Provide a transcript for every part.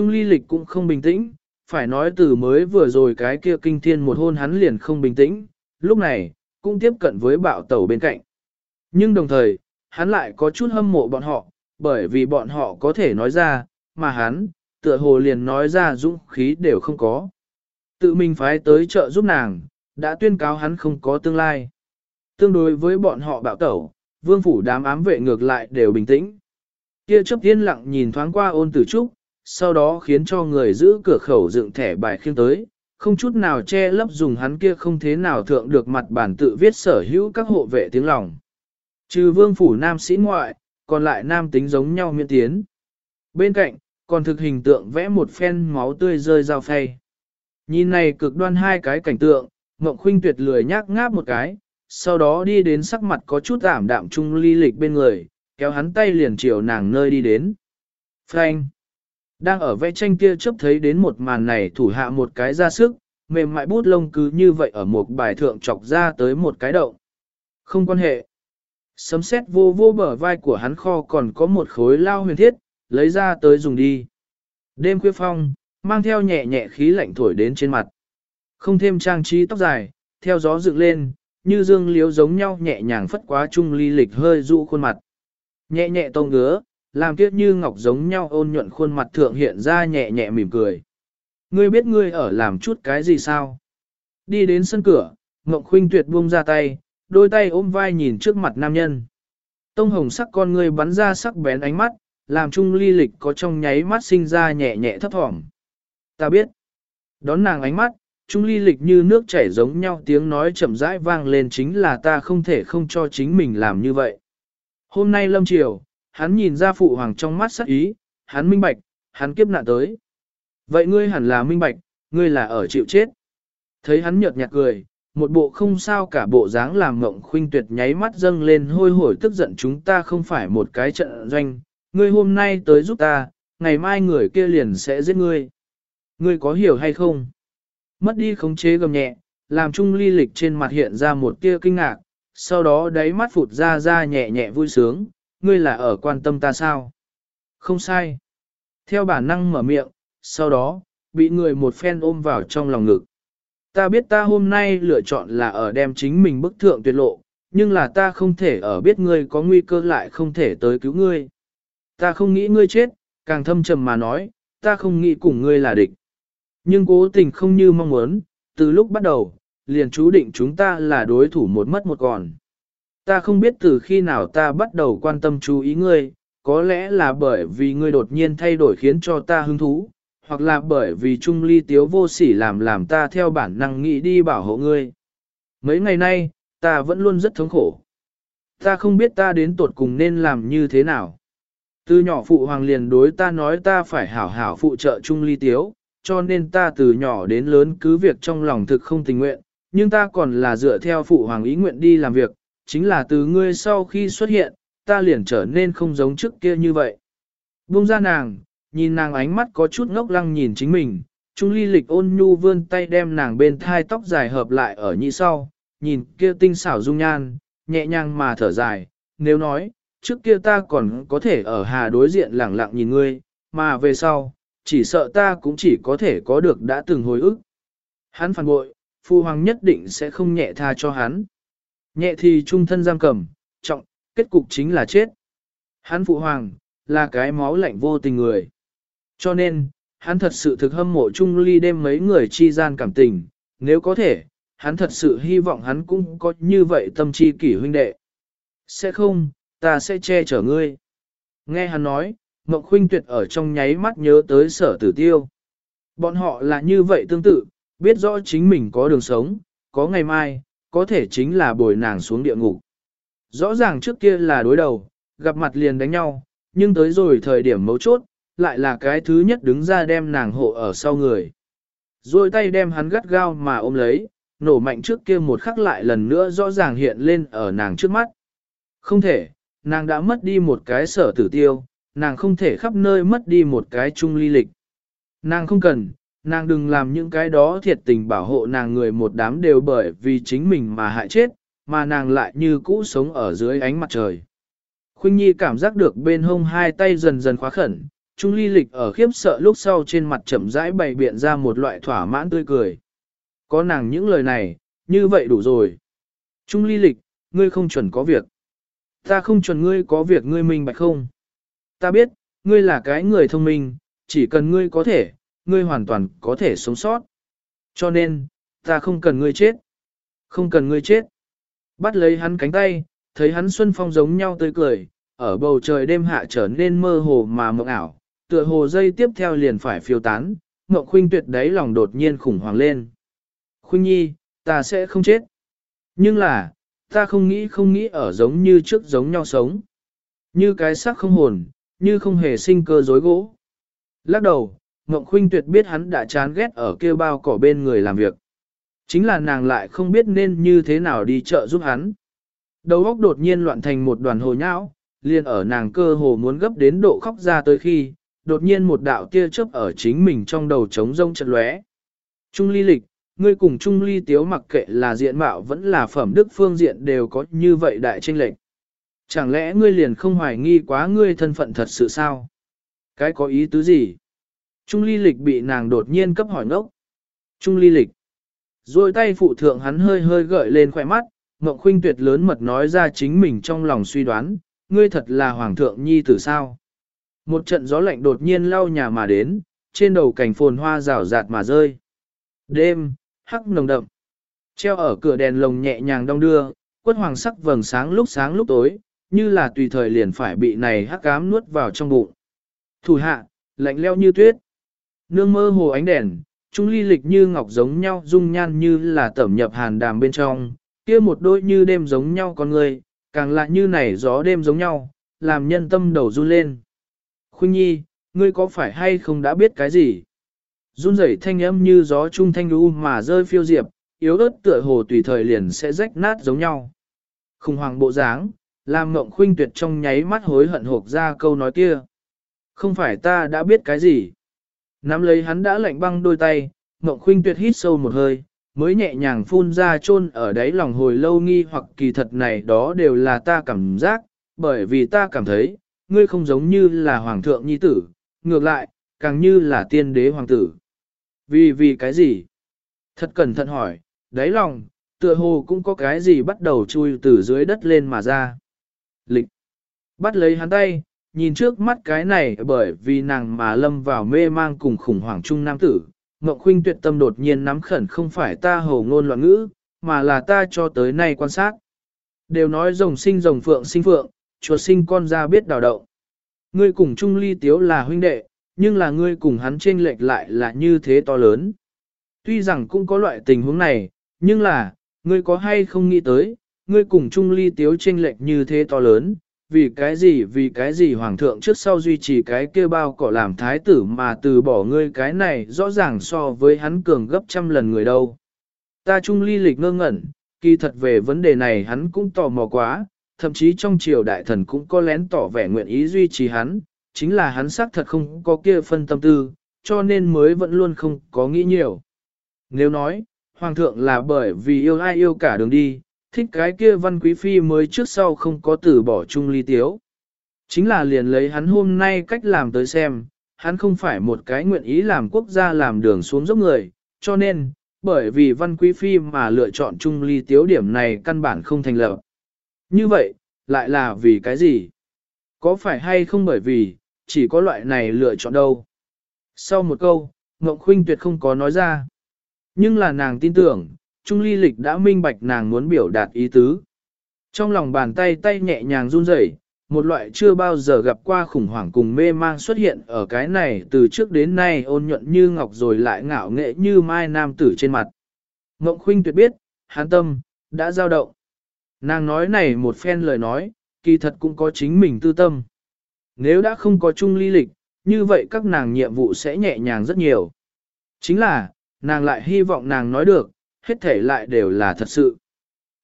Trung ly lịch cũng không bình tĩnh, phải nói từ mới vừa rồi cái kia kinh thiên một hôn hắn liền không bình tĩnh, lúc này, cũng tiếp cận với bạo tẩu bên cạnh. Nhưng đồng thời, hắn lại có chút hâm mộ bọn họ, bởi vì bọn họ có thể nói ra, mà hắn, tựa hồ liền nói ra dũng khí đều không có. Tự mình phái tới chợ giúp nàng, đã tuyên cáo hắn không có tương lai. Tương đối với bọn họ bạo tẩu, vương phủ đám ám vệ ngược lại đều bình tĩnh. Kia chấp yên lặng nhìn thoáng qua ôn tử trúc, sau đó khiến cho người giữ cửa khẩu dựng thẻ bài khiêng tới, không chút nào che lấp dùng hắn kia không thế nào thượng được mặt bản tự viết sở hữu các hộ vệ tiếng lòng. Trừ vương phủ nam sĩ ngoại, còn lại nam tính giống nhau miễn tiến. Bên cạnh, còn thực hình tượng vẽ một phen máu tươi rơi dao phay. Nhìn này cực đoan hai cái cảnh tượng, Ngộng Khuynh tuyệt lười nhác ngáp một cái, sau đó đi đến sắc mặt có chút ảm đạm trung ly lịch bên người, kéo hắn tay liền chiều nàng nơi đi đến. Frank! Đang ở vẽ tranh kia chấp thấy đến một màn này thủ hạ một cái ra sức, mềm mại bút lông cứ như vậy ở một bài thượng chọc ra tới một cái động. Không quan hệ. Sấm xét vô vô bờ vai của hắn kho còn có một khối lao huyền thiết, lấy ra tới dùng đi. Đêm khuya phong, mang theo nhẹ nhẹ khí lạnh thổi đến trên mặt. Không thêm trang trí tóc dài, theo gió dựng lên, như dương liếu giống nhau nhẹ nhàng phất quá trung ly lịch hơi dụ khuôn mặt. Nhẹ nhẹ tông ngứa, làm kiếp như ngọc giống nhau ôn nhuận khuôn mặt thượng hiện ra nhẹ nhẹ mỉm cười. Ngươi biết ngươi ở làm chút cái gì sao? Đi đến sân cửa, Ngọc Khuynh tuyệt buông ra tay, đôi tay ôm vai nhìn trước mặt nam nhân. Tông hồng sắc con ngươi bắn ra sắc bén ánh mắt, làm Chung ly lịch có trong nháy mắt sinh ra nhẹ nhẹ thấp thỏm. Ta biết. Đón nàng ánh mắt, Chung ly lịch như nước chảy giống nhau tiếng nói chậm rãi vang lên chính là ta không thể không cho chính mình làm như vậy. Hôm nay lâm triều, hắn nhìn ra phụ hoàng trong mắt sắc ý, hắn minh bạch, hắn kiếp nạn tới. Vậy ngươi hẳn là minh bạch, ngươi là ở chịu chết. Thấy hắn nhợt nhạt cười, một bộ không sao cả bộ dáng làm ngộng khuynh tuyệt nháy mắt dâng lên hôi hổi tức giận chúng ta không phải một cái trận doanh, ngươi hôm nay tới giúp ta, ngày mai người kia liền sẽ giết ngươi. Ngươi có hiểu hay không? Mất đi khống chế gầm nhẹ, làm Chung ly lịch trên mặt hiện ra một tia kinh ngạc, sau đó đáy mắt phụt ra ra nhẹ nhẹ vui sướng, ngươi là ở quan tâm ta sao? Không sai. Theo bản năng mở miệng, sau đó, bị người một phen ôm vào trong lòng ngực. Ta biết ta hôm nay lựa chọn là ở đem chính mình bức thượng tuyệt lộ, nhưng là ta không thể ở biết ngươi có nguy cơ lại không thể tới cứu ngươi. Ta không nghĩ ngươi chết, càng thâm trầm mà nói, ta không nghĩ cùng ngươi là địch. Nhưng cố tình không như mong muốn, từ lúc bắt đầu, liền chú định chúng ta là đối thủ một mất một còn. Ta không biết từ khi nào ta bắt đầu quan tâm chú ý ngươi, có lẽ là bởi vì ngươi đột nhiên thay đổi khiến cho ta hứng thú, hoặc là bởi vì trung ly tiếu vô sỉ làm làm ta theo bản năng nghĩ đi bảo hộ ngươi. Mấy ngày nay, ta vẫn luôn rất thống khổ. Ta không biết ta đến tột cùng nên làm như thế nào. Từ nhỏ phụ hoàng liền đối ta nói ta phải hảo hảo phụ trợ trung ly tiếu, cho nên ta từ nhỏ đến lớn cứ việc trong lòng thực không tình nguyện, nhưng ta còn là dựa theo phụ hoàng ý nguyện đi làm việc, chính là từ ngươi sau khi xuất hiện, ta liền trở nên không giống trước kia như vậy. Buông ra nàng, nhìn nàng ánh mắt có chút ngốc lăng nhìn chính mình, Trung ly lịch ôn nhu vươn tay đem nàng bên thai tóc dài hợp lại ở nhị sau, nhìn kia tinh xảo dung nhan, nhẹ nhàng mà thở dài, nếu nói, trước kia ta còn có thể ở hà đối diện lẳng lặng nhìn ngươi, mà về sau, chỉ sợ ta cũng chỉ có thể có được đã từng hồi ức. Hắn phản bội, phu hoàng nhất định sẽ không nhẹ tha cho hắn. Nhẹ thì trung thân giam cầm, trọng, kết cục chính là chết. Hắn phụ hoàng, là cái máu lạnh vô tình người. Cho nên, hắn thật sự thực hâm mộ Trung Ly đêm mấy người chi gian cảm tình, nếu có thể, hắn thật sự hy vọng hắn cũng có như vậy tâm chi kỷ huynh đệ. Sẽ không, ta sẽ che chở ngươi. Nghe hắn nói, Mộng Khuynh Tuyệt ở trong nháy mắt nhớ tới sở tử tiêu. Bọn họ là như vậy tương tự, biết rõ chính mình có đường sống, có ngày mai, có thể chính là bồi nàng xuống địa ngục. Rõ ràng trước kia là đối đầu, gặp mặt liền đánh nhau, nhưng tới rồi thời điểm mấu chốt, lại là cái thứ nhất đứng ra đem nàng hộ ở sau người. Rồi tay đem hắn gắt gao mà ôm lấy, nổ mạnh trước kia một khắc lại lần nữa rõ ràng hiện lên ở nàng trước mắt. Không thể, nàng đã mất đi một cái sở tử tiêu, nàng không thể khắp nơi mất đi một cái chung ly lịch. Nàng không cần, nàng đừng làm những cái đó thiệt tình bảo hộ nàng người một đám đều bởi vì chính mình mà hại chết, mà nàng lại như cũ sống ở dưới ánh mặt trời. Khuynh Nhi cảm giác được bên hông hai tay dần dần khóa khẩn, Trung ly lịch ở khiếp sợ lúc sau trên mặt chậm rãi bày biện ra một loại thỏa mãn tươi cười. Có nàng những lời này, như vậy đủ rồi. Trung ly lịch, ngươi không chuẩn có việc. Ta không chuẩn ngươi có việc ngươi minh bạch không. Ta biết, ngươi là cái người thông minh, chỉ cần ngươi có thể, ngươi hoàn toàn có thể sống sót. Cho nên, ta không cần ngươi chết. Không cần ngươi chết. Bắt lấy hắn cánh tay, thấy hắn xuân phong giống nhau tươi cười, ở bầu trời đêm hạ trở nên mơ hồ mà mộng ảo, tựa hồ dây tiếp theo liền phải phiêu tán, mộng khuynh tuyệt đáy lòng đột nhiên khủng hoảng lên. Khuynh nhi, ta sẽ không chết. Nhưng là, ta không nghĩ không nghĩ ở giống như trước giống nhau sống. Như cái xác không hồn, như không hề sinh cơ dối gỗ. Lắc đầu, Ngộng Khuynh Tuyệt biết hắn đã chán ghét ở kêu bao cỏ bên người làm việc. Chính là nàng lại không biết nên như thế nào đi chợ giúp hắn. Đầu óc đột nhiên loạn thành một đoàn hồ nhão, liền ở nàng cơ hồ muốn gấp đến độ khóc ra tới khi, đột nhiên một đạo tia chớp ở chính mình trong đầu trống rông chật lóe. Trung ly lịch, ngươi cùng Trung ly tiếu mặc kệ là diện mạo vẫn là phẩm đức phương diện đều có như vậy đại tranh lệch. Chẳng lẽ ngươi liền không hoài nghi quá ngươi thân phận thật sự sao? Cái có ý tứ gì? Trung ly lịch bị nàng đột nhiên cấp hỏi ngốc. Trung ly lịch. Rồi tay phụ thượng hắn hơi hơi gợi lên khỏe mắt, Mộng Khuynh tuyệt lớn mật nói ra chính mình trong lòng suy đoán, ngươi thật là hoàng thượng nhi tử sao. Một trận gió lạnh đột nhiên lau nhà mà đến, trên đầu cảnh phồn hoa rào rạt mà rơi. Đêm, hắc nồng đậm. Treo ở cửa đèn lồng nhẹ nhàng đong đưa, quất hoàng sắc vầng sáng lúc sáng lúc tối, như là tùy thời liền phải bị này hắc ám nuốt vào trong bụng. Thủ hạ, lạnh leo như tuyết. Nương mơ hồ ánh đèn, trung ly lịch như ngọc giống nhau dung nhan như là tẩm nhập hàn đàm bên trong, kia một đôi như đêm giống nhau con người, càng lại như này gió đêm giống nhau, làm nhân tâm đầu run lên. Khuynh nhi, ngươi có phải hay không đã biết cái gì? Run rẩy thanh âm như gió trung thanh lưu mà rơi phiêu diệp, yếu ớt tựa hồ tùy thời liền sẽ rách nát giống nhau. Khủng hoảng bộ dáng, làm mộng khuynh tuyệt trong nháy mắt hối hận hộp ra câu nói kia. Không phải ta đã biết cái gì. Nắm lấy hắn đã lạnh băng đôi tay, mộng khuynh tuyệt hít sâu một hơi, mới nhẹ nhàng phun ra chôn ở đáy lòng hồi lâu nghi hoặc kỳ thật này đó đều là ta cảm giác, bởi vì ta cảm thấy, ngươi không giống như là hoàng thượng nhi tử, ngược lại, càng như là tiên đế hoàng tử. Vì vì cái gì? Thật cẩn thận hỏi, đáy lòng, tựa hồ cũng có cái gì bắt đầu chui từ dưới đất lên mà ra. Lịch. Bắt lấy hắn tay, nhìn trước mắt cái này bởi vì nàng mà lâm vào mê mang cùng khủng hoảng chung nam tử. Ngọc Khuynh tuyệt tâm đột nhiên nắm khẩn không phải ta hồ ngôn loạn ngữ, mà là ta cho tới nay quan sát. Đều nói rồng sinh rồng phượng sinh phượng, chuột sinh con ra biết đào động. Ngươi cùng Trung Ly Tiếu là huynh đệ, nhưng là ngươi cùng hắn chênh lệch lại là như thế to lớn. Tuy rằng cũng có loại tình huống này, nhưng là, ngươi có hay không nghĩ tới, ngươi cùng Trung Ly Tiếu chênh lệch như thế to lớn, vì cái gì vì cái gì hoàng thượng trước sau duy trì cái kia bao cỏ làm thái tử mà từ bỏ ngươi cái này rõ ràng so với hắn cường gấp trăm lần người đâu. Ta Trung Ly lịch ngơ ngẩn, kỳ thật về vấn đề này hắn cũng tò mò quá, thậm chí trong triều đại thần cũng có lén tỏ vẻ nguyện ý duy trì hắn, chính là hắn xác thật không có kia phân tâm tư, cho nên mới vẫn luôn không có nghĩ nhiều. Nếu nói, Hoàng thượng là bởi vì yêu ai yêu cả đường đi, thích cái kia văn quý phi mới trước sau không có từ bỏ chung ly tiếu. Chính là liền lấy hắn hôm nay cách làm tới xem, hắn không phải một cái nguyện ý làm quốc gia làm đường xuống dốc người, cho nên, bởi vì văn quý phi mà lựa chọn chung ly tiếu điểm này căn bản không thành lập. Như vậy, lại là vì cái gì? Có phải hay không bởi vì, chỉ có loại này lựa chọn đâu? Sau một câu, Ngộng Khuynh tuyệt không có nói ra. Nhưng là nàng tin tưởng, Trung Ly Lịch đã minh bạch nàng muốn biểu đạt ý tứ. Trong lòng bàn tay tay nhẹ nhàng run rẩy, một loại chưa bao giờ gặp qua khủng hoảng cùng mê mang xuất hiện ở cái này từ trước đến nay ôn nhuận như ngọc rồi lại ngạo nghệ như mai nam tử trên mặt. Ngộng Khuynh tuyệt biết, hán tâm, đã giao động. Nàng nói này một phen lời nói, kỳ thật cũng có chính mình tư tâm. Nếu đã không có chung ly lịch, như vậy các nàng nhiệm vụ sẽ nhẹ nhàng rất nhiều. Chính là, nàng lại hy vọng nàng nói được, hết thể lại đều là thật sự.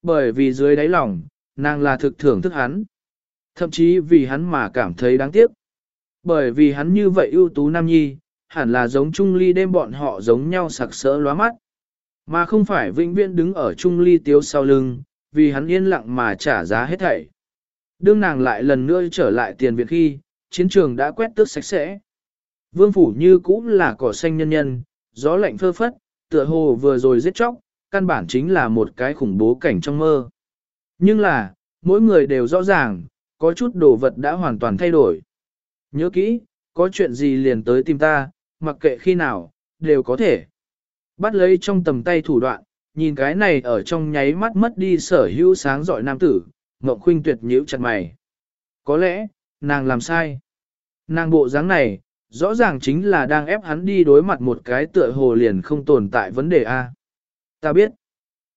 Bởi vì dưới đáy lòng, nàng là thực thưởng thức hắn. Thậm chí vì hắn mà cảm thấy đáng tiếc. Bởi vì hắn như vậy ưu tú nam nhi, hẳn là giống Trung Ly đêm bọn họ giống nhau sặc sỡ lóa mắt. Mà không phải vĩnh viễn đứng ở Trung Ly tiếu sau lưng, vì hắn yên lặng mà trả giá hết thảy. Đương nàng lại lần nữa trở lại tiền viện khi, chiến trường đã quét tước sạch sẽ. Vương phủ như cũ là cỏ xanh nhân nhân, gió lạnh phơ phất, tựa hồ vừa rồi giết chóc, căn bản chính là một cái khủng bố cảnh trong mơ. Nhưng là, mỗi người đều rõ ràng, có chút đồ vật đã hoàn toàn thay đổi. Nhớ kỹ, có chuyện gì liền tới tìm ta, mặc kệ khi nào, đều có thể. Bắt lấy trong tầm tay thủ đoạn, nhìn cái này ở trong nháy mắt mất đi sở hữu sáng giỏi nam tử, Ngọc Khuynh tuyệt nhíu chặt mày. Có lẽ, nàng làm sai. Nàng bộ dáng này, rõ ràng chính là đang ép hắn đi đối mặt một cái tựa hồ liền không tồn tại vấn đề A. Ta biết.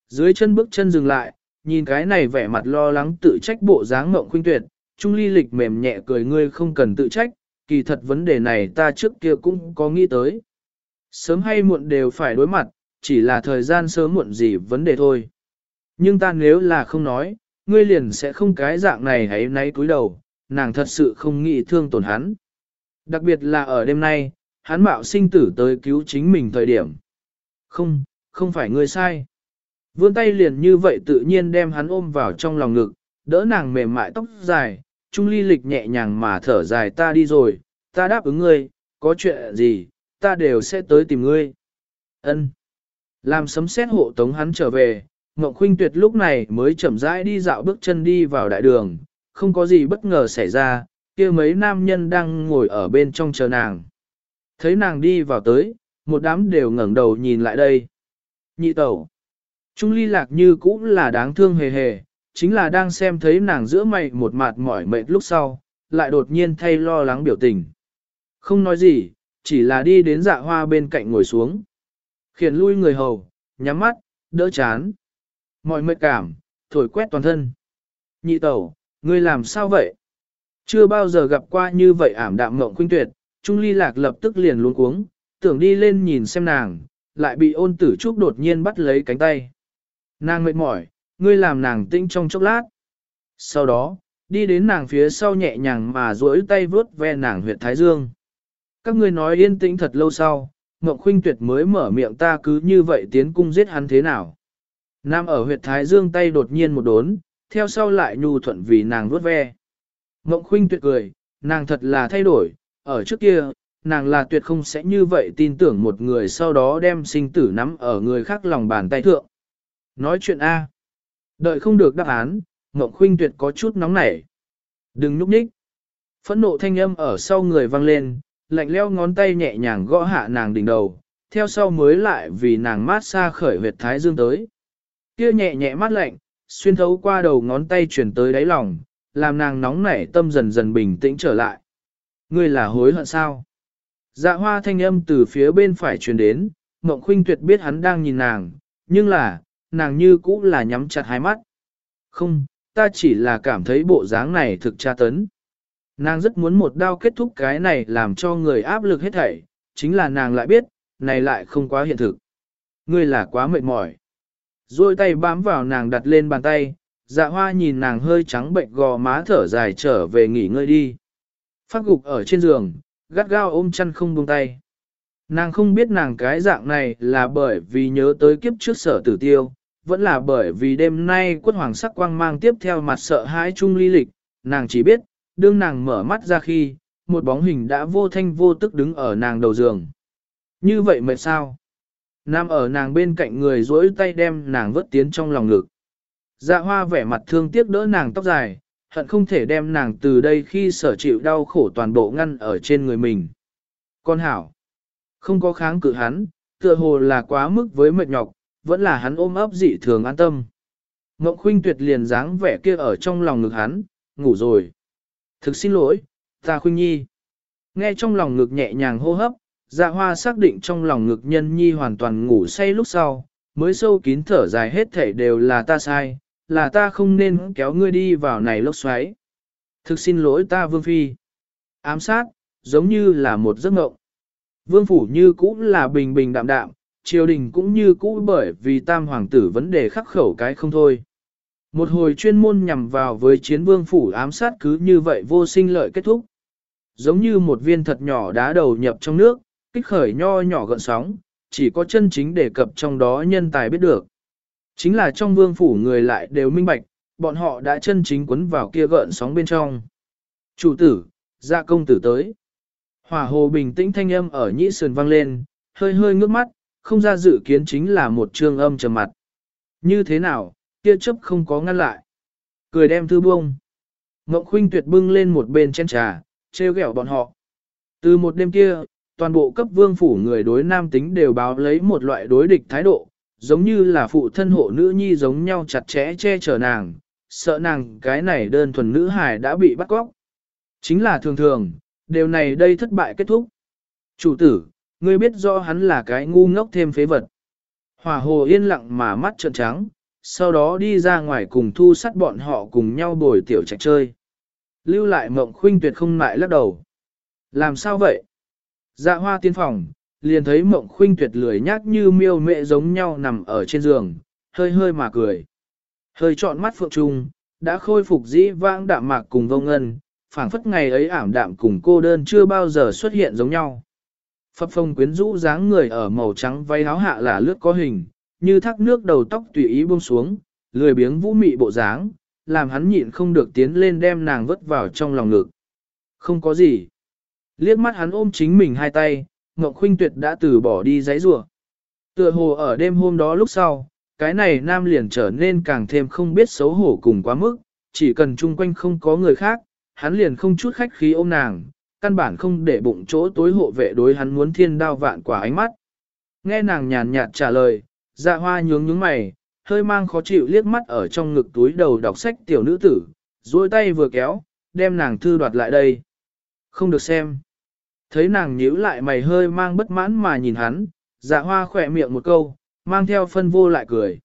Dưới chân bước chân dừng lại, nhìn cái này vẻ mặt lo lắng tự trách bộ dáng mộng Khuynh tuyệt, Trung ly lịch mềm nhẹ cười ngươi không cần tự trách, kỳ thật vấn đề này ta trước kia cũng có nghĩ tới. Sớm hay muộn đều phải đối mặt, chỉ là thời gian sớm muộn gì vấn đề thôi. Nhưng ta nếu là không nói, ngươi liền sẽ không cái dạng này hãy náy cúi đầu, nàng thật sự không nghĩ thương tổn hắn. Đặc biệt là ở đêm nay, hắn mạo sinh tử tới cứu chính mình thời điểm. Không, không phải ngươi sai. Vươn tay liền như vậy tự nhiên đem hắn ôm vào trong lòng ngực, đỡ nàng mềm mại tóc dài, Trung ly lịch nhẹ nhàng mà thở dài ta đi rồi, ta đáp ứng ngươi, có chuyện gì, ta đều sẽ tới tìm ngươi. Ân. Làm sấm xét hộ tống hắn trở về, Ngọc Khuynh Tuyệt lúc này mới chậm rãi đi dạo bước chân đi vào đại đường, không có gì bất ngờ xảy ra, kia mấy nam nhân đang ngồi ở bên trong chờ nàng. Thấy nàng đi vào tới, một đám đều ngẩng đầu nhìn lại đây. Nhị tẩu. Trung ly lạc như cũng là đáng thương hề hề, chính là đang xem thấy nàng giữa mày một mặt mỏi mệt lúc sau, lại đột nhiên thay lo lắng biểu tình. Không nói gì, chỉ là đi đến dạ hoa bên cạnh ngồi xuống. Khiển lui người hầu, nhắm mắt, đỡ chán. Mọi mệt cảm, thổi quét toàn thân. Nhị tẩu, ngươi làm sao vậy? Chưa bao giờ gặp qua như vậy ảm đạm ngộng khuynh tuyệt, Trung ly lạc lập tức liền luống cuống, tưởng đi lên nhìn xem nàng, lại bị ôn tử trúc đột nhiên bắt lấy cánh tay. Nàng mệt mỏi, ngươi làm nàng tinh trong chốc lát. Sau đó, đi đến nàng phía sau nhẹ nhàng mà duỗi tay vướt ve nàng huyệt thái dương. Các ngươi nói yên tĩnh thật lâu sau, Ngọc Khuynh Tuyệt mới mở miệng ta cứ như vậy tiến cung giết hắn thế nào. Nam ở huyệt thái dương tay đột nhiên một đốn, theo sau lại nhu thuận vì nàng vuốt ve. Ngọc Khuynh Tuyệt cười, nàng thật là thay đổi, ở trước kia, nàng là tuyệt không sẽ như vậy tin tưởng một người sau đó đem sinh tử nắm ở người khác lòng bàn tay thượng. Nói chuyện A. Đợi không được đáp án, Ngọc Khuynh Tuyệt có chút nóng nảy. Đừng núp nhích. Phẫn nộ thanh âm ở sau người vang lên, lạnh leo ngón tay nhẹ nhàng gõ hạ nàng đỉnh đầu, theo sau mới lại vì nàng mát xa khởi huyệt thái dương tới. Kia nhẹ nhẹ mát lạnh, xuyên thấu qua đầu ngón tay chuyển tới đáy lòng, làm nàng nóng nảy tâm dần dần bình tĩnh trở lại. Ngươi là hối hận sao? Dạ hoa thanh âm từ phía bên phải truyền đến, Mộng Khuynh Tuyệt biết hắn đang nhìn nàng, nhưng là, nàng như cũ là nhắm chặt hai mắt. Không, ta chỉ là cảm thấy bộ dáng này thực tra tấn. Nàng rất muốn một đao kết thúc cái này làm cho người áp lực hết thảy, chính là nàng lại biết, này lại không quá hiện thực. Ngươi là quá mệt mỏi. Rồi tay bám vào nàng đặt lên bàn tay, dạ hoa nhìn nàng hơi trắng bệnh gò má thở dài trở về nghỉ ngơi đi. Phát gục ở trên giường, gắt gao ôm chăn không buông tay. Nàng không biết nàng cái dạng này là bởi vì nhớ tới kiếp trước sở tử tiêu, vẫn là bởi vì đêm nay quất hoàng sắc quang mang tiếp theo mặt sợ hãi chung ly lịch, nàng chỉ biết, đương nàng mở mắt ra khi, một bóng hình đã vô thanh vô tức đứng ở nàng đầu giường. Như vậy mệt sao? Nam ở nàng bên cạnh người duỗi tay đem nàng vớt tiến trong lòng ngực. Dạ hoa vẻ mặt thương tiếc đỡ nàng tóc dài, hận không thể đem nàng từ đây khi sở chịu đau khổ toàn bộ ngăn ở trên người mình. Con hảo, không có kháng cự hắn, tựa hồ là quá mức với mệt nhọc, vẫn là hắn ôm ấp dị thường an tâm. Ngộng khuynh tuyệt liền dáng vẻ kia ở trong lòng ngực hắn, ngủ rồi. Thực xin lỗi, ta khuynh nhi. Nghe trong lòng ngực nhẹ nhàng hô hấp, dạ hoa xác định trong lòng ngực nhân nhi hoàn toàn ngủ say lúc sau, mới sâu kín thở dài hết thể đều là ta sai, là ta không nên kéo ngươi đi vào này lốc xoáy. Thực xin lỗi ta vương phi. Ám sát, giống như là một giấc mộng. Vương phủ như cũ là bình bình đạm đạm, triều đình cũng như cũ bởi vì tam hoàng tử vấn đề khắc khẩu cái không thôi. Một hồi chuyên môn nhằm vào với chiến vương phủ ám sát cứ như vậy vô sinh lợi kết thúc. Giống như một viên thật nhỏ đá đầu nhập trong nước, kích khởi nho nhỏ gợn sóng, chỉ có chân chính đề cập trong đó nhân tài biết được. Chính là trong vương phủ người lại đều minh bạch, bọn họ đã chân chính quấn vào kia gợn sóng bên trong. Chủ tử, dạ công tử tới. Hỏa hồ bình tĩnh thanh âm ở nhĩ sườn vang lên, hơi hơi ngước mắt, không ra dự kiến chính là một trương âm trầm mặt. Như thế nào, kia chấp không có ngăn lại. Cười đem thư buông. Ngộng khuynh tuyệt bưng lên một bên chén trà, treo ghẹo bọn họ. Từ một đêm kia, toàn bộ cấp vương phủ người đối nam tính đều báo lấy một loại đối địch thái độ, giống như là phụ thân hộ nữ nhi giống nhau chặt chẽ che chở nàng, sợ nàng cái này đơn thuần nữ hài đã bị bắt cóc. Chính là thường thường, điều này đây thất bại kết thúc. Chủ tử, ngươi biết rõ hắn là cái ngu ngốc thêm phế vật. Hỏa hồ yên lặng mà mắt trợn trắng, sau đó đi ra ngoài cùng thu sắt bọn họ cùng nhau bồi tiểu trạch chơi. Lưu lại mộng khuynh tuyệt không lại lắc đầu. Làm sao vậy? Dạ hoa tiên phòng, liền thấy mộng khuynh tuyệt lười nhác như miêu mẹ giống nhau nằm ở trên giường, hơi hơi mà cười. Hơi trọn mắt phượng trung, đã khôi phục dĩ vãng đạm mạc cùng vông ngân, phảng phất ngày ấy ảm đạm cùng cô đơn chưa bao giờ xuất hiện giống nhau. Phập phong quyến rũ dáng người ở màu trắng váy áo hạ là lướt có hình, như thác nước đầu tóc tùy ý buông xuống, lười biếng vũ mị bộ dáng, làm hắn nhịn không được tiến lên đem nàng vứt vào trong lòng ngực. Không có gì. Liếc mắt hắn ôm chính mình hai tay, Ngọc Khuynh Tuyệt đã từ bỏ đi giấy rủa. Tựa hồ ở đêm hôm đó lúc sau, cái này nam liền trở nên càng thêm không biết xấu hổ cùng quá mức, chỉ cần chung quanh không có người khác, hắn liền không chút khách khí ôm nàng, căn bản không để bụng chỗ tối hộ vệ đối hắn muốn thiên đao vạn quả ánh mắt. Nghe nàng nhàn nhạt trả lời, dạ hoa nhướng nhướng mày, hơi mang khó chịu liếc mắt ở trong ngực túi đầu đọc sách tiểu nữ tử, duỗi tay vừa kéo, đem nàng thư đoạt lại đây. Không được xem. Thấy nàng nhíu lại mày hơi mang bất mãn mà nhìn hắn, dạ hoa khỏe miệng một câu, mang theo phân vô lại cười.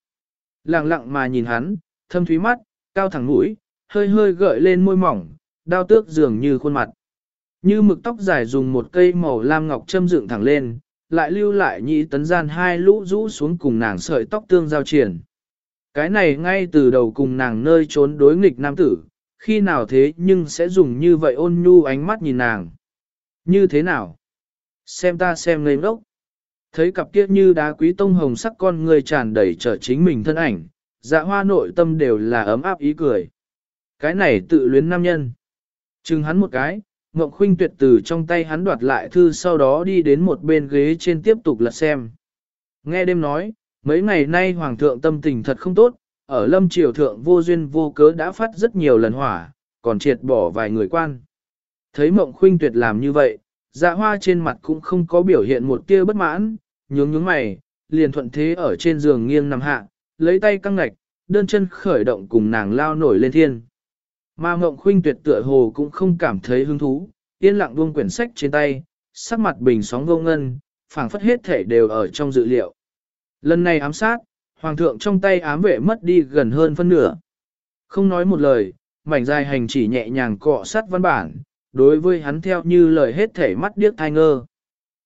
Lặng lặng mà nhìn hắn, thâm thúy mắt, cao thẳng mũi, hơi hơi gợi lên môi mỏng, đao tước dường như khuôn mặt. Như mực tóc dài dùng một cây màu lam ngọc châm dựng thẳng lên, lại lưu lại nhị tấn gian hai lũ rũ xuống cùng nàng sợi tóc tương giao triển. Cái này ngay từ đầu cùng nàng nơi trốn đối nghịch nam tử, khi nào thế nhưng sẽ dùng như vậy ôn nhu ánh mắt nhìn nàng. Như thế nào? Xem ta xem ngây ngốc. Thấy cặp kia như đá quý tông hồng sắc con người tràn đầy trở chính mình thân ảnh, dạ hoa nội tâm đều là ấm áp ý cười. Cái này tự luyến nam nhân. Chừng hắn một cái, Ngộng Khuynh tuyệt từ trong tay hắn đoạt lại thư sau đó đi đến một bên ghế trên tiếp tục lật xem. Nghe đêm nói, mấy ngày nay Hoàng thượng tâm tình thật không tốt, ở lâm triều thượng vô duyên vô cớ đã phát rất nhiều lần hỏa, còn triệt bỏ vài người quan. Thấy Mộng Khuynh tuyệt làm như vậy, dạ hoa trên mặt cũng không có biểu hiện một tia bất mãn, nhướng nhướng mày, liền thuận thế ở trên giường nghiêng nằm hạ, lấy tay căng ngạch, đơn chân khởi động cùng nàng lao nổi lên thiên. Mà mộng Khuynh tuyệt tựa hồ cũng không cảm thấy hứng thú, yên lặng buông quyển sách trên tay, sắc mặt bình sóng vô ngân, phảng phất hết thể đều ở trong dự liệu. Lần này ám sát, hoàng thượng trong tay ám vệ mất đi gần hơn phân nửa. Không nói một lời, mảnh dài hành chỉ nhẹ nhàng cọ sát văn bản, đối với hắn theo như lời hết thể mắt điếc thai ngơ.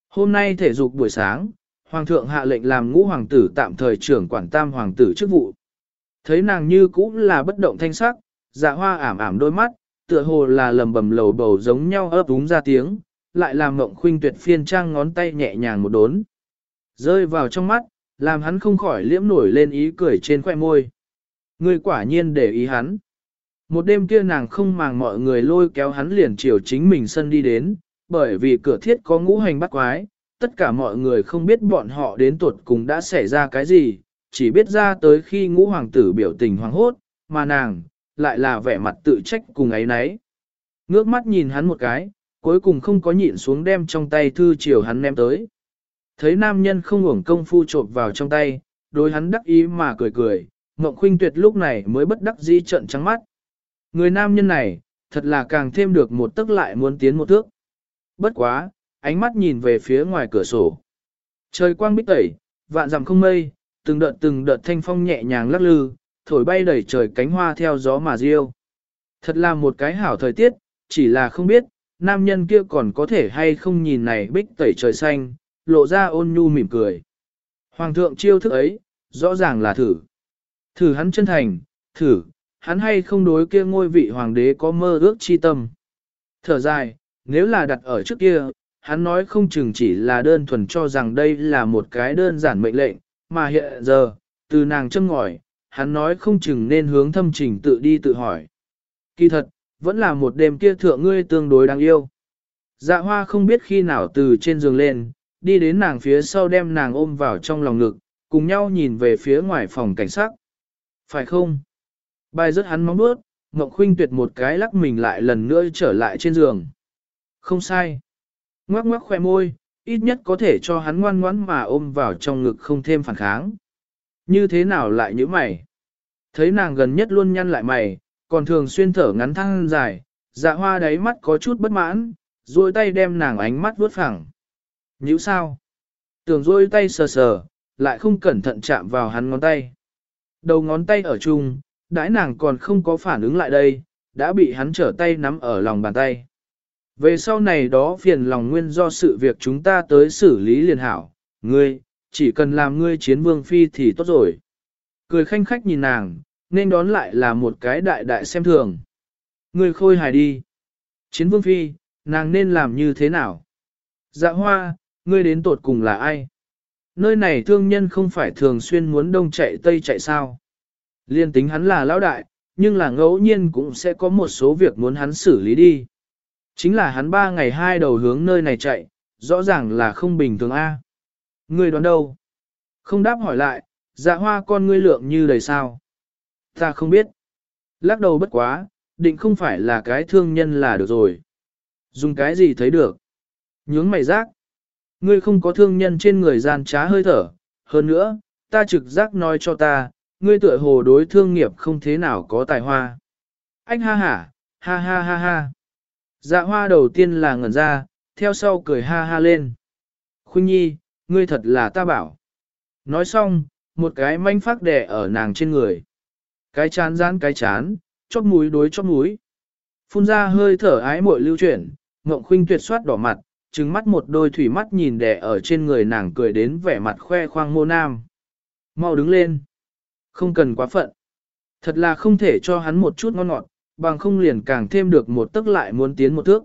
Hôm nay thể dục buổi sáng, hoàng thượng hạ lệnh làm ngũ hoàng tử tạm thời trưởng quản tam hoàng tử chức vụ. Thấy nàng như cũng là bất động thanh sắc, dạ hoa ảm ảm đôi mắt, tựa hồ là lầm bầm lầu bầu giống nhau ấp úng ra tiếng, lại làm mộng khuynh tuyệt phiên trang ngón tay nhẹ nhàng một đốn. Rơi vào trong mắt, làm hắn không khỏi liễm nổi lên ý cười trên khoẻ môi. Người quả nhiên để ý hắn. Một đêm kia nàng không màng mọi người lôi kéo hắn liền chiều chính mình sân đi đến, bởi vì cửa thiết có ngũ hành bắt quái, tất cả mọi người không biết bọn họ đến tuột cùng đã xảy ra cái gì, chỉ biết ra tới khi ngũ hoàng tử biểu tình hoàng hốt, mà nàng, lại là vẻ mặt tự trách cùng ấy nấy. Ngước mắt nhìn hắn một cái, cuối cùng không có nhịn xuống đem trong tay thư chiều hắn ném tới. Thấy nam nhân không uổng công phu trộm vào trong tay, đối hắn đắc ý mà cười cười, ngọc Khuynh Tuyệt lúc này mới bất đắc dĩ trợn trắng mắt. Người nam nhân này, thật là càng thêm được một tức lại muốn tiến một thước. Bất quá, ánh mắt nhìn về phía ngoài cửa sổ. Trời quang bích tẩy, vạn dặm không mây, từng đợt từng đợt thanh phong nhẹ nhàng lắc lư, thổi bay đầy trời cánh hoa theo gió mà riêu. Thật là một cái hảo thời tiết, chỉ là không biết, nam nhân kia còn có thể hay không nhìn này bích tẩy trời xanh, lộ ra ôn nhu mỉm cười. Hoàng thượng chiêu thức ấy, rõ ràng là thử. Thử hắn chân thành, thử, hắn hay không đối kia ngôi vị hoàng đế có mơ ước chi tâm. Thở dài, nếu là đặt ở trước kia, hắn nói không chừng chỉ là đơn thuần cho rằng đây là một cái đơn giản mệnh lệnh, mà hiện giờ, từ nàng châm ngòi, hắn nói không chừng nên hướng thâm trình tự đi tự hỏi. Kỳ thật, vẫn là một đêm kia thượng ngươi tương đối đáng yêu. Dạ hoa không biết khi nào từ trên giường lên, đi đến nàng phía sau đem nàng ôm vào trong lòng ngực, cùng nhau nhìn về phía ngoài phòng cảnh sát. Phải không? Bài rất hắn móng bước, Ngọc Khuynh tuyệt một cái lắc mình lại lần nữa trở lại trên giường. Không sai. Ngoác ngoác khoe môi, ít nhất có thể cho hắn ngoan ngoãn mà ôm vào trong ngực không thêm phản kháng. Như thế nào lại như mày? Thấy nàng gần nhất luôn nhăn lại mày, còn thường xuyên thở ngắn thăng dài, dạ hoa đáy mắt có chút bất mãn, duỗi tay đem nàng ánh mắt vuốt phẳng. Nhữ sao? Tưởng duỗi tay sờ sờ, lại không cẩn thận chạm vào hắn ngón tay. Đầu ngón tay ở chung, đãi nàng còn không có phản ứng lại đây, đã bị hắn trở tay nắm ở lòng bàn tay. Về sau này đó phiền lòng nguyên do sự việc chúng ta tới xử lý liền hảo, ngươi, chỉ cần làm ngươi chiến vương phi thì tốt rồi. Cười khanh khách nhìn nàng, nên đón lại là một cái đại đại xem thường. Ngươi khôi hài đi. Chiến vương phi, nàng nên làm như thế nào? Dạ hoa, ngươi đến tột cùng là ai? Nơi này thương nhân không phải thường xuyên muốn đông chạy tây chạy sao? Liên tính hắn là lão đại, nhưng là ngẫu nhiên cũng sẽ có một số việc muốn hắn xử lý đi. Chính là hắn ba ngày hai đầu hướng nơi này chạy, rõ ràng là không bình thường A. Ngươi đoán đâu? Không đáp hỏi lại, dạ hoa con ngươi lượng như đầy sao. Ta không biết. Lắc đầu bất quá, định không phải là cái thương nhân là được rồi. Dùng cái gì thấy được? Nhướng mày rác. Ngươi không có thương nhân trên người gian trá hơi thở. Hơn nữa, ta trực giác nói cho ta, ngươi tựa hồ đối thương nghiệp không thế nào có tài hoa. Anh ha hả, ha ha ha ha. Dạ hoa đầu tiên là ngẩn ra, theo sau cười ha ha lên. Khuynh nhi, ngươi thật là ta bảo. Nói xong, một cái manh phát đẻ ở nàng trên người. Cái chán rán cái chán, chóp mũi đối chóp mũi. Phun ra hơi thở ái muội lưu chuyển, ngộng khuynh tuyệt soát đỏ mặt, trừng mắt một đôi thủy mắt nhìn đẻ ở trên người nàng cười đến vẻ mặt khoe khoang mô nam. Mau đứng lên. Không cần quá phận. Thật là không thể cho hắn một chút ngon ngọt, bằng không liền càng thêm được một tức lại muốn tiến một thước.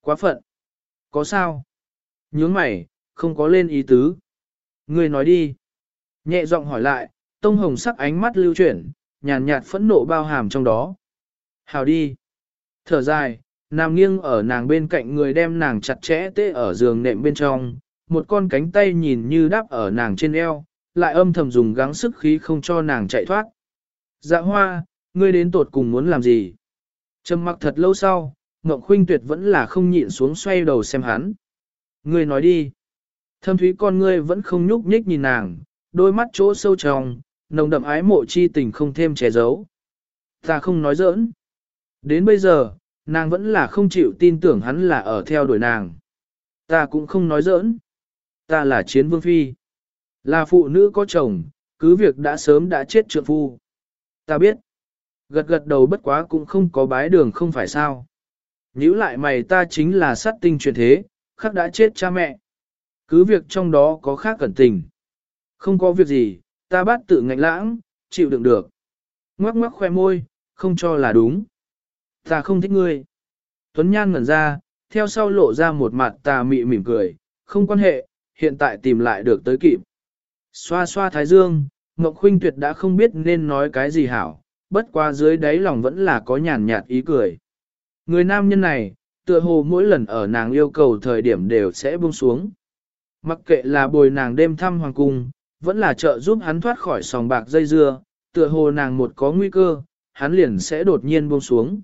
Quá phận. Có sao? Nhướng mày, không có lên ý tứ. Người nói đi. Nhẹ giọng hỏi lại, tông hồng sắc ánh mắt lưu chuyển, nhàn nhạt phẫn nộ bao hàm trong đó. Hào đi. Thở dài, nằm nghiêng ở nàng bên cạnh người đem nàng chặt chẽ tê ở giường nệm bên trong, một con cánh tay nhìn như đáp ở nàng trên eo, lại âm thầm dùng gắng sức khí không cho nàng chạy thoát. Dạ hoa, ngươi đến tột cùng muốn làm gì? Trầm mặc thật lâu sau, Ngộng Khuynh Tuyệt vẫn là không nhịn xuống xoay đầu xem hắn. Ngươi nói đi. Thâm thúy con ngươi vẫn không nhúc nhích nhìn nàng, đôi mắt chỗ sâu trong, nồng đậm ái mộ chi tình không thêm che giấu. Ta không nói giỡn. Đến bây giờ, nàng vẫn là không chịu tin tưởng hắn là ở theo đuổi nàng. Ta cũng không nói giỡn. Ta là chiến vương phi. Là phụ nữ có chồng, cứ việc đã sớm đã chết trượng phu. Ta biết. Gật gật đầu bất quá cũng không có bái đường không phải sao. Nhữ lại mày ta chính là sát tinh truyền thế, khắc đã chết cha mẹ. Cứ việc trong đó có khác cẩn tình. Không có việc gì, ta bắt tự ngạnh lãng, chịu đựng được. Ngoắc ngoắc khoe môi, không cho là đúng. Ta không thích ngươi. Tuấn Nhan ngẩn ra, theo sau lộ ra một mặt ta mị mỉm cười, không quan hệ, hiện tại tìm lại được tới kịp. Xoa xoa thái dương, Ngọc Khuynh Tuyệt đã không biết nên nói cái gì hảo, bất qua dưới đáy lòng vẫn là có nhàn nhạt ý cười. Người nam nhân này, tựa hồ mỗi lần ở nàng yêu cầu thời điểm đều sẽ buông xuống. Mặc kệ là bồi nàng đêm thăm hoàng cung, vẫn là trợ giúp hắn thoát khỏi sòng bạc dây dưa, tựa hồ nàng một có nguy cơ, hắn liền sẽ đột nhiên buông xuống.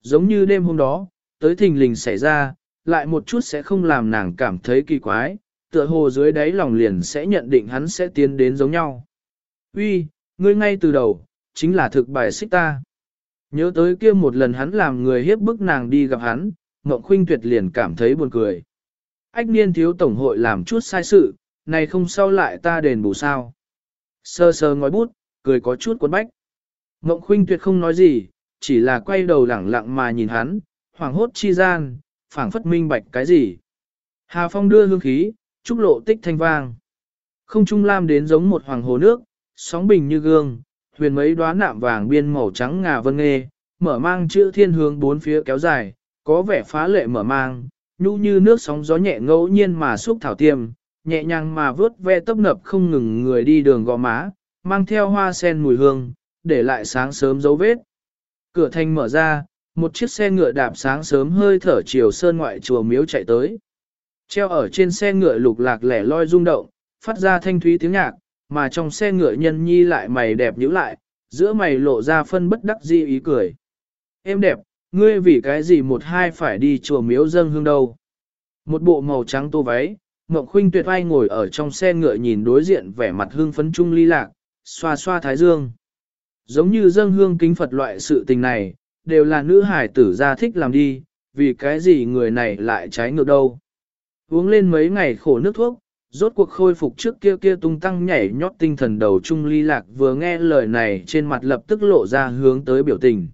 Giống như đêm hôm đó, tới thình lình xảy ra, lại một chút sẽ không làm nàng cảm thấy kỳ quái, tựa hồ dưới đáy lòng liền sẽ nhận định hắn sẽ tiến đến giống nhau. Uy, ngươi ngay từ đầu, chính là thực bài xích ta. Nhớ tới kia một lần hắn làm người hiếp bức nàng đi gặp hắn, Ngộng Khuynh Tuyệt liền cảm thấy buồn cười. Ách niên thiếu tổng hội làm chút sai sự, này không sao lại ta đền bù sao. Sơ sơ ngói bút, cười có chút cuốn bách. Ngộng Khuynh Tuyệt không nói gì, chỉ là quay đầu lẳng lặng mà nhìn hắn, hoàng hốt chi gian, phảng phất minh bạch cái gì. Hà Phong đưa hương khí, trúc lộ tích thanh vang. Không trung lam đến giống một hoàng hồ nước, sóng bình như gương, huyền mấy đóa nạm vàng biên màu trắng ngà vân nghê, mở mang chữ thiên hướng bốn phía kéo dài, có vẻ phá lệ mở mang, nhu như nước sóng gió nhẹ ngẫu nhiên mà xúc thảo tiêm, nhẹ nhàng mà vớt ve tấp nập không ngừng người đi đường gò má, mang theo hoa sen mùi hương, để lại sáng sớm dấu vết. Cửa thanh mở ra, một chiếc xe ngựa đạp sáng sớm hơi thở chiều sơn ngoại chùa miếu chạy tới. Treo ở trên xe ngựa lục lạc lẻ loi rung động, phát ra thanh thúy tiếng nhạc, mà trong xe ngựa nhân nhi lại mày đẹp nhữ lại, giữa mày lộ ra phân bất đắc di ý cười. Em đẹp, ngươi vì cái gì một hai phải đi chùa miếu dâng hương đâu. Một bộ màu trắng tô váy, Ngọc Khuynh tuyệt vai ngồi ở trong xe ngựa nhìn đối diện vẻ mặt hương phấn trung ly lạc, xoa xoa thái dương. Giống như dâng hương kính Phật loại sự tình này, đều là nữ hải tử gia thích làm đi, vì cái gì người này lại trái ngược đâu. Uống lên mấy ngày khổ nước thuốc, rốt cuộc khôi phục trước kia kia tung tăng nhảy nhót tinh thần đầu trung ly lạc vừa nghe lời này trên mặt lập tức lộ ra hướng tới biểu tình.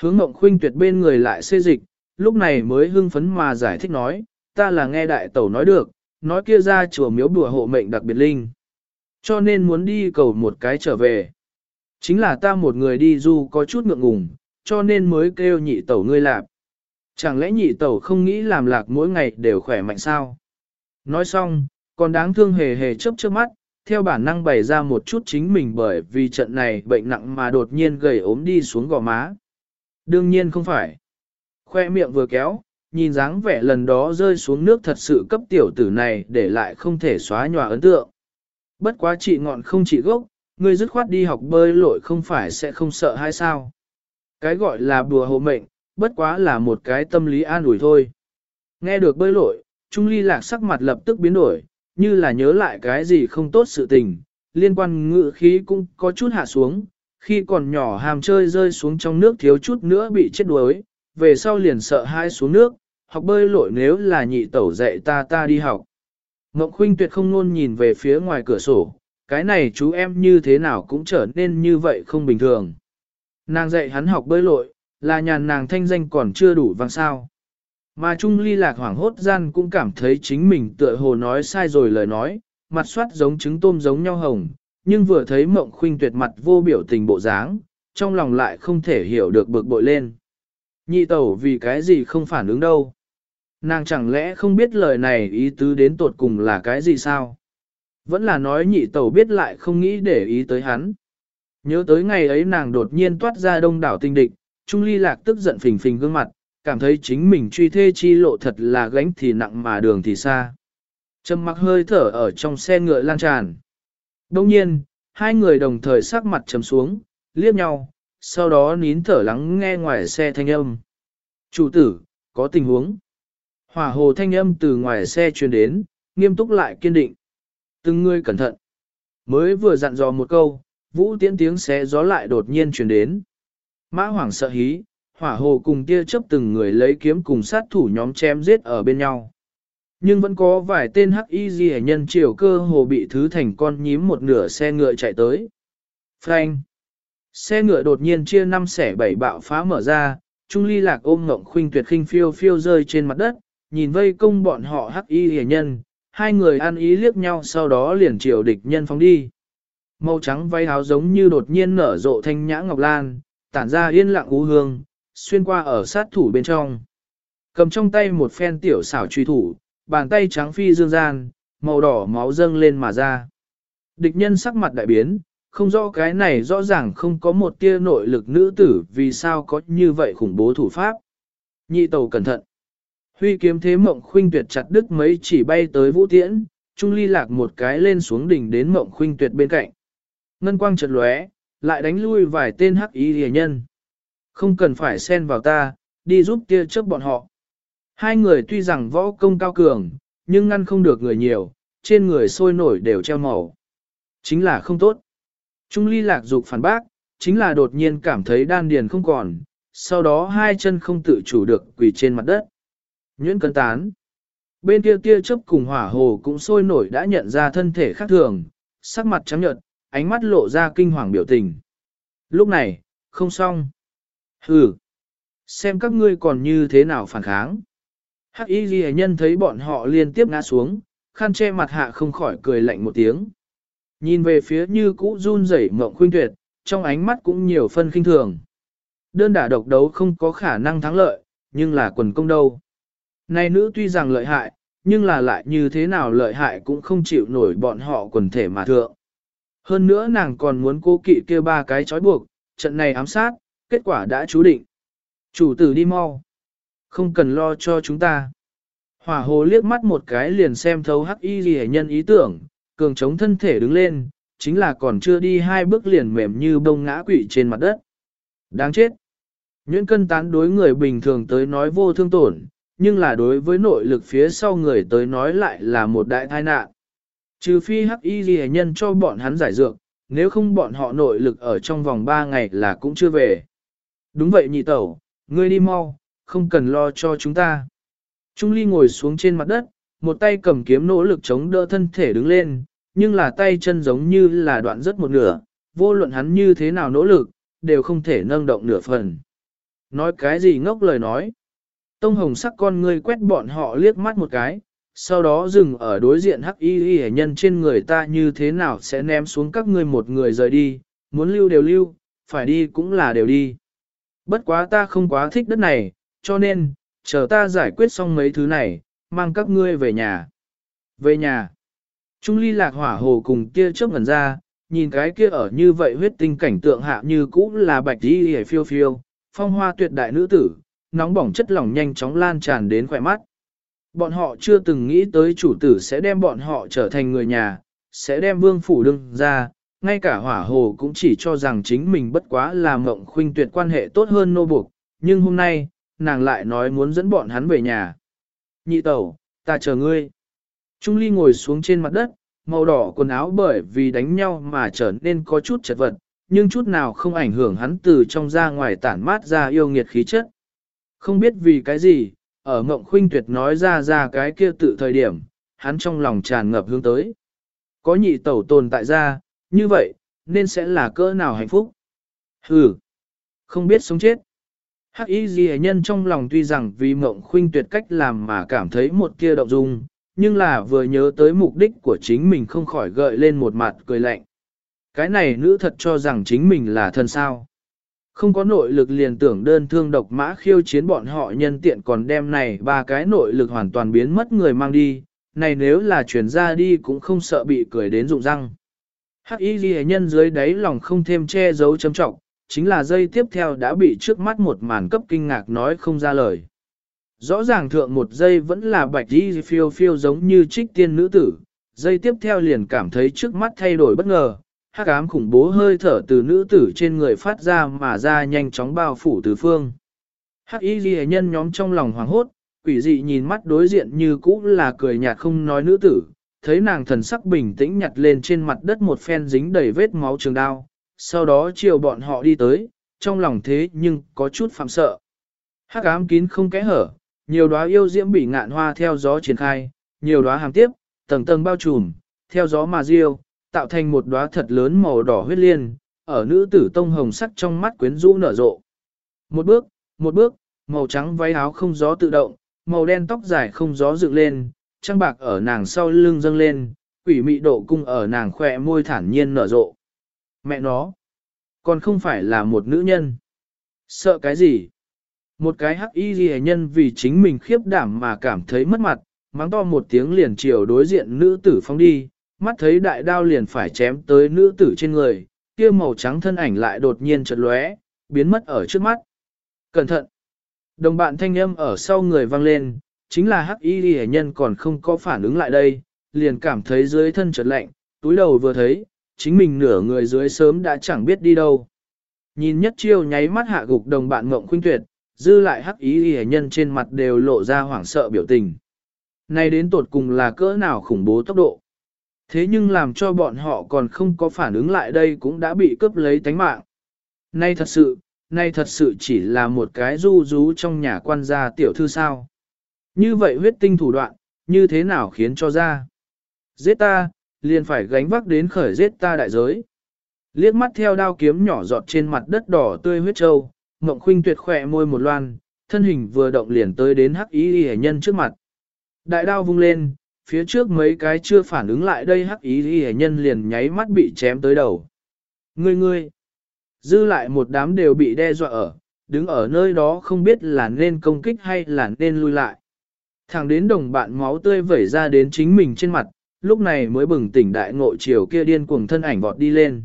Hướng mộng khuynh tuyệt bên người lại xê dịch, lúc này mới hưng phấn mà giải thích nói, ta là nghe đại tẩu nói được, nói kia ra chùa miếu bùa hộ mệnh đặc biệt linh. Cho nên muốn đi cầu một cái trở về. Chính là ta một người đi du có chút ngượng ngùng, cho nên mới kêu nhị tẩu ngươi lạp. Chẳng lẽ nhị tẩu không nghĩ làm lạc mỗi ngày đều khỏe mạnh sao? Nói xong, còn đáng thương hề hề chớp chớp mắt, theo bản năng bày ra một chút chính mình bởi vì trận này bệnh nặng mà đột nhiên gầy ốm đi xuống gò má. Đương nhiên không phải. Khoe miệng vừa kéo, nhìn dáng vẻ lần đó rơi xuống nước thật sự cấp tiểu tử này để lại không thể xóa nhòa ấn tượng. Bất quá trị ngọn không trị gốc, ngươi dứt khoát đi học bơi lội không phải sẽ không sợ hay sao. Cái gọi là bùa hộ mệnh, bất quá là một cái tâm lý an ủi thôi. Nghe được bơi lội, Trung Ly lạc sắc mặt lập tức biến đổi, như là nhớ lại cái gì không tốt sự tình, liên quan ngự khí cũng có chút hạ xuống, khi còn nhỏ hàm chơi rơi xuống trong nước thiếu chút nữa bị chết đuối, về sau liền sợ hai xuống nước, học bơi lội nếu là nhị tẩu dạy ta ta đi học. Ngọc Khuynh tuyệt không luôn nhìn về phía ngoài cửa sổ, cái này chú em như thế nào cũng trở nên như vậy không bình thường. Nàng dạy hắn học bơi lội, là nhàn nàng thanh danh còn chưa đủ vang sao. Mà Trung Ly Lạc hoảng hốt gian cũng cảm thấy chính mình tựa hồ nói sai rồi lời nói, mặt soát giống trứng tôm giống nhau hồng, nhưng vừa thấy mộng khuynh tuyệt mặt vô biểu tình bộ dáng, trong lòng lại không thể hiểu được bực bội lên. Nhị tẩu vì cái gì không phản ứng đâu. Nàng chẳng lẽ không biết lời này ý tứ đến tột cùng là cái gì sao? Vẫn là nói nhị tẩu biết lại không nghĩ để ý tới hắn. Nhớ tới ngày ấy nàng đột nhiên toát ra đông đảo tinh địch, Trung Ly Lạc tức giận phình phình gương mặt, cảm thấy chính mình truy thê chi lộ thật là gánh thì nặng mà đường thì xa. Trầm mặc hơi thở ở trong xe ngựa lan tràn. Đông nhiên, hai người đồng thời sắc mặt trầm xuống, liếc nhau, sau đó nín thở lắng nghe ngoài xe thanh âm. Chủ tử, có tình huống. Hỏa hồ thanh âm từ ngoài xe truyền đến, nghiêm túc lại kiên định. Từng người cẩn thận. Mới vừa dặn dò một câu, vũ tiễn tiếng xé gió lại đột nhiên truyền đến. Mã hoảng sợ hí, hỏa hồ cùng tia chấp từng người lấy kiếm cùng sát thủ nhóm chém giết ở bên nhau. Nhưng vẫn có vài tên hắc y gì nhân triều cơ hồ bị thứ thành con nhím một nửa xe ngựa chạy tới. Frank! Xe ngựa đột nhiên chia năm xẻ bảy bạo phá mở ra, Trung Ly Lạc ôm ngộng khuynh tuyệt khinh phiêu phiêu rơi trên mặt đất, nhìn vây công bọn họ hắc y hề nhân, hai người ăn ý liếc nhau sau đó liền triều địch nhân phóng đi. Màu trắng váy áo giống như đột nhiên nở rộ thanh nhã ngọc lan, tản ra yên lặng ú hương, xuyên qua ở sát thủ bên trong. Cầm trong tay một phen tiểu xảo truy thủ, bàn tay trắng phi dương gian, màu đỏ máu dâng lên mà ra. Địch nhân sắc mặt đại biến, không rõ cái này rõ ràng không có một tia nội lực nữ tử vì sao có như vậy khủng bố thủ pháp. Nhị tàu cẩn thận. Huy kiếm thế mộng khuynh tuyệt chặt đứt mấy chỉ bay tới vũ tiễn, trung ly lạc một cái lên xuống đỉnh đến mộng khuynh tuyệt bên cạnh. Ngân quang chợt lóe, lại đánh lui vài tên hắc y hề nhân. Không cần phải xen vào ta, đi giúp kia trước bọn họ. Hai người tuy rằng võ công cao cường, nhưng ngăn không được người nhiều, trên người sôi nổi đều treo màu. Chính là không tốt. Trung ly lạc dục phản bác, chính là đột nhiên cảm thấy đan điền không còn, sau đó hai chân không tự chủ được quỳ trên mặt đất. Nhuyễn cân tán. Bên kia tia chớp cùng hỏa hồ cũng sôi nổi đã nhận ra thân thể khác thường, sắc mặt trắng nhợt, ánh mắt lộ ra kinh hoàng biểu tình. Lúc này, không xong. Hừ, xem các ngươi còn như thế nào phản kháng. Hắc y ghi nhân thấy bọn họ liên tiếp ngã xuống, khăn che mặt hạ không khỏi cười lạnh một tiếng. Nhìn về phía như cũ run rẩy mộng khuynh tuyệt, trong ánh mắt cũng nhiều phân khinh thường. Đơn đả độc đấu không có khả năng thắng lợi, nhưng là quần công đâu. Này nữ tuy rằng lợi hại, nhưng là lại như thế nào lợi hại cũng không chịu nổi bọn họ quần thể mà thượng. Hơn nữa nàng còn muốn cố kỵ kia ba cái trói buộc, trận này ám sát, kết quả đã chú định. Chủ tử đi mau. Không cần lo cho chúng ta. Hỏa hồ liếc mắt một cái liền xem thấu hắc y ghi nhân ý tưởng, cường chống thân thể đứng lên, chính là còn chưa đi hai bước liền mềm như bông ngã quỵ trên mặt đất. Đáng chết. Nhuyễn cân tán đối người bình thường tới nói vô thương tổn, nhưng là đối với nội lực phía sau người tới nói lại là một đại tai nạn. Trừ phi hắc y ghi nhân cho bọn hắn giải dược, nếu không bọn họ nội lực ở trong vòng 3 ngày là cũng chưa về. Đúng vậy nhị tẩu, ngươi đi mau, không cần lo cho chúng ta. Trung ly ngồi xuống trên mặt đất, một tay cầm kiếm nỗ lực chống đỡ thân thể đứng lên, nhưng là tay chân giống như là đoạn rất một nửa, vô luận hắn như thế nào nỗ lực, đều không thể nâng động nửa phần. Nói cái gì ngốc lời nói. Tông hồng sắc con ngươi quét bọn họ liếc mắt một cái, sau đó dừng ở đối diện hắc y y nhân trên người ta như thế nào sẽ ném xuống các ngươi một người rời đi, muốn lưu đều lưu, phải đi cũng là đều đi. Bất quá ta không quá thích đất này, cho nên, chờ ta giải quyết xong mấy thứ này, mang các ngươi về nhà. Về nhà. Trung ly lạc hỏa hồ cùng kia chớp ngần ra, nhìn cái kia ở như vậy huyết tinh cảnh tượng hạ như cũ là bạch y y phiêu phiêu, phong hoa tuyệt đại nữ tử, nóng bỏng chất lỏng nhanh chóng lan tràn đến khỏe mắt. Bọn họ chưa từng nghĩ tới chủ tử sẽ đem bọn họ trở thành người nhà, sẽ đem vương phủ đương ra, ngay cả hỏa hồ cũng chỉ cho rằng chính mình bất quá là mộng khuynh tuyệt quan hệ tốt hơn nô buộc, nhưng hôm nay, nàng lại nói muốn dẫn bọn hắn về nhà. Nhị tẩu, ta chờ ngươi. Trung ly ngồi xuống trên mặt đất, màu đỏ quần áo bởi vì đánh nhau mà trở nên có chút chật vật, nhưng chút nào không ảnh hưởng hắn từ trong ra ngoài tản mát ra yêu nghiệt khí chất. Không biết vì cái gì, ở Ngộng Khuynh Tuyệt nói ra ra cái kia tự thời điểm, hắn trong lòng tràn ngập hướng tới. Có nhị tẩu tồn tại ra, như vậy, nên sẽ là cỡ nào hạnh phúc? Hừ, không biết sống chết. Hắc y ghi nhân trong lòng tuy rằng vì Ngộng Khuynh Tuyệt cách làm mà cảm thấy một kia động dung, nhưng là vừa nhớ tới mục đích của chính mình không khỏi gợi lên một mặt cười lạnh. Cái này nữ thật cho rằng chính mình là thân sao. Không có nội lực liền tưởng đơn thương độc mã khiêu chiến bọn họ nhân tiện còn đem này ba cái nội lực hoàn toàn biến mất người mang đi, này nếu là chuyển ra đi cũng không sợ bị cười đến rụng răng. Hắc y ghi nhân dưới đáy lòng không thêm che giấu châm trọng, chính là dây tiếp theo đã bị trước mắt một màn cấp kinh ngạc nói không ra lời. Rõ ràng thượng một giây vẫn là bạch y phiêu phiêu giống như trích tiên nữ tử, dây tiếp theo liền cảm thấy trước mắt thay đổi bất ngờ, hắc ám khủng bố hơi thở từ nữ tử trên người phát ra mà ra nhanh chóng bao phủ tứ phương. Hắc y ghi nhân nhóm trong lòng hoảng hốt, quỷ dị nhìn mắt đối diện như cũ là cười nhạt không nói nữ tử, thấy nàng thần sắc bình tĩnh nhặt lên trên mặt đất một phen dính đầy vết máu trường đao, sau đó chiều bọn họ đi tới, trong lòng thế nhưng có chút phạm sợ. Hắc ám kín không kẽ hở, nhiều đóa yêu diễm bị ngạn hoa theo gió triển khai, nhiều đóa hàng tiếp, tầng tầng bao trùm, theo gió mà diêu, tạo thành một đóa thật lớn màu đỏ huyết liên, ở nữ tử tông hồng sắc trong mắt quyến rũ nở rộ. Một bước, một bước, màu trắng váy áo không gió tự động, màu đen tóc dài không gió dựng lên, trăng bạc ở nàng sau lưng dâng lên, quỷ mị độ cung ở nàng khỏe môi thản nhiên nở rộ. Mẹ nó, còn không phải là một nữ nhân. Sợ cái gì? Một cái hắc y ghi nhân vì chính mình khiếp đảm mà cảm thấy mất mặt, mắng to một tiếng liền chiều đối diện nữ tử phong đi, mắt thấy đại đao liền phải chém tới nữ tử trên người, kia màu trắng thân ảnh lại đột nhiên chợt lóe, biến mất ở trước mắt. Cẩn thận! Đồng bạn thanh âm ở sau người vang lên, chính là hắc y hệ nhân còn không có phản ứng lại đây, liền cảm thấy dưới thân chợt lạnh, túi đầu vừa thấy, chính mình nửa người dưới sớm đã chẳng biết đi đâu. Nhìn nhất chiêu nháy mắt hạ gục đồng bạn ngộng khuynh tuyệt, dư lại hắc ý hề nhân trên mặt đều lộ ra hoảng sợ biểu tình. Này đến tột cùng là cỡ nào khủng bố tốc độ. Thế nhưng làm cho bọn họ còn không có phản ứng lại đây cũng đã bị cướp lấy tánh mạng. Nay thật sự, nay thật sự chỉ là một cái du rú trong nhà quan gia tiểu thư sao. Như vậy huyết tinh thủ đoạn, như thế nào khiến cho ra. Giết ta, liền phải gánh vác đến khởi giết ta đại giới. Liếc mắt theo đao kiếm nhỏ giọt trên mặt đất đỏ tươi huyết trâu, Ngộng Khuynh tuyệt khỏe môi một loan, thân hình vừa động liền tới đến hắc ý Y nhân trước mặt. Đại đao vung lên, phía trước mấy cái chưa phản ứng lại đây hắc ý hề nhân liền nháy mắt bị chém tới đầu. Ngươi ngươi, dư lại một đám đều bị đe dọa ở, đứng ở nơi đó không biết là nên công kích hay là nên lui lại. Thẳng đến đồng bạn máu tươi vẩy ra đến chính mình trên mặt, lúc này mới bừng tỉnh đại ngộ chiều kia điên cuồng thân ảnh vọt đi lên.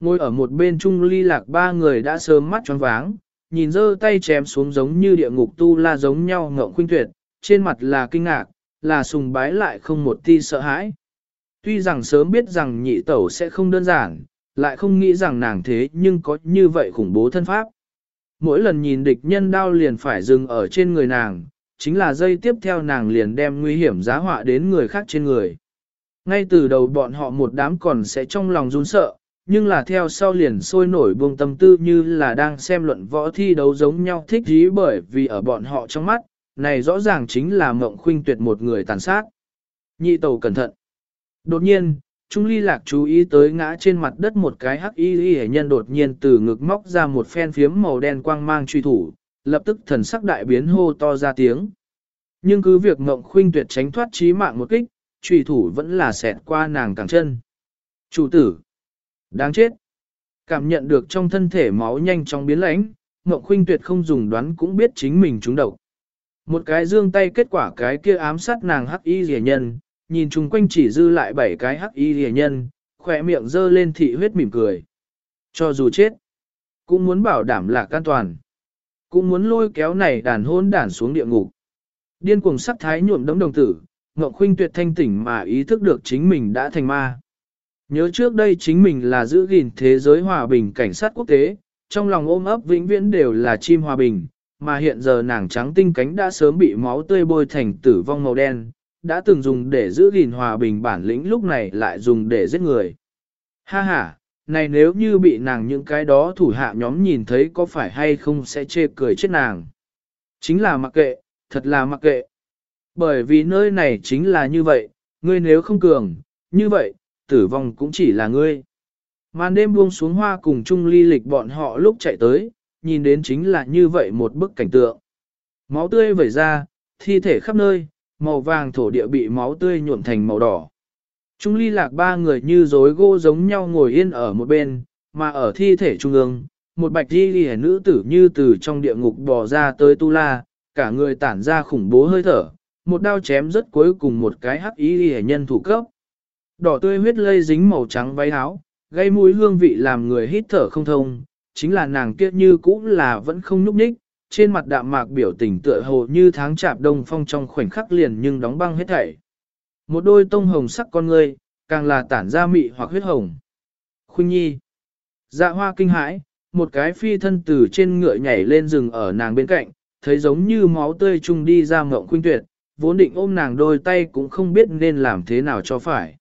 Ngồi ở một bên trung ly lạc ba người đã sớm mắt tròn váng, nhìn dơ tay chém xuống giống như địa ngục tu la giống nhau ngộng khuynh tuyệt, trên mặt là kinh ngạc, là sùng bái lại không một ti sợ hãi. Tuy rằng sớm biết rằng nhị tẩu sẽ không đơn giản, lại không nghĩ rằng nàng thế nhưng có như vậy khủng bố thân pháp. Mỗi lần nhìn địch nhân đao liền phải dừng ở trên người nàng, chính là dây tiếp theo nàng liền đem nguy hiểm giá họa đến người khác trên người. Ngay từ đầu bọn họ một đám còn sẽ trong lòng run sợ, nhưng là theo sau liền sôi nổi buông tâm tư như là đang xem luận võ thi đấu giống nhau thích dí bởi vì ở bọn họ trong mắt, này rõ ràng chính là mộng khuynh tuyệt một người tàn sát. Nhị tàu cẩn thận. Đột nhiên, Trung ly lạc chú ý tới ngã trên mặt đất một cái hắc y y nhân đột nhiên từ ngực móc ra một phen phiếm màu đen quang mang truy thủ, lập tức thần sắc đại biến hô to ra tiếng. Nhưng cứ việc mộng khuynh tuyệt tránh thoát trí mạng một kích, truy thủ vẫn là xẹt qua nàng cẳng chân. Chủ tử! Đáng chết! Cảm nhận được trong thân thể máu nhanh chóng biến lãnh, mộng khuynh tuyệt không dùng đoán cũng biết chính mình trúng độc. Một cái dương tay kết quả cái kia ám sát nàng hắc y rẻ nhân, nhìn chung quanh chỉ dư lại bảy cái hắc y rẻ nhân, khỏe miệng dơ lên thị huyết mỉm cười. Cho dù chết, cũng muốn bảo đảm là an toàn. Cũng muốn lôi kéo này đàn hôn đàn xuống địa ngục. Điên cuồng sắc thái nhuộm đống đồng tử, Ngọc Khuynh tuyệt thanh tỉnh mà ý thức được chính mình đã thành ma. Nhớ trước đây chính mình là giữ gìn thế giới hòa bình cảnh sát quốc tế, trong lòng ôm ấp vĩnh viễn đều là chim hòa bình, mà hiện giờ nàng trắng tinh cánh đã sớm bị máu tươi bôi thành tử vong màu đen, đã từng dùng để giữ gìn hòa bình bản lĩnh lúc này lại dùng để giết người. Ha ha, này nếu như bị nàng những cái đó thủ hạ nhóm nhìn thấy có phải hay không sẽ chê cười chết nàng. Chính là mặc kệ, thật là mặc kệ. Bởi vì nơi này chính là như vậy, ngươi nếu không cường, như vậy, tử vong cũng chỉ là ngươi. Màn đêm buông xuống hoa cùng chung ly lịch bọn họ lúc chạy tới, nhìn đến chính là như vậy một bức cảnh tượng. Máu tươi vẩy ra, thi thể khắp nơi, màu vàng thổ địa bị máu tươi nhuộm thành màu đỏ. Trung ly lạc ba người như rối gỗ giống nhau ngồi yên ở một bên, mà ở thi thể trung ương, một bạch di ghi nữ tử như từ trong địa ngục bò ra tới tu la, cả người tản ra khủng bố hơi thở, một đao chém rất cuối cùng một cái hắc ý ghi nhân thủ cấp. Đỏ tươi huyết lây dính màu trắng váy áo, gây mũi hương vị làm người hít thở không thông, chính là nàng kia như cũ là vẫn không nhúc nhích, trên mặt đạm mạc biểu tình tựa hồ như tháng chạp đông phong trong khoảnh khắc liền nhưng đóng băng hết thảy. Một đôi tông hồng sắc con ngươi, càng là tản ra mị hoặc huyết hồng. Khuynh nhi. Dạ hoa kinh hãi, một cái phi thân từ trên ngựa nhảy lên rừng ở nàng bên cạnh, thấy giống như máu tươi chung đi ra mộng khuynh tuyệt, vốn định ôm nàng đôi tay cũng không biết nên làm thế nào cho phải.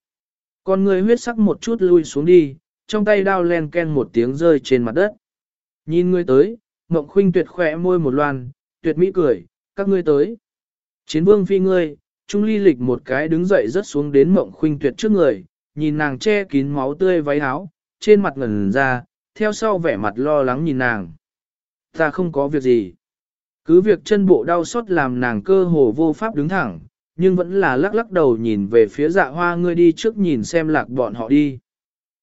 Con người huyết sắc một chút lui xuống đi, trong tay đao len ken một tiếng rơi trên mặt đất. Nhìn ngươi tới, Mộng Khuynh tuyệt khỏe môi một loan, tuyệt mỹ cười, các ngươi tới. Chiến vương phi ngươi, Trung ly lịch một cái đứng dậy rất xuống đến Mộng Khuynh tuyệt trước người, nhìn nàng che kín máu tươi váy áo, trên mặt ngẩn ra, theo sau vẻ mặt lo lắng nhìn nàng. Ta không có việc gì. Cứ việc chân bộ đau xót làm nàng cơ hồ vô pháp đứng thẳng, nhưng vẫn là lắc lắc đầu nhìn về phía dạ hoa ngươi đi trước nhìn xem lạc bọn họ đi.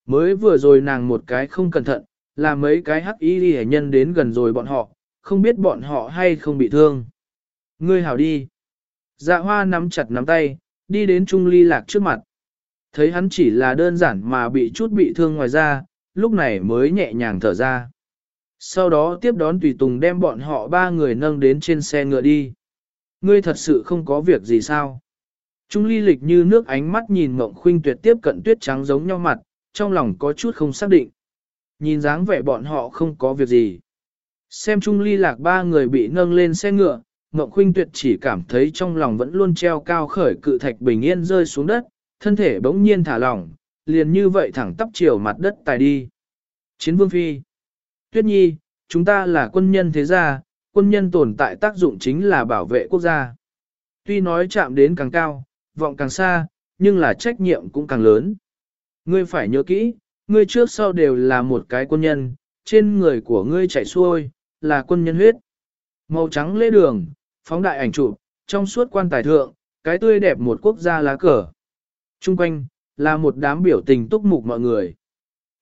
Mới vừa rồi nàng một cái không cẩn thận, là mấy cái hắc y hệ nhân đến gần rồi bọn họ, không biết bọn họ hay không bị thương. Ngươi hảo đi. Dạ hoa nắm chặt nắm tay, đi đến Trung Ly Lạc trước mặt. Thấy hắn chỉ là đơn giản mà bị chút bị thương ngoài ra, lúc này mới nhẹ nhàng thở ra. Sau đó tiếp đón tùy tùng đem bọn họ ba người nâng đến trên xe ngựa đi. Ngươi thật sự không có việc gì sao? Trung ly lịch như nước ánh mắt nhìn mộng khuynh tuyệt tiếp cận tuyết trắng giống nhau mặt, trong lòng có chút không xác định. Nhìn dáng vẻ bọn họ không có việc gì. Xem Chung ly lạc ba người bị nâng lên xe ngựa, Ngọc Khuynh Tuyệt chỉ cảm thấy trong lòng vẫn luôn treo cao khởi cự thạch bình yên rơi xuống đất, thân thể bỗng nhiên thả lỏng, liền như vậy thẳng tắp chiều mặt đất tài đi. Chiến Vương Phi Tuyết Nhi, chúng ta là quân nhân thế gia, quân nhân tồn tại tác dụng chính là bảo vệ quốc gia. Tuy nói chạm đến càng cao, vọng càng xa, nhưng là trách nhiệm cũng càng lớn. Ngươi phải nhớ kỹ, ngươi trước sau đều là một cái quân nhân, trên người của ngươi chạy xuôi, là quân nhân huyết. Màu trắng lễ đường, phóng đại ảnh chụp, trong suốt quan tài thượng, cái tươi đẹp một quốc gia lá cờ. Trung quanh, là một đám biểu tình túc mục mọi người.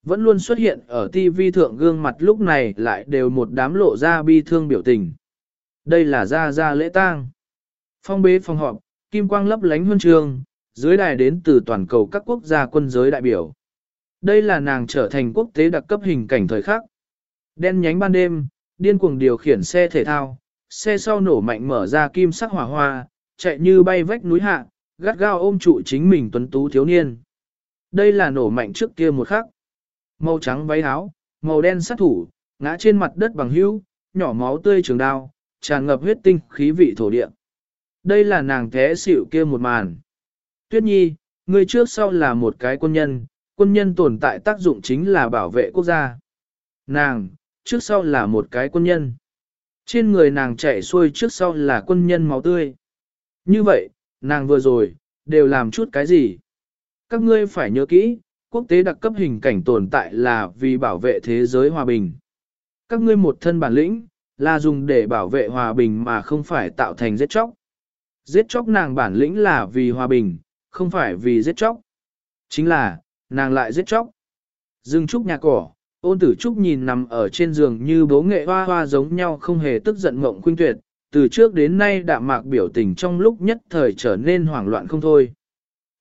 Vẫn luôn xuất hiện ở TV thượng gương mặt lúc này lại đều một đám lộ ra bi thương biểu tình. Đây là gia gia lễ tang. Phong bế phòng họp, kim quang lấp lánh huân trường, dưới đài đến từ toàn cầu các quốc gia quân giới đại biểu. Đây là nàng trở thành quốc tế đặc cấp hình cảnh thời khắc. Đen nhánh ban đêm, điên cuồng điều khiển xe thể thao, xe sau nổ mạnh mở ra kim sắc hỏa hoa, chạy như bay vách núi hạ, gắt gao ôm trụ chính mình tuấn tú thiếu niên. Đây là nổ mạnh trước kia một khắc. Màu trắng váy áo, màu đen sát thủ, ngã trên mặt đất bằng hữu, nhỏ máu tươi trường đao, tràn ngập huyết tinh khí vị thổ địa. Đây là nàng thế xỉu kia một màn. Tuyết nhi, người trước sau là một cái quân nhân, quân nhân tồn tại tác dụng chính là bảo vệ quốc gia. Nàng, trước sau là một cái quân nhân. Trên người nàng chạy xuôi trước sau là quân nhân máu tươi. Như vậy, nàng vừa rồi, đều làm chút cái gì? Các ngươi phải nhớ kỹ, quốc tế đặc cấp hình cảnh tồn tại là vì bảo vệ thế giới hòa bình. Các ngươi một thân bản lĩnh, là dùng để bảo vệ hòa bình mà không phải tạo thành giết chóc. Giết chóc nàng bản lĩnh là vì hòa bình, không phải vì giết chóc. Chính là, nàng lại giết chóc. Dương Trúc nhà cỏ, ôn tử Trúc nhìn nằm ở trên giường như bố nghệ hoa hoa giống nhau không hề tức giận mộng khuynh tuyệt, từ trước đến nay đạm mạc biểu tình trong lúc nhất thời trở nên hoảng loạn không thôi.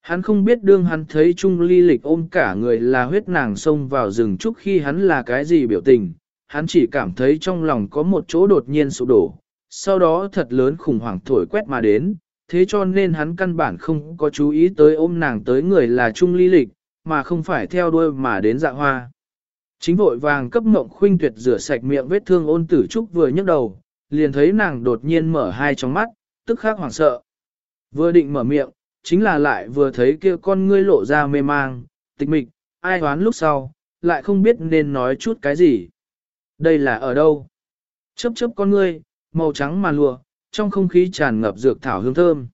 Hắn không biết đương hắn thấy Trung Ly Lịch ôm cả người là huyết nàng xông vào rừng trúc khi hắn là cái gì biểu tình, hắn chỉ cảm thấy trong lòng có một chỗ đột nhiên sụp đổ, sau đó thật lớn khủng hoảng thổi quét mà đến, thế cho nên hắn căn bản không có chú ý tới ôm nàng tới người là Trung Ly Lịch, mà không phải theo đuôi mà đến dạ hoa. Chính vội vàng cấp mộng khuynh tuyệt rửa sạch miệng vết thương ôn tử trúc vừa nhấc đầu, liền thấy nàng đột nhiên mở hai tròng mắt, tức khắc hoảng sợ. Vừa định mở miệng, chính là lại vừa thấy kia con ngươi lộ ra mê mang, tịch mịch, ai hoán lúc sau, lại không biết nên nói chút cái gì. Đây là ở đâu? Chớp chớp con ngươi, màu trắng mà lùa, trong không khí tràn ngập dược thảo hương thơm.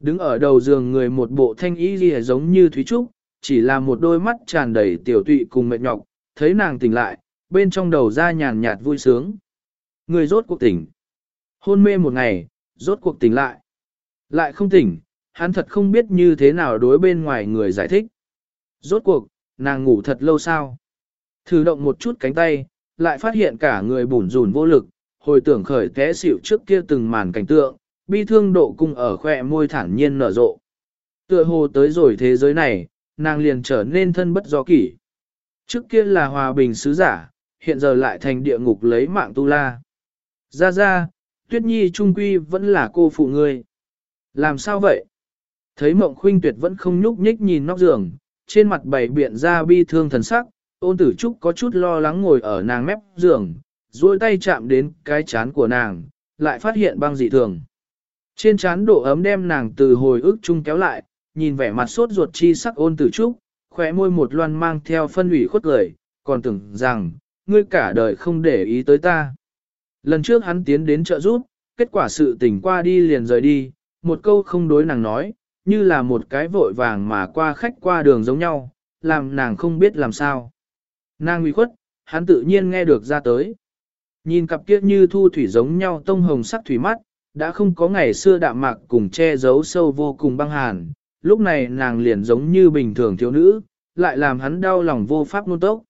Đứng ở đầu giường người một bộ thanh ý gì giống như Thúy Trúc, chỉ là một đôi mắt tràn đầy tiểu tụy cùng mệt nhọc, thấy nàng tỉnh lại, bên trong đầu ra nhàn nhạt vui sướng. Người rốt cuộc tỉnh. Hôn mê một ngày, rốt cuộc tỉnh lại. Lại không tỉnh, hắn thật không biết như thế nào đối bên ngoài người giải thích. Rốt cuộc, nàng ngủ thật lâu sao? Thử động một chút cánh tay, lại phát hiện cả người bủn rủn vô lực, hồi tưởng khởi té xỉu trước kia từng màn cảnh tượng, bi thương độ cung ở khỏe môi thản nhiên nở rộ. Tựa hồ tới rồi thế giới này, nàng liền trở nên thân bất do kỷ. Trước kia là hòa bình sứ giả, hiện giờ lại thành địa ngục lấy mạng tu la. Ra ra, tuyết nhi trung quy vẫn là cô phụ ngươi. Làm sao vậy? Thấy mộng khuynh tuyệt vẫn không nhúc nhích nhìn nóc giường, trên mặt bày biện ra bi thương thần sắc, ôn tử trúc có chút lo lắng ngồi ở nàng mép giường, duỗi tay chạm đến cái chán của nàng, lại phát hiện băng dị thường. Trên chán độ ấm đem nàng từ hồi ức chung kéo lại, nhìn vẻ mặt sốt ruột chi sắc ôn tử trúc, khóe môi một loan mang theo phân ủy khuất lời, còn tưởng rằng, ngươi cả đời không để ý tới ta. Lần trước hắn tiến đến trợ giúp, kết quả sự tình qua đi liền rời đi, một câu không đối nàng nói, như là một cái vội vàng mà qua khách qua đường giống nhau, làm nàng không biết làm sao. Nàng nguy khuất, hắn tự nhiên nghe được ra tới. Nhìn cặp kia như thu thủy giống nhau tông hồng sắc thủy mắt, đã không có ngày xưa đạm mạc cùng che giấu sâu vô cùng băng hàn, lúc này nàng liền giống như bình thường thiếu nữ, lại làm hắn đau lòng vô pháp nôn tốc.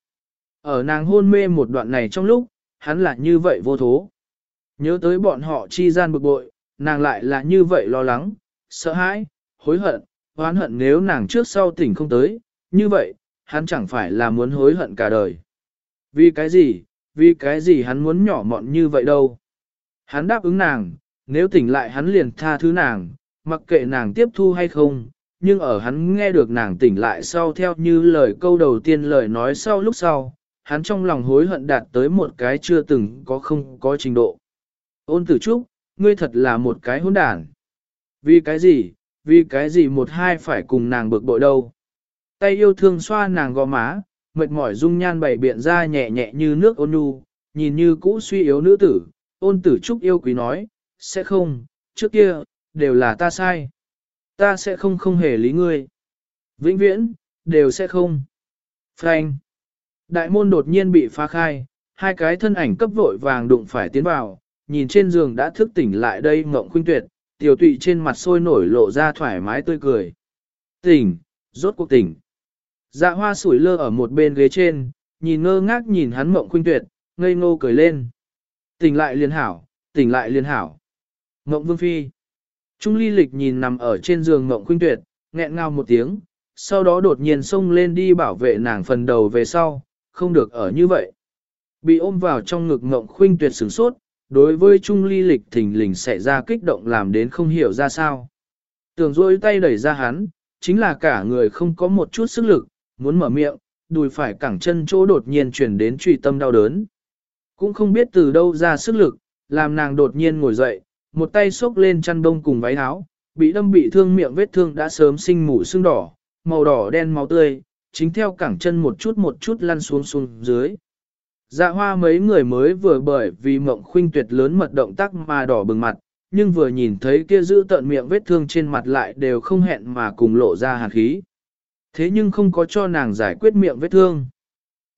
Ở nàng hôn mê một đoạn này trong lúc, hắn lại như vậy vô thố. Nhớ tới bọn họ chi gian bực bội, nàng lại là như vậy lo lắng, sợ hãi, hối hận, oán hận nếu nàng trước sau tỉnh không tới, như vậy, hắn chẳng phải là muốn hối hận cả đời. Vì cái gì, vì cái gì hắn muốn nhỏ mọn như vậy đâu. Hắn đáp ứng nàng, nếu tỉnh lại hắn liền tha thứ nàng, mặc kệ nàng tiếp thu hay không, nhưng ở hắn nghe được nàng tỉnh lại sau theo như lời câu đầu tiên lời nói sau lúc sau, hắn trong lòng hối hận đạt tới một cái chưa từng có không có trình độ. Ôn tử trúc, ngươi thật là một cái hỗn đản. Vì cái gì, vì cái gì một hai phải cùng nàng bực bội đâu. Tay yêu thương xoa nàng gò má, mệt mỏi dung nhan bảy biện ra nhẹ nhẹ như nước ôn nhu, nhìn như cũ suy yếu nữ tử, ôn tử trúc yêu quý nói, sẽ không, trước kia, đều là ta sai. Ta sẽ không không hề lý ngươi. Vĩnh viễn, đều sẽ không. Frank. Đại môn đột nhiên bị phá khai, hai cái thân ảnh cấp vội vàng đụng phải tiến vào, nhìn trên giường đã thức tỉnh lại đây ngộng khuynh tuyệt, tiểu tụy trên mặt sôi nổi lộ ra thoải mái tươi cười. Tỉnh, rốt cuộc tỉnh. Dạ hoa sủi lơ ở một bên ghế trên, nhìn ngơ ngác nhìn hắn mộng khuynh tuyệt, ngây ngô cười lên. Tỉnh lại liên hảo, tỉnh lại liên hảo. Mộng vương phi. Trung ly lịch nhìn nằm ở trên giường mộng khuynh tuyệt, nghẹn ngào một tiếng, sau đó đột nhiên xông lên đi bảo vệ nàng phần đầu về sau, không được ở như vậy. Bị ôm vào trong ngực mộng khuynh tuyệt sửng sốt, đối với Trung Ly lịch thình lình xảy ra kích động làm đến không hiểu ra sao. Tưởng rôi tay đẩy ra hắn, chính là cả người không có một chút sức lực, muốn mở miệng, đùi phải cẳng chân chỗ đột nhiên chuyển đến truy tâm đau đớn. Cũng không biết từ đâu ra sức lực, làm nàng đột nhiên ngồi dậy, một tay xốc lên chăn đông cùng váy áo, bị đâm bị thương miệng vết thương đã sớm sinh mủ sưng đỏ, màu đỏ đen máu tươi, chính theo cẳng chân một chút một chút lăn xuống xuống dưới. Dạ hoa mấy người mới vừa bởi vì mộng khuynh tuyệt lớn mật động tác mà đỏ bừng mặt, nhưng vừa nhìn thấy kia giữ tận miệng vết thương trên mặt lại đều không hẹn mà cùng lộ ra hạt khí. Thế nhưng không có cho nàng giải quyết miệng vết thương.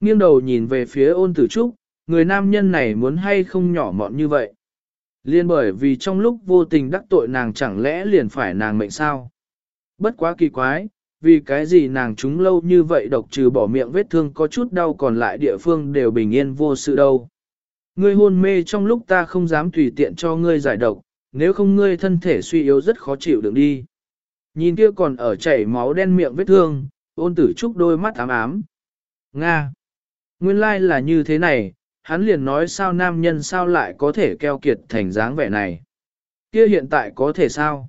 Nghiêng đầu nhìn về phía ôn tử trúc, người nam nhân này muốn hay không nhỏ mọn như vậy. Liên bởi vì trong lúc vô tình đắc tội nàng chẳng lẽ liền phải nàng mệnh sao. Bất quá kỳ quái, vì cái gì nàng chúng lâu như vậy độc trừ bỏ miệng vết thương có chút đau còn lại địa phương đều bình yên vô sự đâu. Ngươi hôn mê trong lúc ta không dám tùy tiện cho ngươi giải độc, nếu không ngươi thân thể suy yếu rất khó chịu đựng đi. Nhìn kia còn ở chảy máu đen miệng vết thương, ôn tử trúc đôi mắt ám ám. Nga! Nguyên lai like là như thế này, hắn liền nói sao nam nhân sao lại có thể keo kiệt thành dáng vẻ này. Kia hiện tại có thể sao?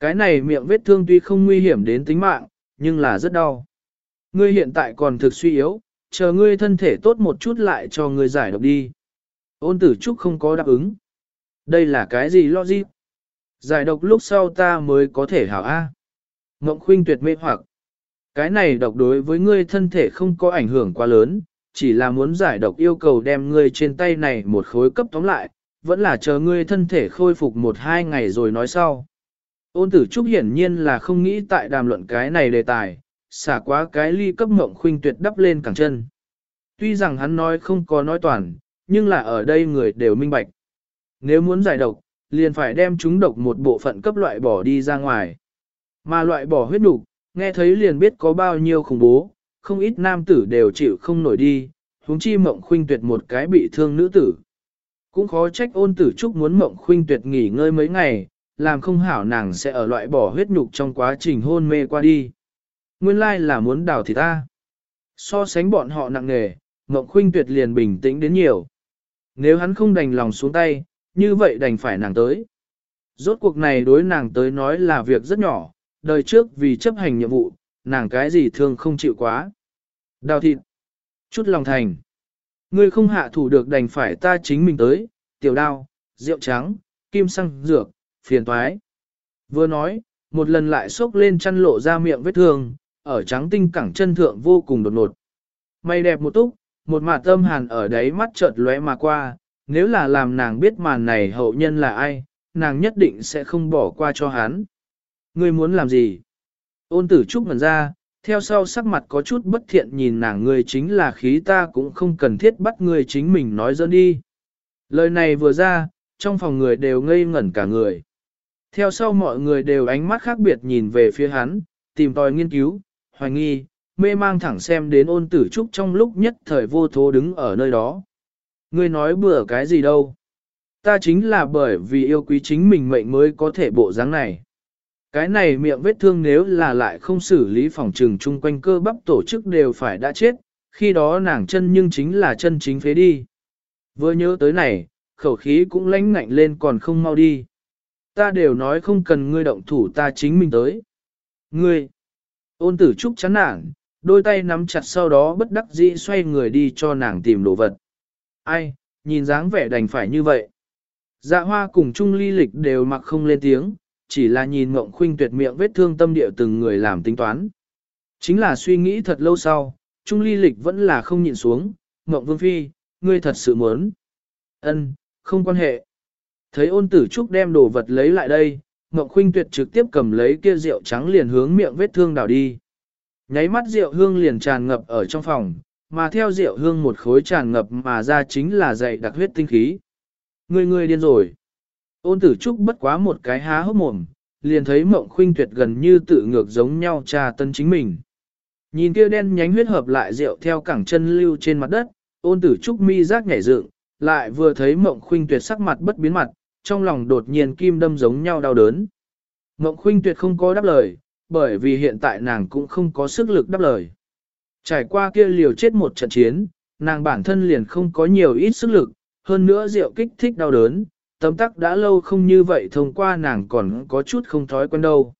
Cái này miệng vết thương tuy không nguy hiểm đến tính mạng, nhưng là rất đau. Ngươi hiện tại còn thực suy yếu, chờ ngươi thân thể tốt một chút lại cho ngươi giải độc đi. Ôn tử trúc không có đáp ứng. Đây là cái gì lo gì? Giải độc lúc sau ta mới có thể hảo A. Ngộng khuynh tuyệt mê hoặc. Cái này độc đối với ngươi thân thể không có ảnh hưởng quá lớn, chỉ là muốn giải độc yêu cầu đem ngươi trên tay này một khối cấp tóm lại, vẫn là chờ ngươi thân thể khôi phục một hai ngày rồi nói sau. Ôn tử trúc hiển nhiên là không nghĩ tại đàm luận cái này đề tài, xả quá cái ly cấp mộng khuynh tuyệt đắp lên cẳng chân. Tuy rằng hắn nói không có nói toàn, nhưng là ở đây người đều minh bạch. Nếu muốn giải độc, liền phải đem chúng độc một bộ phận cấp loại bỏ đi ra ngoài. Mà loại bỏ huyết đục, nghe thấy liền biết có bao nhiêu khủng bố, không ít nam tử đều chịu không nổi đi, huống chi mộng khuynh tuyệt một cái bị thương nữ tử. Cũng khó trách ôn tử trúc muốn mộng khuynh tuyệt nghỉ ngơi mấy ngày, làm không hảo nàng sẽ ở loại bỏ huyết nhục trong quá trình hôn mê qua đi. Nguyên lai là muốn đào thì ta. So sánh bọn họ nặng nề, mộng khuynh tuyệt liền bình tĩnh đến nhiều. Nếu hắn không đành lòng xuống tay, như vậy đành phải nàng tới. Rốt cuộc này đối nàng tới nói là việc rất nhỏ, đời trước vì chấp hành nhiệm vụ, nàng cái gì thương không chịu quá. Đào thịt. Chút lòng thành. Ngươi không hạ thủ được đành phải ta chính mình tới, tiểu đao, rượu trắng, kim xăng, dược, phiền toái. Vừa nói, một lần lại xốc lên chăn lộ ra miệng vết thương, ở trắng tinh cẳng chân thượng vô cùng đột ngột. Mày đẹp một túc, một mạt tâm hàn ở đấy mắt chợt lóe mà qua, nếu là làm nàng biết màn này hậu nhân là ai, nàng nhất định sẽ không bỏ qua cho hắn. Ngươi muốn làm gì? Ôn tử trúc ngần ra, theo sau sắc mặt có chút bất thiện nhìn nàng người chính là khí ta cũng không cần thiết bắt người chính mình nói dẫn đi. Lời này vừa ra, trong phòng người đều ngây ngẩn cả người. Theo sau mọi người đều ánh mắt khác biệt nhìn về phía hắn, tìm tòi nghiên cứu, hoài nghi, mê mang thẳng xem đến ôn tử trúc trong lúc nhất thời vô thố đứng ở nơi đó. Ngươi nói bừa cái gì đâu. Ta chính là bởi vì yêu quý chính mình mệnh mới có thể bộ dáng này. Cái này miệng vết thương nếu là lại không xử lý phòng trừng chung quanh cơ bắp tổ chức đều phải đã chết, khi đó nàng chân nhưng chính là chân chính phế đi. Vừa nhớ tới này, khẩu khí cũng lãnh ngạnh lên còn không mau đi. Ta đều nói không cần ngươi động thủ ta chính mình tới. Ngươi! Ôn tử trúc chán nản, đôi tay nắm chặt sau đó bất đắc dĩ xoay người đi cho nàng tìm đồ vật. Ai, nhìn dáng vẻ đành phải như vậy. Dạ hoa cùng chung ly lịch đều mặc không lên tiếng, chỉ là nhìn Ngộng khuynh tuyệt miệng vết thương tâm địa từng người làm tính toán. Chính là suy nghĩ thật lâu sau, trung ly lịch vẫn là không nhịn xuống, Ngộng vương phi, ngươi thật sự muốn. ân không quan hệ. Thấy ôn tử trúc đem đồ vật lấy lại đây, mộng khuynh tuyệt trực tiếp cầm lấy kia rượu trắng liền hướng miệng vết thương đảo đi. Nháy mắt rượu hương liền tràn ngập ở trong phòng, mà theo rượu hương một khối tràn ngập mà ra chính là dậy đặc huyết tinh khí. Người người điên rồi. Ôn tử trúc bất quá một cái há hốc mồm, liền thấy mộng khuynh tuyệt gần như tự ngược giống nhau trà tân chính mình. Nhìn kia đen nhánh huyết hợp lại rượu theo cẳng chân lưu trên mặt đất, ôn tử trúc mi giác nhảy dựng, lại vừa thấy mộng khuynh tuyệt sắc mặt bất biến mặt, trong lòng đột nhiên kim đâm giống nhau đau đớn. Mộng khuynh tuyệt không có đáp lời, bởi vì hiện tại nàng cũng không có sức lực đáp lời. Trải qua kia liều chết một trận chiến, nàng bản thân liền không có nhiều ít sức lực, hơn nữa rượu kích thích đau đớn, tấm tắc đã lâu không như vậy thông qua nàng còn có chút không thói quen đâu.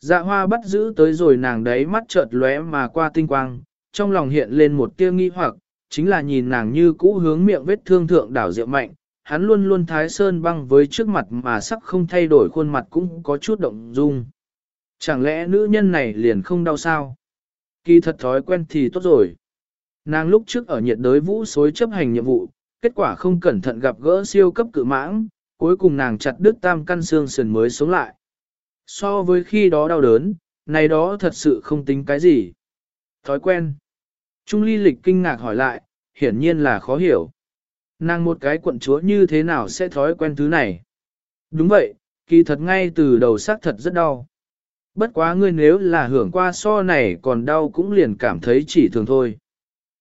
Dạ hoa bắt giữ tới rồi nàng đấy mắt chợt lóe mà qua tinh quang, trong lòng hiện lên một tia nghi hoặc, chính là nhìn nàng như cũ hướng miệng vết thương thượng đảo rượu mạnh, hắn luôn luôn thái sơn băng với trước mặt mà sắc không thay đổi khuôn mặt cũng có chút động dung. Chẳng lẽ nữ nhân này liền không đau sao? Kỳ thật thói quen thì tốt rồi. Nàng lúc trước ở nhiệt đới vũ xối chấp hành nhiệm vụ, kết quả không cẩn thận gặp gỡ siêu cấp cự mãng, cuối cùng nàng chặt đứt tam căn xương sườn mới sống lại. So với khi đó đau đớn, này đó thật sự không tính cái gì. Thói quen. Trung ly lịch kinh ngạc hỏi lại, hiển nhiên là khó hiểu. Nàng một cái quận chúa như thế nào sẽ thói quen thứ này? Đúng vậy, kỳ thật ngay từ đầu xác thật rất đau. Bất quá ngươi nếu là hưởng qua so này còn đau cũng liền cảm thấy chỉ thường thôi.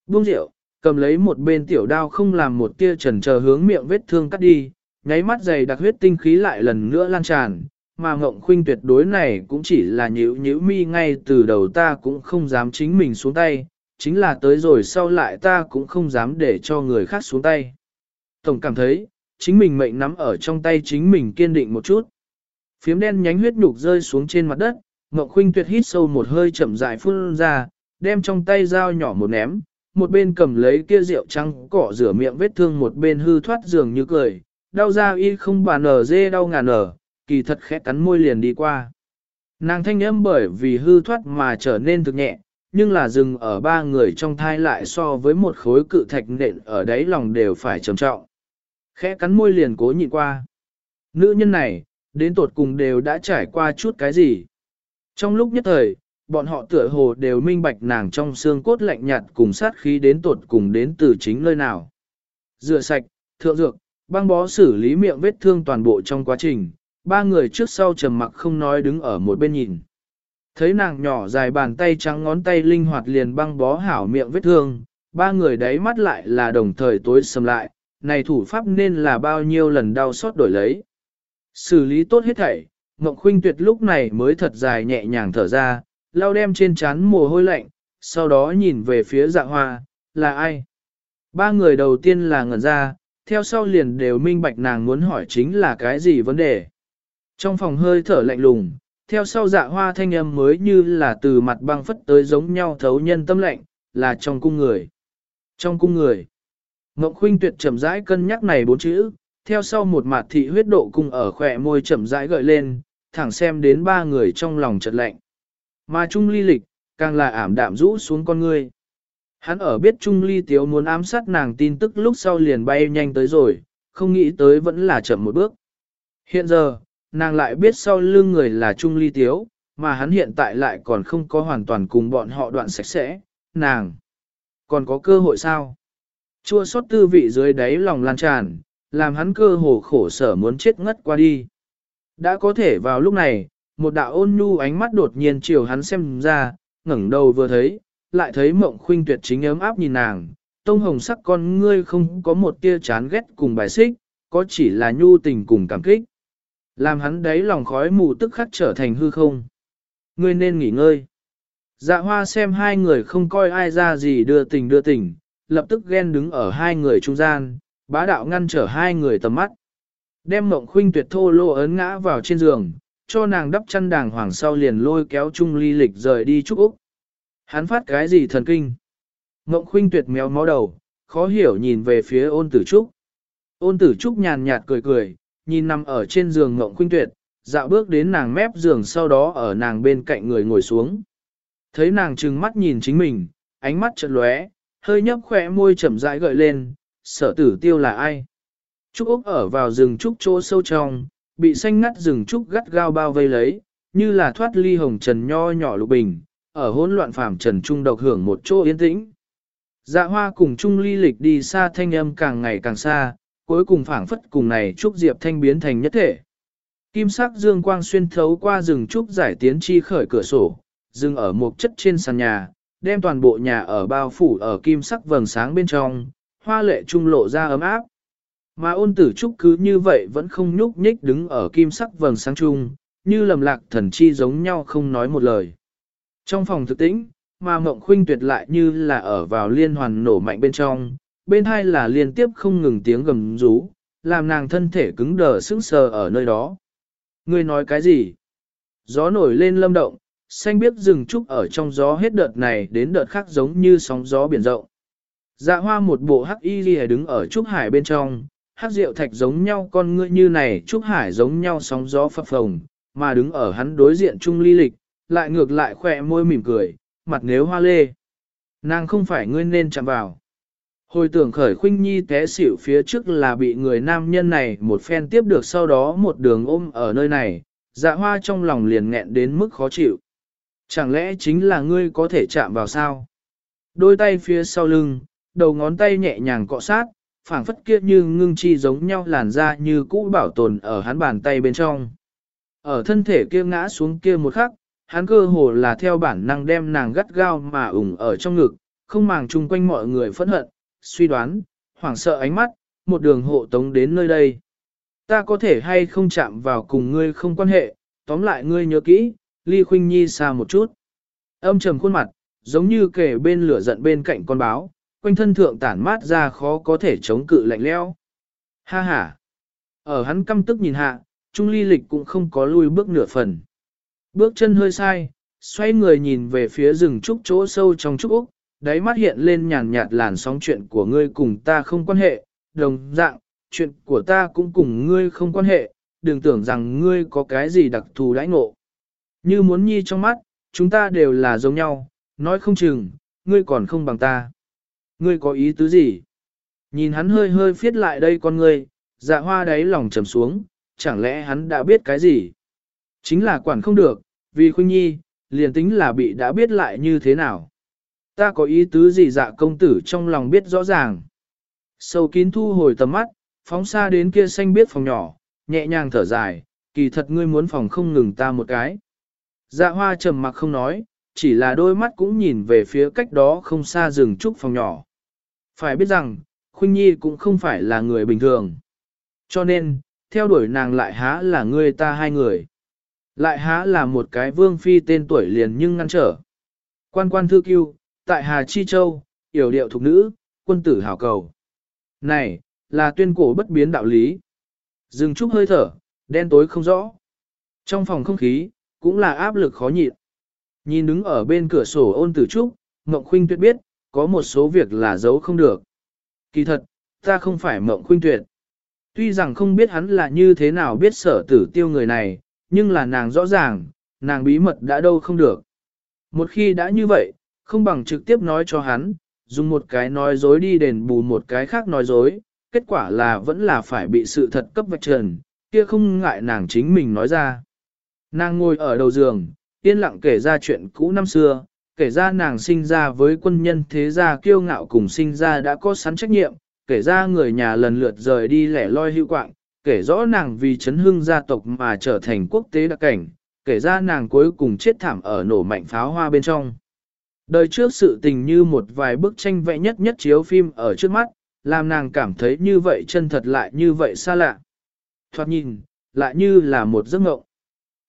Buông rượu, cầm lấy một bên tiểu đao không làm một tia trần chờ hướng miệng vết thương cắt đi, nháy mắt dày đặc huyết tinh khí lại lần nữa lan tràn, mà ngộng khuynh tuyệt đối này cũng chỉ là nhữ nhữ mi ngay từ đầu ta cũng không dám chính mình xuống tay, chính là tới rồi sau lại ta cũng không dám để cho người khác xuống tay. Tổng cảm thấy, chính mình mệnh nắm ở trong tay chính mình kiên định một chút. Phiếm đen nhánh huyết nhục rơi xuống trên mặt đất, Ngọc Khuynh tuyệt hít sâu một hơi chậm rãi phun ra, đem trong tay dao nhỏ một ném, một bên cầm lấy kia rượu trắng cỏ rửa miệng vết thương một bên hư thoát giường như cười, đau da y không bà nở dê đau ngàn nở, kỳ thật khẽ cắn môi liền đi qua. Nàng thanh âm bởi vì hư thoát mà trở nên thực nhẹ, nhưng là dừng ở ba người trong thai lại so với một khối cự thạch nện ở đáy lòng đều phải trầm trọng. Khẽ cắn môi liền cố nhịn qua. Nữ nhân này, đến tột cùng đều đã trải qua chút cái gì. Trong lúc nhất thời, bọn họ tựa hồ đều minh bạch nàng trong xương cốt lạnh nhạt cùng sát khí đến tột cùng đến từ chính nơi nào. Rửa sạch, thượng dược, băng bó xử lý miệng vết thương toàn bộ trong quá trình, ba người trước sau trầm mặc không nói đứng ở một bên nhìn. Thấy nàng nhỏ dài bàn tay trắng ngón tay linh hoạt liền băng bó hảo miệng vết thương, ba người đáy mắt lại là đồng thời tối sầm lại, này thủ pháp nên là bao nhiêu lần đau xót đổi lấy. Xử lý tốt hết thảy, Ngọc Khuynh Tuyệt lúc này mới thật dài nhẹ nhàng thở ra, lau đem trên trán mồ hôi lạnh, sau đó nhìn về phía dạ hoa, là ai? Ba người đầu tiên là ngẩn ra, theo sau liền đều minh bạch nàng muốn hỏi chính là cái gì vấn đề. Trong phòng hơi thở lạnh lùng, theo sau dạ hoa thanh âm mới như là từ mặt băng phất tới giống nhau thấu nhân tâm lạnh, là trong cung người. Trong cung người. Ngọc Khuynh tuyệt chậm rãi cân nhắc này bốn chữ, theo sau một mặt thị huyết độ cung ở khỏe môi chậm rãi gợi lên, thẳng xem đến ba người trong lòng chợt lạnh. Mà Trung Ly lịch, càng là ảm đạm rũ xuống con ngươi. Hắn ở biết Trung Ly Tiếu muốn ám sát nàng tin tức lúc sau liền bay nhanh tới rồi, không nghĩ tới vẫn là chậm một bước. Hiện giờ, nàng lại biết sau lưng người là Trung Ly Tiếu, mà hắn hiện tại lại còn không có hoàn toàn cùng bọn họ đoạn sạch sẽ, nàng. Còn có cơ hội sao? Chua xót tư vị dưới đáy lòng lan tràn, làm hắn cơ hồ khổ sở muốn chết ngất qua đi. Đã có thể vào lúc này, một đạo ôn nhu ánh mắt đột nhiên chiều hắn xem ra, ngẩng đầu vừa thấy, lại thấy mộng khuynh tuyệt chính ấm áp nhìn nàng, tông hồng sắc con ngươi không có một tia chán ghét cùng bài xích, có chỉ là nhu tình cùng cảm kích. Làm hắn đấy lòng khói mù tức khắc trở thành hư không. Ngươi nên nghỉ ngơi. Dạ hoa xem hai người không coi ai ra gì đưa tình đưa tình, lập tức ghen đứng ở hai người trung gian, bá đạo ngăn trở hai người tầm mắt. Đem mộng khuynh tuyệt thô lô ấn ngã vào trên giường, cho nàng đắp chăn đàng hoàng sau liền lôi kéo chung ly lịch rời đi chúc Úc. Hắn phát cái gì thần kinh? Ngộng khuynh tuyệt méo mó đầu, khó hiểu nhìn về phía ôn tử trúc. Ôn tử trúc nhàn nhạt cười cười, nhìn nằm ở trên giường Ngộng khuynh tuyệt, dạo bước đến nàng mép giường sau đó ở nàng bên cạnh người ngồi xuống. Thấy nàng trừng mắt nhìn chính mình, ánh mắt chợt lóe, hơi nhấp khỏe môi chậm rãi gợi lên, sở tử tiêu là ai? Trúc Úc ở vào rừng trúc chỗ sâu trong, bị xanh ngắt rừng trúc gắt gao bao vây lấy, như là thoát ly hồng trần nho nhỏ lục bình, ở hỗn loạn phàm trần trung độc hưởng một chỗ yên tĩnh. Dạ hoa cùng Trung ly lịch đi xa thanh âm càng ngày càng xa, cuối cùng phảng phất cùng này trúc diệp thanh biến thành nhất thể. Kim sắc dương quang xuyên thấu qua rừng trúc giải tiến chi khởi cửa sổ, dừng ở một chất trên sàn nhà, đem toàn bộ nhà ở bao phủ ở kim sắc vầng sáng bên trong, hoa lệ trung lộ ra ấm áp. Mà ôn tử trúc cứ như vậy vẫn không nhúc nhích đứng ở kim sắc vầng sáng trung, như lầm lạc thần chi giống nhau không nói một lời. Trong phòng thực tĩnh, mà mộng khuynh tuyệt lại như là ở vào liên hoàn nổ mạnh bên trong, bên hai là liên tiếp không ngừng tiếng gầm rú, làm nàng thân thể cứng đờ sững sờ ở nơi đó. Ngươi nói cái gì? Gió nổi lên lâm động, xanh biếc rừng trúc ở trong gió hết đợt này đến đợt khác giống như sóng gió biển rộng. Dạ hoa một bộ hắc y ghi đứng ở trúc hải bên trong, Hát rượu thạch giống nhau con ngươi như này trúc hải giống nhau sóng gió phập phồng, mà đứng ở hắn đối diện trung ly lịch, lại ngược lại khỏe môi mỉm cười, mặt nếu hoa lê. Nàng không phải ngươi nên chạm vào. Hồi tưởng khởi khuynh nhi té xỉu phía trước là bị người nam nhân này một phen tiếp được sau đó một đường ôm ở nơi này, dạ hoa trong lòng liền nghẹn đến mức khó chịu. Chẳng lẽ chính là ngươi có thể chạm vào sao? Đôi tay phía sau lưng, đầu ngón tay nhẹ nhàng cọ sát, phảng phất kia như ngưng chi giống nhau làn ra như cũ bảo tồn ở hắn bàn tay bên trong. Ở thân thể kia ngã xuống kia một khắc, hắn cơ hồ là theo bản năng đem nàng gắt gao mà ủng ở trong ngực, không màng chung quanh mọi người phẫn hận, suy đoán, hoảng sợ ánh mắt, một đường hộ tống đến nơi đây. Ta có thể hay không chạm vào cùng ngươi không quan hệ, tóm lại ngươi nhớ kỹ, ly khuynh nhi xa một chút. Âm trầm khuôn mặt, giống như kể bên lửa giận bên cạnh con báo, quanh thân thượng tản mát ra khó có thể chống cự lạnh leo. Ha ha! Ở hắn căm tức nhìn hạ, Trung Ly Lịch cũng không có lui bước nửa phần. Bước chân hơi sai, xoay người nhìn về phía rừng trúc chỗ sâu trong trúc Úc, đáy mắt hiện lên nhàn nhạt làn sóng chuyện của ngươi cùng ta không quan hệ, đồng dạng, chuyện của ta cũng cùng ngươi không quan hệ, đừng tưởng rằng ngươi có cái gì đặc thù đãi ngộ. Như muốn nhi trong mắt, chúng ta đều là giống nhau, nói không chừng, ngươi còn không bằng ta. Ngươi có ý tứ gì? Nhìn hắn hơi hơi phiết lại đây con ngươi, dạ hoa đáy lòng trầm xuống, chẳng lẽ hắn đã biết cái gì? Chính là quản không được, vì khuynh nhi, liền tính là bị đã biết lại như thế nào. Ta có ý tứ gì dạ công tử trong lòng biết rõ ràng. Sâu kín thu hồi tầm mắt, phóng xa đến kia xanh biết phòng nhỏ, nhẹ nhàng thở dài, kỳ thật ngươi muốn phòng không ngừng ta một cái. Dạ hoa trầm mặc không nói, chỉ là đôi mắt cũng nhìn về phía cách đó không xa rừng trúc phòng nhỏ. Phải biết rằng, Khuynh Nhi cũng không phải là người bình thường. Cho nên, theo đuổi nàng lại há là người ta hai người. Lại há là một cái vương phi tên tuổi liền nhưng ngăn trở. Quan quan thư kiêu, tại Hà Chi Châu, yểu điệu thục nữ, quân tử hảo cầu. Này, là tuyên cổ bất biến đạo lý. Dừng chút hơi thở, đen tối không rõ. Trong phòng không khí, cũng là áp lực khó nhịn. Nhìn đứng ở bên cửa sổ ôn tử trúc, Mộng Khuynh Tuyệt biết, có một số việc là giấu không được. Kỳ thật, ta không phải Mộng Khuynh Tuyệt. Tuy rằng không biết hắn là như thế nào biết sở tử tiêu người này, nhưng là nàng rõ ràng, nàng bí mật đã đâu không được. Một khi đã như vậy, không bằng trực tiếp nói cho hắn, dùng một cái nói dối đi đền bù một cái khác nói dối, kết quả là vẫn là phải bị sự thật cấp vạch trần, kia không ngại nàng chính mình nói ra. Nàng ngồi ở đầu giường, yên lặng kể ra chuyện cũ năm xưa, kể ra nàng sinh ra với quân nhân thế gia kiêu ngạo cùng sinh ra đã có sẵn trách nhiệm, kể ra người nhà lần lượt rời đi lẻ loi hữu quạng, kể rõ nàng vì chấn hưng gia tộc mà trở thành quốc tế đặc cảnh, kể ra nàng cuối cùng chết thảm ở nổ mạnh pháo hoa bên trong. Đời trước sự tình như một vài bức tranh vẽ nhất nhất chiếu phim ở trước mắt, làm nàng cảm thấy như vậy chân thật lại như vậy xa lạ. Thoạt nhìn, lại như là một giấc mộng.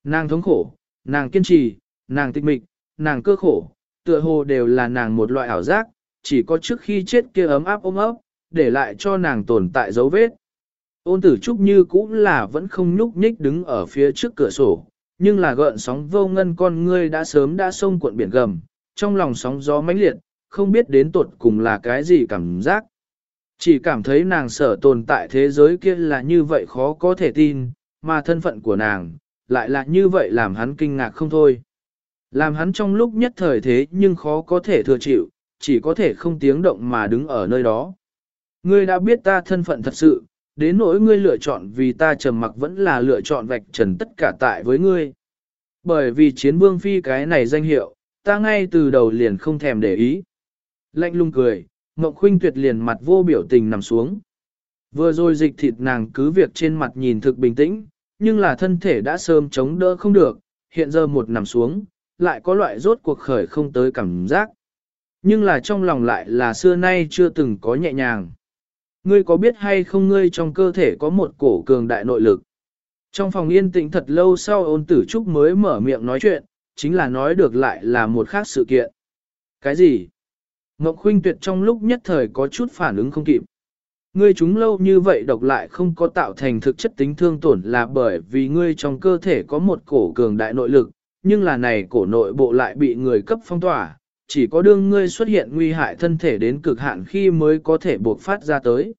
Nàng thống khổ, nàng kiên trì, nàng tịch mịch, nàng cơ khổ, tựa hồ đều là nàng một loại ảo giác, chỉ có trước khi chết kia ấm áp ôm ấp, để lại cho nàng tồn tại dấu vết. Ôn tử trúc như cũng là vẫn không nhúc nhích đứng ở phía trước cửa sổ, nhưng là gợn sóng vô ngân con ngươi đã sớm đã sông cuộn biển gầm, trong lòng sóng gió mãnh liệt, không biết đến tuột cùng là cái gì cảm giác. Chỉ cảm thấy nàng sở tồn tại thế giới kia là như vậy khó có thể tin, mà thân phận của nàng, lại là như vậy làm hắn kinh ngạc không thôi. Làm hắn trong lúc nhất thời thế nhưng khó có thể thừa chịu, chỉ có thể không tiếng động mà đứng ở nơi đó. Ngươi đã biết ta thân phận thật sự, đến nỗi ngươi lựa chọn vì ta trầm mặc vẫn là lựa chọn vạch trần tất cả tại với ngươi. Bởi vì chiến vương phi cái này danh hiệu, ta ngay từ đầu liền không thèm để ý. Lạnh lung cười, Ngọc Khuynh tuyệt liền mặt vô biểu tình nằm xuống. Vừa rồi dịch thịt nàng cứ việc trên mặt nhìn thực bình tĩnh, nhưng là thân thể đã sớm chống đỡ không được, hiện giờ một nằm xuống, lại có loại rốt cuộc khởi không tới cảm giác. Nhưng là trong lòng lại là xưa nay chưa từng có nhẹ nhàng. Ngươi có biết hay không ngươi trong cơ thể có một cổ cường đại nội lực? Trong phòng yên tĩnh thật lâu sau ôn tử trúc mới mở miệng nói chuyện, chính là nói được lại là một khác sự kiện. Cái gì? Ngọc Khuynh Tuyệt trong lúc nhất thời có chút phản ứng không kịp. Ngươi chúng lâu như vậy độc lại không có tạo thành thực chất tính thương tổn là bởi vì ngươi trong cơ thể có một cổ cường đại nội lực, nhưng là này cổ nội bộ lại bị người cấp phong tỏa, chỉ có đương ngươi xuất hiện nguy hại thân thể đến cực hạn khi mới có thể buộc phát ra tới.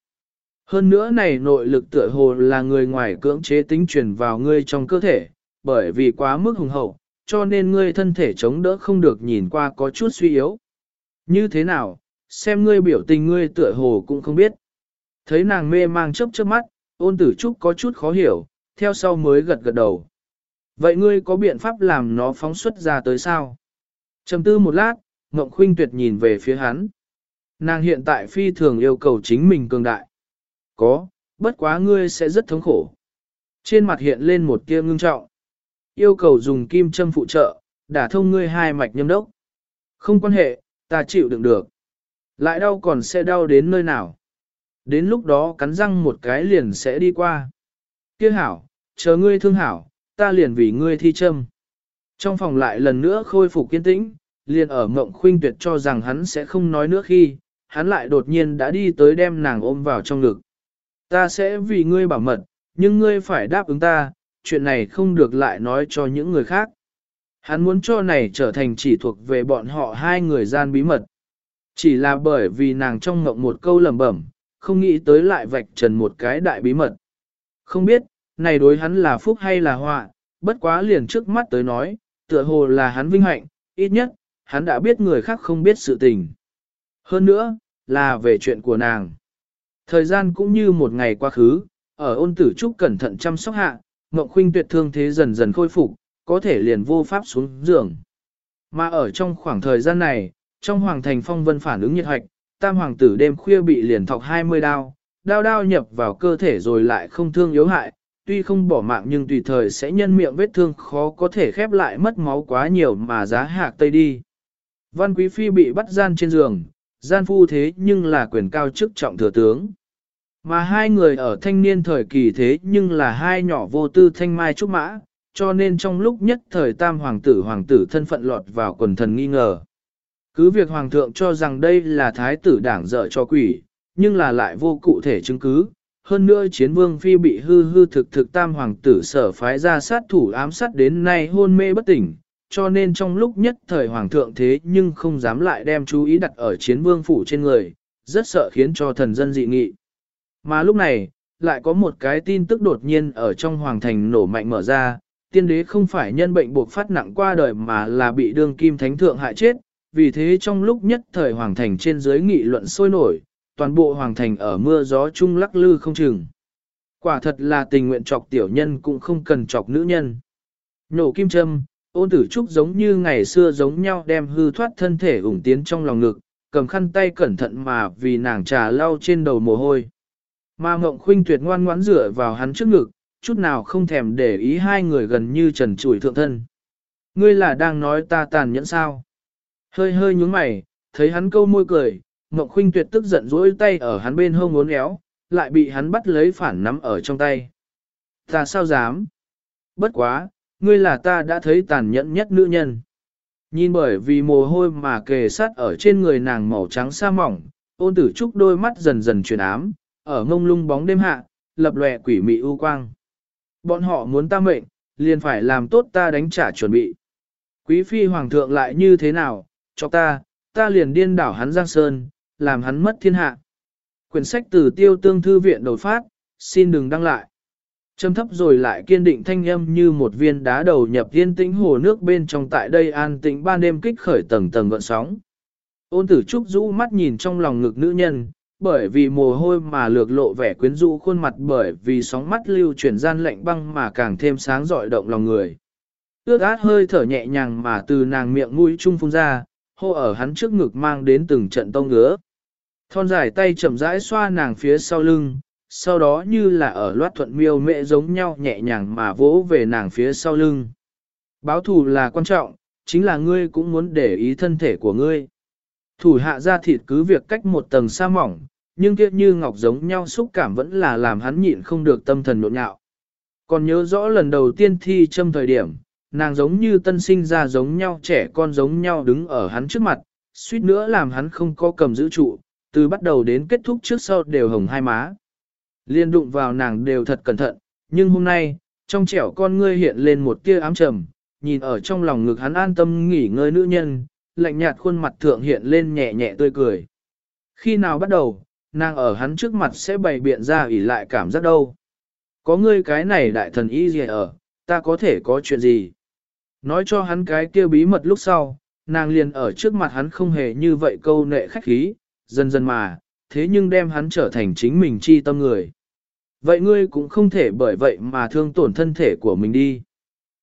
Hơn nữa này nội lực tựa hồ là người ngoài cưỡng chế tính truyền vào ngươi trong cơ thể, bởi vì quá mức hùng hậu, cho nên ngươi thân thể chống đỡ không được nhìn qua có chút suy yếu. Như thế nào, xem ngươi biểu tình ngươi tựa hồ cũng không biết. Thấy nàng mê mang chớp chớp mắt, ôn tử trúc có chút khó hiểu, theo sau mới gật gật đầu. Vậy ngươi có biện pháp làm nó phóng xuất ra tới sao? Trầm tư một lát, Ngộng Khuynh Tuyệt nhìn về phía hắn. Nàng hiện tại phi thường yêu cầu chính mình cường đại. Có, bất quá ngươi sẽ rất thống khổ. Trên mặt hiện lên một tia ngưng trọng. Yêu cầu dùng kim châm phụ trợ, đả thông ngươi hai mạch nhâm đốc. Không quan hệ, ta chịu đựng được. Lại đau còn sẽ đau đến nơi nào. Đến lúc đó cắn răng một cái liền sẽ đi qua. Kia hảo, chờ ngươi thương hảo, ta liền vì ngươi thi châm. Trong phòng lại lần nữa khôi phục kiên tĩnh, liền ở mộng khuynh tuyệt cho rằng hắn sẽ không nói nữa khi, hắn lại đột nhiên đã đi tới đem nàng ôm vào trong ngực. Ta sẽ vì ngươi bảo mật, nhưng ngươi phải đáp ứng ta, chuyện này không được lại nói cho những người khác. Hắn muốn cho này trở thành chỉ thuộc về bọn họ hai người gian bí mật. Chỉ là bởi vì nàng trong ngộng một câu lẩm bẩm, không nghĩ tới lại vạch trần một cái đại bí mật. Không biết, này đối hắn là phúc hay là họa, bất quá liền trước mắt tới nói, tựa hồ là hắn vinh hạnh, ít nhất, hắn đã biết người khác không biết sự tình. Hơn nữa, là về chuyện của nàng. Thời gian cũng như một ngày quá khứ, ở ôn tử trúc cẩn thận chăm sóc hạ, Ngọc Khuynh tuyệt thương thế dần dần khôi phục, có thể liền vô pháp xuống giường. Mà ở trong khoảng thời gian này, trong hoàng thành phong vân phản ứng nhiệt hạch, tam hoàng tử đêm khuya bị liền thọc 20 đao, đao đao nhập vào cơ thể rồi lại không thương yếu hại, tuy không bỏ mạng nhưng tùy thời sẽ nhân miệng vết thương khó có thể khép lại mất máu quá nhiều mà giá hạc tây đi. Văn Quý Phi bị bắt gian trên giường, gian phu thế nhưng là quyền cao chức trọng thừa tướng. Mà hai người ở thanh niên thời kỳ thế nhưng là hai nhỏ vô tư thanh mai trúc mã, cho nên trong lúc nhất thời tam hoàng tử hoàng tử thân phận lọt vào quần thần nghi ngờ. Cứ việc hoàng thượng cho rằng đây là thái tử đảng dở cho quỷ, nhưng là lại vô cụ thể chứng cứ. Hơn nữa chiến vương phi bị hư hư thực thực tam hoàng tử sở phái ra sát thủ ám sát đến nay hôn mê bất tỉnh, cho nên trong lúc nhất thời hoàng thượng thế nhưng không dám lại đem chú ý đặt ở chiến vương phủ trên người, rất sợ khiến cho thần dân dị nghị. Mà lúc này, lại có một cái tin tức đột nhiên ở trong hoàng thành nổ mạnh mở ra, tiên đế không phải nhân bệnh buộc phát nặng qua đời mà là bị đương kim thánh thượng hại chết, vì thế trong lúc nhất thời hoàng thành trên dưới nghị luận sôi nổi, toàn bộ hoàng thành ở mưa gió chung lắc lư không chừng. Quả thật là tình nguyện chọc tiểu nhân cũng không cần chọc nữ nhân. Nổ kim châm, ôn tử trúc giống như ngày xưa giống nhau đem hư thoát thân thể ủng tiến trong lòng ngực, cầm khăn tay cẩn thận mà vì nàng trà lau trên đầu mồ hôi. Mà mộng khuynh tuyệt ngoan ngoãn rửa vào hắn trước ngực, chút nào không thèm để ý hai người gần như trần trụi thượng thân. Ngươi là đang nói ta tàn nhẫn sao? Hơi hơi nhúng mày, thấy hắn câu môi cười, Ngọc Khuynh tuyệt tức giận dỗi tay ở hắn bên hông uốn éo, lại bị hắn bắt lấy phản nắm ở trong tay. Ta sao dám? Bất quá, ngươi là ta đã thấy tàn nhẫn nhất nữ nhân. Nhìn bởi vì mồ hôi mà kề sát ở trên người nàng màu trắng sa mỏng, ôn tử trúc đôi mắt dần dần chuyển ám, ở ngông lung bóng đêm hạ, lập lòe quỷ mị u quang. Bọn họ muốn ta mệnh, liền phải làm tốt ta đánh trả chuẩn bị. Quý phi hoàng thượng lại như thế nào, cho ta, ta liền điên đảo hắn Giang Sơn, làm hắn mất thiên hạ. Quyển sách từ tiêu tương thư viện đột phát, xin đừng đăng lại. Trầm thấp rồi lại kiên định thanh âm như một viên đá đầu nhập yên tĩnh hồ nước bên trong tại đây an tĩnh ban đêm kích khởi tầng tầng gợn sóng. Ôn tử trúc rũ mắt nhìn trong lòng ngực nữ nhân, bởi vì mồ hôi mà lược lộ vẻ quyến rũ khuôn mặt bởi vì sóng mắt lưu chuyển gian lạnh băng mà càng thêm sáng rọi động lòng người. Ước át hơi thở nhẹ nhàng mà từ nàng miệng mũi trung phun ra, hô ở hắn trước ngực mang đến từng trận tông ngứa. Thon dài tay chậm rãi xoa nàng phía sau lưng, sau đó như là ở loát thuận miêu mẹ giống nhau nhẹ nhàng mà vỗ về nàng phía sau lưng. Báo thù là quan trọng, chính là ngươi cũng muốn để ý thân thể của ngươi. Thủ hạ ra thịt cứ việc cách một tầng sa mỏng, nhưng kiếp như ngọc giống nhau xúc cảm vẫn là làm hắn nhịn không được tâm thần nộn nhạo. Còn nhớ rõ lần đầu tiên thi châm thời điểm, nàng giống như tân sinh ra giống nhau trẻ con giống nhau đứng ở hắn trước mặt, suýt nữa làm hắn không có cầm giữ trụ, từ bắt đầu đến kết thúc trước sau đều hồng hai má. Liên đụng vào nàng đều thật cẩn thận, nhưng hôm nay, trong trẻo con ngươi hiện lên một tia ám trầm, nhìn ở trong lòng ngực hắn an tâm nghỉ ngơi nữ nhân, lạnh nhạt khuôn mặt thượng hiện lên nhẹ nhẹ tươi cười. Khi nào bắt đầu, nàng ở hắn trước mặt sẽ bày biện ra ủy lại cảm giác đâu. Có ngươi cái này đại thần y gì ở, ta có thể có chuyện gì? Nói cho hắn cái kia bí mật lúc sau, nàng liền ở trước mặt hắn không hề như vậy câu nệ khách khí, dần dần mà, thế nhưng đem hắn trở thành chính mình chi tâm người. Vậy ngươi cũng không thể bởi vậy mà thương tổn thân thể của mình đi.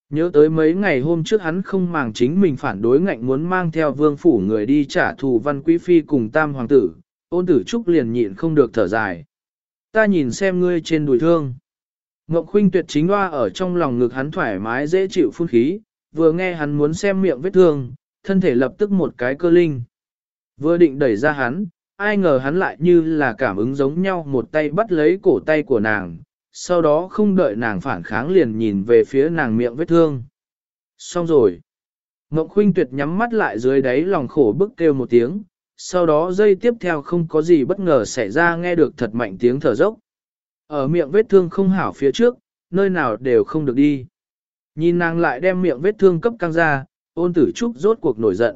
Nhớ tới mấy ngày hôm trước hắn không màng chính mình phản đối ngạnh muốn mang theo vương phủ người đi trả thù văn quý phi cùng tam hoàng tử, ôn tử trúc liền nhịn không được thở dài. Ta nhìn xem ngươi trên đùi thương. Ngọc khuynh tuyệt chính hoa ở trong lòng ngực hắn thoải mái dễ chịu phun khí, vừa nghe hắn muốn xem miệng vết thương, thân thể lập tức một cái cơ linh. Vừa định đẩy ra hắn, ai ngờ hắn lại như là cảm ứng giống nhau một tay bắt lấy cổ tay của nàng, sau đó không đợi nàng phản kháng liền nhìn về phía nàng miệng vết thương. Xong rồi. Mộng khuynh tuyệt nhắm mắt lại dưới đáy lòng khổ bức kêu một tiếng, sau đó dây tiếp theo không có gì bất ngờ xảy ra nghe được thật mạnh tiếng thở dốc. Ở miệng vết thương không hảo phía trước, nơi nào đều không được đi. Nhìn nàng lại đem miệng vết thương cấp căng ra, ôn tử trúc rốt cuộc nổi giận.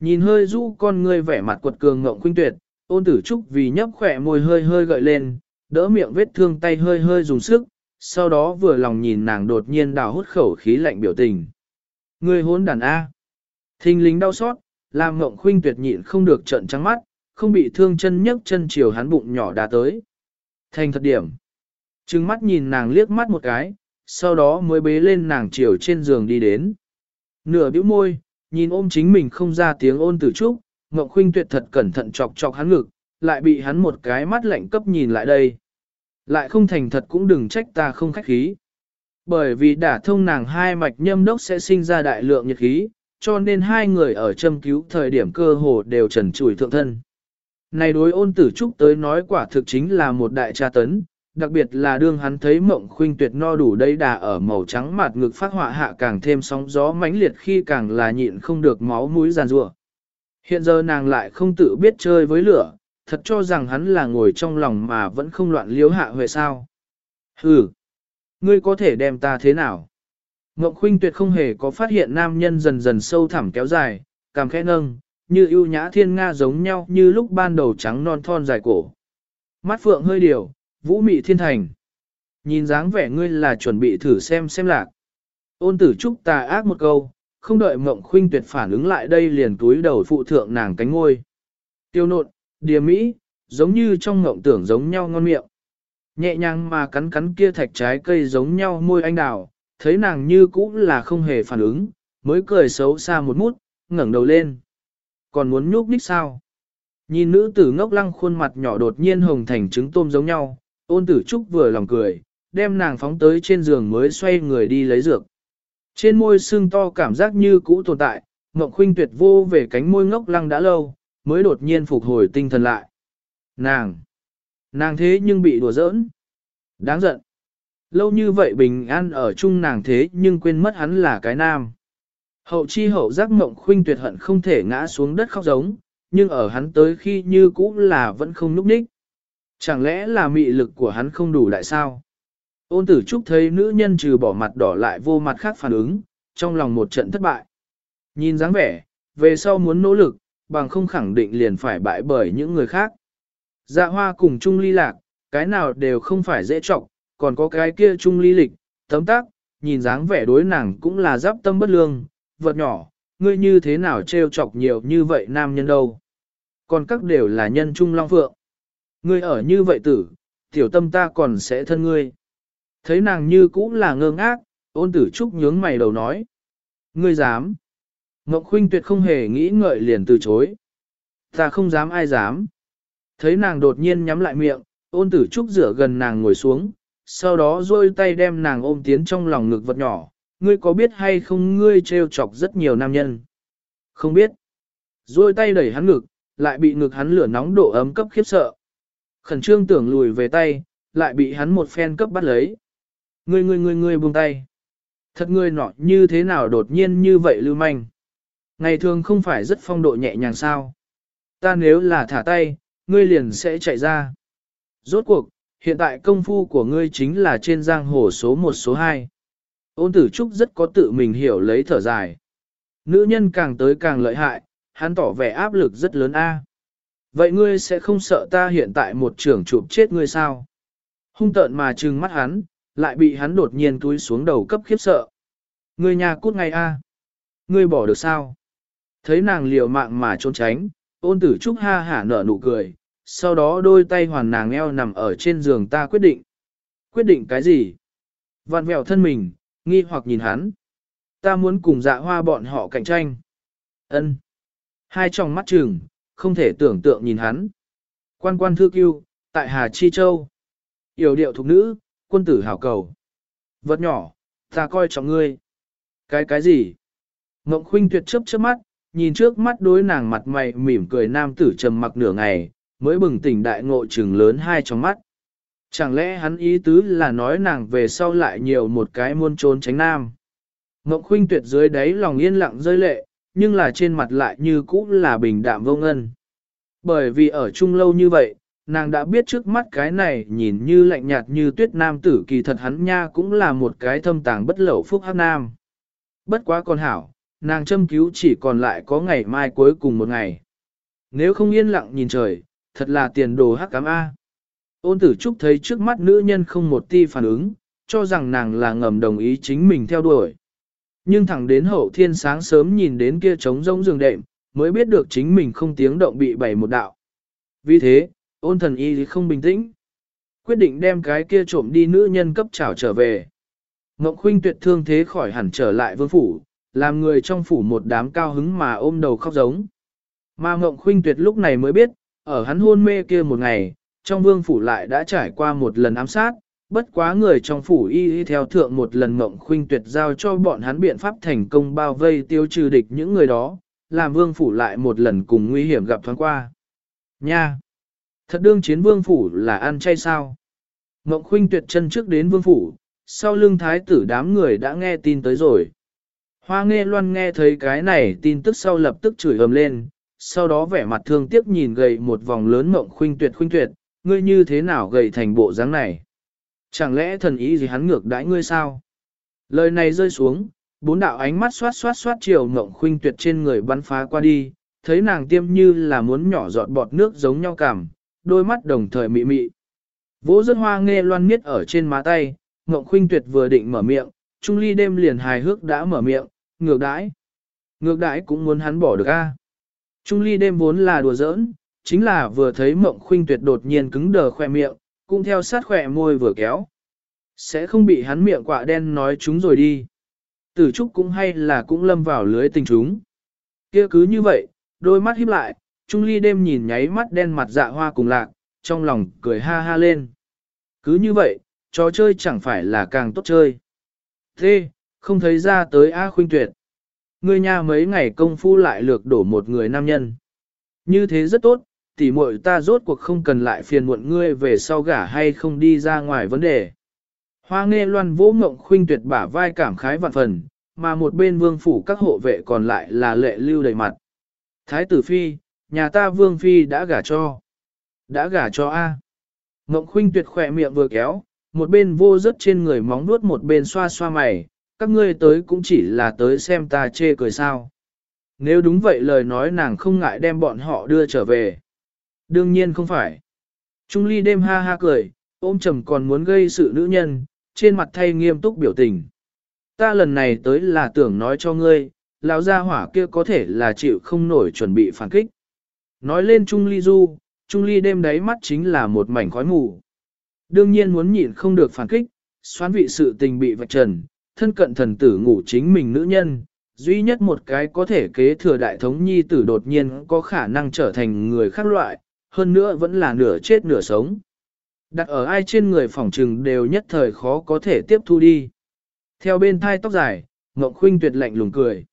Nhìn hơi rũ con ngươi vẻ mặt quật cường ngộng khuynh tuyệt, ôn tử trúc vì nhấp khỏe môi hơi hơi gợi lên, đỡ miệng vết thương tay hơi hơi dùng sức, sau đó vừa lòng nhìn nàng đột nhiên đào hút khẩu khí lạnh biểu tình. Ngươi hôn đàn A. Thình lính đau xót, làm ngộng khuynh tuyệt nhịn không được trận trắng mắt, không bị thương chân nhấc chân chiều hắn bụng nhỏ đá tới. Thành thật điểm. Trừng mắt nhìn nàng liếc mắt một cái, sau đó mới bế lên nàng chiều trên giường đi đến. Nửa bĩu môi, nhìn ôm chính mình không ra tiếng ôn tử trúc, Ngọc Khuynh tuyệt thật cẩn thận chọc chọc hắn ngực, lại bị hắn một cái mắt lạnh cấp nhìn lại đây. Lại không thành thật cũng đừng trách ta không khách khí. Bởi vì đả thông nàng hai mạch nhâm đốc sẽ sinh ra đại lượng nhiệt khí, cho nên hai người ở châm cứu thời điểm cơ hồ đều trần trùi thượng thân. Này đối ôn tử trúc tới nói quả thực chính là một đại tra tấn, đặc biệt là đương hắn thấy mộng khuynh tuyệt no đủ đầy đà ở màu trắng mặt ngực phát họa hạ càng thêm sóng gió mãnh liệt khi càng là nhịn không được máu mũi giàn rủa. Hiện giờ nàng lại không tự biết chơi với lửa, thật cho rằng hắn là ngồi trong lòng mà vẫn không loạn liếu hạ huệ sao. Hừ, ngươi có thể đem ta thế nào? Mộng khuynh tuyệt không hề có phát hiện nam nhân dần dần sâu thẳm kéo dài, cảm khẽ nâng, như ưu nhã thiên nga giống nhau như lúc ban đầu trắng non thon dài cổ. Mắt phượng hơi điều, vũ mị thiên thành. Nhìn dáng vẻ ngươi là chuẩn bị thử xem xem lạc. Ôn tử trúc tà ác một câu, không đợi mộng khuynh tuyệt phản ứng lại đây liền túi đầu phụ thượng nàng cánh ngôi. Tiêu nộn, Điềm mỹ, giống như trong ngộng tưởng giống nhau ngon miệng. Nhẹ nhàng mà cắn cắn kia thạch trái cây giống nhau môi anh đào, thấy nàng như cũ là không hề phản ứng, mới cười xấu xa một mút, ngẩng đầu lên. Còn muốn nhúc nhích sao? Nhìn nữ tử ngốc lăng khuôn mặt nhỏ đột nhiên hồng thành trứng tôm giống nhau, ôn tử trúc vừa lòng cười, đem nàng phóng tới trên giường mới xoay người đi lấy dược. Trên môi sưng to cảm giác như cũ tồn tại, Ngọc Khuynh tuyệt vô về cánh môi ngốc lăng đã lâu, mới đột nhiên phục hồi tinh thần lại. Nàng! Nàng thế nhưng bị đùa giỡn. Đáng giận. Lâu như vậy bình an ở chung nàng thế nhưng quên mất hắn là cái nam. Hậu chi hậu giác mộng khuynh tuyệt hận không thể ngã xuống đất khóc giống, nhưng ở hắn tới khi như cũ là vẫn không núp ních. Chẳng lẽ là mị lực của hắn không đủ đại sao? Ôn tử trúc thấy nữ nhân trừ bỏ mặt đỏ lại vô mặt khác phản ứng, trong lòng một trận thất bại. Nhìn dáng vẻ, về sau muốn nỗ lực, bằng không khẳng định liền phải bại bởi những người khác. Dạ hoa cùng chung ly lạc, cái nào đều không phải dễ trọng, còn có cái kia chung ly lịch, tấm tác, nhìn dáng vẻ đối nàng cũng là giáp tâm bất lương, vật nhỏ, ngươi như thế nào trêu chọc nhiều như vậy nam nhân đâu. Còn các đều là nhân trung long phượng. Ngươi ở như vậy tử, tiểu tâm ta còn sẽ thân ngươi. Thấy nàng như cũng là ngơ ngác, ôn tử trúc nhướng mày đầu nói. Ngươi dám. Ngọc Khuynh tuyệt không hề nghĩ ngợi liền từ chối. Ta không dám ai dám. Thấy nàng đột nhiên nhắm lại miệng, ôn tử trúc rửa gần nàng ngồi xuống, sau đó rôi tay đem nàng ôm tiến trong lòng ngực vật nhỏ. Ngươi có biết hay không ngươi trêu chọc rất nhiều nam nhân? Không biết. Rôi tay đẩy hắn ngực, lại bị ngực hắn lửa nóng độ ấm cấp khiếp sợ. Khẩn trương tưởng lùi về tay, lại bị hắn một phen cấp bắt lấy. Ngươi ngươi ngươi ngươi buông tay. Thật ngươi nọ như thế nào đột nhiên như vậy lưu manh. Ngày thường không phải rất phong độ nhẹ nhàng sao. Ta nếu là thả tay, ngươi liền sẽ chạy ra. Rốt cuộc, hiện tại công phu của ngươi chính là trên giang hồ số 1 số 2. Ôn tử trúc rất có tự mình hiểu lấy thở dài. Nữ nhân càng tới càng lợi hại, hắn tỏ vẻ áp lực rất lớn a. Vậy ngươi sẽ không sợ ta hiện tại một trưởng chụp chết ngươi sao? Hung tợn mà trừng mắt hắn, lại bị hắn đột nhiên túi xuống đầu cấp khiếp sợ. Ngươi nhà cút ngay a. Ngươi bỏ được sao? Thấy nàng liều mạng mà trốn tránh, ôn tử trúc ha hả nở nụ cười, sau đó đôi tay hoàn nàng eo nằm ở trên giường ta quyết định. Quyết định cái gì? Vạn vẹo thân mình, nghi hoặc nhìn hắn. Ta muốn cùng dạ hoa bọn họ cạnh tranh. ân Hai tròng mắt trừng, không thể tưởng tượng nhìn hắn. Quan quan thư cưu, tại Hà Chi Châu. Yểu điệu thục nữ, quân tử hảo cầu. Vật nhỏ, ta coi trọng ngươi. Cái cái gì? Ngộng khuynh tuyệt chớp chớp mắt, nhìn trước mắt đối nàng mặt mày mỉm cười nam tử trầm mặc nửa ngày, mới bừng tỉnh đại ngộ trừng lớn hai trong mắt. Chẳng lẽ hắn ý tứ là nói nàng về sau lại nhiều một cái muôn trốn tránh nam. Ngộng khuynh tuyệt dưới đáy lòng yên lặng rơi lệ, nhưng là trên mặt lại như cũ là bình đạm vô ngân. Bởi vì ở chung lâu như vậy, nàng đã biết trước mắt cái này nhìn như lạnh nhạt như tuyết nam tử kỳ thật hắn nha cũng là một cái thâm tàng bất lậu phúc hát nam. Bất quá con hảo, nàng châm cứu chỉ còn lại có ngày mai cuối cùng một ngày. Nếu không yên lặng nhìn trời, thật là tiền đồ hắc cám A. Ôn tử trúc thấy trước mắt nữ nhân không một ti phản ứng, cho rằng nàng là ngầm đồng ý chính mình theo đuổi. Nhưng thẳng đến hậu thiên sáng sớm nhìn đến kia trống rỗng giường đệm, mới biết được chính mình không tiếng động bị bày một đạo. Vì thế, ôn thần y không bình tĩnh. Quyết định đem cái kia trộm đi nữ nhân cấp trảo trở về. Ngọc Khuynh tuyệt thương thế khỏi hẳn trở lại vương phủ, làm người trong phủ một đám cao hứng mà ôm đầu khóc giống. Mà Ngọc Khuynh tuyệt lúc này mới biết, ở hắn hôn mê kia một ngày, trong vương phủ lại đã trải qua một lần ám sát, bất quá người trong phủ y y theo thượng một lần mộng khuynh tuyệt giao cho bọn hắn biện pháp thành công bao vây tiêu trừ địch những người đó, làm vương phủ lại một lần cùng nguy hiểm gặp thoáng qua. Nha! Thật đương chiến vương phủ là ăn chay sao? Mộng khuynh tuyệt chân trước đến vương phủ, sau lưng thái tử đám người đã nghe tin tới rồi. Hoa nghe loan nghe thấy cái này tin tức sau lập tức chửi ầm lên, sau đó vẻ mặt thương tiếc nhìn gầy một vòng lớn mộng khuynh tuyệt khuynh tuyệt, ngươi như thế nào gầy thành bộ dáng này? Chẳng lẽ thần ý gì hắn ngược đãi ngươi sao? Lời này rơi xuống, bốn đạo ánh mắt xoát xoát xoát chiều ngộng khuynh tuyệt trên người bắn phá qua đi, thấy nàng tiêm như là muốn nhỏ giọt bọt nước giống nhau cảm, đôi mắt đồng thời mị mị. Vỗ rất hoa nghe loan miết ở trên má tay, ngộng khuynh tuyệt vừa định mở miệng, Trung Ly đêm liền hài hước đã mở miệng, ngược đãi. Ngược đãi cũng muốn hắn bỏ được a. Trung Ly đêm vốn là đùa giỡn, chính là vừa thấy mộng khuynh tuyệt đột nhiên cứng đờ khoe miệng, cũng theo sát khỏe môi vừa kéo. Sẽ không bị hắn miệng quạ đen nói chúng rồi đi. Tử trúc cũng hay là cũng lâm vào lưới tình chúng. kia cứ như vậy, đôi mắt híp lại, Trung Ly đêm nhìn nháy mắt đen mặt dạ hoa cùng lạc, trong lòng cười ha ha lên. Cứ như vậy, trò chơi chẳng phải là càng tốt chơi. Thế, không thấy ra tới A khuynh tuyệt. Người nhà mấy ngày công phu lại lược đổ một người nam nhân. Như thế rất tốt, tỉ muội ta rốt cuộc không cần lại phiền muộn ngươi về sau gả hay không đi ra ngoài vấn đề. Hoa nghe loan vỗ mộng khuynh tuyệt bả vai cảm khái vạn phần, mà một bên vương phủ các hộ vệ còn lại là lệ lưu đầy mặt. Thái tử phi, nhà ta vương phi đã gả cho. Đã gả cho A. Mộng khuynh tuyệt khỏe miệng vừa kéo, một bên vô rất trên người móng nuốt một bên xoa xoa mày, các ngươi tới cũng chỉ là tới xem ta chê cười sao. Nếu đúng vậy lời nói nàng không ngại đem bọn họ đưa trở về. Đương nhiên không phải. Trung ly đêm ha ha cười, ôm trầm còn muốn gây sự nữ nhân, trên mặt thay nghiêm túc biểu tình. Ta lần này tới là tưởng nói cho ngươi, lão gia hỏa kia có thể là chịu không nổi chuẩn bị phản kích. Nói lên Trung ly du, Trung ly đêm đáy mắt chính là một mảnh khói mù. Đương nhiên muốn nhịn không được phản kích, xoán vị sự tình bị vạch trần, thân cận thần tử ngủ chính mình nữ nhân, duy nhất một cái có thể kế thừa đại thống nhi tử đột nhiên có khả năng trở thành người khác loại, hơn nữa vẫn là nửa chết nửa sống. Đặt ở ai trên người phỏng trừng đều nhất thời khó có thể tiếp thu đi. Theo bên thai tóc dài, Ngọc Khuynh tuyệt lạnh lùng cười.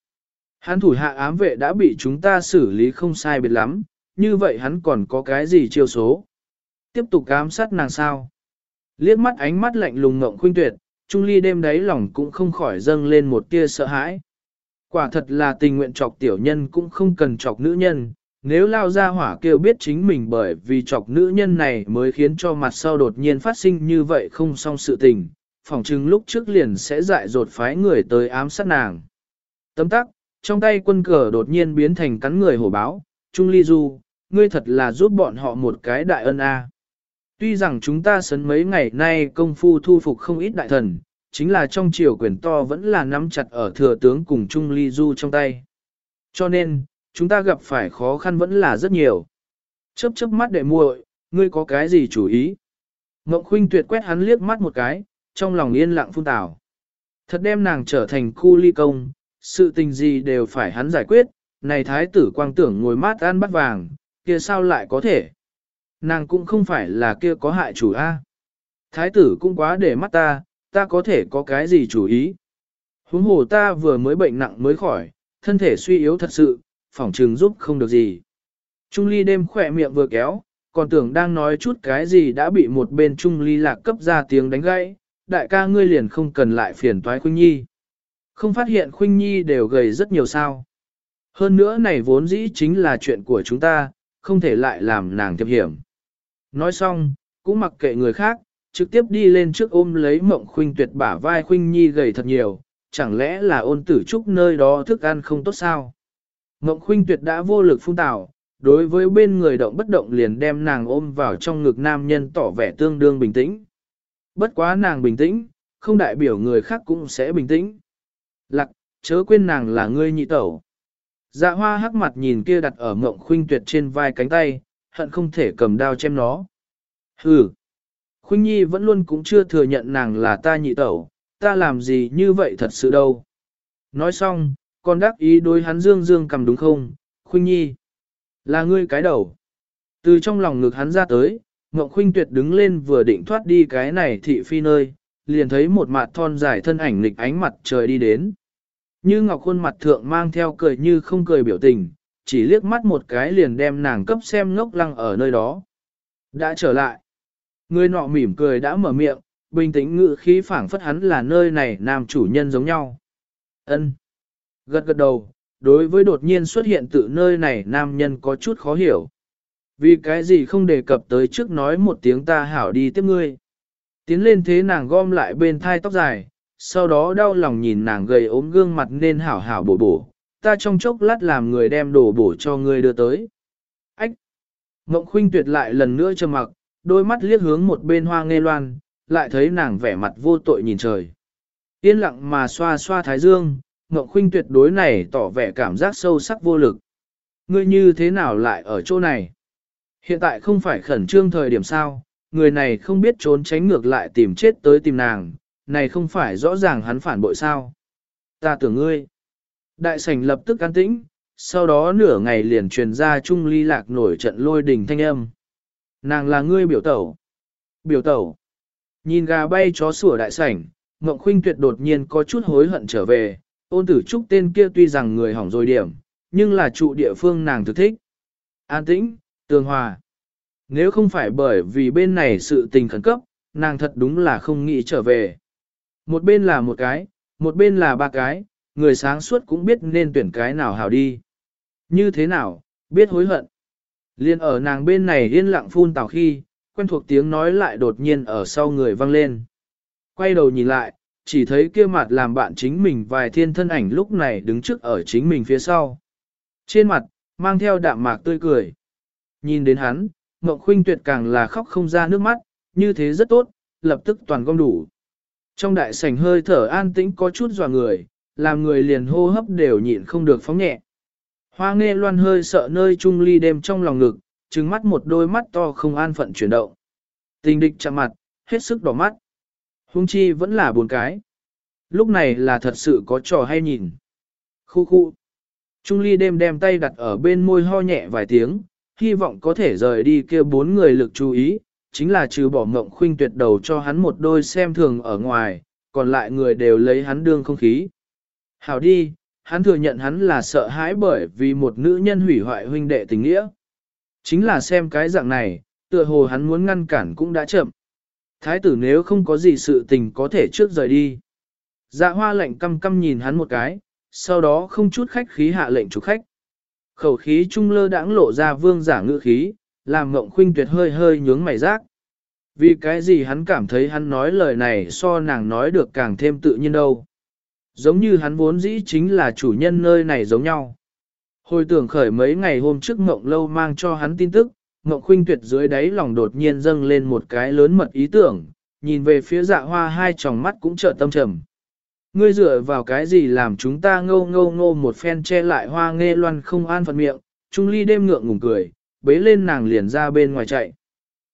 Hắn thủ hạ ám vệ đã bị chúng ta xử lý không sai biệt lắm, như vậy hắn còn có cái gì chiêu số? Tiếp tục ám sát nàng sao? Liếc mắt ánh mắt lạnh lùng Ngọc Khuynh tuyệt, Trung Ly đêm đấy lòng cũng không khỏi dâng lên một tia sợ hãi. Quả thật là tình nguyện chọc tiểu nhân cũng không cần chọc nữ nhân, nếu lao ra hỏa kêu biết chính mình bởi vì chọc nữ nhân này mới khiến cho mặt sau đột nhiên phát sinh như vậy không xong sự tình, phỏng chừng lúc trước liền sẽ dại dột phái người tới ám sát nàng. Tấm tắc, trong tay quân cờ đột nhiên biến thành cắn người hổ báo, Trung Ly Du, ngươi thật là giúp bọn họ một cái đại ân a. Tuy rằng chúng ta sấn mấy ngày nay công phu thu phục không ít đại thần, chính là trong triều quyền to vẫn là nắm chặt ở thừa tướng cùng Trung Ly Du trong tay. Cho nên, chúng ta gặp phải khó khăn vẫn là rất nhiều. Chớp chớp mắt để muội, ngươi có cái gì chủ ý? Ngộng khuynh tuyệt quét hắn liếc mắt một cái, trong lòng yên lặng phun tảo. Thật đem nàng trở thành khu ly công, sự tình gì đều phải hắn giải quyết, này thái tử quang tưởng ngồi mát ăn bắt vàng, kia sao lại có thể? Nàng cũng không phải là kia có hại chủ A. Thái tử cũng quá để mắt ta, ta có thể có cái gì chủ ý. Huống hồ ta vừa mới bệnh nặng mới khỏi, thân thể suy yếu thật sự, phỏng trừng giúp không được gì. Trung ly đêm khỏe miệng vừa kéo, còn tưởng đang nói chút cái gì đã bị một bên Trung ly lạc cấp ra tiếng đánh gãy, đại ca ngươi liền không cần lại phiền toái Khuynh Nhi. Không phát hiện Khuynh Nhi đều gầy rất nhiều sao. Hơn nữa này vốn dĩ chính là chuyện của chúng ta, không thể lại làm nàng thiệp hiểm. Nói xong, cũng mặc kệ người khác, trực tiếp đi lên trước ôm lấy mộng khuynh tuyệt bả vai khuynh nhi gầy thật nhiều, chẳng lẽ là ôn tử trúc nơi đó thức ăn không tốt sao? Mộng khuynh tuyệt đã vô lực phun tào đối với bên người động bất động liền đem nàng ôm vào trong ngực nam nhân tỏ vẻ tương đương bình tĩnh. Bất quá nàng bình tĩnh, không đại biểu người khác cũng sẽ bình tĩnh. Lặc, chớ quên nàng là ngươi nhị tẩu. Dạ hoa hắc mặt nhìn kia đặt ở mộng khuynh tuyệt trên vai cánh tay, hận không thể cầm đao chém nó. Hừ, Khuynh Nhi vẫn luôn cũng chưa thừa nhận nàng là ta nhị tẩu, ta làm gì như vậy thật sự đâu. Nói xong, còn đáp ý đối hắn dương dương cầm đúng không, Khuynh Nhi, là ngươi cái đầu. Từ trong lòng ngực hắn ra tới, Ngọc Khuynh Tuyệt đứng lên vừa định thoát đi cái này thị phi nơi, liền thấy một mặt thon dài thân ảnh lịch ánh mặt trời đi đến. Như Ngọc khuôn mặt thượng mang theo cười như không cười biểu tình, chỉ liếc mắt một cái liền đem nàng cấp xem ngốc lăng ở nơi đó. Đã trở lại. Người nọ mỉm cười đã mở miệng, bình tĩnh ngự khí phảng phất hắn là nơi này nam chủ nhân giống nhau. Ân. Gật gật đầu, đối với đột nhiên xuất hiện tự nơi này nam nhân có chút khó hiểu. Vì cái gì không đề cập tới trước nói một tiếng ta hảo đi tiếp ngươi. Tiến lên thế nàng gom lại bên thai tóc dài, sau đó đau lòng nhìn nàng gầy ốm gương mặt nên hảo hảo bổ bổ, ta trong chốc lát làm người đem đồ bổ cho ngươi đưa tới. Ách! Ngộng khuynh tuyệt lại lần nữa trầm mặc, đôi mắt liếc hướng một bên hoa nghe loan, lại thấy nàng vẻ mặt vô tội nhìn trời. Yên lặng mà xoa xoa thái dương, Ngộng Khuynh tuyệt đối này tỏ vẻ cảm giác sâu sắc vô lực. Ngươi như thế nào lại ở chỗ này? Hiện tại không phải khẩn trương thời điểm sao, người này không biết trốn tránh ngược lại tìm chết tới tìm nàng, này không phải rõ ràng hắn phản bội sao? Ta tưởng ngươi. Đại sảnh lập tức an tĩnh, sau đó nửa ngày liền truyền ra trung ly lạc nổi trận lôi đình thanh âm. Nàng là ngươi biểu tẩu. Biểu tẩu. Nhìn gà bay chó sủa đại sảnh, Ngộng Khuynh tuyệt đột nhiên có chút hối hận trở về, ôn tử trúc tên kia tuy rằng người hỏng rồi điểm, nhưng là trụ địa phương nàng thực thích. An tĩnh, tường hòa. Nếu không phải bởi vì bên này sự tình khẩn cấp, nàng thật đúng là không nghĩ trở về. Một bên là một cái, một bên là ba cái, người sáng suốt cũng biết nên tuyển cái nào hảo đi. Như thế nào, biết hối hận. Liên ở nàng bên này yên lặng phun tào khi, quen thuộc tiếng nói lại đột nhiên ở sau người vang lên. Quay đầu nhìn lại, chỉ thấy kia mặt làm bạn chính mình vài thiên thân ảnh lúc này đứng trước ở chính mình phía sau. Trên mặt, mang theo đạm mạc tươi cười. Nhìn đến hắn, ngọc Khuynh tuyệt càng là khóc không ra nước mắt, như thế rất tốt, lập tức toàn gom đủ. Trong đại sảnh hơi thở an tĩnh có chút dò người, làm người liền hô hấp đều nhịn không được phóng nhẹ. Hoa nghe loan hơi sợ nơi trung ly đêm trong lòng ngực, trừng mắt một đôi mắt to không an phận chuyển động. Tình địch chạm mặt, hết sức đỏ mắt. Hung chi vẫn là buồn cái. Lúc này là thật sự có trò hay nhìn. Khu khu. Trung ly đêm đem tay đặt ở bên môi ho nhẹ vài tiếng, hy vọng có thể rời đi kia bốn người lực chú ý, chính là trừ bỏ ngộng khuynh tuyệt đầu cho hắn một đôi xem thường ở ngoài, còn lại người đều lấy hắn đương không khí. Hảo đi, hắn thừa nhận hắn là sợ hãi bởi vì một nữ nhân hủy hoại huynh đệ tình nghĩa. Chính là xem cái dạng này, tựa hồ hắn muốn ngăn cản cũng đã chậm. Thái tử nếu không có gì sự tình có thể trước rời đi. Dạ hoa lạnh căm căm nhìn hắn một cái, sau đó không chút khách khí hạ lệnh chủ khách. Khẩu khí trung lơ đãng lộ ra vương giả ngữ khí, làm Ngộng Khuynh Tuyệt hơi hơi nhướng mày rác. Vì cái gì hắn cảm thấy hắn nói lời này so nàng nói được càng thêm tự nhiên đâu. Giống như hắn vốn dĩ chính là chủ nhân nơi này giống nhau. Hồi tưởng khởi mấy ngày hôm trước Ngộng Lâu mang cho hắn tin tức, Ngộng Khuynh Tuyệt dưới đáy lòng đột nhiên dâng lên một cái lớn mật ý tưởng, nhìn về phía dạ hoa hai tròng mắt cũng trợ tâm trầm. Ngươi dựa vào cái gì làm chúng ta ngâu ngâu ngô một phen che lại hoa nghe loan không an phận miệng, Trung Ly đêm ngượng ngùng cười, bế lên nàng liền ra bên ngoài chạy.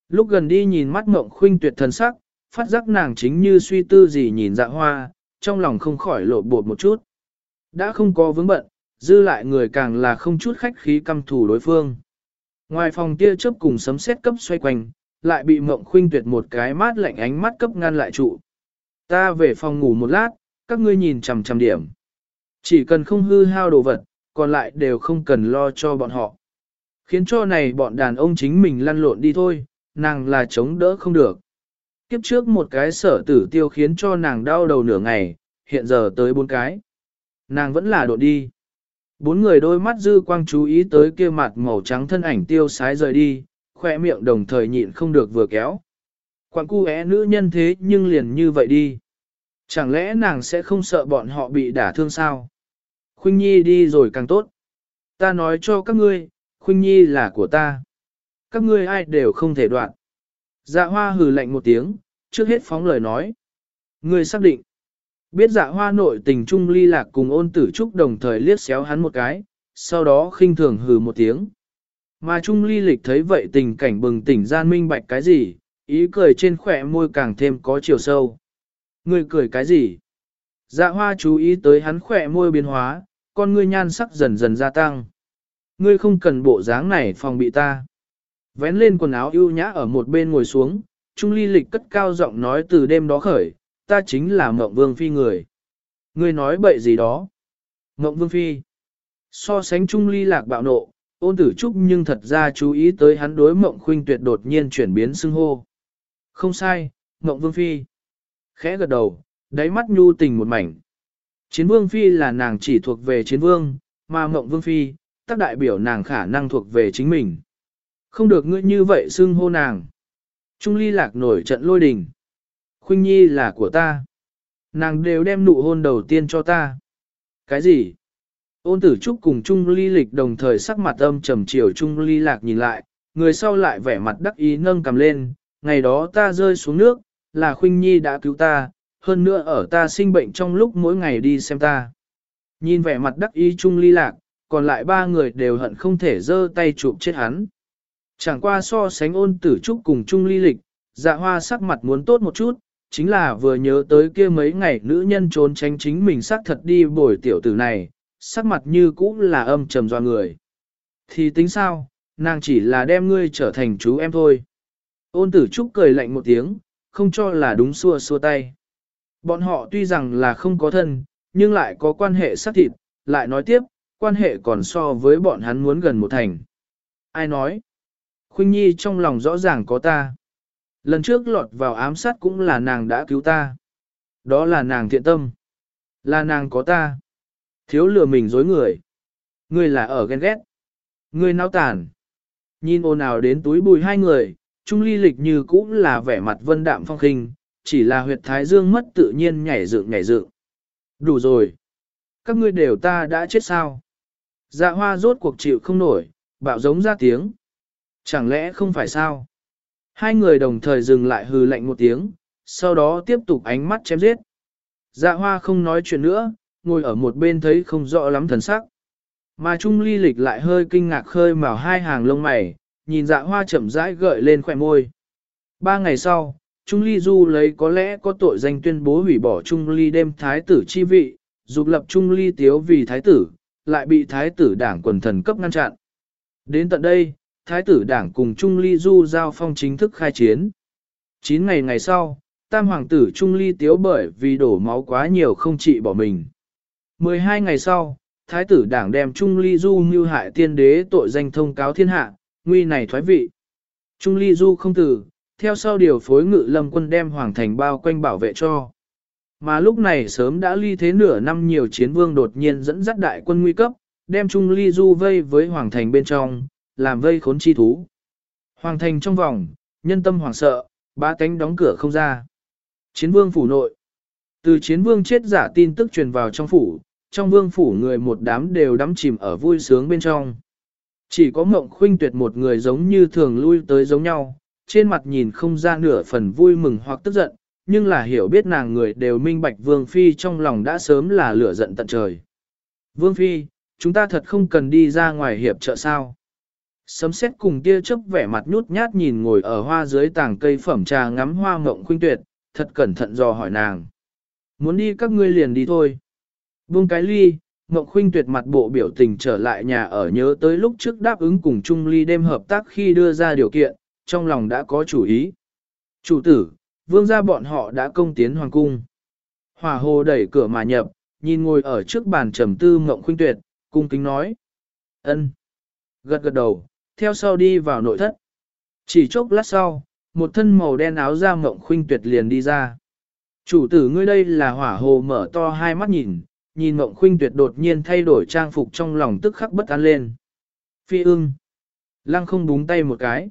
Lúc gần đi nhìn mắt mộng khuynh tuyệt thần sắc, phát giác nàng chính như suy tư gì nhìn dạ hoa, trong lòng không khỏi lộ bột một chút. Đã không có vướng bận, dư lại người càng là không chút khách khí căm thủ đối phương. Ngoài phòng kia chớp cùng sấm sét cấp xoay quanh, lại bị mộng khuynh tuyệt một cái mát lạnh ánh mắt cấp ngăn lại trụ. Ta về phòng ngủ một lát, các ngươi nhìn chằm chằm điểm. Chỉ cần không hư hao đồ vật, còn lại đều không cần lo cho bọn họ. Khiến cho này bọn đàn ông chính mình lăn lộn đi thôi, nàng là chống đỡ không được. Kiếp trước một cái sở tử tiêu khiến cho nàng đau đầu nửa ngày, hiện giờ tới bốn cái. Nàng vẫn là độ đi. Bốn người đôi mắt dư quang chú ý tới kia mặt màu trắng thân ảnh tiêu sái rời đi, khoe miệng đồng thời nhịn không được vừa kéo. Quảng cu é nữ nhân thế nhưng liền như vậy đi. Chẳng lẽ nàng sẽ không sợ bọn họ bị đả thương sao? Khuynh Nhi đi rồi càng tốt. Ta nói cho các ngươi, Khuynh Nhi là của ta. Các ngươi ai đều không thể đoạn. Dạ hoa hừ lạnh một tiếng, trước hết phóng lời nói. Ngươi xác định. Biết dạ hoa nội tình trung ly lạc cùng ôn tử trúc đồng thời liếc xéo hắn một cái, sau đó khinh thường hừ một tiếng. Mà trung ly lịch thấy vậy tình cảnh bừng tỉnh gian minh bạch cái gì, ý cười trên khỏe môi càng thêm có chiều sâu. người cười cái gì? Dạ hoa chú ý tới hắn khỏe môi biến hóa, con ngươi nhan sắc dần dần gia tăng. Ngươi không cần bộ dáng này phòng bị ta. Vén lên quần áo ưu nhã ở một bên ngồi xuống, Trung Ly Lịch cất cao giọng nói từ đêm đó khởi, ta chính là Mộng Vương Phi người. Ngươi nói bậy gì đó? Mộng Vương Phi. So sánh Trung Ly Lạc bạo nộ, ôn tử trúc nhưng thật ra chú ý tới hắn đối Mộng Khuynh tuyệt đột nhiên chuyển biến xưng hô. Không sai, Mộng Vương Phi. Khẽ gật đầu, đáy mắt nhu tình một mảnh. Chiến Vương Phi là nàng chỉ thuộc về Chiến Vương, mà Mộng Vương Phi, tác đại biểu nàng khả năng thuộc về chính mình. Không được ngươi như vậy xưng hô nàng. Trung ly lạc nổi trận lôi đình. Khuynh nhi là của ta. Nàng đều đem nụ hôn đầu tiên cho ta. Cái gì? Ôn tử trúc cùng Trung ly lịch đồng thời sắc mặt âm trầm chiều Trung ly lạc nhìn lại, người sau lại vẻ mặt đắc ý nâng cầm lên, ngày đó ta rơi xuống nước, là Khuynh Nhi đã cứu ta, hơn nữa ở ta sinh bệnh trong lúc mỗi ngày đi xem ta. Nhìn vẻ mặt đắc ý Trung ly lạc, còn lại ba người đều hận không thể giơ tay chụp chết hắn. Chẳng qua so sánh ôn tử trúc cùng Trung ly lịch, dạ hoa sắc mặt muốn tốt một chút, chính là vừa nhớ tới kia mấy ngày nữ nhân trốn tránh chính mình xác thật đi bồi tiểu tử này, sắc mặt như cũ là âm trầm doa người. Thì tính sao, nàng chỉ là đem ngươi trở thành chú em thôi. Ôn tử trúc cười lạnh một tiếng, không cho là đúng xua xua tay. Bọn họ tuy rằng là không có thân, nhưng lại có quan hệ xác thịt, lại nói tiếp, quan hệ còn so với bọn hắn muốn gần một thành. Ai nói? Khuynh Nhi trong lòng rõ ràng có ta. Lần trước lọt vào ám sát cũng là nàng đã cứu ta. Đó là nàng thiện tâm. Là nàng có ta. Thiếu lừa mình dối người. Ngươi là ở ghen ghét. Ngươi nao tàn. Nhìn ồn ào đến túi bùi hai người, Trung ly lịch như cũng là vẻ mặt vân đạm phong khinh, chỉ là huyệt thái dương mất tự nhiên nhảy dựng nhảy dựng. Đủ rồi. Các ngươi đều ta đã chết sao? Dạ hoa rốt cuộc chịu không nổi, bạo giống ra tiếng. Chẳng lẽ không phải sao? Hai người đồng thời dừng lại hừ lạnh một tiếng, sau đó tiếp tục ánh mắt chém giết. Dạ hoa không nói chuyện nữa, ngồi ở một bên thấy không rõ lắm thần sắc. Mà Trung Ly Lịch lại hơi kinh ngạc khơi mào hai hàng lông mày, nhìn dạ hoa chậm rãi gợi lên khỏe môi. Ba ngày sau, Trung Ly Du lấy có lẽ có tội danh tuyên bố hủy bỏ Trung Ly đêm thái tử chi vị, dục lập Trung Ly tiếu vì thái tử, lại bị thái tử đảng quần thần cấp ngăn chặn. Đến tận đây, thái tử đảng cùng Trung Ly Du giao phong chính thức khai chiến. 9 ngày ngày sau, tam hoàng tử Trung Ly tiếu bởi vì đổ máu quá nhiều không trị bỏ mình. 12 ngày sau, thái tử đảng đem Trung Ly Du như hại tiên đế tội danh thông cáo thiên hạ, nguy này thoái vị. Trung Ly Du không tử, theo sau điều phối ngự lâm quân đem hoàng thành bao quanh bảo vệ cho. mà lúc này sớm đã ly thế nửa năm nhiều chiến vương đột nhiên dẫn dắt đại quân nguy cấp, đem Trung Ly Du vây với Hoàng Thành bên trong, làm vây khốn chi thú. Hoàng Thành trong vòng, nhân tâm hoảng sợ, ba cánh đóng cửa không ra. Chiến vương phủ nội. Từ chiến vương chết giả tin tức truyền vào trong phủ, trong vương phủ người một đám đều đắm chìm ở vui sướng bên trong. Chỉ có mộng khuynh tuyệt một người giống như thường lui tới giống nhau, trên mặt nhìn không ra nửa phần vui mừng hoặc tức giận, nhưng là hiểu biết nàng người đều minh bạch Vương Phi trong lòng đã sớm là lửa giận tận trời. Vương Phi, chúng ta thật không cần đi ra ngoài hiệp trợ sao. Sấm xét cùng tia chớp vẻ mặt nhút nhát nhìn ngồi ở hoa dưới tàng cây phẩm trà ngắm hoa mộng khuynh tuyệt, thật cẩn thận dò hỏi nàng. Muốn đi các ngươi liền đi thôi. Vương cái ly, mộng Khuynh tuyệt mặt bộ biểu tình trở lại nhà ở nhớ tới lúc trước đáp ứng cùng Trung Ly đêm hợp tác khi đưa ra điều kiện, trong lòng đã có chủ ý. Chủ tử, vương gia bọn họ đã công tiến hoàng cung. hòa hồ đẩy cửa mà nhập, nhìn ngồi ở trước bàn trầm tư mộng Khuynh tuyệt, cung kính nói. ân, Gật gật đầu, theo sau đi vào nội thất. Chỉ chốc lát sau, một thân màu đen áo da mộng Khuynh tuyệt liền đi ra. Chủ tử ngươi đây là hỏa hồ mở to hai mắt nhìn, nhìn mộng khuynh tuyệt đột nhiên thay đổi trang phục trong lòng tức khắc bất an lên. Phi ưng. Lăng không búng tay một cái.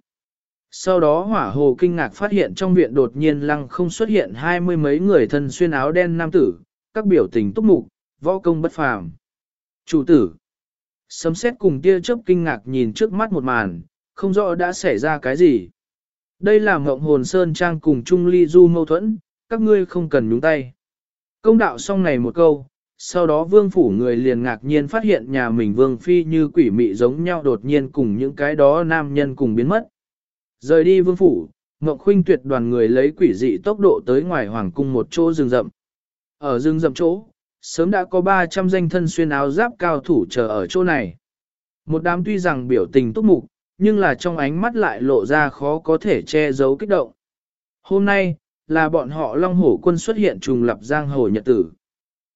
Sau đó hỏa hồ kinh ngạc phát hiện trong viện đột nhiên lăng không xuất hiện hai mươi mấy người thân xuyên áo đen nam tử, các biểu tình túc mục, võ công bất phàm. Chủ tử. Sấm xét cùng tia chớp kinh ngạc nhìn trước mắt một màn, không rõ đã xảy ra cái gì. Đây là mộng hồn sơn trang cùng Trung Ly Du mâu thuẫn, các ngươi không cần nhúng tay. Công đạo xong này một câu, sau đó vương phủ người liền ngạc nhiên phát hiện nhà mình vương phi như quỷ mị giống nhau đột nhiên cùng những cái đó nam nhân cùng biến mất. Rời đi vương phủ, Ngọc Khuynh tuyệt đoàn người lấy quỷ dị tốc độ tới ngoài hoàng cung một chỗ rừng rậm. Ở rừng rậm chỗ, sớm đã có 300 danh thân xuyên áo giáp cao thủ chờ ở chỗ này. Một đám tuy rằng biểu tình túc mục, nhưng là trong ánh mắt lại lộ ra khó có thể che giấu kích động. Hôm nay, là bọn họ Long Hổ quân xuất hiện trùng lập giang hồ nhật tử.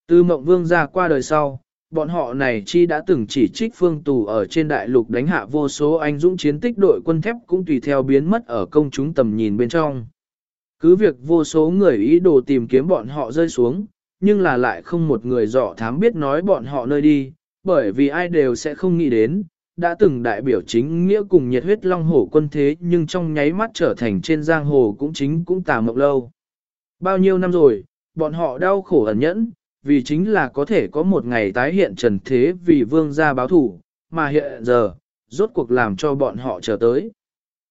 Từ mộng vương ra qua đời sau, bọn họ này chi đã từng chỉ trích phương tù ở trên đại lục đánh hạ vô số anh dũng chiến tích đội quân thép cũng tùy theo biến mất ở công chúng tầm nhìn bên trong. Cứ việc vô số người ý đồ tìm kiếm bọn họ rơi xuống, nhưng là lại không một người dọ thám biết nói bọn họ nơi đi, bởi vì ai đều sẽ không nghĩ đến, đã từng đại biểu chính nghĩa cùng nhiệt huyết long hổ quân thế nhưng trong nháy mắt trở thành trên giang hồ cũng chính cũng tà mộng lâu. Bao nhiêu năm rồi, bọn họ đau khổ ẩn nhẫn, vì chính là có thể có một ngày tái hiện trần thế vì vương gia báo thủ, mà hiện giờ, rốt cuộc làm cho bọn họ chờ tới.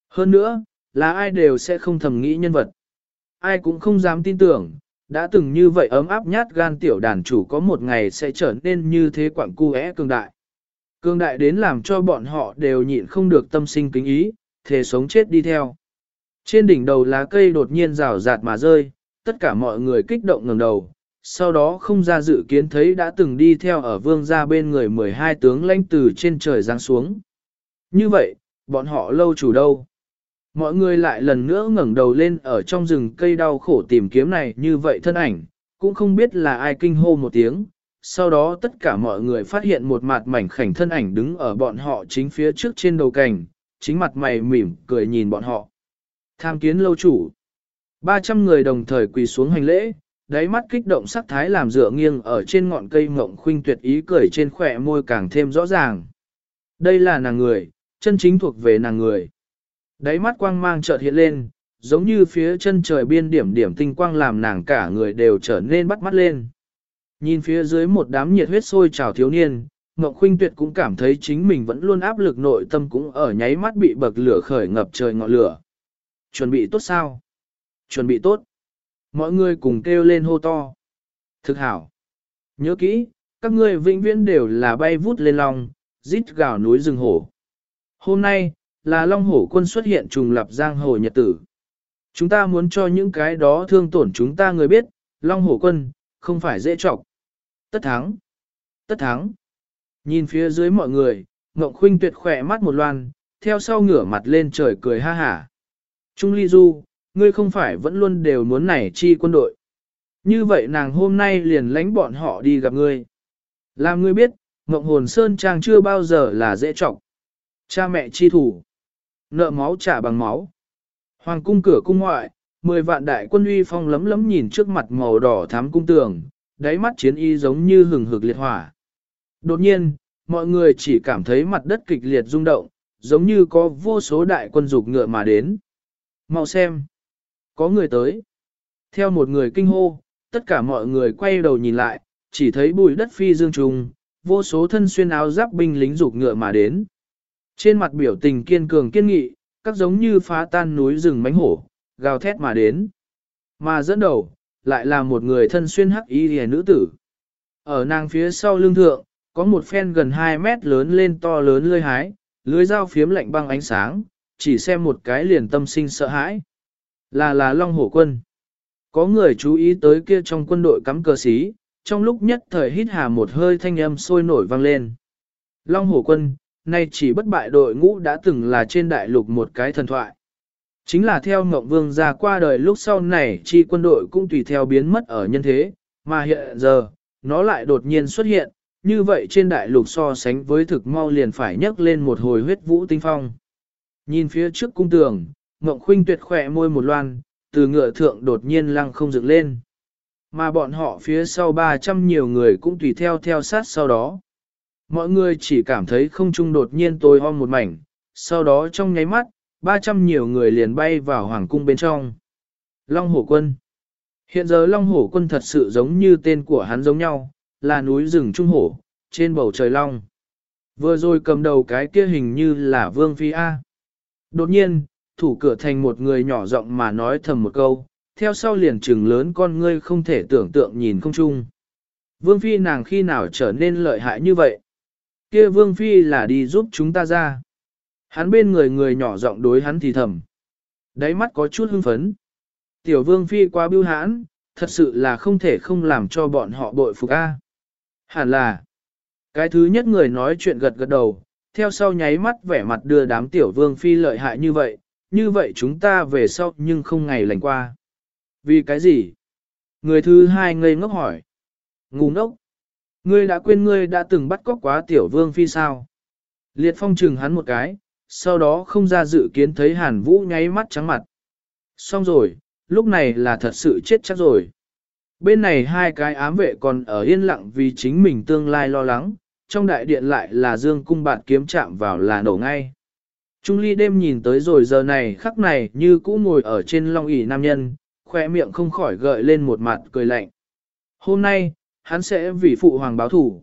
Hơn nữa, là ai đều sẽ không thầm nghĩ nhân vật. Ai cũng không dám tin tưởng, đã từng như vậy ấm áp nhát gan tiểu đàn chủ có một ngày sẽ trở nên như thế quảng cu é cường đại. Cường đại đến làm cho bọn họ đều nhịn không được tâm sinh kính ý, thể sống chết đi theo. Trên đỉnh đầu lá cây đột nhiên rào rạt mà rơi, tất cả mọi người kích động ngẩng đầu, sau đó không ra dự kiến thấy đã từng đi theo ở vương gia bên người 12 tướng lãnh từ trên trời giáng xuống. Như vậy, bọn họ lâu chủ đâu? Mọi người lại lần nữa ngẩng đầu lên ở trong rừng cây đau khổ tìm kiếm này như vậy thân ảnh, cũng không biết là ai kinh hô một tiếng. Sau đó tất cả mọi người phát hiện một mặt mảnh khảnh thân ảnh đứng ở bọn họ chính phía trước trên đầu cành, chính mặt mày mỉm cười nhìn bọn họ. Tham kiến lâu chủ. 300 người đồng thời quỳ xuống hành lễ, đáy mắt kích động sắc thái làm dựa nghiêng ở trên ngọn cây mộng khuynh tuyệt ý cười trên khỏe môi càng thêm rõ ràng. Đây là nàng người, chân chính thuộc về nàng người. Đáy mắt quang mang chợt hiện lên, giống như phía chân trời biên điểm điểm tinh quang làm nàng cả người đều trở nên bắt mắt lên. Nhìn phía dưới một đám nhiệt huyết sôi trào thiếu niên, Ngọc Khuynh Tuyệt cũng cảm thấy chính mình vẫn luôn áp lực nội tâm cũng ở nháy mắt bị bậc lửa khởi ngập trời ngọn lửa. Chuẩn bị tốt sao? Chuẩn bị tốt. Mọi người cùng kêu lên hô to. Thực hảo. Nhớ kỹ, các ngươi vĩnh viễn đều là bay vút lên lòng, rít gào núi rừng hổ. Hôm nay, là Long Hổ quân xuất hiện trùng lập giang hồ nhật tử. Chúng ta muốn cho những cái đó thương tổn chúng ta người biết, Long Hổ quân, không phải dễ trọc. Tất thắng. Tất thắng. Nhìn phía dưới mọi người, Ngộng Khuynh tuyệt khỏe mắt một loan, theo sau ngửa mặt lên trời cười ha hả. Trung Ly Du, ngươi không phải vẫn luôn đều muốn nảy chi quân đội. Như vậy nàng hôm nay liền lánh bọn họ đi gặp ngươi. Làm ngươi biết, Ngộng Hồn Sơn Trang chưa bao giờ là dễ trọng. Cha mẹ chi thủ. Nợ máu trả bằng máu. Hoàng cung cửa cung ngoại, mười vạn đại quân uy phong lấm lấm nhìn trước mặt màu đỏ thắm cung tường, đáy mắt chiến y giống như hừng hực liệt hỏa. Đột nhiên, mọi người chỉ cảm thấy mặt đất kịch liệt rung động, giống như có vô số đại quân dục ngựa mà đến. Mau xem, có người tới. Theo một người kinh hô, tất cả mọi người quay đầu nhìn lại, chỉ thấy bụi đất phi dương trùng, vô số thân xuyên áo giáp binh lính dục ngựa mà đến. Trên mặt biểu tình kiên cường kiên nghị, các giống như phá tan núi rừng mánh hổ, gào thét mà đến. Mà dẫn đầu, lại là một người thân xuyên hắc y hề nữ tử. Ở nàng phía sau lưng thượng, có một phen gần 2 mét lớn lên to lớn lươi hái, lưới dao phiếm lạnh băng ánh sáng, chỉ xem một cái liền tâm sinh sợ hãi. Là là Long Hổ Quân. Có người chú ý tới kia trong quân đội cắm cờ xí, trong lúc nhất thời hít hà một hơi thanh âm sôi nổi vang lên. Long Hổ Quân, nay chỉ bất bại đội ngũ đã từng là trên đại lục một cái thần thoại. Chính là theo Ngọc Vương ra qua đời lúc sau này chi quân đội cũng tùy theo biến mất ở nhân thế, mà hiện giờ, nó lại đột nhiên xuất hiện, như vậy trên đại lục so sánh với thực mau liền phải nhấc lên một hồi huyết vũ tinh phong. Nhìn phía trước cung tường, Ngọc Khuynh tuyệt khỏe môi một loan, từ ngựa thượng đột nhiên lăng không dựng lên. Mà bọn họ phía sau 300 nhiều người cũng tùy theo theo sát sau đó. Mọi người chỉ cảm thấy không trung đột nhiên tối om một mảnh, sau đó trong nháy mắt, 300 nhiều người liền bay vào hoàng cung bên trong. Long Hổ Quân Hiện giờ Long Hổ Quân thật sự giống như tên của hắn giống nhau, là núi rừng trung hổ, trên bầu trời Long. Vừa rồi cầm đầu cái kia hình như là Vương Phi A. Đột nhiên, thủ cửa thành một người nhỏ giọng mà nói thầm một câu, theo sau liền trừng lớn con ngươi không thể tưởng tượng nhìn không chung. Vương Phi nàng khi nào trở nên lợi hại như vậy? Kia Vương Phi là đi giúp chúng ta ra. Hắn bên người người nhỏ giọng đối hắn thì thầm. Đáy mắt có chút hưng phấn. Tiểu Vương Phi quá biêu hãn, thật sự là không thể không làm cho bọn họ bội phục A. Hẳn là, cái thứ nhất người nói chuyện gật gật đầu, theo sau nháy mắt vẻ mặt đưa đám tiểu vương phi lợi hại như vậy, như vậy chúng ta về sau nhưng không ngày lành qua. Vì cái gì? Người thứ hai ngây ngốc hỏi. Ngu ngốc. Ngươi đã quên ngươi đã từng bắt cóc quá tiểu vương phi sao? Liệt phong trừng hắn một cái, sau đó không ra dự kiến thấy hàn vũ nháy mắt trắng mặt. Xong rồi, lúc này là thật sự chết chắc rồi. Bên này hai cái ám vệ còn ở yên lặng vì chính mình tương lai lo lắng, trong đại điện lại là dương cung bạn kiếm chạm vào là nổ ngay. Trung ly đêm nhìn tới rồi giờ này khắc này như cũ ngồi ở trên long ỷ nam nhân, khoe miệng không khỏi gợi lên một mặt cười lạnh. Hôm nay, hắn sẽ vì phụ hoàng báo thủ.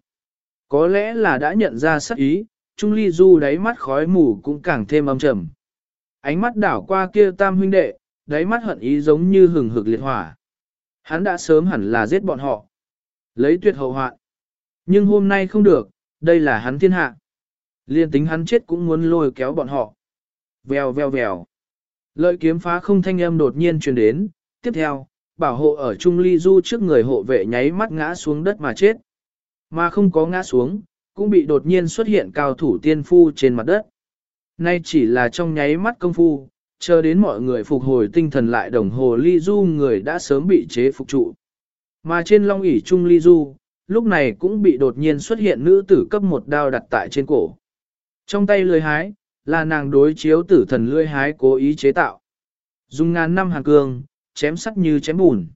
Có lẽ là đã nhận ra sắc ý, Trung ly du đáy mắt khói mù cũng càng thêm âm trầm. Ánh mắt đảo qua kia tam huynh đệ, đáy mắt hận ý giống như hừng hực liệt hỏa. Hắn đã sớm hẳn là giết bọn họ. Lấy tuyệt hậu hoạn. Nhưng hôm nay không được, đây là hắn thiên hạ. Liên tính hắn chết cũng muốn lôi kéo bọn họ. Vèo vèo vèo. Lợi kiếm phá không thanh âm đột nhiên truyền đến. Tiếp theo, bảo hộ ở Trung Ly Du trước người hộ vệ nháy mắt ngã xuống đất mà chết. Mà không có ngã xuống, cũng bị đột nhiên xuất hiện cao thủ tiên phu trên mặt đất. Nay chỉ là trong nháy mắt công phu, chờ đến mọi người phục hồi tinh thần lại đồng hồ ly du người đã sớm bị chế phục trụ. Mà trên long ỷ trung ly du, lúc này cũng bị đột nhiên xuất hiện nữ tử cấp một đao đặt tại trên cổ. Trong tay lưới hái, là nàng đối chiếu tử thần lưới hái cố ý chế tạo. Dùng ngàn năm hàng cương, chém sắc như chém bùn.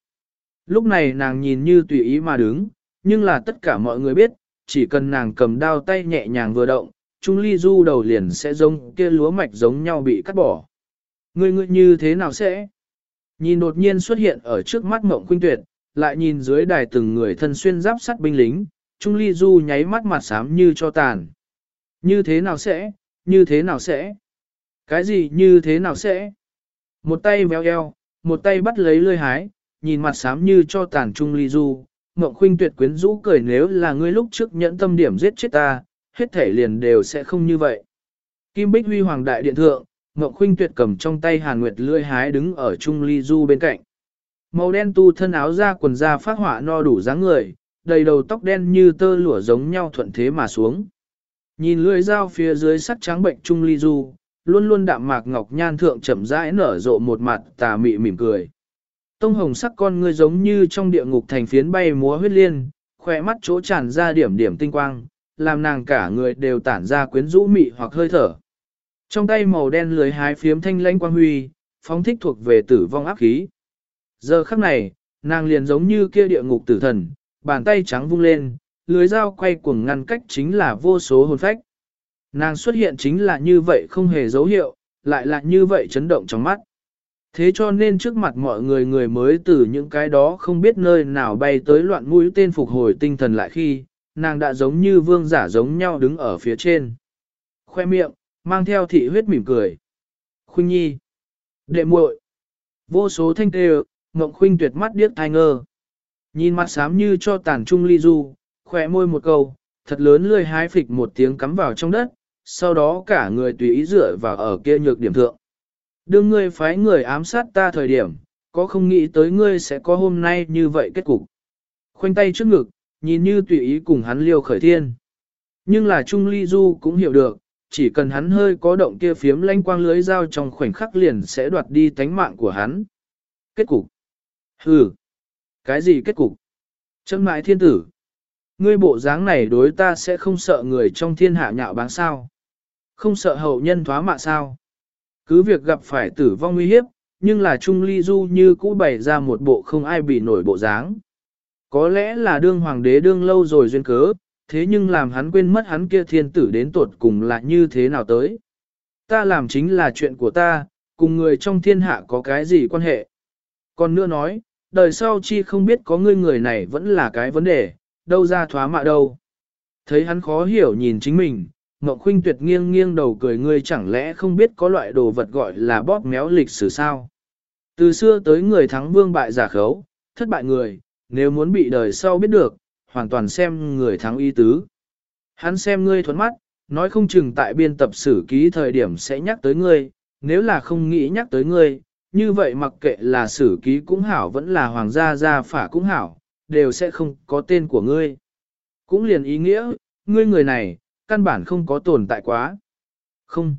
Lúc này nàng nhìn như tùy ý mà đứng, nhưng là tất cả mọi người biết, chỉ cần nàng cầm đao tay nhẹ nhàng vừa động, Trung Ly Du đầu liền sẽ giống kia lúa mạch giống nhau bị cắt bỏ. Ngươi ngươi như thế nào sẽ? Nhìn đột nhiên xuất hiện ở trước mắt mộng khuynh tuyệt, lại nhìn dưới đài từng người thân xuyên giáp sắt binh lính, Trung Ly Du nháy mắt mặt xám như cho tàn. Như thế nào sẽ? Như thế nào sẽ? Cái gì như thế nào sẽ? Một tay véo eo, một tay bắt lấy lơi hái, nhìn mặt xám như cho tàn Trung Ly Du. Ngộng khuynh tuyệt quyến rũ cười nếu là ngươi lúc trước nhẫn tâm điểm giết chết ta, hết thể liền đều sẽ không như vậy. Kim Bích Huy Hoàng Đại Điện Thượng, Ngọc Khuynh Tuyệt cầm trong tay Hàn Nguyệt lưỡi hái đứng ở Trung Ly Du bên cạnh. Màu đen tu thân áo da quần da phát họa no đủ dáng người, đầy đầu tóc đen như tơ lụa giống nhau thuận thế mà xuống. Nhìn lưỡi dao phía dưới sắc trắng bệnh Trung Ly Du, luôn luôn đạm mạc ngọc nhan thượng chậm rãi nở rộ một mặt tà mị mỉm cười. Tông hồng sắc con ngươi giống như trong địa ngục thành phiến bay múa huyết liên, khỏe mắt chỗ tràn ra điểm điểm tinh quang, làm nàng cả người đều tản ra quyến rũ mị hoặc hơi thở. Trong tay màu đen lưới hái phiếm thanh lãnh quang huy, phóng thích thuộc về tử vong áp khí. Giờ khắc này, nàng liền giống như kia địa ngục tử thần, bàn tay trắng vung lên, lưới dao quay cuồng ngăn cách chính là vô số hồn phách. Nàng xuất hiện chính là như vậy không hề dấu hiệu, lại là như vậy chấn động trong mắt. Thế cho nên trước mặt mọi người người mới từ những cái đó không biết nơi nào bay tới loạn mũi tên phục hồi tinh thần lại khi, nàng đã giống như vương giả giống nhau đứng ở phía trên. Khoe miệng, mang theo thị huyết mỉm cười. Khuynh nhi. Đệ muội. Vô số thanh tê ngộng khuynh tuyệt mắt điếc thai ngơ. Nhìn mặt xám như cho tàn trung ly du, khỏe môi một câu, thật lớn lười hái phịch một tiếng cắm vào trong đất, sau đó cả người tùy ý dựa vào ở kia nhược điểm thượng. Đương ngươi phái người ám sát ta thời điểm, có không nghĩ tới ngươi sẽ có hôm nay như vậy kết cục. Khoanh tay trước ngực, nhìn như tùy ý cùng hắn liêu khởi thiên. Nhưng là Trung Ly Du cũng hiểu được, chỉ cần hắn hơi có động kia phiếm lanh quang lưới dao trong khoảnh khắc liền sẽ đoạt đi tánh mạng của hắn. Kết cục. Hừ. Cái gì kết cục? Chân mãi thiên tử. Ngươi bộ dáng này đối ta sẽ không sợ người trong thiên hạ nhạo báng sao. Không sợ hậu nhân thoá mạ sao. Cứ việc gặp phải tử vong nguy hiếp, nhưng là Trung Ly Du như cũ bày ra một bộ không ai bị nổi bộ dáng. Có lẽ là đương hoàng đế đương lâu rồi duyên cớ, thế nhưng làm hắn quên mất hắn kia thiên tử đến tuột cùng là như thế nào tới. Ta làm chính là chuyện của ta, cùng người trong thiên hạ có cái gì quan hệ. Còn nữa nói, đời sau chi không biết có ngươi người này vẫn là cái vấn đề, đâu ra thoá mạ đâu. Thấy hắn khó hiểu nhìn chính mình, Ngọc Khuynh tuyệt nghiêng nghiêng đầu cười ngươi chẳng lẽ không biết có loại đồ vật gọi là bóp méo lịch sử sao. Từ xưa tới người thắng vương bại giả khấu, thất bại người, nếu muốn bị đời sau biết được, hoàn toàn xem người thắng y tứ. Hắn xem ngươi thuẫn mắt, nói không chừng tại biên tập sử ký thời điểm sẽ nhắc tới ngươi, nếu là không nghĩ nhắc tới ngươi, như vậy mặc kệ là sử ký cũng hảo vẫn là hoàng gia gia phả cũng hảo, đều sẽ không có tên của ngươi. Cũng liền ý nghĩa, ngươi người này, căn bản không có tồn tại quá. Không.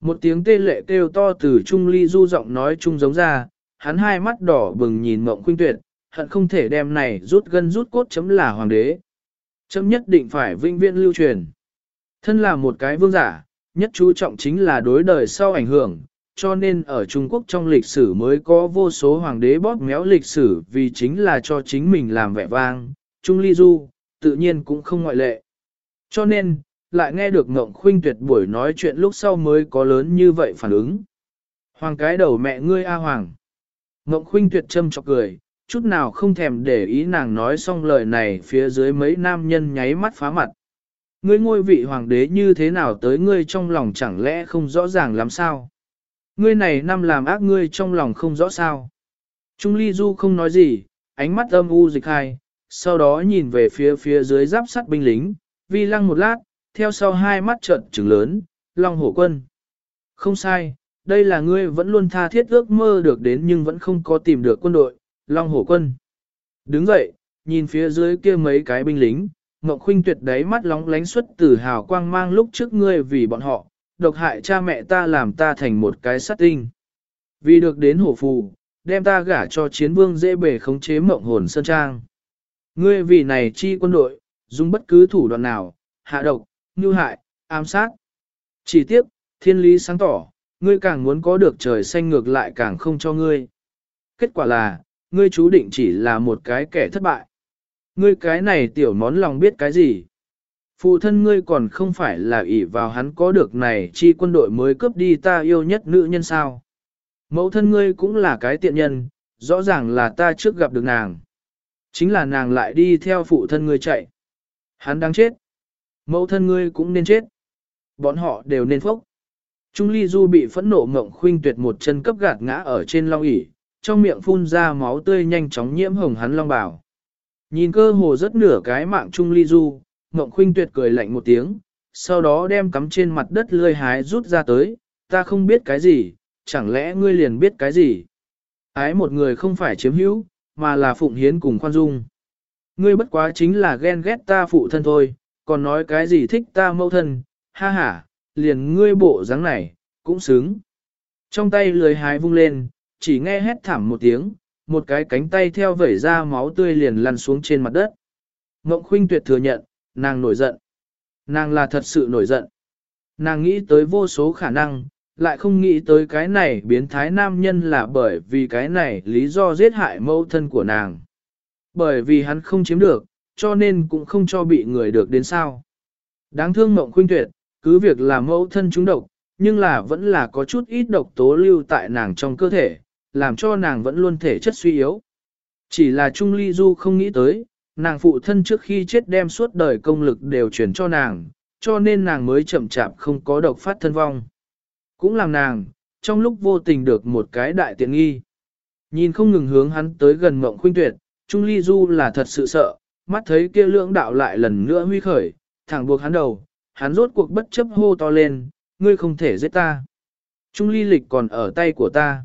Một tiếng tê lệ kêu to từ Trung Ly du giọng nói chung giống ra, hắn hai mắt đỏ bừng nhìn mộng khuynh tuyệt, hận không thể đem này rút gân rút cốt chấm là hoàng đế. Chấm nhất định phải vinh viễn lưu truyền. Thân là một cái vương giả, nhất chú trọng chính là đối đời sau ảnh hưởng, cho nên ở Trung Quốc trong lịch sử mới có vô số hoàng đế bóp méo lịch sử vì chính là cho chính mình làm vẻ vang, Trung Ly Du, tự nhiên cũng không ngoại lệ. Cho nên, lại nghe được Ngộng Khuynh Tuyệt buổi nói chuyện lúc sau mới có lớn như vậy phản ứng. Hoàng cái đầu mẹ ngươi A Hoàng. Ngộng Khuynh Tuyệt châm chọc cười, chút nào không thèm để ý nàng nói xong lời này phía dưới mấy nam nhân nháy mắt phá mặt. Ngươi ngôi vị hoàng đế như thế nào tới ngươi trong lòng chẳng lẽ không rõ ràng lắm sao? Ngươi này năm làm ác ngươi trong lòng không rõ sao? Trung Ly Du không nói gì, ánh mắt âm u dịch hai, sau đó nhìn về phía phía dưới giáp sắt binh lính, vi lăng một lát, theo sau hai mắt trợn trừng lớn, Long Hổ Quân. Không sai, đây là ngươi vẫn luôn tha thiết ước mơ được đến nhưng vẫn không có tìm được quân đội, Long Hổ Quân. Đứng dậy, nhìn phía dưới kia mấy cái binh lính, Ngọc Khuynh tuyệt đáy mắt lóng lánh xuất từ hào quang mang lúc trước ngươi vì bọn họ, độc hại cha mẹ ta làm ta thành một cái sát tinh. Vì được đến hổ phù, đem ta gả cho chiến vương dễ bề khống chế mộng hồn sơn trang. Ngươi vì này chi quân đội, dùng bất cứ thủ đoạn nào, hạ độc, như hại, ám sát. Chỉ tiếp, thiên lý sáng tỏ, ngươi càng muốn có được trời xanh ngược lại càng không cho ngươi. Kết quả là, ngươi chú định chỉ là một cái kẻ thất bại. Ngươi cái này tiểu món lòng biết cái gì? Phụ thân ngươi còn không phải là ỷ vào hắn có được này chi quân đội mới cướp đi ta yêu nhất nữ nhân sao. Mẫu thân ngươi cũng là cái tiện nhân, rõ ràng là ta trước gặp được nàng. Chính là nàng lại đi theo phụ thân ngươi chạy. Hắn đang chết. Mẫu thân ngươi cũng nên chết. Bọn họ đều nên phốc. Trung Ly Du bị phẫn nộ ngộng khuynh tuyệt một chân cấp gạt ngã ở trên long ỷ trong miệng phun ra máu tươi nhanh chóng nhiễm hồng hắn long bảo. Nhìn cơ hồ rất nửa cái mạng Trung Ly Du, Ngộng Khuynh Tuyệt cười lạnh một tiếng, sau đó đem cắm trên mặt đất lươi hái rút ra tới, ta không biết cái gì, chẳng lẽ ngươi liền biết cái gì? Ái một người không phải chiếm hữu, mà là phụng hiến cùng khoan dung. Ngươi bất quá chính là ghen ghét ta phụ thân thôi, còn nói cái gì thích ta mẫu thân, ha ha, liền ngươi bộ dáng này, cũng xứng. Trong tay lười hái vung lên, chỉ nghe hét thảm một tiếng, một cái cánh tay theo vẩy ra máu tươi liền lăn xuống trên mặt đất. Ngộng khuynh tuyệt thừa nhận, nàng nổi giận. Nàng là thật sự nổi giận. Nàng nghĩ tới vô số khả năng, lại không nghĩ tới cái này biến thái nam nhân là bởi vì cái này lý do giết hại mẫu thân của nàng. Bởi vì hắn không chiếm được, cho nên cũng không cho bị người được đến sao. Đáng thương mộng khuynh tuyệt, cứ việc là mẫu thân chúng độc, nhưng là vẫn là có chút ít độc tố lưu tại nàng trong cơ thể, làm cho nàng vẫn luôn thể chất suy yếu. Chỉ là Trung Ly Du không nghĩ tới, nàng phụ thân trước khi chết đem suốt đời công lực đều chuyển cho nàng, cho nên nàng mới chậm chạp không có độc phát thân vong. Cũng làm nàng, trong lúc vô tình được một cái đại tiện nghi. Nhìn không ngừng hướng hắn tới gần mộng khuynh tuyệt, Trung Ly Du là thật sự sợ, mắt thấy kia lưỡng đạo lại lần nữa huy khởi, thẳng buộc hắn đầu, hắn rốt cuộc bất chấp hô to lên, ngươi không thể giết ta. Trung ly lịch còn ở tay của ta.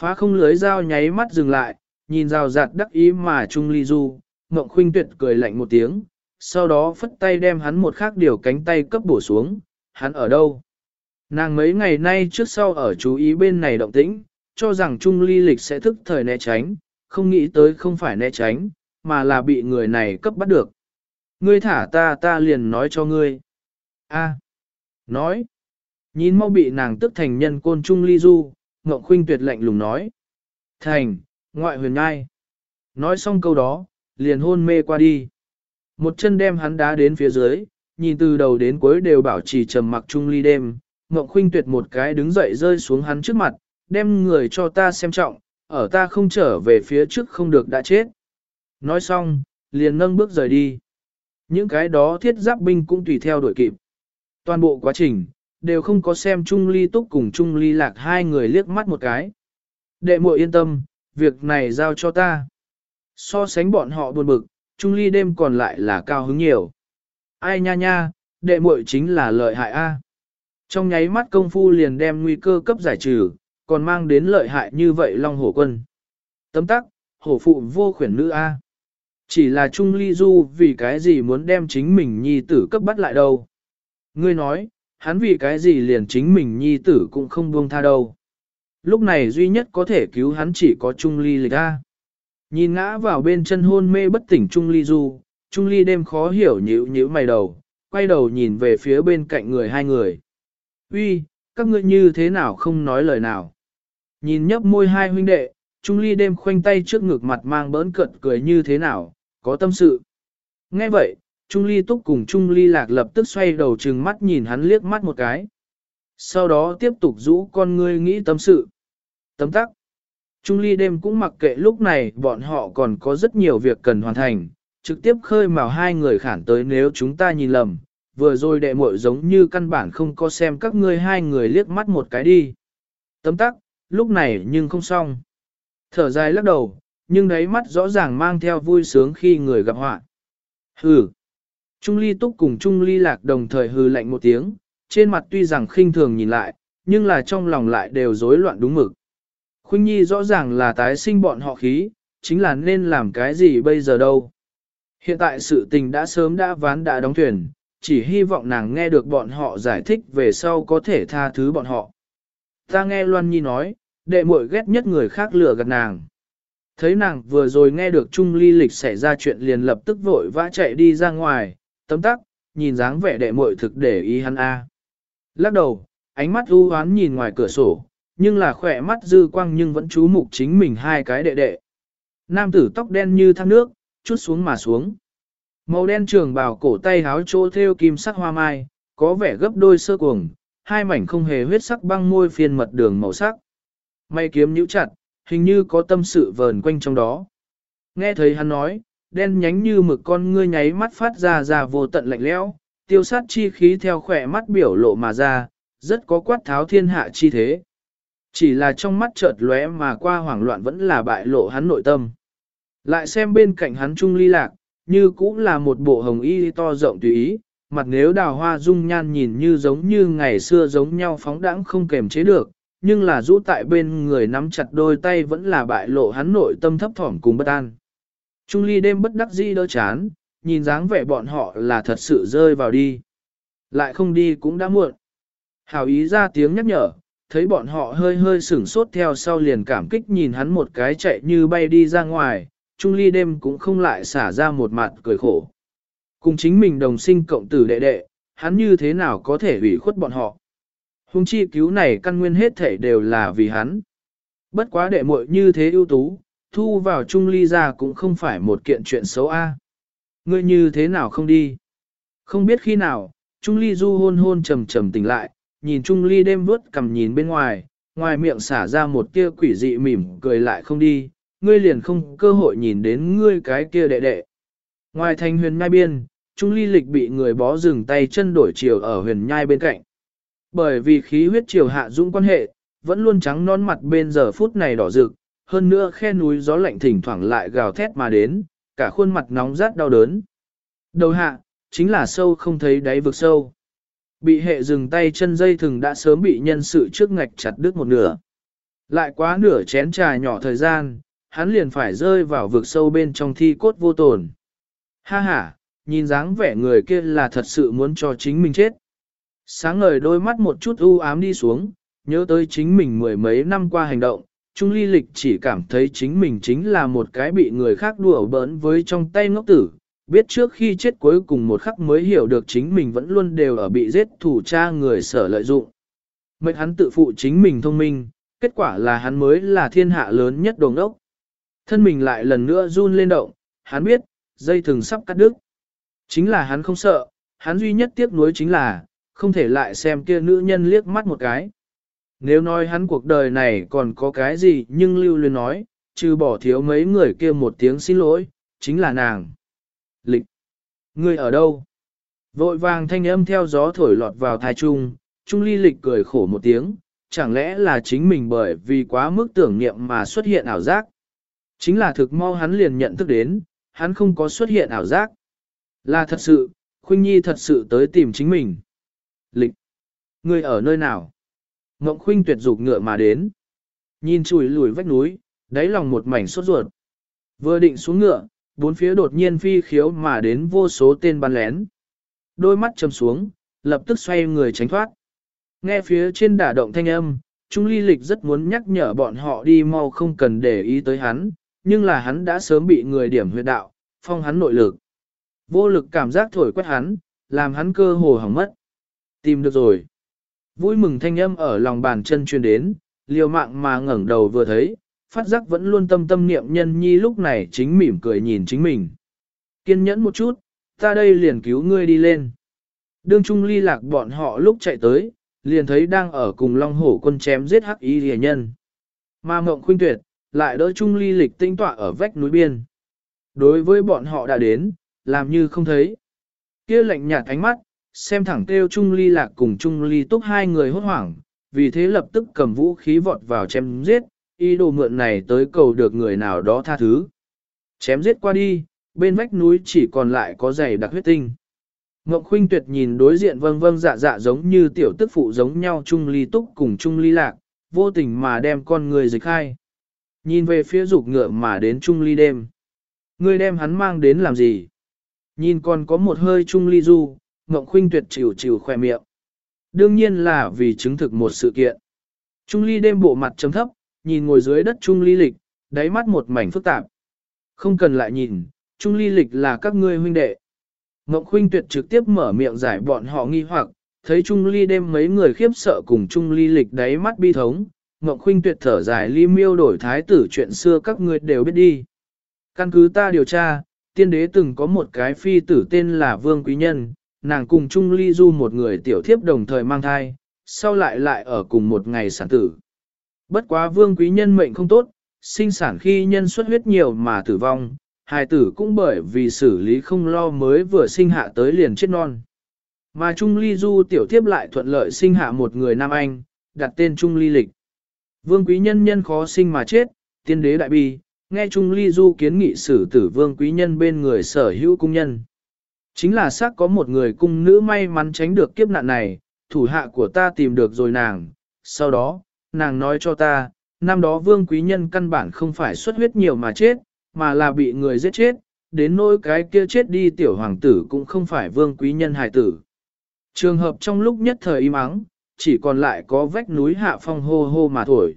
Phá không lưới dao nháy mắt dừng lại, nhìn rào rạt đắc ý mà Trung ly du, mộng Khuynh Tuyệt cười lạnh một tiếng, sau đó phất tay đem hắn một khác điều cánh tay cấp bổ xuống, hắn ở đâu? Nàng mấy ngày nay trước sau ở chú ý bên này động tĩnh, cho rằng Trung ly lịch sẽ thức thời né tránh, không nghĩ tới không phải né tránh, mà là bị người này cấp bắt được. Ngươi thả ta ta liền nói cho ngươi. A. nói. Nhìn mau bị nàng tức thành nhân côn trung ly du, Ngộng Khuynh tuyệt lạnh lùng nói. Thành, ngoại huyền ngai. Nói xong câu đó, liền hôn mê qua đi. Một chân đem hắn đá đến phía dưới, nhìn từ đầu đến cuối đều bảo trì trầm mặc trung ly đêm. Ngộng Khuynh tuyệt một cái đứng dậy rơi xuống hắn trước mặt, đem người cho ta xem trọng, ở ta không trở về phía trước không được đã chết. Nói xong, liền nâng bước rời đi. Những cái đó thiết giáp binh cũng tùy theo đuổi kịp. Toàn bộ quá trình, đều không có xem Trung Ly Túc cùng Trung Ly Lạc hai người liếc mắt một cái. Đệ muội yên tâm, việc này giao cho ta. So sánh bọn họ buồn bực, Trung Ly đêm còn lại là cao hứng nhiều. Ai nha nha, đệ muội chính là lợi hại a. Trong nháy mắt công phu liền đem nguy cơ cấp giải trừ, còn mang đến lợi hại như vậy Long Hổ Quân. Tấm tắc, hổ phụ vô khuyển nữ a. Chỉ là Trung Ly Du vì cái gì muốn đem chính mình nhi tử cấp bắt lại đâu. Ngươi nói, hắn vì cái gì liền chính mình nhi tử cũng không buông tha đâu. Lúc này duy nhất có thể cứu hắn chỉ có Trung Ly lịch A. Nhìn ngã vào bên chân hôn mê bất tỉnh Trung Ly Du, Trung Ly đêm khó hiểu nhíu nhíu mày đầu, quay đầu nhìn về phía bên cạnh người hai người. Uy, các ngươi như thế nào không nói lời nào. Nhìn nhấp môi hai huynh đệ, Trung Ly đêm khoanh tay trước ngực mặt mang bỡn cận cười như thế nào, có tâm sự. Nghe vậy, Trung Ly Túc cùng Trung Ly Lạc lập tức xoay đầu trừng mắt nhìn hắn liếc mắt một cái. Sau đó tiếp tục rũ con ngươi nghĩ tâm sự. Tấm tắc. Trung Ly đêm cũng mặc kệ lúc này bọn họ còn có rất nhiều việc cần hoàn thành, trực tiếp khơi mào hai người khản tới nếu chúng ta nhìn lầm, vừa rồi đệ muội giống như căn bản không có xem các ngươi hai người liếc mắt một cái đi. Tấm tắc, lúc này nhưng không xong. Thở dài lắc đầu, nhưng đáy mắt rõ ràng mang theo vui sướng khi người gặp họa. Hừ. Trung ly túc cùng Trung ly lạc đồng thời hừ lạnh một tiếng, trên mặt tuy rằng khinh thường nhìn lại, nhưng là trong lòng lại đều rối loạn đúng mực. Khuynh Nhi rõ ràng là tái sinh bọn họ khí, chính là nên làm cái gì bây giờ đâu. Hiện tại sự tình đã sớm đã ván đã đóng thuyền, chỉ hy vọng nàng nghe được bọn họ giải thích về sau có thể tha thứ bọn họ. Ta nghe Loan Nhi nói, đệ muội ghét nhất người khác lừa gạt nàng. Thấy nàng vừa rồi nghe được Trung Ly Lịch xảy ra chuyện liền lập tức vội vã chạy đi ra ngoài, tấm tắc, nhìn dáng vẻ đệ muội thực để ý hắn a. Lắc đầu, ánh mắt u hoán nhìn ngoài cửa sổ, nhưng là khỏe mắt dư quang nhưng vẫn chú mục chính mình hai cái đệ đệ. Nam tử tóc đen như thác nước, chút xuống mà xuống. Màu đen trường bào cổ tay háo chỗ theo kim sắc hoa mai, có vẻ gấp đôi sơ cuồng, hai mảnh không hề huyết sắc băng môi phiên mật đường màu sắc. May kiếm nhíu chặt, hình như có tâm sự vờn quanh trong đó. Nghe thấy hắn nói, đen nhánh như mực con ngươi nháy mắt phát ra ra vô tận lạnh lẽo, tiêu sát chi khí theo khỏe mắt biểu lộ mà ra, rất có quát tháo thiên hạ chi thế. Chỉ là trong mắt chợt lóe mà qua hoảng loạn vẫn là bại lộ hắn nội tâm. Lại xem bên cạnh hắn trung ly lạc, như cũng là một bộ hồng y to rộng tùy ý, mặt nếu đào hoa dung nhan nhìn như giống như ngày xưa giống nhau phóng đãng không kềm chế được, nhưng là rũ tại bên người nắm chặt đôi tay vẫn là bại lộ hắn nội tâm thấp thỏm cùng bất an. Trung ly đêm bất đắc dĩ đỡ chán, nhìn dáng vẻ bọn họ là thật sự rơi vào đi. Lại không đi cũng đã muộn. Hảo ý ra tiếng nhắc nhở, thấy bọn họ hơi hơi sửng sốt theo sau liền cảm kích nhìn hắn một cái chạy như bay đi ra ngoài, Trung ly đêm cũng không lại xả ra một mặt cười khổ. Cùng chính mình đồng sinh cộng tử đệ đệ, hắn như thế nào có thể ủy khuất bọn họ. Hùng chi cứu này căn nguyên hết thể đều là vì hắn. Bất quá đệ muội như thế ưu tú, thu vào Chung Ly ra cũng không phải một kiện chuyện xấu a. Ngươi như thế nào không đi? Không biết khi nào, Trung Ly du hôn hôn trầm trầm tỉnh lại, nhìn Trung Ly đêm vớt cầm nhìn bên ngoài, ngoài miệng xả ra một tia quỷ dị mỉm cười lại không đi, ngươi liền không cơ hội nhìn đến ngươi cái kia đệ đệ. Ngoài thành huyền nhai biên, Trung Ly lịch bị người bó dừng tay chân đổi chiều ở huyền nhai bên cạnh. Bởi vì khí huyết chiều hạ dũng quan hệ, vẫn luôn trắng non mặt bên giờ phút này đỏ rực, hơn nữa khe núi gió lạnh thỉnh thoảng lại gào thét mà đến, cả khuôn mặt nóng rát đau đớn. Đầu hạ, chính là sâu không thấy đáy vực sâu. Bị hệ dừng tay chân dây thừng đã sớm bị nhân sự trước ngạch chặt đứt một nửa. Lại quá nửa chén trà nhỏ thời gian, hắn liền phải rơi vào vực sâu bên trong thi cốt vô tồn. Ha ha, nhìn dáng vẻ người kia là thật sự muốn cho chính mình chết. Sáng ngời đôi mắt một chút u ám đi xuống, nhớ tới chính mình mười mấy năm qua hành động, Trung Ly Lịch chỉ cảm thấy chính mình chính là một cái bị người khác đùa bỡn với trong tay ngốc tử, biết trước khi chết cuối cùng một khắc mới hiểu được chính mình vẫn luôn đều ở bị giết thủ cha người sở lợi dụng. Mệnh hắn tự phụ chính mình thông minh, kết quả là hắn mới là thiên hạ lớn nhất đồ ốc. Thân mình lại lần nữa run lên động, hắn biết, dây thừng sắp cắt đứt. Chính là hắn không sợ, hắn duy nhất tiếc nuối chính là, không thể lại xem kia nữ nhân liếc mắt một cái. Nếu nói hắn cuộc đời này còn có cái gì nhưng lưu luyến nói, trừ bỏ thiếu mấy người kia một tiếng xin lỗi, chính là nàng. Lịch! Ngươi ở đâu? Vội vàng thanh âm theo gió thổi lọt vào thai trung, trung ly lịch cười khổ một tiếng, chẳng lẽ là chính mình bởi vì quá mức tưởng niệm mà xuất hiện ảo giác. Chính là thực mau hắn liền nhận thức đến, hắn không có xuất hiện ảo giác. Là thật sự, Khuynh Nhi thật sự tới tìm chính mình. Lịch! Ngươi ở nơi nào? Ngộng Khuynh tuyệt dục ngựa mà đến. Nhìn chùi lùi vách núi, đáy lòng một mảnh sốt ruột. Vừa định xuống ngựa, bốn phía đột nhiên phi khiếu mà đến vô số tên bắn lén. Đôi mắt chầm xuống, lập tức xoay người tránh thoát. Nghe phía trên đả động thanh âm, Trung Ly Lịch rất muốn nhắc nhở bọn họ đi mau không cần để ý tới hắn, nhưng là hắn đã sớm bị người điểm huyệt đạo, phong hắn nội lực. Vô lực cảm giác thổi quét hắn, làm hắn cơ hồ hỏng mất. Tìm được rồi. Vui mừng thanh âm ở lòng bàn chân truyền đến, liều mạng mà ngẩng đầu vừa thấy, phát giác vẫn luôn tâm tâm niệm nhân nhi lúc này chính mỉm cười nhìn chính mình. Kiên nhẫn một chút, ta đây liền cứu ngươi đi lên. Đương Trung ly lạc bọn họ lúc chạy tới, liền thấy đang ở cùng Long Hổ quân chém giết hắc y rìa nhân. Mà mộng khuynh tuyệt, lại đỡ Trung ly lịch tinh tọa ở vách núi biên. Đối với bọn họ đã đến, làm như không thấy. kia lạnh nhạt ánh mắt, xem thẳng kêu Trung ly lạc cùng Trung ly túc hai người hốt hoảng, vì thế lập tức cầm vũ khí vọt vào chém giết, ý đồ mượn này tới cầu được người nào đó tha thứ. Chém giết qua đi, bên vách núi chỉ còn lại có giày đặc huyết tinh. Ngọc Khuynh Tuyệt nhìn đối diện vâng vâng dạ dạ giống như tiểu tức phụ giống nhau trung ly túc cùng trung ly lạc, vô tình mà đem con người dịch khai. Nhìn về phía dục ngựa mà đến trung ly đêm. Người đem hắn mang đến làm gì? Nhìn còn có một hơi trung ly du, Ngọc Khuynh Tuyệt chịu chịu khoe miệng. Đương nhiên là vì chứng thực một sự kiện. Trung ly đêm bộ mặt chấm thấp, nhìn ngồi dưới đất Trung ly lịch, đáy mắt một mảnh phức tạp. Không cần lại nhìn, Trung ly lịch là các ngươi huynh đệ. Ngọc Khuynh tuyệt trực tiếp mở miệng giải bọn họ nghi hoặc, thấy Trung ly đêm mấy người khiếp sợ cùng Trung ly lịch đáy mắt bi thống. Ngọc Khuynh tuyệt thở dài ly miêu đổi thái tử chuyện xưa các ngươi đều biết đi. Căn cứ ta điều tra, tiên đế từng có một cái phi tử tên là Vương Quý Nhân, nàng cùng Trung Ly Du một người tiểu thiếp đồng thời mang thai, sau lại lại ở cùng một ngày sản tử. Bất quá vương quý nhân mệnh không tốt, sinh sản khi nhân xuất huyết nhiều mà tử vong, hài tử cũng bởi vì xử lý không lo mới vừa sinh hạ tới liền chết non. Mà Trung Ly Du tiểu thiếp lại thuận lợi sinh hạ một người Nam Anh, đặt tên Trung Ly Lịch. Vương quý nhân nhân khó sinh mà chết, tiên đế đại bi, nghe Trung Ly Du kiến nghị xử tử vương quý nhân bên người sở hữu cung nhân. Chính là xác có một người cung nữ may mắn tránh được kiếp nạn này, thủ hạ của ta tìm được rồi nàng, sau đó, nàng nói cho ta, năm đó vương quý nhân căn bản không phải xuất huyết nhiều mà chết, mà là bị người giết chết, đến nỗi cái kia chết đi tiểu hoàng tử cũng không phải vương quý nhân hài tử. Trường hợp trong lúc nhất thời im ắng, chỉ còn lại có vách núi hạ phong hô hô mà thổi.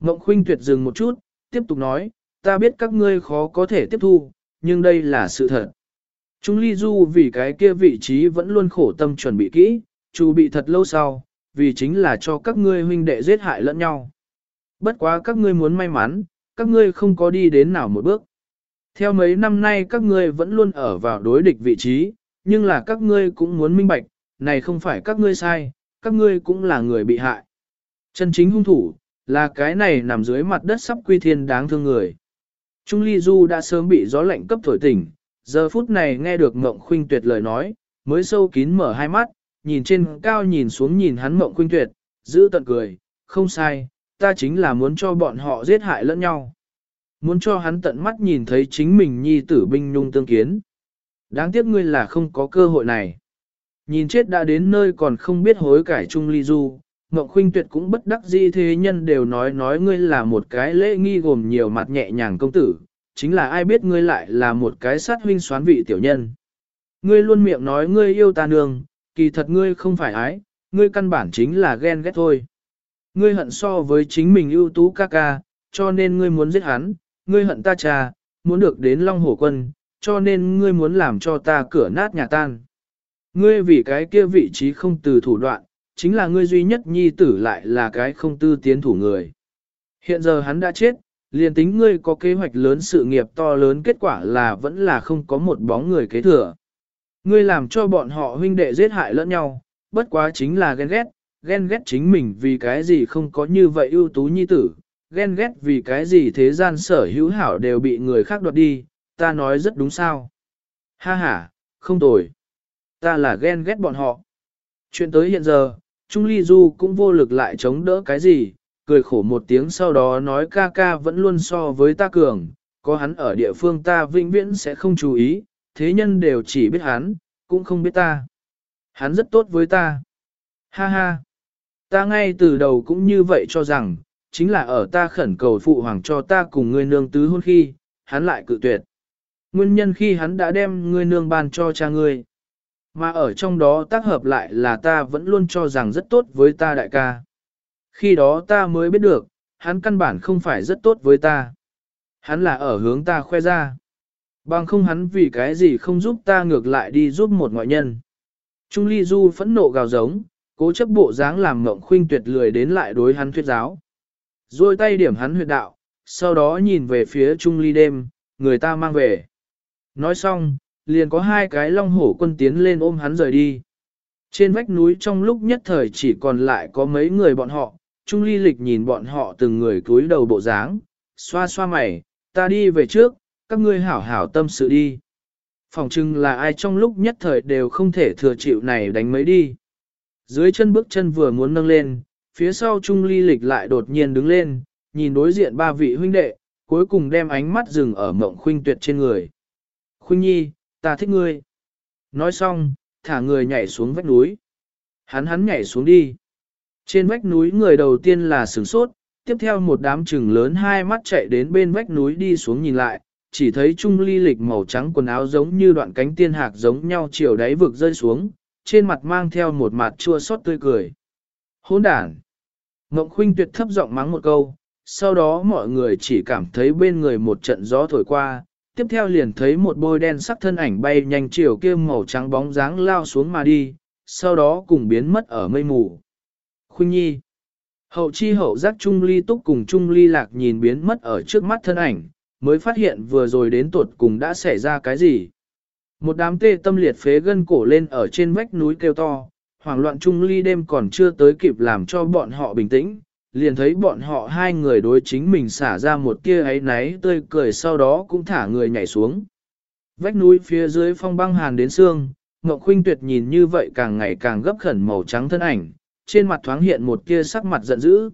Ngộng khuynh tuyệt dừng một chút, tiếp tục nói, ta biết các ngươi khó có thể tiếp thu, nhưng đây là sự thật. Trung ly du vì cái kia vị trí vẫn luôn khổ tâm chuẩn bị kỹ, chu bị thật lâu sau, vì chính là cho các ngươi huynh đệ giết hại lẫn nhau. Bất quá các ngươi muốn may mắn, các ngươi không có đi đến nào một bước. Theo mấy năm nay các ngươi vẫn luôn ở vào đối địch vị trí, nhưng là các ngươi cũng muốn minh bạch, này không phải các ngươi sai, các ngươi cũng là người bị hại. Chân chính hung thủ, là cái này nằm dưới mặt đất sắp quy thiên đáng thương người. Trung Ly Du đã sớm bị gió lạnh cấp thổi tỉnh, giờ phút này nghe được Mộng Khuynh Tuyệt lời nói, mới sâu kín mở hai mắt, nhìn trên cao nhìn xuống nhìn hắn Mộng Khuynh Tuyệt, giữ tận cười, không sai, ta chính là muốn cho bọn họ giết hại lẫn nhau. Muốn cho hắn tận mắt nhìn thấy chính mình nhi tử binh nhung tương kiến. Đáng tiếc ngươi là không có cơ hội này. Nhìn chết đã đến nơi còn không biết hối cải Trung Ly Du, Ngọc Khuynh Tuyệt cũng bất đắc dĩ thế nhân đều nói nói ngươi là một cái lễ nghi gồm nhiều mặt nhẹ nhàng công tử, chính là ai biết ngươi lại là một cái sát huynh xoán vị tiểu nhân. Ngươi luôn miệng nói ngươi yêu ta nương, kỳ thật ngươi không phải ái, ngươi căn bản chính là ghen ghét thôi. Ngươi hận so với chính mình ưu tú ca ca, cho nên ngươi muốn giết hắn, ngươi hận ta cha, muốn được đến Long Hổ Quân, cho nên ngươi muốn làm cho ta cửa nát nhà tan. Ngươi vì cái kia vị trí không từ thủ đoạn, chính là ngươi duy nhất nhi tử lại là cái không tư tiến thủ người. Hiện giờ hắn đã chết, liền tính ngươi có kế hoạch lớn sự nghiệp to lớn kết quả là vẫn là không có một bóng người kế thừa. Ngươi làm cho bọn họ huynh đệ giết hại lẫn nhau, bất quá chính là ghen ghét, ghen ghét chính mình vì cái gì không có như vậy ưu tú nhi tử, ghen ghét vì cái gì thế gian sở hữu hảo đều bị người khác đoạt đi, ta nói rất đúng sao. Ha ha, không tồi. Ta là ghen ghét bọn họ. Chuyện tới hiện giờ, Trung Ly Du cũng vô lực lại chống đỡ cái gì, cười khổ một tiếng sau đó nói ca ca vẫn luôn so với ta cường, có hắn ở địa phương ta vĩnh viễn sẽ không chú ý, thế nhân đều chỉ biết hắn, cũng không biết ta. Hắn rất tốt với ta. Ha ha. Ta ngay từ đầu cũng như vậy cho rằng, chính là ở ta khẩn cầu phụ hoàng cho ta cùng ngươi nương tứ hôn khi, hắn lại cự tuyệt. Nguyên nhân khi hắn đã đem ngươi nương ban cho cha ngươi. Mà ở trong đó tác hợp lại là ta vẫn luôn cho rằng rất tốt với ta đại ca. Khi đó ta mới biết được, hắn căn bản không phải rất tốt với ta. Hắn là ở hướng ta khoe ra. Bằng không hắn vì cái gì không giúp ta ngược lại đi giúp một ngoại nhân. Trung Ly Du phẫn nộ gào giống, cố chấp bộ dáng làm mộng khuynh tuyệt lười đến lại đối hắn thuyết giáo. Rồi tay điểm hắn huyệt đạo, sau đó nhìn về phía Trung Ly đêm, người ta mang về. Nói xong, liền có hai cái long hổ quân tiến lên ôm hắn rời đi. Trên vách núi trong lúc nhất thời chỉ còn lại có mấy người bọn họ, Trung Ly Lịch nhìn bọn họ từng người cúi đầu bộ dáng, xoa xoa mày, ta đi về trước, các ngươi hảo hảo tâm sự đi. Phòng trưng là ai trong lúc nhất thời đều không thể thừa chịu này đánh mấy đi. Dưới chân bước chân vừa muốn nâng lên, phía sau Trung Ly Lịch lại đột nhiên đứng lên, nhìn đối diện ba vị huynh đệ, cuối cùng đem ánh mắt dừng ở mộng khuynh tuyệt trên người. Khuynh nhi, ta thích ngươi. Nói xong, thả người nhảy xuống vách núi. Hắn hắn nhảy xuống đi. Trên vách núi người đầu tiên là sửng sốt, tiếp theo một đám chừng lớn hai mắt chạy đến bên vách núi đi xuống nhìn lại, chỉ thấy trung ly lịch màu trắng quần áo giống như đoạn cánh tiên hạc giống nhau chiều đáy vực rơi xuống, trên mặt mang theo một mặt chua xót tươi cười. Hỗn đản! Ngộng khuynh tuyệt thấp giọng mắng một câu, sau đó mọi người chỉ cảm thấy bên người một trận gió thổi qua, tiếp theo liền thấy một bôi đen sắc thân ảnh bay nhanh chiều kia màu trắng bóng dáng lao xuống mà đi, sau đó cùng biến mất ở mây mù. Khuynh Nhi Hậu chi hậu giác Trung Ly Túc cùng Trung Ly Lạc nhìn biến mất ở trước mắt thân ảnh, mới phát hiện vừa rồi đến tuột cùng đã xảy ra cái gì. Một đám tê tâm liệt phế gân cổ lên ở trên vách núi kêu to, hoảng loạn Trung Ly đêm còn chưa tới kịp làm cho bọn họ bình tĩnh, liền thấy bọn họ hai người đối chính mình xả ra một tia ấy náy tươi cười sau đó cũng thả người nhảy xuống. Vách núi phía dưới phong băng hàn đến xương, Ngọc Khuynh Tuyệt nhìn như vậy càng ngày càng gấp khẩn màu trắng thân ảnh, trên mặt thoáng hiện một tia sắc mặt giận dữ.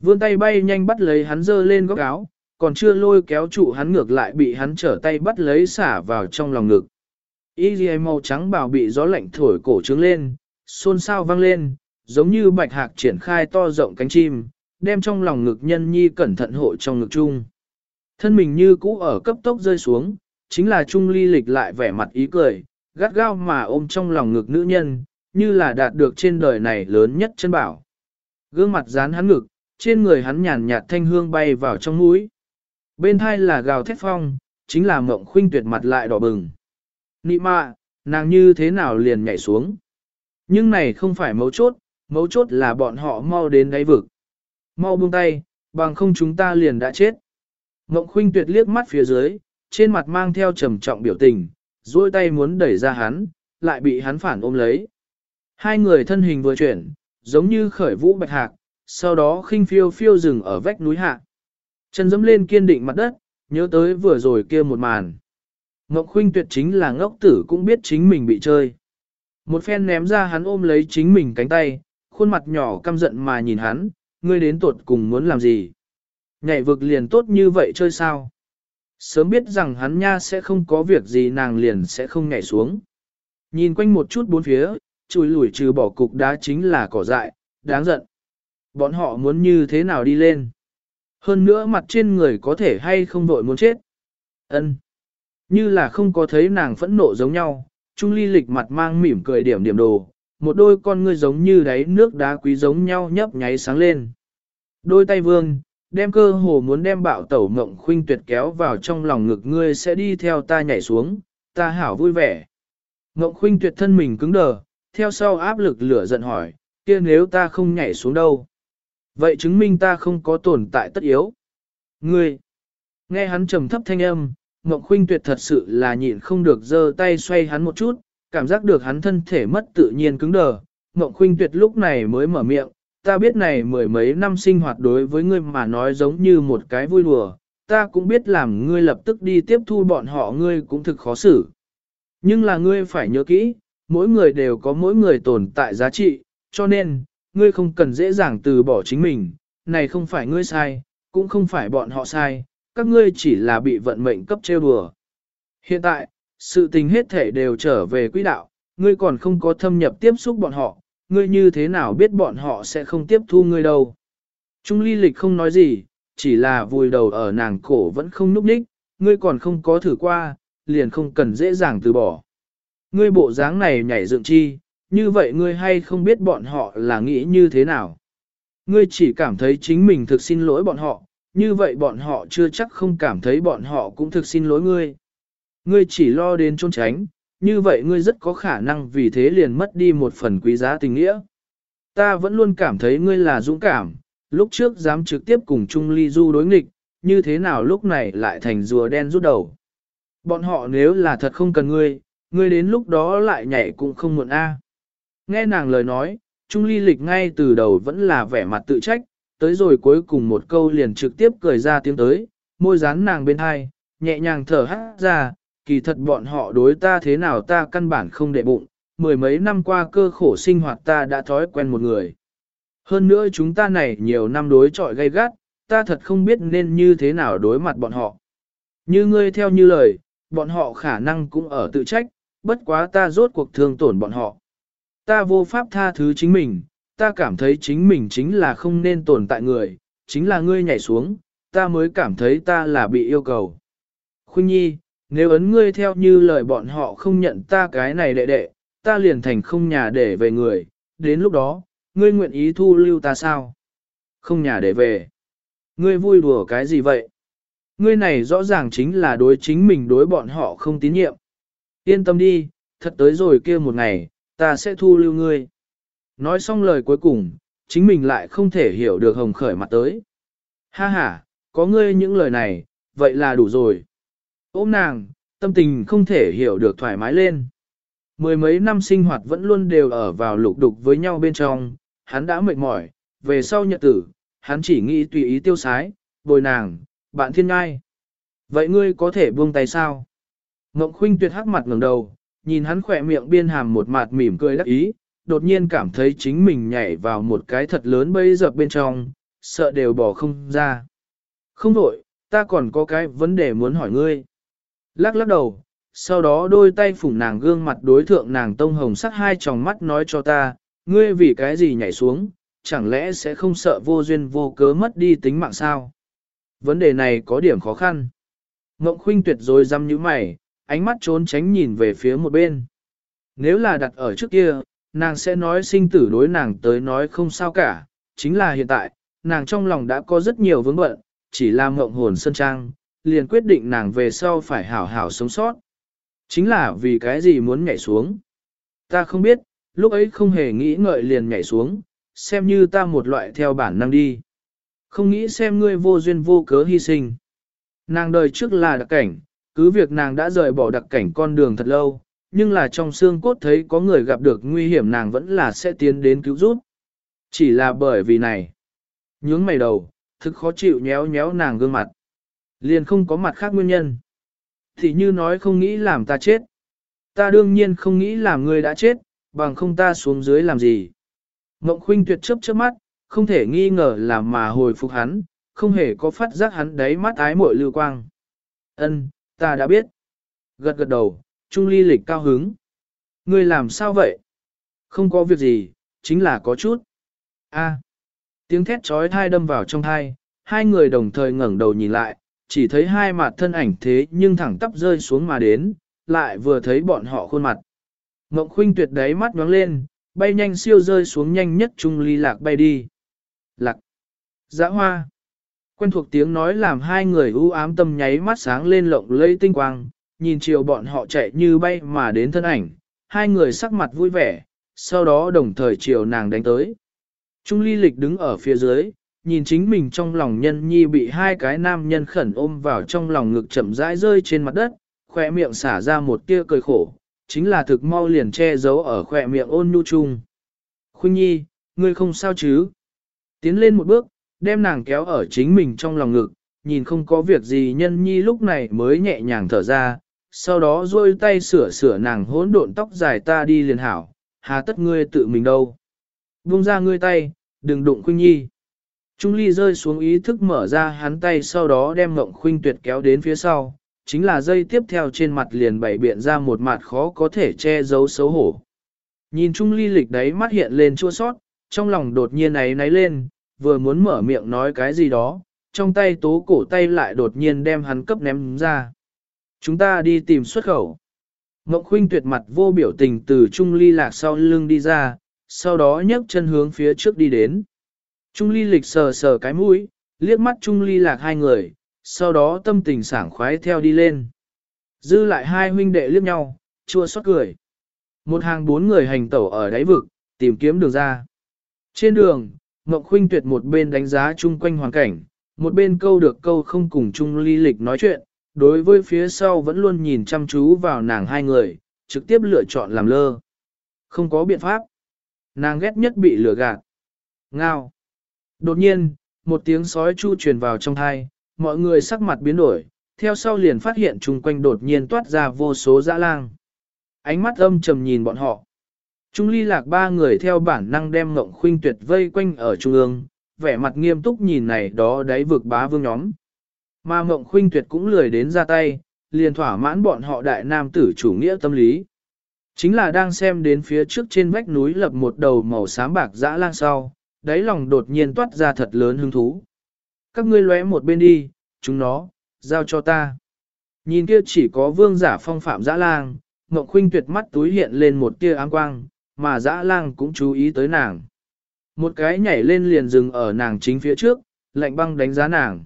Vươn tay bay nhanh bắt lấy hắn dơ lên góc áo, còn chưa lôi kéo trụ hắn ngược lại bị hắn trở tay bắt lấy xả vào trong lòng ngực. Y ghi màu trắng bảo bị gió lạnh thổi cổ trướng lên, xôn xao vang lên, giống như bạch hạc triển khai to rộng cánh chim, đem trong lòng ngực nhân nhi cẩn thận hộ trong ngực chung. Thân mình như cũ ở cấp tốc rơi xuống, chính là Trung Ly lịch lại vẻ mặt ý cười, gắt gao mà ôm trong lòng ngực nữ nhân, như là đạt được trên đời này lớn nhất chân bảo. Gương mặt dán hắn ngực, trên người hắn nhàn nhạt thanh hương bay vào trong mũi. Bên thai là gào thét phong, chính là mộng khuynh tuyệt mặt lại đỏ bừng. Nị mạ, nàng như thế nào liền nhảy xuống. Nhưng này không phải mấu chốt, mấu chốt là bọn họ mau đến đáy vực. Mau buông tay, bằng không chúng ta liền đã chết. Mộng khuynh tuyệt liếc mắt phía dưới, trên mặt mang theo trầm trọng biểu tình, duỗi tay muốn đẩy ra hắn, lại bị hắn phản ôm lấy. Hai người thân hình vừa chuyển, giống như khởi vũ bạch hạc, sau đó khinh phiêu phiêu dừng ở vách núi hạ. Chân dẫm lên kiên định mặt đất, nhớ tới vừa rồi kia một màn. Ngọc Khuynh tuyệt chính là ngốc tử cũng biết chính mình bị chơi. Một phen ném ra hắn ôm lấy chính mình cánh tay, khuôn mặt nhỏ căm giận mà nhìn hắn, ngươi đến tuột cùng muốn làm gì? Nhảy vực liền tốt như vậy chơi sao? Sớm biết rằng hắn nha sẽ không có việc gì nàng liền sẽ không nhảy xuống. Nhìn quanh một chút bốn phía, chùi lủi trừ bỏ cục đá chính là cỏ dại, đáng giận. Bọn họ muốn như thế nào đi lên? Hơn nữa mặt trên người có thể hay không vội muốn chết. ân Như là không có thấy nàng phẫn nộ giống nhau, Trung Ly lịch mặt mang mỉm cười điểm điểm đồ, một đôi con ngươi giống như đáy nước đá quý giống nhau nhấp nháy sáng lên. Đôi tay vương, đem cơ hồ muốn đem bạo tẩu mộng khuynh tuyệt kéo vào trong lòng ngực ngươi sẽ đi theo ta nhảy xuống, ta hảo vui vẻ. Mộng khuynh tuyệt thân mình cứng đờ, theo sau áp lực lửa giận hỏi, kia nếu ta không nhảy xuống đâu? Vậy chứng minh ta không có tồn tại tất yếu. Ngươi, nghe hắn trầm thấp thanh âm, Ngọc Khuynh Tuyệt thật sự là nhịn không được giơ tay xoay hắn một chút, cảm giác được hắn thân thể mất tự nhiên cứng đờ. Ngọc Khuynh Tuyệt lúc này mới mở miệng, ta biết này mười mấy năm sinh hoạt đối với ngươi mà nói giống như một cái vui đùa, ta cũng biết làm ngươi lập tức đi tiếp thu bọn họ ngươi cũng thực khó xử. Nhưng là ngươi phải nhớ kỹ, mỗi người đều có mỗi người tồn tại giá trị, cho nên, ngươi không cần dễ dàng từ bỏ chính mình, này không phải ngươi sai, cũng không phải bọn họ sai, các ngươi chỉ là bị vận mệnh cấp trêu đùa. Hiện tại, sự tình hết thể đều trở về quỹ đạo, ngươi còn không có thâm nhập tiếp xúc bọn họ, ngươi như thế nào biết bọn họ sẽ không tiếp thu ngươi đâu. Trung ly lịch không nói gì, chỉ là vùi đầu ở nàng cổ vẫn không núp đích, ngươi còn không có thử qua, liền không cần dễ dàng từ bỏ. Ngươi bộ dáng này nhảy dựng chi, như vậy ngươi hay không biết bọn họ là nghĩ như thế nào. Ngươi chỉ cảm thấy chính mình thực xin lỗi bọn họ, như vậy bọn họ chưa chắc không cảm thấy bọn họ cũng thực xin lỗi ngươi. Ngươi chỉ lo đến trốn tránh, như vậy ngươi rất có khả năng vì thế liền mất đi một phần quý giá tình nghĩa. Ta vẫn luôn cảm thấy ngươi là dũng cảm, lúc trước dám trực tiếp cùng Trung Ly Du đối nghịch, như thế nào lúc này lại thành rùa đen rút đầu. Bọn họ nếu là thật không cần ngươi, ngươi đến lúc đó lại nhảy cũng không muộn a. Nghe nàng lời nói, Trung Ly Lịch ngay từ đầu vẫn là vẻ mặt tự trách, tới rồi cuối cùng một câu liền trực tiếp cười ra tiếng tới, môi dán nàng bên hai, nhẹ nhàng thở hát ra, kỳ thật bọn họ đối ta thế nào ta căn bản không để bụng, mười mấy năm qua cơ khổ sinh hoạt ta đã thói quen một người. Hơn nữa chúng ta này nhiều năm đối trọi gay gắt, ta thật không biết nên như thế nào đối mặt bọn họ. Như ngươi theo như lời, bọn họ khả năng cũng ở tự trách, bất quá ta rốt cuộc thương tổn bọn họ. Ta vô pháp tha thứ chính mình, ta cảm thấy chính mình chính là không nên tồn tại người, chính là ngươi nhảy xuống, ta mới cảm thấy ta là bị yêu cầu. Khuynh nhi, nếu ấn ngươi theo như lời bọn họ không nhận ta cái này đệ đệ, ta liền thành không nhà để về người, đến lúc đó, ngươi nguyện ý thu lưu ta sao? Không nhà để về. Ngươi vui đùa cái gì vậy? Ngươi này rõ ràng chính là đối chính mình đối bọn họ không tín nhiệm. Yên tâm đi, thật tới rồi kia một ngày, ta sẽ thu lưu ngươi. Nói xong lời cuối cùng, chính mình lại không thể hiểu được hồng khởi mặt tới. Ha ha, có ngươi những lời này, vậy là đủ rồi. Ôm nàng, tâm tình không thể hiểu được thoải mái lên. Mười mấy năm sinh hoạt vẫn luôn đều ở vào lục đục với nhau bên trong, hắn đã mệt mỏi, về sau nhật tử, hắn chỉ nghĩ tùy ý tiêu sái, bồi nàng, bạn thiên ngai. Vậy ngươi có thể buông tay sao? Ngộng khuynh tuyệt hắc mặt ngẩng đầu, nhìn hắn khỏe miệng biên hàm một mặt mỉm cười đắc ý, đột nhiên cảm thấy chính mình nhảy vào một cái thật lớn bây giờ bên trong, sợ đều bỏ không ra. Không đổi, ta còn có cái vấn đề muốn hỏi ngươi. Lắc lắc đầu, sau đó đôi tay phủng nàng gương mặt đối thượng nàng tông hồng sắc hai tròng mắt nói cho ta, ngươi vì cái gì nhảy xuống, chẳng lẽ sẽ không sợ vô duyên vô cớ mất đi tính mạng sao? Vấn đề này có điểm khó khăn. Ngộng khuynh tuyệt rồi dăm như mày, ánh mắt trốn tránh nhìn về phía một bên. Nếu là đặt ở trước kia, nàng sẽ nói sinh tử đối nàng tới nói không sao cả, chính là hiện tại, nàng trong lòng đã có rất nhiều vướng bận, chỉ làm mộng hồn sân trang, liền quyết định nàng về sau phải hảo hảo sống sót. Chính là vì cái gì muốn nhảy xuống. Ta không biết, lúc ấy không hề nghĩ ngợi liền nhảy xuống, xem như ta một loại theo bản năng đi. Không nghĩ xem ngươi vô duyên vô cớ hy sinh. Nàng đời trước là đặc cảnh, cứ việc nàng đã rời bỏ đặc cảnh con đường thật lâu, nhưng là trong xương cốt thấy có người gặp được nguy hiểm nàng vẫn là sẽ tiến đến cứu giúp. Chỉ là bởi vì này. Nhướng mày đầu, thực khó chịu nhéo nhéo nàng gương mặt. Liền không có mặt khác nguyên nhân. Thì như nói không nghĩ làm ta chết. Ta đương nhiên không nghĩ làm ngươi đã chết, bằng không ta xuống dưới làm gì. Mộng khuynh tuyệt chấp chớp mắt, không thể nghi ngờ là mà hồi phục hắn, không hề có phát giác hắn đáy mắt ái muội lưu quang. Ân, ta đã biết. Gật gật đầu, Trung Ly lịch cao hứng. Ngươi làm sao vậy? Không có việc gì, chính là có chút. A. À. Tiếng thét trói thai đâm vào trong thai, hai người đồng thời ngẩng đầu nhìn lại, chỉ thấy hai mặt thân ảnh thế nhưng thẳng tắp rơi xuống mà đến, lại vừa thấy bọn họ khuôn mặt. Ngộng khuynh tuyệt đáy mắt nhoáng lên, bay nhanh siêu rơi xuống nhanh nhất Trung Ly lạc bay đi. Lạc. Dã hoa. Quen thuộc tiếng nói làm hai người u ám tâm nháy mắt sáng lên lộng lẫy tinh quang, nhìn chiều bọn họ chạy như bay mà đến thân ảnh, hai người sắc mặt vui vẻ, sau đó đồng thời chiều nàng đánh tới. Trung ly lịch đứng ở phía dưới, nhìn chính mình trong lòng nhân nhi bị hai cái nam nhân khẩn ôm vào trong lòng ngực chậm rãi rơi trên mặt đất, khỏe miệng xả ra một tia cười khổ, chính là thực mau liền che giấu ở khỏe miệng ôn nhu chung. Khuynh nhi, ngươi không sao chứ? Tiến lên một bước, đem nàng kéo ở chính mình trong lòng ngực, nhìn không có việc gì nhân nhi lúc này mới nhẹ nhàng thở ra, sau đó duỗi tay sửa sửa nàng hỗn độn tóc dài ta đi liền hảo, hà tất ngươi tự mình đâu. Buông ra ngươi tay, đừng đụng khuynh nhi. Trung ly rơi xuống ý thức mở ra hắn tay sau đó đem mộng khuynh tuyệt kéo đến phía sau, chính là dây tiếp theo trên mặt liền bày biện ra một mặt khó có thể che giấu xấu hổ. Nhìn Trung ly lịch đấy mắt hiện lên chua sót, trong lòng đột nhiên ấy náy lên, vừa muốn mở miệng nói cái gì đó, trong tay tố cổ tay lại đột nhiên đem hắn cấp ném ra. Chúng ta đi tìm xuất khẩu. Ngọc Khuynh tuyệt mặt vô biểu tình từ Trung Ly lạc sau lưng đi ra, sau đó nhấc chân hướng phía trước đi đến. Trung Ly lịch sờ sờ cái mũi, liếc mắt Trung Ly lạc hai người, sau đó tâm tình sảng khoái theo đi lên. Dư lại hai huynh đệ liếc nhau, chua xót cười. Một hàng bốn người hành tẩu ở đáy vực, tìm kiếm đường ra. Trên đường, Ngọc Khuynh tuyệt một bên đánh giá chung quanh hoàn cảnh, một bên câu được câu không cùng Trung Ly lịch nói chuyện, đối với phía sau vẫn luôn nhìn chăm chú vào nàng hai người, trực tiếp lựa chọn làm lơ. Không có biện pháp. Nàng ghét nhất bị lừa gạt. Ngao. Đột nhiên, một tiếng sói chu truyền vào trong thai, mọi người sắc mặt biến đổi, theo sau liền phát hiện chung quanh đột nhiên toát ra vô số dã lang. Ánh mắt âm trầm nhìn bọn họ. Trung ly lạc ba người theo bản năng đem ngộng khuynh tuyệt vây quanh ở trung ương, vẻ mặt nghiêm túc nhìn này đó đáy vực bá vương nhóm. Mà ngộng khuynh tuyệt cũng lười đến ra tay, liền thỏa mãn bọn họ đại nam tử chủ nghĩa tâm lý. Chính là đang xem đến phía trước trên vách núi lập một đầu màu xám bạc dã lang sau, đáy lòng đột nhiên toát ra thật lớn hứng thú. Các ngươi lóe một bên đi, chúng nó, giao cho ta. Nhìn kia chỉ có vương giả phong phạm dã lang, Ngọc Khuynh tuyệt mắt túi hiện lên một tia áng quang, mà dã lang cũng chú ý tới nàng. Một cái nhảy lên liền dừng ở nàng chính phía trước, lạnh băng đánh giá nàng.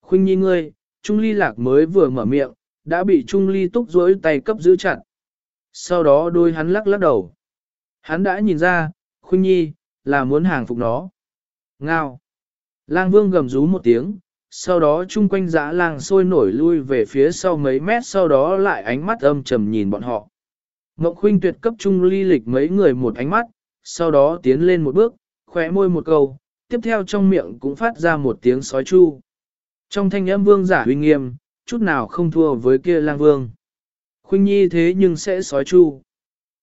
Khuynh nhi ngươi, Trung Ly lạc mới vừa mở miệng, đã bị Trung Ly túc rối tay cấp giữ chặt. Sau đó đôi hắn lắc lắc đầu. Hắn đã nhìn ra, Khuynh nhi, là muốn hàng phục nó. Ngao. Lang vương gầm rú một tiếng, sau đó chung quanh dã lang sôi nổi lui về phía sau mấy mét sau đó lại ánh mắt âm trầm nhìn bọn họ. Ngọc Khuynh tuyệt cấp Trung Ly lịch mấy người một ánh mắt, sau đó tiến lên một bước, khóe môi một câu, tiếp theo trong miệng cũng phát ra một tiếng sói chu. Trong thanh âm vương giả uy nghiêm, chút nào không thua với kia lang vương. Khuynh nhi thế nhưng sẽ sói chu.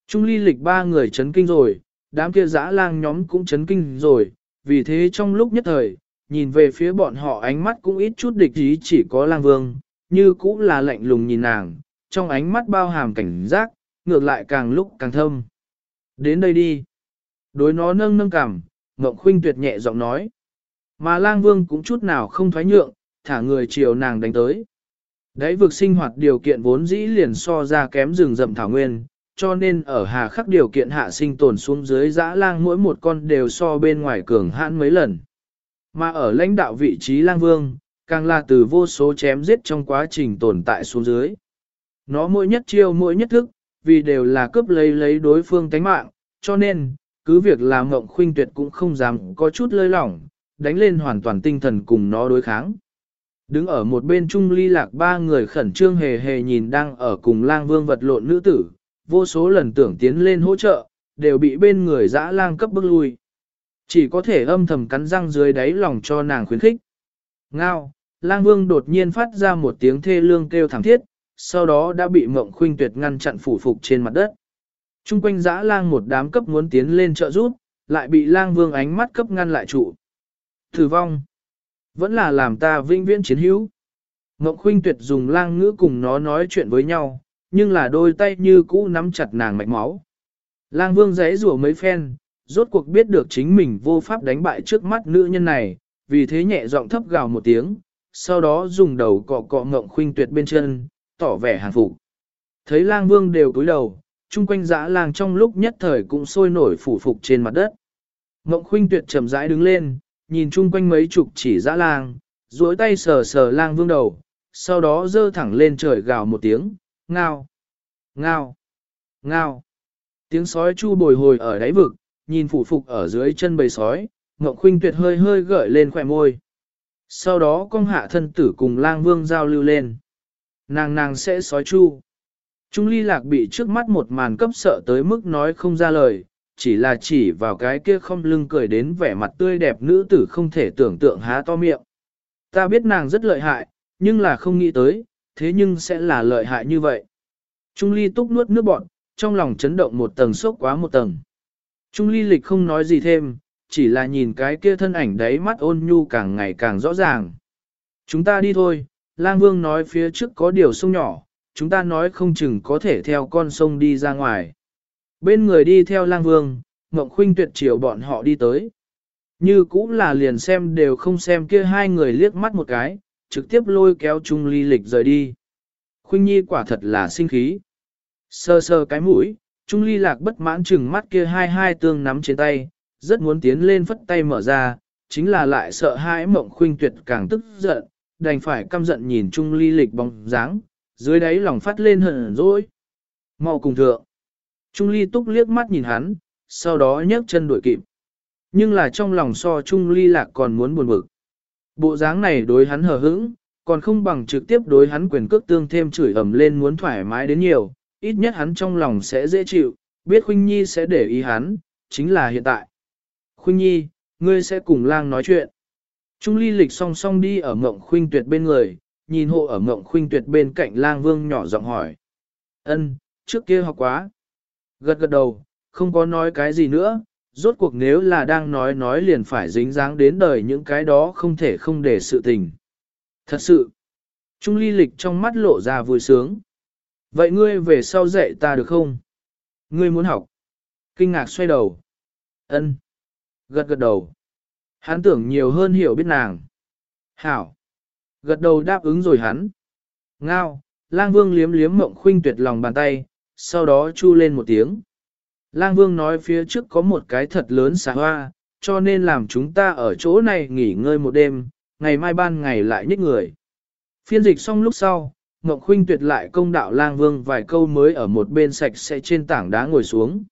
Trung ly lịch ba người chấn kinh rồi, đám kia dã lang nhóm cũng chấn kinh rồi, vì thế trong lúc nhất thời, nhìn về phía bọn họ ánh mắt cũng ít chút địch ý chỉ có lang vương, như cũng là lạnh lùng nhìn nàng, trong ánh mắt bao hàm cảnh giác, ngược lại càng lúc càng thâm. Đến đây đi. Đối nó nâng nâng cảm, Ngộng Khuynh tuyệt nhẹ giọng nói. Mà lang vương cũng chút nào không thoái nhượng, thả người chiều nàng đánh tới. Đấy vực sinh hoạt điều kiện vốn dĩ liền so ra kém rừng rậm thảo nguyên, cho nên ở hà khắc điều kiện hạ sinh tồn xuống dưới dã lang mỗi một con đều so bên ngoài cường hãn mấy lần. Mà ở lãnh đạo vị trí lang vương, càng là từ vô số chém giết trong quá trình tồn tại xuống dưới. Nó mỗi nhất chiêu mỗi nhất thức, vì đều là cướp lấy lấy đối phương tánh mạng, cho nên, cứ việc làm mộng Khuynh Tuyệt cũng không dám có chút lơi lỏng, đánh lên hoàn toàn tinh thần cùng nó đối kháng. Đứng ở một bên trung ly lạc ba người khẩn trương hề hề nhìn đang ở cùng lang vương vật lộn nữ tử, vô số lần tưởng tiến lên hỗ trợ, đều bị bên người dã lang cấp bước lui. Chỉ có thể âm thầm cắn răng dưới đáy lòng cho nàng khuyến khích. Ngao, lang vương đột nhiên phát ra một tiếng thê lương kêu thảm thiết, sau đó đã bị mộng khuynh tuyệt ngăn chặn phủ phục trên mặt đất. Trung quanh dã lang một đám cấp muốn tiến lên trợ giúp, lại bị lang vương ánh mắt cấp ngăn lại trụ. Thử vong. Vẫn là làm ta vinh viễn chiến hữu. Ngọc Khuynh Tuyệt dùng lang ngữ cùng nó nói chuyện với nhau, nhưng là đôi tay như cũ nắm chặt nàng mạch máu. Lang Vương giấy rủa mấy phen, rốt cuộc biết được chính mình vô pháp đánh bại trước mắt nữ nhân này, vì thế nhẹ giọng thấp gào một tiếng, sau đó dùng đầu cọ cọ Ngọc Khuynh Tuyệt bên chân, tỏ vẻ hàng phục. Thấy Lang Vương đều cúi đầu, chung quanh dã lang trong lúc nhất thời cũng sôi nổi phủ phục trên mặt đất. Ngộng Khuynh Tuyệt chậm rãi đứng lên, nhìn chung quanh mấy chục chỉ dã lang, duỗi tay sờ sờ lang vương đầu, sau đó dơ thẳng lên trời gào một tiếng, ngao, ngao, ngao. Tiếng sói chu bồi hồi ở đáy vực, nhìn phủ phục ở dưới chân bầy sói, Ngộng Khuynh tuyệt hơi hơi gợi lên khỏe môi. Sau đó con hạ thân tử cùng lang vương giao lưu lên. Nàng nàng sẽ sói chu. Trung ly lạc bị trước mắt một màn cấp sợ tới mức nói không ra lời, chỉ là chỉ vào cái kia không lưng cười đến vẻ mặt tươi đẹp nữ tử không thể tưởng tượng há to miệng. Ta biết nàng rất lợi hại, nhưng là không nghĩ tới, thế nhưng sẽ là lợi hại như vậy. Trung ly túc nuốt nước bọn, trong lòng chấn động một tầng sốc quá một tầng. Trung ly lịch không nói gì thêm, chỉ là nhìn cái kia thân ảnh đấy mắt ôn nhu càng ngày càng rõ ràng. Chúng ta đi thôi, lang vương nói phía trước có điều sông nhỏ, chúng ta nói không chừng có thể theo con sông đi ra ngoài. Bên người đi theo lang vương, Ngộng Khuynh tuyệt chiều bọn họ đi tới. Như cũng là liền xem đều không xem kia hai người liếc mắt một cái, trực tiếp lôi kéo Trung Ly Lịch rời đi. Khuynh Nhi quả thật là sinh khí. Sơ sơ cái mũi, Trung Ly Lạc bất mãn chừng mắt kia hai hai tương nắm trên tay, rất muốn tiến lên phất tay mở ra, chính là lại sợ hãi mộng khuynh tuyệt càng tức giận, đành phải căm giận nhìn Trung Ly Lịch bóng dáng, dưới đáy lòng phát lên hận dỗi. Mau cùng thượng. Trung Ly túc liếc mắt nhìn hắn, sau đó nhấc chân đuổi kịp. Nhưng là trong lòng so Trung Ly lạc còn muốn buồn bực. Bộ dáng này đối hắn hờ hững, còn không bằng trực tiếp đối hắn quyền cước tương thêm chửi ầm lên muốn thoải mái đến nhiều, ít nhất hắn trong lòng sẽ dễ chịu, biết Khuynh Nhi sẽ để ý hắn, chính là hiện tại. Khuynh Nhi, ngươi sẽ cùng lang nói chuyện. Trung ly lịch song song đi ở mộng khuynh tuyệt bên người, nhìn hộ ở mộng khuynh tuyệt bên cạnh lang vương nhỏ giọng hỏi. ân trước kia học quá. Gật gật đầu, không có nói cái gì nữa, rốt cuộc nếu là đang nói nói liền phải dính dáng đến đời những cái đó không thể không để sự tình. Thật sự, Trung ly lịch trong mắt lộ ra vui sướng. Vậy ngươi về sau dạy ta được không? Ngươi muốn học. Kinh ngạc xoay đầu. ân Gật gật đầu. Hắn tưởng nhiều hơn hiểu biết nàng. Hảo. Gật đầu đáp ứng rồi hắn. Ngao, lang vương liếm liếm mộng khuynh tuyệt lòng bàn tay, sau đó chu lên một tiếng. Lang Vương nói phía trước có một cái thật lớn xà hoa, cho nên làm chúng ta ở chỗ này nghỉ ngơi một đêm, ngày mai ban ngày lại nhích người. Phiên dịch xong lúc sau, Ngọc Khuynh tuyệt lại công đạo Lang Vương vài câu mới ở một bên sạch sẽ trên tảng đá ngồi xuống.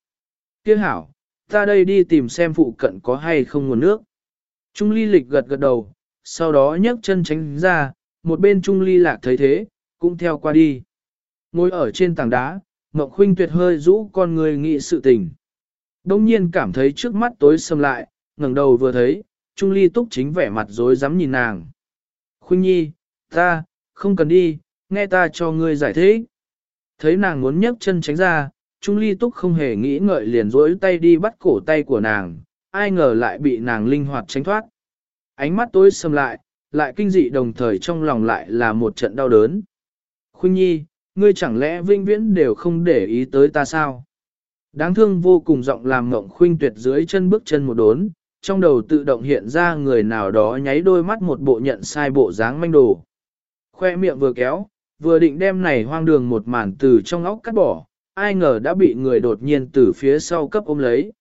Tiếc hảo, ta đây đi tìm xem phụ cận có hay không nguồn nước. Trung ly lịch gật gật đầu, sau đó nhấc chân tránh ra, một bên Trung ly lạc thấy thế, cũng theo qua đi. Ngồi ở trên tảng đá, Ngọc Khuynh tuyệt hơi rũ con người nghĩ sự tình. Đông nhiên cảm thấy trước mắt tối sầm lại, ngẩng đầu vừa thấy, Trung Ly Túc chính vẻ mặt rối rắm nhìn nàng. Khuynh Nhi, ta, không cần đi, nghe ta cho ngươi giải thích. Thấy nàng muốn nhấc chân tránh ra, Trung Ly Túc không hề nghĩ ngợi liền rối tay đi bắt cổ tay của nàng, ai ngờ lại bị nàng linh hoạt tránh thoát. Ánh mắt tối sầm lại, lại kinh dị đồng thời trong lòng lại là một trận đau đớn. Khuynh Nhi, ngươi chẳng lẽ vinh viễn đều không để ý tới ta sao? Đáng thương vô cùng giọng làm ngộng khuynh tuyệt dưới chân bước chân một đốn, trong đầu tự động hiện ra người nào đó nháy đôi mắt một bộ nhận sai bộ dáng manh đồ. Khoe miệng vừa kéo, vừa định đem này hoang đường một màn từ trong óc cắt bỏ, ai ngờ đã bị người đột nhiên từ phía sau cấp ôm lấy.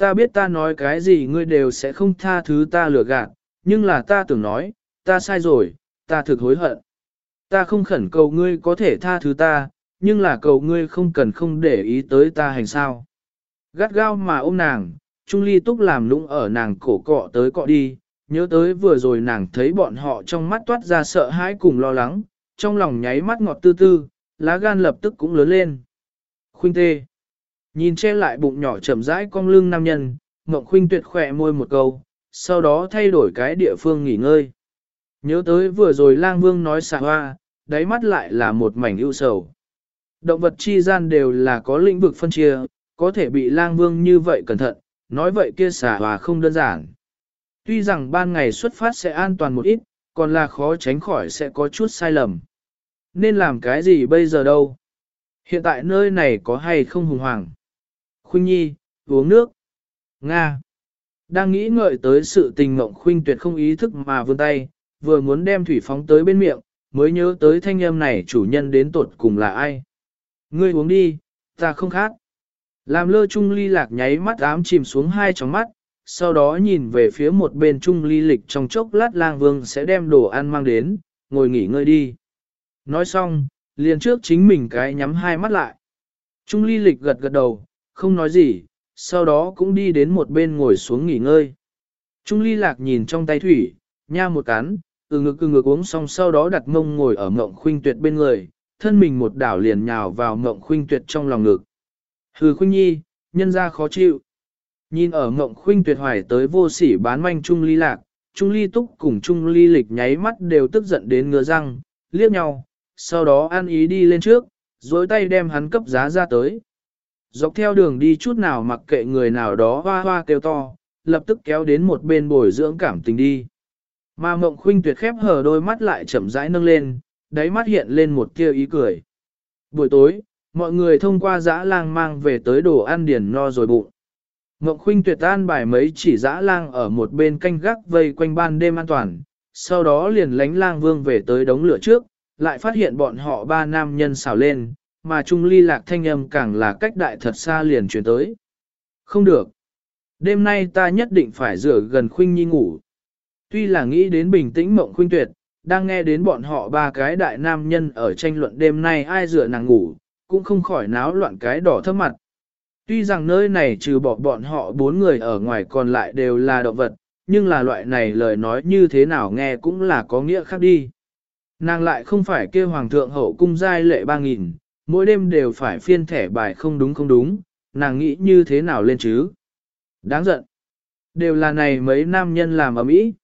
Ta biết ta nói cái gì ngươi đều sẽ không tha thứ ta lừa gạt, nhưng là ta tưởng nói, ta sai rồi, ta thực hối hận. Ta không khẩn cầu ngươi có thể tha thứ ta, nhưng là cầu ngươi không cần không để ý tới ta hành sao. Gắt gao mà ôm nàng, Trung Ly Túc làm lũng ở nàng cổ cọ tới cọ đi, nhớ tới vừa rồi nàng thấy bọn họ trong mắt toát ra sợ hãi cùng lo lắng, trong lòng nháy mắt ngọt tư tư, lá gan lập tức cũng lớn lên. Khuynh tê. Nhìn che lại bụng nhỏ chậm rãi cong lưng nam nhân, Ngộng Khuynh tuyệt khỏe môi một câu, sau đó thay đổi cái địa phương nghỉ ngơi. Nhớ tới vừa rồi lang vương nói xà hoa, đáy mắt lại là một mảnh ưu sầu. Động vật chi gian đều là có lĩnh vực phân chia, có thể bị lang vương như vậy cẩn thận, nói vậy kia xà hoa không đơn giản. Tuy rằng ban ngày xuất phát sẽ an toàn một ít, còn là khó tránh khỏi sẽ có chút sai lầm. Nên làm cái gì bây giờ đâu? Hiện tại nơi này có hay không hùng hoàng? Khuynh Nhi, uống nước. Nga. Đang nghĩ ngợi tới sự tình mộng khuynh tuyệt không ý thức mà vươn tay, vừa muốn đem thủy phóng tới bên miệng, mới nhớ tới thanh âm này chủ nhân đến tột cùng là ai. Ngươi uống đi, ta không khát. Làm lơ trung ly lạc nháy mắt ám chìm xuống hai tròng mắt, sau đó nhìn về phía một bên trung ly lịch trong chốc lát lang vương sẽ đem đồ ăn mang đến, ngồi nghỉ ngơi đi. Nói xong, liền trước chính mình cái nhắm hai mắt lại. Trung ly lịch gật gật đầu, không nói gì, sau đó cũng đi đến một bên ngồi xuống nghỉ ngơi. Trung ly lạc nhìn trong tay thủy, nha một cắn, từ ngực từ ngực uống xong sau đó đặt mông ngồi ở mộng khuynh tuyệt bên người, thân mình một đảo liền nhào vào mộng khuynh tuyệt trong lòng ngực. Hừ khuynh nhi, nhân ra khó chịu. Nhìn ở mộng khuynh tuyệt hoài tới vô sỉ bán manh Trung ly lạc, Trung ly túc cùng Trung ly lịch nháy mắt đều tức giận đến ngứa răng, liếc nhau, sau đó An ý đi lên trước, dối tay đem hắn cấp giá ra tới. Dọc theo đường đi chút nào mặc kệ người nào đó hoa hoa kêu to, lập tức kéo đến một bên bồi dưỡng cảm tình đi. Mà mộng khuynh tuyệt khép hờ đôi mắt lại chậm rãi nâng lên, đáy mắt hiện lên một tia ý cười. Buổi tối, mọi người thông qua dã lang mang về tới đồ ăn điển no rồi bụng. Mộng khuynh tuyệt an bài mấy chỉ dã lang ở một bên canh gác vây quanh ban đêm an toàn, sau đó liền lánh lang vương về tới đống lửa trước, lại phát hiện bọn họ ba nam nhân xào lên, mà Trung ly lạc thanh âm càng là cách đại thật xa liền chuyển tới. Không được. Đêm nay ta nhất định phải rửa gần khuynh nhi ngủ. Tuy là nghĩ đến bình tĩnh mộng khuynh tuyệt, đang nghe đến bọn họ ba cái đại nam nhân ở tranh luận đêm nay ai rửa nàng ngủ, cũng không khỏi náo loạn cái đỏ thấp mặt. Tuy rằng nơi này trừ bỏ bọn họ bốn người ở ngoài còn lại đều là động vật, nhưng là loại này lời nói như thế nào nghe cũng là có nghĩa khác đi. Nàng lại không phải kêu hoàng thượng hậu cung giai lệ ba nghìn, mỗi đêm đều phải phiên thẻ bài không đúng không đúng, nàng nghĩ như thế nào lên chứ? Đáng giận. Đều là này mấy nam nhân làm ở mỹ.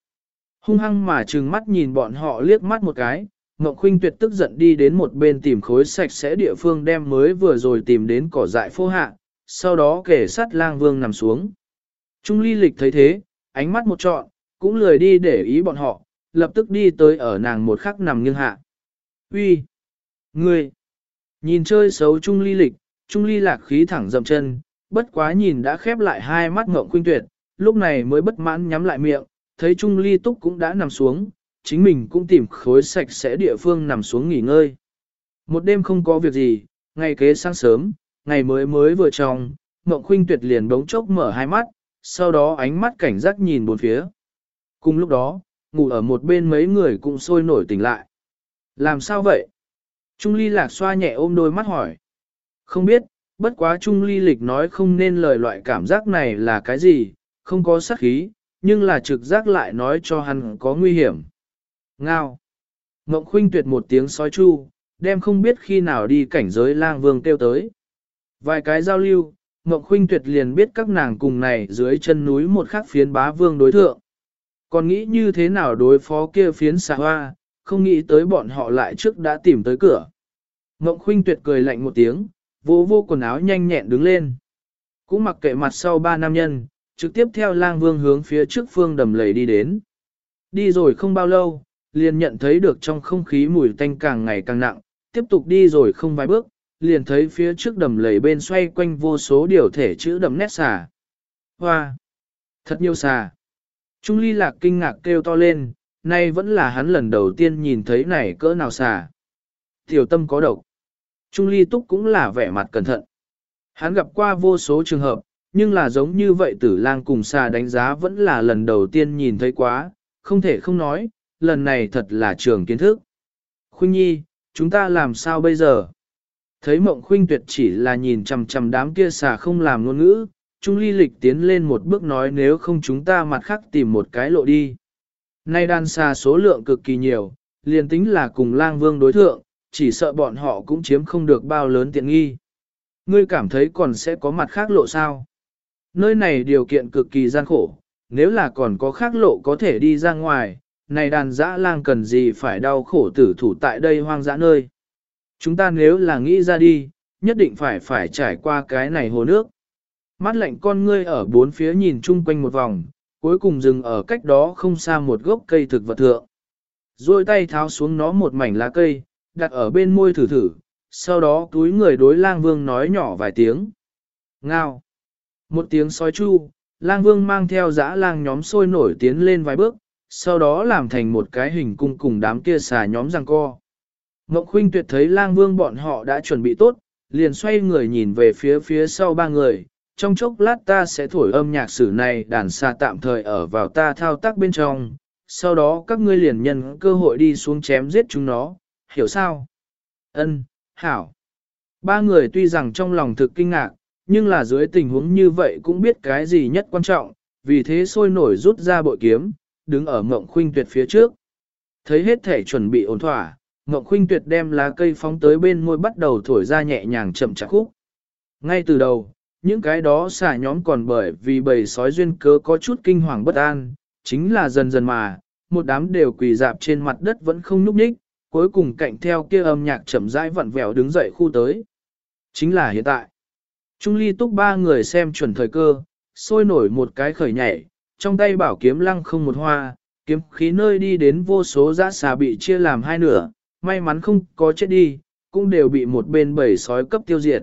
Hung hăng mà trừng mắt nhìn bọn họ liếc mắt một cái, Ngọc Khuynh tuyệt tức giận đi đến một bên tìm khối sạch sẽ địa phương đem mới vừa rồi tìm đến cỏ dại phô hạ, sau đó kể sát lang vương nằm xuống. Trung ly lịch thấy thế, ánh mắt một trọn, cũng lười đi để ý bọn họ, lập tức đi tới ở nàng một khắc nằm nghiêng hạ. Uy, Ngươi! Nhìn chơi xấu Trung ly lịch, Trung ly lạc khí thẳng dậm chân, bất quá nhìn đã khép lại hai mắt ngộng khuynh tuyệt, lúc này mới bất mãn nhắm lại miệng, thấy Trung ly túc cũng đã nằm xuống, chính mình cũng tìm khối sạch sẽ địa phương nằm xuống nghỉ ngơi. Một đêm không có việc gì, ngày kế sáng sớm, ngày mới mới vừa trong, ngộng Khuynh Tuyệt liền bỗng chốc mở hai mắt, sau đó ánh mắt cảnh giác nhìn bốn phía. Cùng lúc đó, ngủ ở một bên mấy người cũng sôi nổi tỉnh lại. Làm sao vậy? Trung ly lạc xoa nhẹ ôm đôi mắt hỏi. Không biết, bất quá Trung ly lịch nói không nên lời loại cảm giác này là cái gì, không có sắc khí, nhưng là trực giác lại nói cho hắn có nguy hiểm. Ngao. Ngộng khuynh tuyệt một tiếng sói chu, đem không biết khi nào đi cảnh giới lang vương kêu tới. Vài cái giao lưu, Ngộng khuynh tuyệt liền biết các nàng cùng này dưới chân núi một khắc phiến bá vương đối thượng. Còn nghĩ như thế nào đối phó kia phiến xà hoa, không nghĩ tới bọn họ lại trước đã tìm tới cửa. Ngộng khuynh tuyệt cười lạnh một tiếng, vô vô quần áo nhanh nhẹn đứng lên. Cũng mặc kệ mặt sau ba nam nhân, trực tiếp theo lang vương hướng phía trước phương đầm lầy đi đến. Đi rồi không bao lâu, liền nhận thấy được trong không khí mùi tanh càng ngày càng nặng, tiếp tục đi rồi không vài bước, liền thấy phía trước đầm lầy bên xoay quanh vô số điều thể chữ đầm nét xà. Hoa! Thật nhiều xà! Trung ly lạc kinh ngạc kêu to lên, nay vẫn là hắn lần đầu tiên nhìn thấy này cỡ nào xà. Tiểu tâm có độc. Trung ly túc cũng là vẻ mặt cẩn thận. Hắn gặp qua vô số trường hợp, nhưng là giống như vậy tử lang cùng xà đánh giá vẫn là lần đầu tiên nhìn thấy quá, không thể không nói, lần này thật là trường kiến thức. Khuynh nhi, chúng ta làm sao bây giờ? Thấy mộng khuynh tuyệt chỉ là nhìn chằm chằm đám kia xà không làm ngôn ngữ, Trung ly lịch tiến lên một bước nói nếu không chúng ta mặt khác tìm một cái lộ đi. Nay đàn xa số lượng cực kỳ nhiều, liền tính là cùng lang vương đối thượng, chỉ sợ bọn họ cũng chiếm không được bao lớn tiện nghi. Ngươi cảm thấy còn sẽ có mặt khác lộ sao? Nơi này điều kiện cực kỳ gian khổ, nếu là còn có khác lộ có thể đi ra ngoài, này đàn dã lang cần gì phải đau khổ tử thủ tại đây hoang dã nơi. Chúng ta nếu là nghĩ ra đi, nhất định phải phải trải qua cái này hồ nước. Mắt lạnh con ngươi ở bốn phía nhìn chung quanh một vòng, cuối cùng dừng ở cách đó không xa một gốc cây thực vật thượng. Rồi tay tháo xuống nó một mảnh lá cây, đặt ở bên môi thử thử, sau đó túi người đối lang vương nói nhỏ vài tiếng. Ngao. Một tiếng sói chu, lang vương mang theo dã lang nhóm sôi nổi tiến lên vài bước, sau đó làm thành một cái hình cung cùng đám kia xà nhóm răng co. Ngọc Khuynh tuyệt thấy lang vương bọn họ đã chuẩn bị tốt, liền xoay người nhìn về phía phía sau ba người, trong chốc lát ta sẽ thổi âm nhạc sử này đàn xà tạm thời ở vào ta thao tác bên trong, sau đó các ngươi liền nhân cơ hội đi xuống chém giết chúng nó, hiểu sao? Ân, hảo. Ba người tuy rằng trong lòng thực kinh ngạc, nhưng là dưới tình huống như vậy cũng biết cái gì nhất quan trọng, vì thế sôi nổi rút ra bội kiếm, đứng ở Ngộng Khuynh Tuyệt phía trước. Thấy hết thể chuẩn bị ổn thỏa, Ngộng Khuynh Tuyệt đem lá cây phóng tới bên môi bắt đầu thổi ra nhẹ nhàng chậm chạp khúc. Ngay từ đầu, những cái đó xả nhóm còn bởi vì bầy sói duyên cớ có chút kinh hoàng bất an, chính là dần dần mà, một đám đều quỳ dạp trên mặt đất vẫn không nhúc nhích, cuối cùng cạnh theo kia âm nhạc chậm rãi vặn vẹo đứng dậy khu tới. Chính là hiện tại. Trung ly túc ba người xem chuẩn thời cơ, sôi nổi một cái khởi nhảy, trong tay bảo kiếm lăng không một hoa, kiếm khí nơi đi đến vô số giã xà bị chia làm hai nửa, may mắn không có chết đi, cũng đều bị một bên bầy sói cấp tiêu diệt.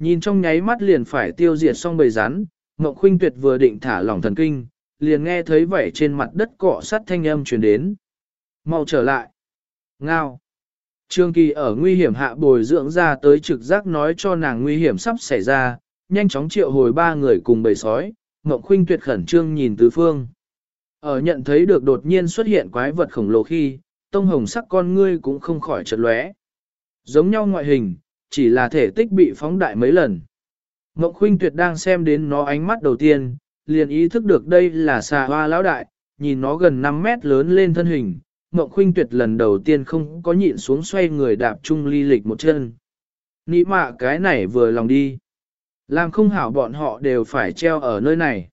Nhìn trong nháy mắt liền phải tiêu diệt xong bầy rắn, Ngọc Khuynh Tuyệt vừa định thả lỏng thần kinh, liền nghe thấy vảy trên mặt đất cọ sắt thanh âm truyền đến. Mau trở lại. Ngao. Trương Kỳ ở nguy hiểm hạ bồi dưỡng ra tới trực giác nói cho nàng nguy hiểm sắp xảy ra, nhanh chóng triệu hồi ba người cùng bầy sói, Ngọc Khuynh tuyệt khẩn trương nhìn tứ phương. Ở nhận thấy được đột nhiên xuất hiện quái vật khổng lồ khi, tông hồng sắc con ngươi cũng không khỏi chợt lóe. Giống nhau ngoại hình, chỉ là thể tích bị phóng đại mấy lần. Ngọc Khuynh tuyệt đang xem đến nó ánh mắt đầu tiên, liền ý thức được đây là xà hoa lão đại, nhìn nó gần 5 mét lớn lên thân hình, Ngọc Khuynh Tuyệt lần đầu tiên không có nhịn xuống xoay người đạp chung ly lịch một chân. Nghĩ mạ cái này vừa lòng đi. Làm không hảo bọn họ đều phải treo ở nơi này.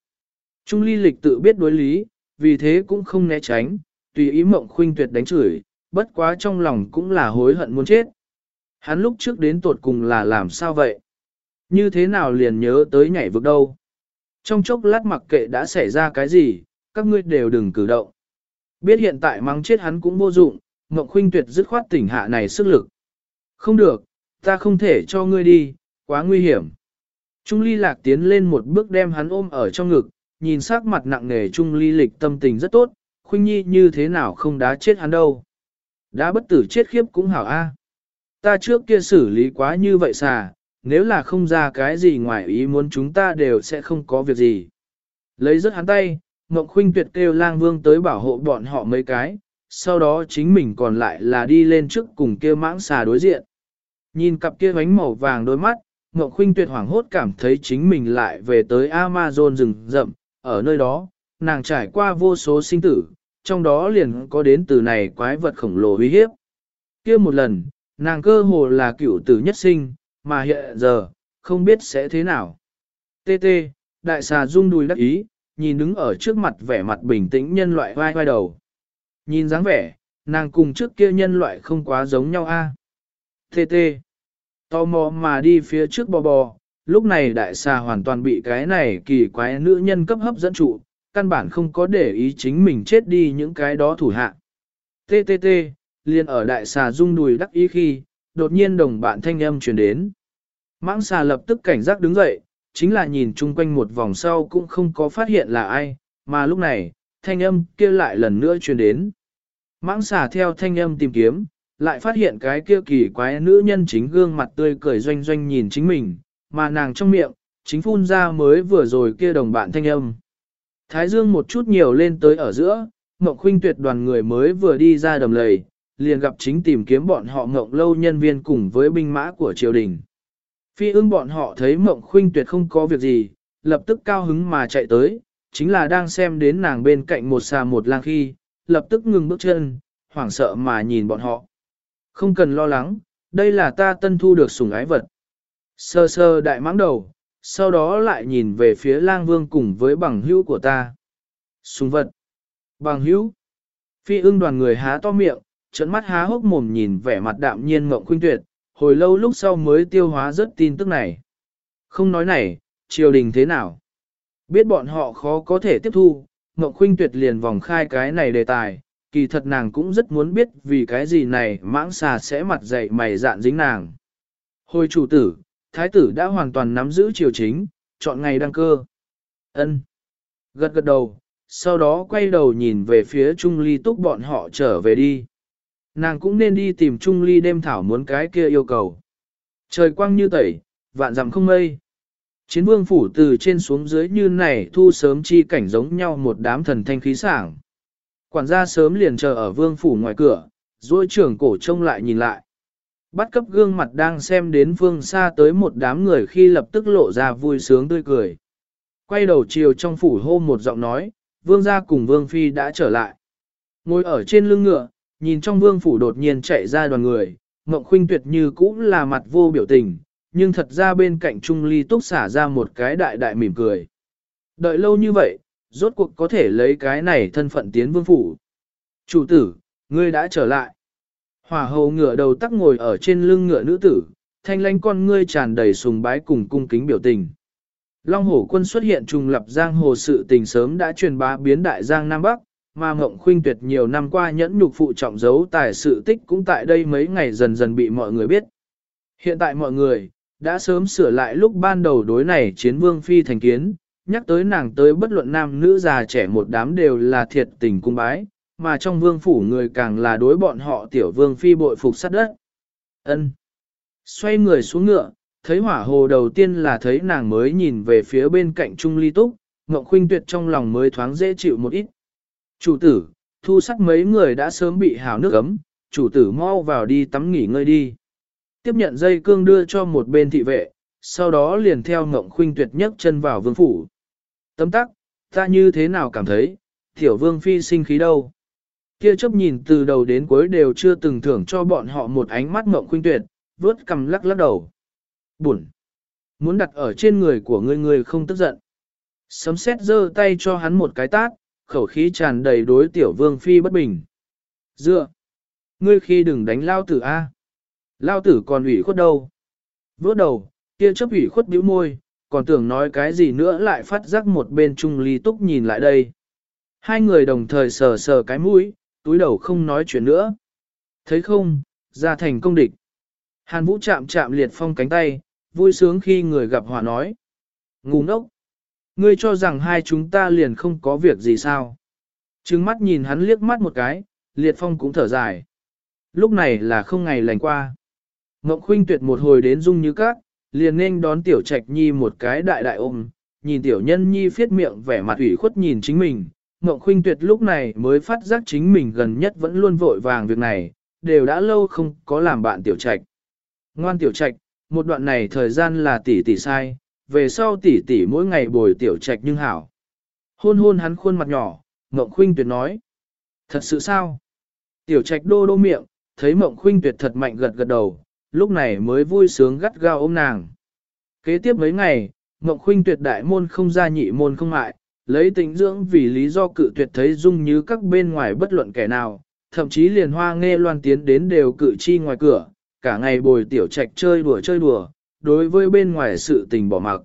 Trung ly lịch tự biết đối lý, vì thế cũng không né tránh, tùy ý mộng khuynh tuyệt đánh chửi, bất quá trong lòng cũng là hối hận muốn chết. Hắn lúc trước đến tột cùng là làm sao vậy? Như thế nào liền nhớ tới nhảy vực đâu? Trong chốc lát mặc kệ đã xảy ra cái gì, các ngươi đều đừng cử động. Biết hiện tại mắng chết hắn cũng vô dụng, Ngọc Khuynh tuyệt dứt khoát tỉnh hạ này sức lực. Không được, ta không thể cho ngươi đi, quá nguy hiểm. Trung ly lạc tiến lên một bước đem hắn ôm ở trong ngực, nhìn sắc mặt nặng nề Trung ly lịch tâm tình rất tốt, Khuynh Nhi như thế nào không đá chết hắn đâu. Đã bất tử chết khiếp cũng hảo a. Ta trước kia xử lý quá như vậy xà, nếu là không ra cái gì ngoài ý muốn chúng ta đều sẽ không có việc gì. Lấy rất hắn tay, Ngọc Khuynh tuyệt kêu lang vương tới bảo hộ bọn họ mấy cái, sau đó chính mình còn lại là đi lên trước cùng kia mãng xà đối diện. Nhìn cặp kia bánh màu vàng đôi mắt, Ngọc Khuynh tuyệt hoảng hốt cảm thấy chính mình lại về tới Amazon rừng rậm, ở nơi đó, nàng trải qua vô số sinh tử, trong đó liền có đến từ này quái vật khổng lồ uy hiếp. Kia một lần, nàng cơ hồ là cựu tử nhất sinh, mà hiện giờ, không biết sẽ thế nào. Tê tê, đại xà rung đùi đắc ý, nhìn đứng ở trước mặt vẻ mặt bình tĩnh nhân loại vai vai đầu. Nhìn dáng vẻ, nàng cùng trước kia nhân loại không quá giống nhau a. À? Tê tê. Tò mò mà đi phía trước bò bò, lúc này đại xà hoàn toàn bị cái này kỳ quái nữ nhân cấp hấp dẫn trụ, căn bản không có để ý chính mình chết đi những cái đó thủ hạ. Tê tê tê, liền ở đại xà rung đùi đắc ý khi, đột nhiên đồng bạn thanh âm truyền đến. Mãng xà lập tức cảnh giác đứng dậy, chính là nhìn chung quanh một vòng sau cũng không có phát hiện là ai, mà lúc này, thanh âm kia lại lần nữa truyền đến. Mãng xà theo thanh âm tìm kiếm, lại phát hiện cái kia kỳ quái nữ nhân chính gương mặt tươi cười doanh doanh nhìn chính mình, mà nàng trong miệng, chính phun ra mới vừa rồi kia đồng bạn thanh âm. Thái dương một chút nhiều lên tới ở giữa, ngọc Khuynh tuyệt đoàn người mới vừa đi ra đầm lầy, liền gặp chính tìm kiếm bọn họ Ngộng lâu nhân viên cùng với binh mã của triều đình. Phi ưng bọn họ thấy mộng khuynh tuyệt không có việc gì, lập tức cao hứng mà chạy tới, chính là đang xem đến nàng bên cạnh một xà một lang khi, lập tức ngừng bước chân, hoảng sợ mà nhìn bọn họ. Không cần lo lắng, đây là ta tân thu được sủng ái vật. Sơ sơ đại mãng đầu, sau đó lại nhìn về phía lang vương cùng với bằng hữu của ta. Sùng vật. Bằng hữu. Phi ưng đoàn người há to miệng, trận mắt há hốc mồm nhìn vẻ mặt đạm nhiên mộng khuynh tuyệt, hồi lâu lúc sau mới tiêu hóa rất tin tức này. Không nói này, triều đình thế nào? Biết bọn họ khó có thể tiếp thu, Ngọc Khuynh Tuyệt liền vòng khai cái này đề tài, kỳ thật nàng cũng rất muốn biết vì cái gì này mãng xà sẽ mặt dậy mày dạn dính nàng. Hồi chủ tử, thái tử đã hoàn toàn nắm giữ triều chính, chọn ngày đăng cơ. Ân. Gật gật đầu, sau đó quay đầu nhìn về phía Trung Ly túc bọn họ trở về đi. Nàng cũng nên đi tìm Trung Ly đêm thảo muốn cái kia yêu cầu. Trời quang như tẩy, vạn dặm không mây. Chiến vương phủ từ trên xuống dưới như này thu sớm chi cảnh giống nhau một đám thần thanh khí sảng. Quản gia sớm liền chờ ở vương phủ ngoài cửa, rồi trưởng cổ trông lại nhìn lại. Bắt cấp gương mặt đang xem đến vương xa tới một đám người khi lập tức lộ ra vui sướng tươi cười. Quay đầu chiều trong phủ hô một giọng nói, vương gia cùng vương phi đã trở lại. Ngồi ở trên lưng ngựa, nhìn trong vương phủ đột nhiên chạy ra đoàn người, mộng khuynh tuyệt như cũng là mặt vô biểu tình, nhưng thật ra bên cạnh Trung Ly túc xả ra một cái đại đại mỉm cười. Đợi lâu như vậy, rốt cuộc có thể lấy cái này thân phận tiến vương phủ. Chủ tử, ngươi đã trở lại. Hỏa hầu ngựa đầu tắc ngồi ở trên lưng ngựa nữ tử, thanh lánh con ngươi tràn đầy sùng bái cùng cung kính biểu tình. Long hổ quân xuất hiện trùng lập giang hồ sự tình sớm đã truyền bá biến đại giang Nam Bắc, mà Mộng khuynh tuyệt nhiều năm qua nhẫn nhục phụ trọng giấu tài sự tích cũng tại đây mấy ngày dần dần bị mọi người biết. Hiện tại mọi người, đã sớm sửa lại lúc ban đầu đối này chiến vương phi thành kiến, nhắc tới nàng tới bất luận nam nữ già trẻ một đám đều là thiệt tình cung bái, mà trong vương phủ người càng là đối bọn họ tiểu vương phi bội phục sát đất. ân Xoay người xuống ngựa, thấy hỏa hồ đầu tiên là thấy nàng mới nhìn về phía bên cạnh Trung Ly Túc, Ngọc Khuynh Tuyệt trong lòng mới thoáng dễ chịu một ít. Chủ tử, thu sắc mấy người đã sớm bị hào nước ấm, chủ tử mau vào đi tắm nghỉ ngơi đi tiếp nhận dây cương đưa cho một bên thị vệ, sau đó liền theo ngộng khuynh tuyệt nhất chân vào vương phủ. Tấm tắc, ta như thế nào cảm thấy, tiểu vương phi sinh khí đâu. Kia chấp nhìn từ đầu đến cuối đều chưa từng thưởng cho bọn họ một ánh mắt ngộng khuynh tuyệt, vớt cầm lắc lắc đầu. Bụn. Muốn đặt ở trên người của ngươi người không tức giận. Sấm xét giơ tay cho hắn một cái tát, khẩu khí tràn đầy đối tiểu vương phi bất bình. Dựa. Ngươi khi đừng đánh lao tử A. Lao tử còn ủy khuất đâu. Vốt đầu, kia chấp ủy khuất bĩu môi, còn tưởng nói cái gì nữa lại phát giác một bên trung ly túc nhìn lại đây. Hai người đồng thời sờ sờ cái mũi, túi đầu không nói chuyện nữa. Thấy không, ra thành công địch. Hàn vũ chạm chạm liệt phong cánh tay, vui sướng khi người gặp họa nói. Ngu ngốc. Ngươi cho rằng hai chúng ta liền không có việc gì sao. Trừng mắt nhìn hắn liếc mắt một cái, liệt phong cũng thở dài. Lúc này là không ngày lành qua. Ngọc Khuynh tuyệt một hồi đến dung như các, liền nên đón tiểu trạch nhi một cái đại đại ôm, nhìn tiểu nhân nhi phiết miệng vẻ mặt ủy khuất nhìn chính mình. Ngọc Khuynh tuyệt lúc này mới phát giác chính mình gần nhất vẫn luôn vội vàng việc này, đều đã lâu không có làm bạn tiểu trạch. Ngoan tiểu trạch, một đoạn này thời gian là tỷ tỷ sai, về sau tỷ tỷ mỗi ngày bồi tiểu trạch nhưng hảo. Hôn hôn hắn khuôn mặt nhỏ, Mộng Khuynh tuyệt nói. Thật sự sao? Tiểu trạch đô đô miệng, thấy Mộng Khuynh tuyệt thật mạnh gật gật đầu, lúc này mới vui sướng gắt gao ôm nàng. Kế tiếp mấy ngày, Mộng Khuynh tuyệt đại môn không ra nhị môn không mại, lấy tính dưỡng vì lý do cự tuyệt thấy dung như các bên ngoài bất luận kẻ nào, thậm chí liền hoa nghe loan tiến đến đều cự chi ngoài cửa, cả ngày bồi tiểu trạch chơi đùa chơi đùa, đối với bên ngoài sự tình bỏ mặc.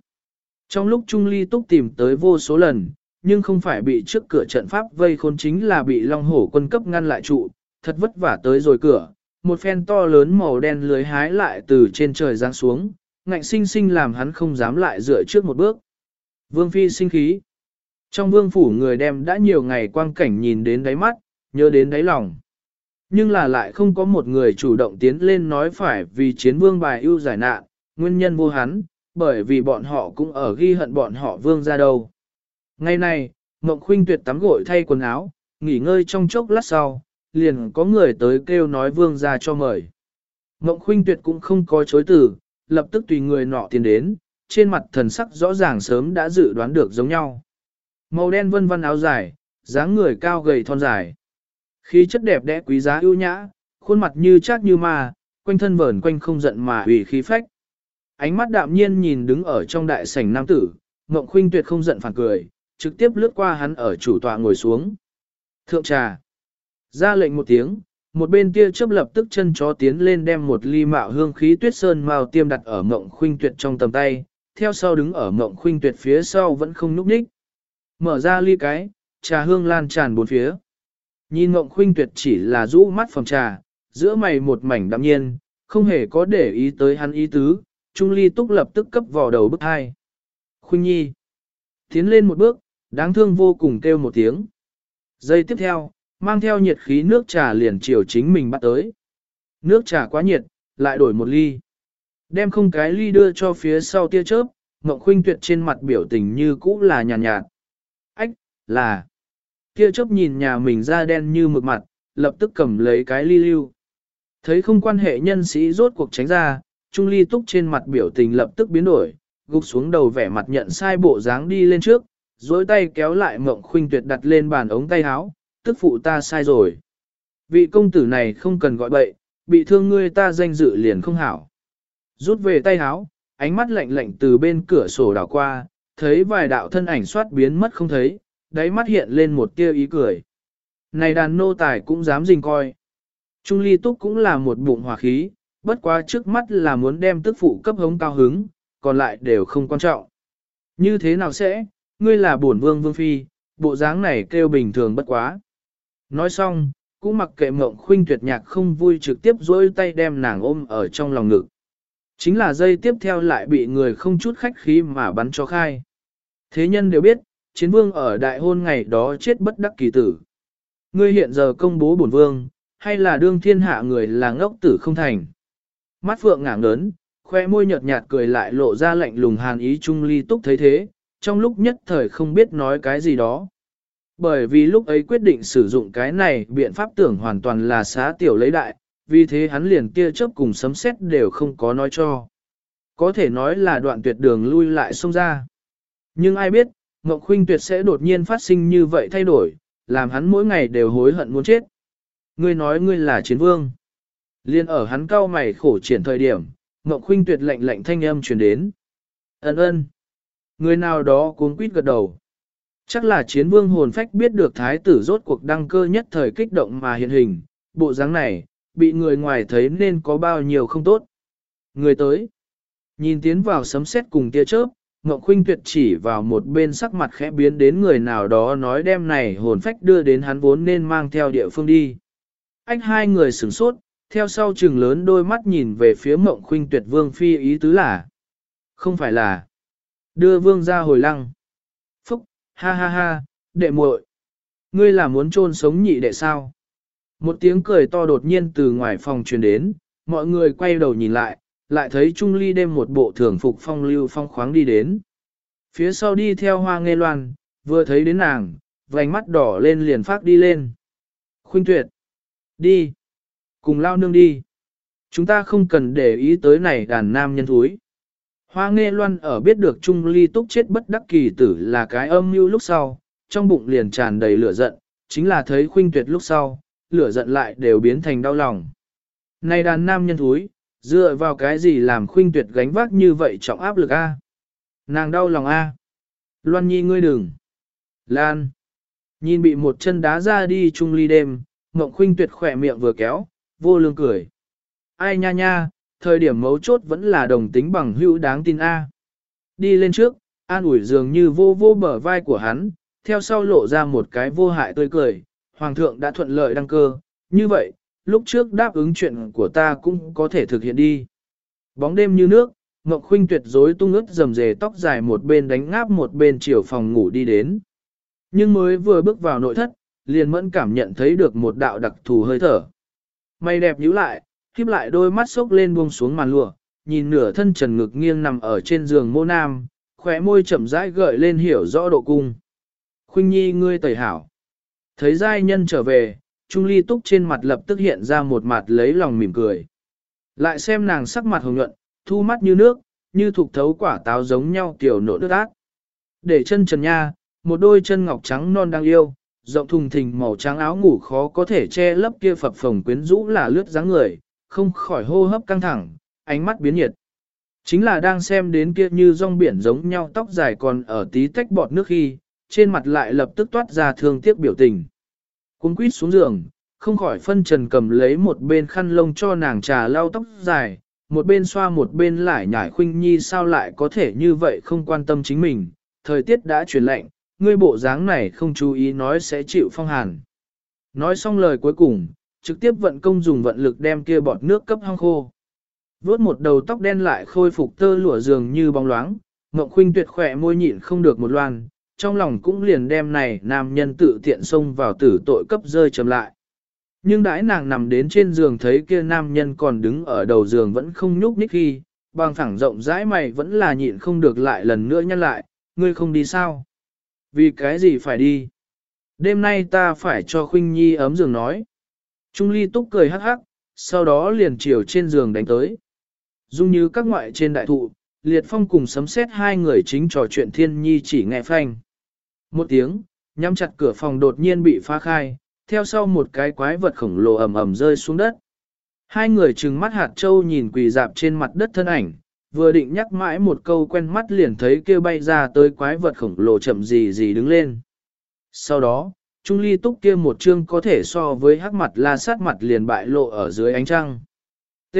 Trong lúc Trung Ly Túc tìm tới vô số lần, nhưng không phải bị trước cửa trận pháp vây khốn chính là bị Long Hổ quân cấp ngăn lại trụ, thật vất vả tới rồi cửa, một phen to lớn màu đen lưới hái lại từ trên trời giáng xuống, ngạnh sinh sinh làm hắn không dám lại dựa trước một bước. Vương Phi sinh khí. Trong vương phủ người đem đã nhiều ngày quang cảnh nhìn đến đáy mắt, nhớ đến đáy lòng. Nhưng là lại không có một người chủ động tiến lên nói phải vì chiến vương bài ưu giải nạn, nguyên nhân vô hắn, bởi vì bọn họ cũng ở ghi hận bọn họ vương ra đâu. Ngày này, Mộng Khuynh tuyệt tắm gội thay quần áo, nghỉ ngơi trong chốc lát sau, liền có người tới kêu nói vương ra cho mời. Mộng khuynh tuyệt cũng không có chối từ, lập tức tùy người nọ tiến đến, trên mặt thần sắc rõ ràng sớm đã dự đoán được giống nhau. Màu đen vân vân áo dài, dáng người cao gầy thon dài. Khí chất đẹp đẽ quý giá ưu nhã, khuôn mặt như chắc như ma, quanh thân vờn quanh không giận mà ủy khí phách. Ánh mắt đạm nhiên nhìn đứng ở trong đại sảnh nam tử, Ngộng Khuynh tuyệt không giận phản cười, trực tiếp lướt qua hắn ở chủ tọa ngồi xuống. Thượng trà. Ra lệnh một tiếng, một bên tia chớp lập tức chân chó tiến lên đem một ly mạo hương khí tuyết sơn mao tiêm đặt ở Ngộng Khuynh tuyệt trong tầm tay, theo sau đứng ở Ngộng Khuynh tuyệt phía sau vẫn không nhúc nhích. Mở ra ly cái, trà hương lan tràn bốn phía. Nhìn Ngộng Khuynh tuyệt chỉ là rũ mắt phòng trà, giữa mày một mảnh đạm nhiên, không hề có để ý tới hắn ý tứ, Trung Ly Túc lập tức cấp vò đầu bức hai. Khuynh Nhi tiến lên một bước, đáng thương vô cùng kêu một tiếng. Giây tiếp theo, mang theo nhiệt khí nước trà liền chiều chính mình bắt tới. Nước trà quá nhiệt, lại đổi một ly. Đem không cái ly đưa cho phía sau tia chớp, Ngọc Khuynh Tuyệt trên mặt biểu tình như cũ là nhàn nhạt, nhạt. Ách, là. Tia chớp nhìn nhà mình da đen như mực mặt, lập tức cầm lấy cái ly lưu. Thấy không quan hệ nhân sĩ rốt cuộc tránh ra, Trung Ly Túc trên mặt biểu tình lập tức biến đổi, gục xuống đầu vẻ mặt nhận sai bộ dáng đi lên trước, dối tay kéo lại mộng khuynh tuyệt đặt lên bàn ống tay áo, tức phụ ta sai rồi. Vị công tử này không cần gọi bậy, bị thương ngươi ta danh dự liền không hảo. Rút về tay áo, ánh mắt lạnh lạnh từ bên cửa sổ đảo qua, thấy vài đạo thân ảnh soát biến mất không thấy, đáy mắt hiện lên một tia ý cười. Này đàn nô tài cũng dám dình coi. Trung ly túc cũng là một bụng hòa khí, bất quá trước mắt là muốn đem tức phụ cấp hống cao hứng, còn lại đều không quan trọng. Như thế nào sẽ, ngươi là bổn vương vương phi, bộ dáng này kêu bình thường bất quá. Nói xong, cũng mặc kệ mộng khuynh tuyệt nhạc không vui trực tiếp dối tay đem nàng ôm ở trong lòng ngực. Chính là dây tiếp theo lại bị người không chút khách khí mà bắn cho khai. Thế nhân đều biết, chiến vương ở đại hôn ngày đó chết bất đắc kỳ tử. Ngươi hiện giờ công bố bổn vương, hay là đương thiên hạ người là ngốc tử không thành. Mắt phượng ngả lớn, khoe môi nhợt nhạt cười lại lộ ra lạnh lùng hàn ý trung ly túc thấy thế, trong lúc nhất thời không biết nói cái gì đó. Bởi vì lúc ấy quyết định sử dụng cái này biện pháp tưởng hoàn toàn là xá tiểu lấy đại, vì thế hắn liền kia chớp cùng sấm sét đều không có nói cho. Có thể nói là đoạn tuyệt đường lui lại xông ra. Nhưng ai biết, Ngọc Khuynh tuyệt sẽ đột nhiên phát sinh như vậy thay đổi, làm hắn mỗi ngày đều hối hận muốn chết. Ngươi nói ngươi là chiến vương. Liên ở hắn cao mày khổ triển thời điểm, Ngọc Khuynh tuyệt lệnh lệnh thanh âm truyền đến. Ấn ơn. Người nào đó cuốn quýt gật đầu. Chắc là chiến vương hồn phách biết được thái tử rốt cuộc đăng cơ nhất thời kích động mà hiện hình, bộ dáng này, bị người ngoài thấy nên có bao nhiêu không tốt. Người tới, nhìn tiến vào sấm sét cùng tia chớp, Ngọc Khuynh tuyệt chỉ vào một bên sắc mặt khẽ biến đến người nào đó nói đem này hồn phách đưa đến hắn vốn nên mang theo địa phương đi. Anh hai người sửng sốt, theo sau chừng lớn đôi mắt nhìn về phía mộng khuynh tuyệt vương phi ý tứ là. Không phải là. Đưa vương ra hồi lăng. Phúc, ha ha ha, đệ muội, Ngươi là muốn chôn sống nhị đệ sao? Một tiếng cười to đột nhiên từ ngoài phòng truyền đến, mọi người quay đầu nhìn lại, lại thấy Trung Ly đem một bộ thường phục phong lưu phong khoáng đi đến. Phía sau đi theo hoa nghe loan, vừa thấy đến nàng, vành mắt đỏ lên liền phát đi lên. Khuynh tuyệt. Đi. Cùng lao nương đi. Chúng ta không cần để ý tới này đàn nam nhân thúi. Hoa nghe loan ở biết được Trung Ly túc chết bất đắc kỳ tử là cái âm mưu lúc sau, trong bụng liền tràn đầy lửa giận, chính là thấy khuynh tuyệt lúc sau, lửa giận lại đều biến thành đau lòng. Này đàn nam nhân thúi, dựa vào cái gì làm khuynh tuyệt gánh vác như vậy trọng áp lực a? Nàng đau lòng a. Loan nhi ngươi đừng. Lan. Nhìn bị một chân đá ra đi Trung Ly đêm, mộng khuynh tuyệt khỏe miệng vừa kéo, vô lương cười. Ai nha nha, thời điểm mấu chốt vẫn là đồng tính bằng hữu đáng tin A. Đi lên trước, an ủi dường như vô vô bờ vai của hắn, theo sau lộ ra một cái vô hại tươi cười, hoàng thượng đã thuận lợi đăng cơ, như vậy, lúc trước đáp ứng chuyện của ta cũng có thể thực hiện đi. Bóng đêm như nước, Ngọc Khuynh tuyệt dối tung ướt dầm dề tóc dài một bên đánh ngáp một bên chiều phòng ngủ đi đến. Nhưng mới vừa bước vào nội thất, liền mẫn cảm nhận thấy được một đạo đặc thù hơi thở. Mày đẹp nhíu lại, khiếp lại đôi mắt sốc lên buông xuống màn lụa, nhìn nửa thân trần ngực nghiêng nằm ở trên giường mô nam, khóe môi chậm rãi gợi lên hiểu rõ độ cung. Khuynh nhi ngươi tẩy hảo. Thấy giai nhân trở về, Trung Ly Túc trên mặt lập tức hiện ra một mặt lấy lòng mỉm cười. Lại xem nàng sắc mặt hồng nhuận, thu mắt như nước, như thuộc thấu quả táo giống nhau tiểu nộ nước ác. Để chân trần nha, một đôi chân ngọc trắng non đang yêu, rộng thùng thình màu trắng áo ngủ khó có thể che lấp kia phập phồng quyến rũ là lướt dáng người, không khỏi hô hấp căng thẳng, ánh mắt biến nhiệt. Chính là đang xem đến kia như rong biển giống nhau tóc dài còn ở tí tách bọt nước khi, trên mặt lại lập tức toát ra thương tiếc biểu tình. Cuốn quýt xuống giường, không khỏi phân trần cầm lấy một bên khăn lông cho nàng trà lau tóc dài, một bên xoa một bên lại nhải khuynh nhi sao lại có thể như vậy không quan tâm chính mình, thời tiết đã chuyển lạnh, ngươi bộ dáng này không chú ý nói sẽ chịu phong hàn. Nói xong lời cuối cùng, trực tiếp vận công dùng vận lực đem kia bọt nước cấp hong khô. Vốt một đầu tóc đen lại khôi phục tơ lụa dường như bóng loáng, Ngọc Khuynh tuyệt khỏe môi nhịn không được một loan, trong lòng cũng liền đem này nam nhân tự tiện xông vào tử tội cấp rơi chầm lại. Nhưng đãi nàng nằm đến trên giường thấy kia nam nhân còn đứng ở đầu giường vẫn không nhúc nhích khi, bằng phẳng rộng rãi mày vẫn là nhịn không được lại lần nữa nhăn lại, ngươi không đi sao? Vì cái gì phải đi? Đêm nay ta phải cho Khuynh Nhi ấm giường nói. Trung Ly túc cười hắc hắc, sau đó liền chiều trên giường đánh tới. Dung như các ngoại trên đại thụ, Liệt Phong cùng sấm xét hai người chính trò chuyện thiên nhi chỉ nghe phanh. Một tiếng, nhắm chặt cửa phòng đột nhiên bị phá khai, theo sau một cái quái vật khổng lồ ầm ầm rơi xuống đất. Hai người trừng mắt hạt châu nhìn quỳ dạp trên mặt đất thân ảnh, vừa định nhắc mãi một câu quen mắt liền thấy kêu bay ra tới quái vật khổng lồ chậm gì gì đứng lên. Sau đó, Trung Ly Túc kia một chương có thể so với hắc mặt la sát mặt liền bại lộ ở dưới ánh trăng. T.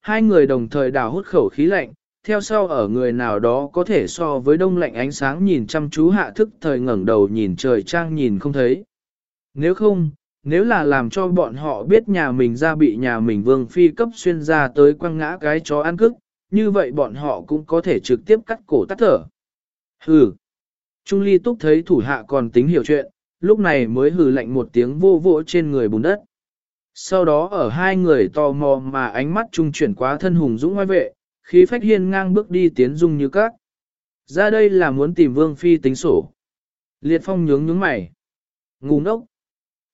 Hai người đồng thời đào hút khẩu khí lạnh, theo sau ở người nào đó có thể so với đông lạnh ánh sáng nhìn chăm chú hạ thức thời ngẩng đầu nhìn trời trang nhìn không thấy. Nếu không, nếu là làm cho bọn họ biết nhà mình ra bị nhà mình vương phi cấp xuyên ra tới quăng ngã cái chó ăn cức, như vậy bọn họ cũng có thể trực tiếp cắt cổ tắt thở. Hừ. Trung ly túc thấy thủ hạ còn tính hiểu chuyện, lúc này mới hừ lạnh một tiếng vô vỗ trên người bùn đất. Sau đó ở hai người tò mò mà ánh mắt trung chuyển quá thân hùng dũng ngoài vệ, khí phách hiên ngang bước đi tiến dung như các. Ra đây là muốn tìm vương phi tính sổ. Liệt phong nhướng nhướng mày. Ngu ngốc.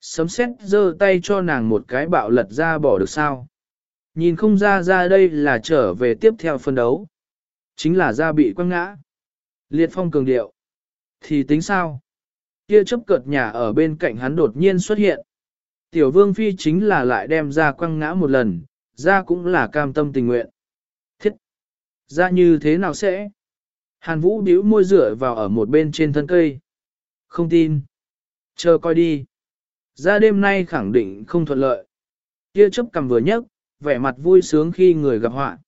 Sấm xét giơ tay cho nàng một cái bạo lật ra bỏ được sao. Nhìn không ra ra đây là trở về tiếp theo phân đấu. Chính là ra bị quăng ngã. Liệt phong cường điệu. Thì tính sao? Kia chấp cợt nhà ở bên cạnh hắn đột nhiên xuất hiện. Tiểu vương phi chính là lại đem ra quăng ngã một lần, ra cũng là cam tâm tình nguyện. Thiết! Ra như thế nào sẽ? Hàn vũ bĩu môi rửa vào ở một bên trên thân cây. Không tin. Chờ coi đi. Ra đêm nay khẳng định không thuận lợi. Kia chấp cầm vừa nhấc, vẻ mặt vui sướng khi người gặp họa.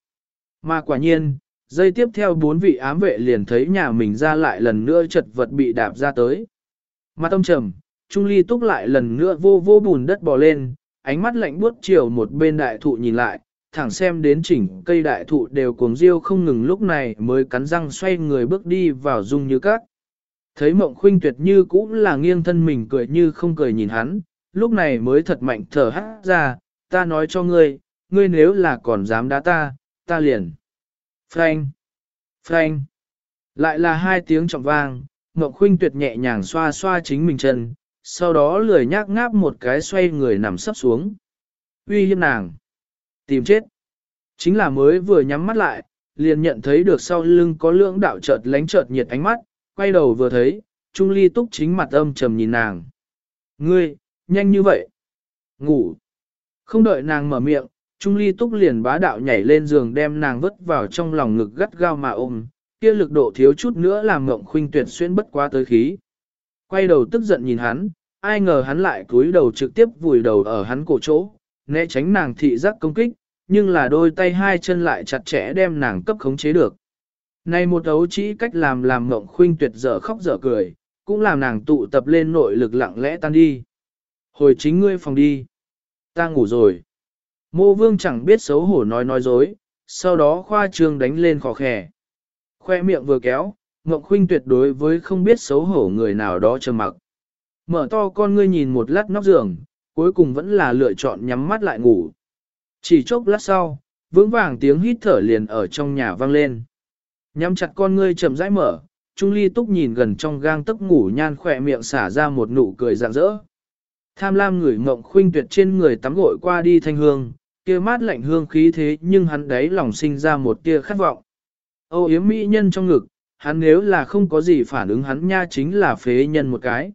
Mà quả nhiên, dây tiếp theo bốn vị ám vệ liền thấy nhà mình ra lại lần nữa chật vật bị đạp ra tới. Mặt ông trầm, Trung Ly túc lại lần nữa vô vô bùn đất bò lên, ánh mắt lạnh buốt chiều một bên đại thụ nhìn lại, thẳng xem đến chỉnh cây đại thụ đều cuồng riêu không ngừng lúc này mới cắn răng xoay người bước đi vào dung như các. Thấy mộng khuynh tuyệt như cũng là nghiêng thân mình cười như không cười nhìn hắn, lúc này mới thật mạnh thở hát ra, ta nói cho ngươi, ngươi nếu là còn dám đá ta, ta liền. Frank! Frank! Lại là hai tiếng trọng vang, Ngọc khuynh tuyệt nhẹ nhàng xoa xoa chính mình chân, sau đó lười nhác ngáp một cái xoay người nằm sấp xuống. Uy hiếp nàng! Tìm chết! Chính là mới vừa nhắm mắt lại, liền nhận thấy được sau lưng có lưỡng đạo chợt lánh chợt nhiệt ánh mắt, quay đầu vừa thấy, Trung Ly Túc chính mặt âm trầm nhìn nàng. Ngươi, nhanh như vậy. Ngủ. Không đợi nàng mở miệng, Trung Ly Túc liền bá đạo nhảy lên giường đem nàng vứt vào trong lòng ngực gắt gao mà ôm, kia lực độ thiếu chút nữa làm ngộng khuynh tuyệt xuyên bất quá tới khí. Quay đầu tức giận nhìn hắn, ai ngờ hắn lại cúi đầu trực tiếp vùi đầu ở hắn cổ chỗ, né tránh nàng thị giác công kích, nhưng là đôi tay hai chân lại chặt chẽ đem nàng cấp khống chế được. Này một ấu chỉ cách làm làm ngộng khuynh tuyệt dở khóc dở cười, cũng làm nàng tụ tập lên nội lực lặng lẽ tan đi. Hồi chính ngươi phòng đi. Ta ngủ rồi. Mô vương chẳng biết xấu hổ nói nói dối, sau đó khoa trương đánh lên khó khẻ. Khoe miệng vừa kéo, Ngọc Khuynh tuyệt đối với không biết xấu hổ người nào đó trầm mặc. Mở to con ngươi nhìn một lát nóc giường, cuối cùng vẫn là lựa chọn nhắm mắt lại ngủ. Chỉ chốc lát sau, vững vàng tiếng hít thở liền ở trong nhà vang lên. Nhắm chặt con ngươi chậm rãi mở, Trung Ly Túc nhìn gần trong gang tấc ngủ nhan khỏe miệng xả ra một nụ cười rạng rỡ. Tham lam người ngộng khuynh tuyệt trên người tắm gội qua đi thanh hương, kia mát lạnh hương khí thế nhưng hắn đấy lòng sinh ra một tia khát vọng. Âu yếm mỹ nhân trong ngực, hắn nếu là không có gì phản ứng hắn nha chính là phế nhân một cái.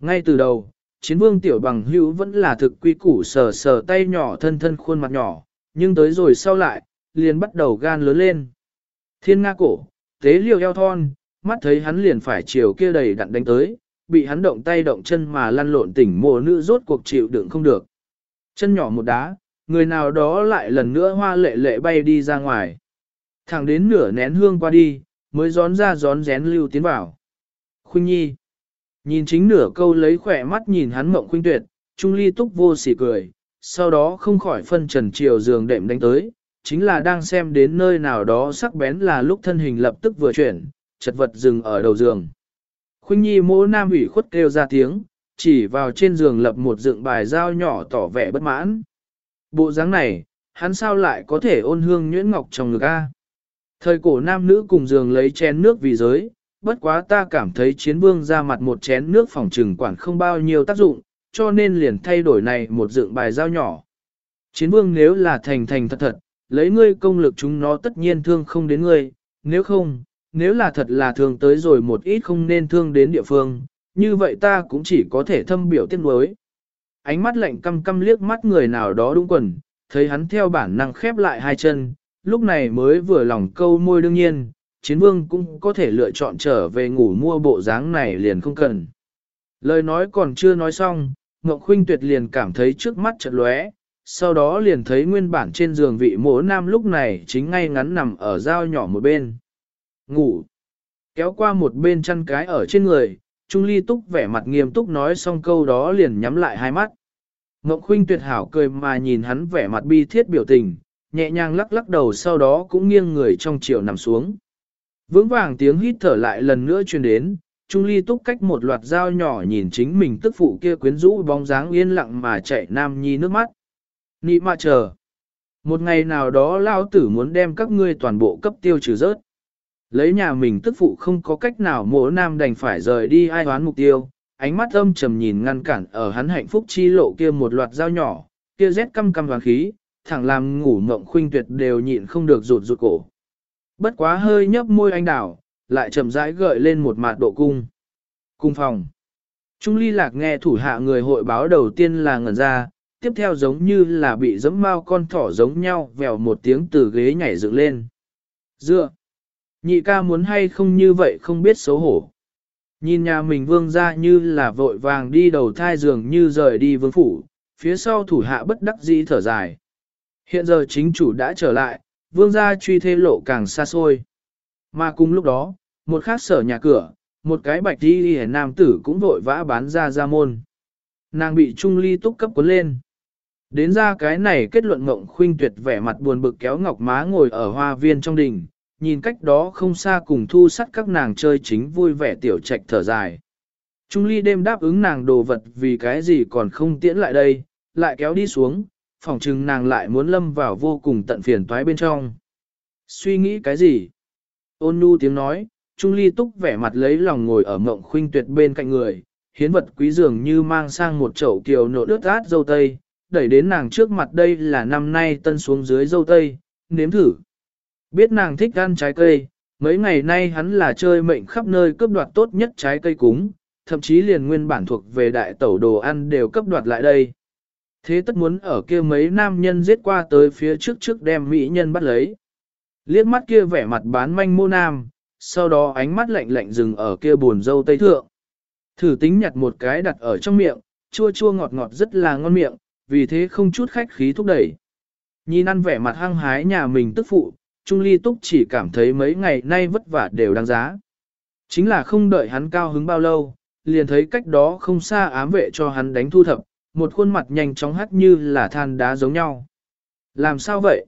Ngay từ đầu, chiến vương tiểu bằng hữu vẫn là thực quy củ sờ sờ tay nhỏ thân thân khuôn mặt nhỏ, nhưng tới rồi sau lại, liền bắt đầu gan lớn lên. Thiên nga cổ, tế liều eo thon, mắt thấy hắn liền phải chiều kia đầy đặn đánh tới, bị hắn động tay động chân mà lăn lộn tỉnh mồ nữ rốt cuộc chịu đựng không được. Chân nhỏ một đá, người nào đó lại lần nữa hoa lệ lệ bay đi ra ngoài. Thẳng đến nửa nén hương qua đi, mới gión ra gión rén lưu tiến vào. Khuynh Nhi. Nhìn chính nửa câu lấy khỏe mắt nhìn hắn mộng khuynh tuyệt, Trung Ly túc vô sỉ cười, sau đó không khỏi phân trần chiều giường đệm đánh tới, chính là đang xem đến nơi nào đó sắc bén là lúc thân hình lập tức vừa chuyển, chật vật dừng ở đầu giường. Khuynh Nhi mỗ nam ủy khuất kêu ra tiếng, chỉ vào trên giường lập một dựng bài dao nhỏ tỏ vẻ bất mãn. Bộ dáng này, hắn sao lại có thể ôn hương nhuyễn ngọc trong ngực A. Thời cổ nam nữ cùng giường lấy chén nước vì giới, bất quá ta cảm thấy chiến vương ra mặt một chén nước phòng trừng quản không bao nhiêu tác dụng, cho nên liền thay đổi này một dựng bài dao nhỏ. Chiến vương nếu là thành thành thật thật, lấy ngươi công lực chúng nó tất nhiên thương không đến ngươi, nếu không, nếu là thật là thương tới rồi một ít không nên thương đến địa phương, như vậy ta cũng chỉ có thể thâm biểu tiếc nuối. Ánh mắt lạnh căm căm liếc mắt người nào đó đúng quần, thấy hắn theo bản năng khép lại hai chân, lúc này mới vừa lòng câu môi đương nhiên, chiến vương cũng có thể lựa chọn trở về ngủ mua bộ dáng này liền không cần. Lời nói còn chưa nói xong, Ngọc Khuynh Tuyệt liền cảm thấy trước mắt chợt lóe, sau đó liền thấy nguyên bản trên giường vị mỗ nam lúc này chính ngay ngắn nằm ở dao nhỏ một bên. Ngủ. Kéo qua một bên chăn cái ở trên người, Trung Ly Túc vẻ mặt nghiêm túc nói xong câu đó liền nhắm lại hai mắt. Ngọc Khuynh tuyệt hảo cười mà nhìn hắn vẻ mặt bi thiết biểu tình, nhẹ nhàng lắc lắc đầu sau đó cũng nghiêng người trong chiều nằm xuống. Vững vàng tiếng hít thở lại lần nữa truyền đến, Trung Ly Túc cách một loạt dao nhỏ nhìn chính mình tức phụ kia quyến rũ bóng dáng yên lặng mà chạy nam nhi nước mắt. Nị mà chờ. Một ngày nào đó lao tử muốn đem các ngươi toàn bộ cấp tiêu trừ rớt. Lấy nhà mình tức phụ không có cách nào mỗ nam đành phải rời đi ai hoán mục tiêu, ánh mắt âm trầm nhìn ngăn cản ở hắn hạnh phúc chi lộ kia một loạt dao nhỏ, kia rét căm căm vàng khí, thẳng làm ngủ mộng khuynh tuyệt đều nhịn không được rụt rụt cổ. Bất quá hơi nhấp môi anh đảo, lại chậm rãi gợi lên một mặt độ cung. Cung phòng. Trung ly lạc nghe thủ hạ người hội báo đầu tiên là ngẩn ra, tiếp theo giống như là bị giấm mau con thỏ giống nhau vèo một tiếng từ ghế nhảy dựng lên. Dựa. Nhị ca muốn hay không như vậy không biết xấu hổ. Nhìn nhà mình vương ra như là vội vàng đi đầu thai giường như rời đi vương phủ, phía sau thủ hạ bất đắc dĩ thở dài. Hiện giờ chính chủ đã trở lại, vương gia truy thê lộ càng xa xôi. Mà cùng lúc đó, một khác sở nhà cửa, một cái bạch đi hề nam tử cũng vội vã bán ra ra môn. Nàng bị trung ly túc cấp cuốn lên. Đến ra cái này kết luận mộng khuynh tuyệt vẻ mặt buồn bực kéo ngọc má ngồi ở hoa viên trong đình, nhìn cách đó không xa cùng thu sắt các nàng chơi chính vui vẻ tiểu trạch thở dài. Trung ly đêm đáp ứng nàng đồ vật vì cái gì còn không tiễn lại đây, lại kéo đi xuống, phỏng chừng nàng lại muốn lâm vào vô cùng tận phiền toái bên trong. Suy nghĩ cái gì? Ôn nhu tiếng nói, Trung ly túc vẻ mặt lấy lòng ngồi ở mộng khuynh tuyệt bên cạnh người, hiến vật quý dường như mang sang một chậu kiều nộ đứt át dâu tây, đẩy đến nàng trước mặt đây là năm nay tân xuống dưới dâu tây, nếm thử. Biết nàng thích ăn trái cây, mấy ngày nay hắn là chơi mệnh khắp nơi cướp đoạt tốt nhất trái cây cúng, thậm chí liền nguyên bản thuộc về đại tẩu đồ ăn đều cấp đoạt lại đây. Thế tất muốn ở kia mấy nam nhân giết qua tới phía trước trước đem mỹ nhân bắt lấy. Liếc mắt kia vẻ mặt bán manh mô nam, sau đó ánh mắt lạnh lạnh dừng ở kia buồn dâu tây thượng. Thử tính nhặt một cái đặt ở trong miệng, chua chua ngọt ngọt rất là ngon miệng, vì thế không chút khách khí thúc đẩy. Nhìn ăn vẻ mặt hăng hái nhà mình tức phụ, Trung Ly Túc chỉ cảm thấy mấy ngày nay vất vả đều đáng giá. Chính là không đợi hắn cao hứng bao lâu, liền thấy cách đó không xa ám vệ cho hắn đánh thu thập, một khuôn mặt nhanh chóng hắt như là than đá giống nhau. Làm sao vậy?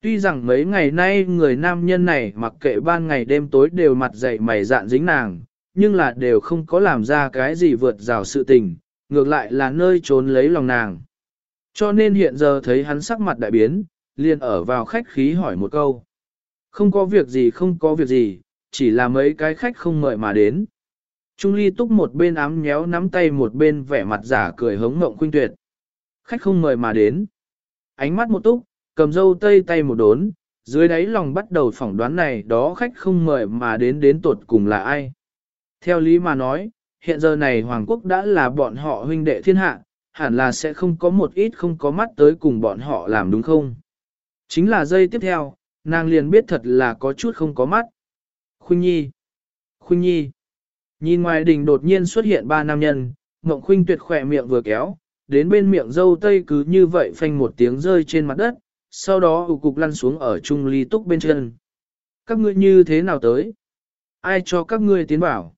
Tuy rằng mấy ngày nay người nam nhân này mặc kệ ban ngày đêm tối đều mặt dậy mày dạn dính nàng, nhưng là đều không có làm ra cái gì vượt rào sự tình, ngược lại là nơi trốn lấy lòng nàng. Cho nên hiện giờ thấy hắn sắc mặt đại biến, liền ở vào khách khí hỏi một câu. Không có việc gì không có việc gì, chỉ là mấy cái khách không mời mà đến. Trung ly túc một bên ám nhéo nắm tay một bên vẻ mặt giả cười hống ngộng khuynh tuyệt. Khách không mời mà đến. Ánh mắt một túc, cầm dâu tây tay một đốn, dưới đáy lòng bắt đầu phỏng đoán này đó khách không mời mà đến đến tột cùng là ai. Theo lý mà nói, hiện giờ này Hoàng quốc đã là bọn họ huynh đệ thiên hạ, hẳn là sẽ không có một ít không có mắt tới cùng bọn họ làm đúng không? Chính là giây tiếp theo, nàng liền biết thật là có chút không có mắt. Khuynh Nhi Khuynh Nhi Nhìn ngoài đình đột nhiên xuất hiện ba nam nhân, Ngộng Khuynh tuyệt khỏe miệng vừa kéo, đến bên miệng dâu tây cứ như vậy phanh một tiếng rơi trên mặt đất, sau đó ủ cục lăn xuống ở trung ly túc bên chân. Các ngươi như thế nào tới? Ai cho các ngươi tiến bảo?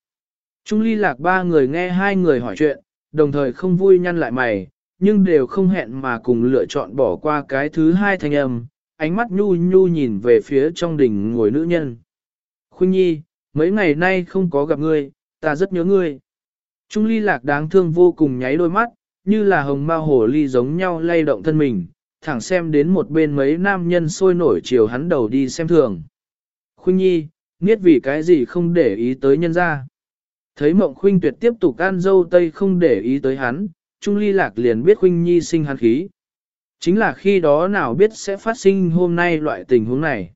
Trung ly lạc ba người nghe hai người hỏi chuyện, đồng thời không vui nhăn lại mày, nhưng đều không hẹn mà cùng lựa chọn bỏ qua cái thứ hai thanh âm, ánh mắt nhu nhu nhìn về phía trong đỉnh ngồi nữ nhân. Khuynh nhi, mấy ngày nay không có gặp ngươi, ta rất nhớ ngươi. Trung ly lạc đáng thương vô cùng nháy đôi mắt, như là hồng ma hồ ly giống nhau lay động thân mình, thẳng xem đến một bên mấy nam nhân sôi nổi chiều hắn đầu đi xem thường. Khuynh nhi, nghiết vì cái gì không để ý tới nhân ra. Thấy mộng khuynh tuyệt tiếp tục ăn dâu tây không để ý tới hắn, Trung ly lạc liền biết khuynh nhi sinh hắn khí. Chính là khi đó nào biết sẽ phát sinh hôm nay loại tình huống này.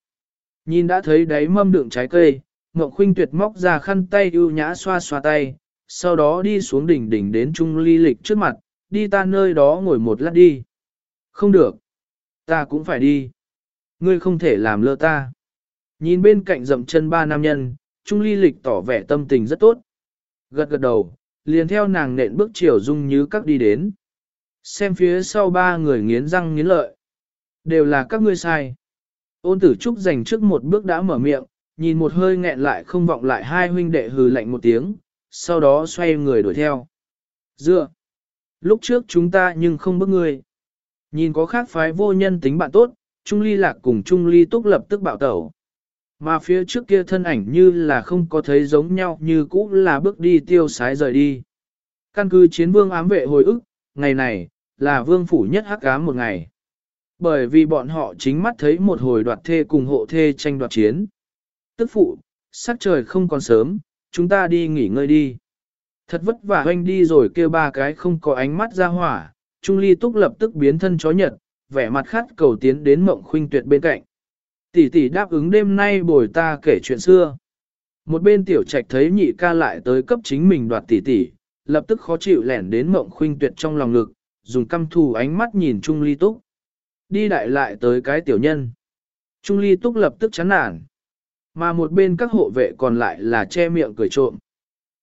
Nhìn đã thấy đáy mâm đựng trái cây, Ngọc Khuynh tuyệt móc ra khăn tay ưu nhã xoa xoa tay, sau đó đi xuống đỉnh đỉnh đến Trung Ly Lịch trước mặt, đi ta nơi đó ngồi một lát đi. Không được. Ta cũng phải đi. Ngươi không thể làm lơ ta. Nhìn bên cạnh dậm chân ba nam nhân, Trung Ly Lịch tỏ vẻ tâm tình rất tốt. Gật gật đầu, liền theo nàng nện bước chiều dung như các đi đến. Xem phía sau ba người nghiến răng nghiến lợi. Đều là các ngươi sai. Ôn tử trúc dành trước một bước đã mở miệng, nhìn một hơi nghẹn lại không vọng lại hai huynh đệ hừ lạnh một tiếng, sau đó xoay người đuổi theo. Dựa! Lúc trước chúng ta nhưng không bước ngươi. Nhìn có khác phái vô nhân tính bạn tốt, Trung Ly Lạc cùng Trung Ly Túc lập tức bạo tẩu. Mà phía trước kia thân ảnh như là không có thấy giống nhau như cũ là bước đi tiêu sái rời đi. Căn cứ chiến vương ám vệ hồi ức, ngày này, là vương phủ nhất hắc ám một ngày. Bởi vì bọn họ chính mắt thấy một hồi đoạt thê cùng hộ thê tranh đoạt chiến. Tức phụ, sắc trời không còn sớm, chúng ta đi nghỉ ngơi đi. Thật vất vả hoanh đi rồi kêu ba cái không có ánh mắt ra hỏa, Trung Ly Túc lập tức biến thân chó nhật, vẻ mặt khát cầu tiến đến mộng khuynh tuyệt bên cạnh. Tỷ tỷ đáp ứng đêm nay bồi ta kể chuyện xưa. Một bên tiểu trạch thấy nhị ca lại tới cấp chính mình đoạt tỷ tỷ, lập tức khó chịu lẻn đến mộng khuynh tuyệt trong lòng ngực, dùng căm thù ánh mắt nhìn Trung Ly Túc. Đi đại lại tới cái tiểu nhân. Trung Ly Túc lập tức chán nản. Mà một bên các hộ vệ còn lại là che miệng cười trộm.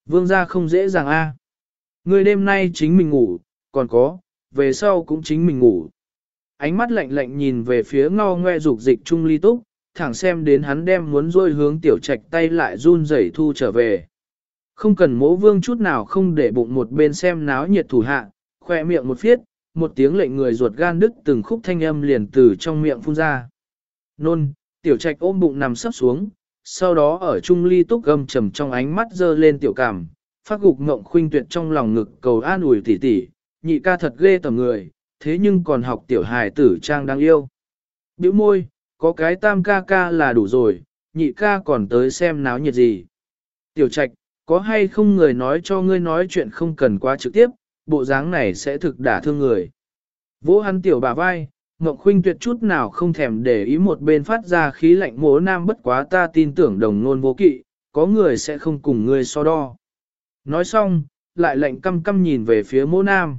Vương gia không dễ dàng a. À. Người đêm nay chính mình ngủ, còn có, về sau cũng chính mình ngủ. Ánh mắt lạnh lạnh nhìn về phía ngao ngoe dục dịch Trung Ly Túc, thẳng xem đến hắn đem muốn rôi hướng tiểu trạch tay lại run rẩy thu trở về. Không cần mỗ vương chút nào không để bụng một bên xem náo nhiệt thủ hạ, khoe miệng một phiết, một tiếng lệnh người ruột gan đứt từng khúc thanh âm liền từ trong miệng phun ra. Nôn, tiểu trạch ôm bụng nằm sấp xuống, sau đó ở trung ly túc gầm trầm trong ánh mắt dơ lên tiểu cảm, phát gục ngộng khuynh tuyệt trong lòng ngực cầu an ủi tỉ tỉ, nhị ca thật ghê tầm người, thế nhưng còn học tiểu hài tử trang đáng yêu. Biểu môi, có cái tam ca ca là đủ rồi, nhị ca còn tới xem náo nhiệt gì. Tiểu trạch, có hay không người nói cho ngươi nói chuyện không cần quá trực tiếp, bộ dáng này sẽ thực đả thương người. Vỗ hắn tiểu bà vai, Ngọc Khuynh tuyệt chút nào không thèm để ý một bên phát ra khí lạnh mố nam bất quá ta tin tưởng đồng nôn vô kỵ, có người sẽ không cùng ngươi so đo. Nói xong, lại lạnh căm căm nhìn về phía mố nam.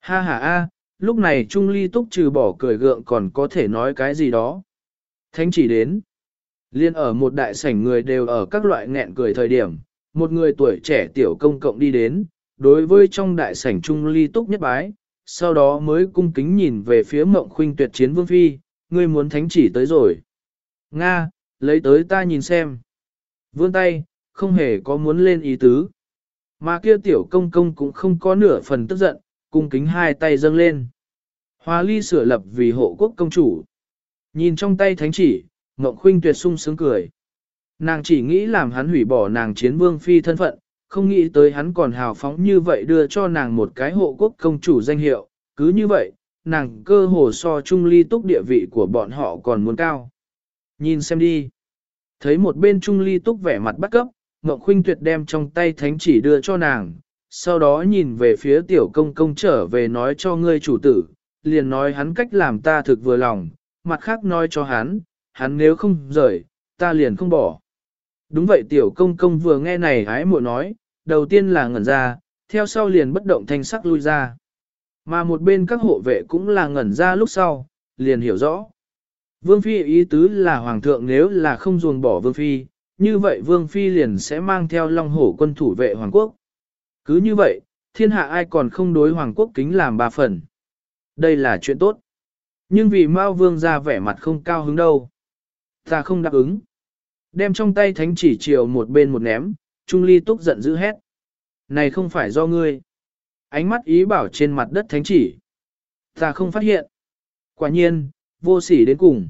Ha ha a, lúc này Trung Ly túc trừ bỏ cười gượng còn có thể nói cái gì đó. Thánh chỉ đến. Liên ở một đại sảnh người đều ở các loại nghẹn cười thời điểm, một người tuổi trẻ tiểu công cộng đi đến, đối với trong đại sảnh Trung Ly túc nhất bái, sau đó mới cung kính nhìn về phía mộng khuynh tuyệt chiến vương phi, ngươi muốn thánh chỉ tới rồi. Nga, lấy tới ta nhìn xem. Vươn tay, không hề có muốn lên ý tứ. Mà kia tiểu công công cũng không có nửa phần tức giận, cung kính hai tay dâng lên. Hoa ly sửa lập vì hộ quốc công chủ. Nhìn trong tay thánh chỉ, Ngộng Khuynh tuyệt sung sướng cười. Nàng chỉ nghĩ làm hắn hủy bỏ nàng chiến vương phi thân phận, không nghĩ tới hắn còn hào phóng như vậy đưa cho nàng một cái hộ quốc công chủ danh hiệu, cứ như vậy, nàng cơ hồ so chung ly túc địa vị của bọn họ còn muốn cao. Nhìn xem đi. Thấy một bên trung ly túc vẻ mặt bắt cấp, Ngọc Khuynh Tuyệt đem trong tay thánh chỉ đưa cho nàng, sau đó nhìn về phía tiểu công công trở về nói cho ngươi chủ tử, liền nói hắn cách làm ta thực vừa lòng, mặt khác nói cho hắn, hắn nếu không rời, ta liền không bỏ. Đúng vậy tiểu công công vừa nghe này hái muội nói, đầu tiên là ngẩn ra, theo sau liền bất động thanh sắc lui ra. Mà một bên các hộ vệ cũng là ngẩn ra lúc sau, liền hiểu rõ. Vương Phi ý tứ là Hoàng thượng nếu là không ruồng bỏ Vương Phi, như vậy Vương Phi liền sẽ mang theo Long Hổ quân thủ vệ Hoàng Quốc. Cứ như vậy, thiên hạ ai còn không đối Hoàng Quốc kính làm ba phần. Đây là chuyện tốt. Nhưng vì Mao Vương ra vẻ mặt không cao hứng đâu. Ta không đáp ứng. Đem trong tay thánh chỉ chiều một bên một ném, Trung Ly túc giận dữ hét. Này không phải do ngươi. Ánh mắt ý bảo trên mặt đất thánh chỉ. Ta không phát hiện. Quả nhiên, vô sỉ đến cùng.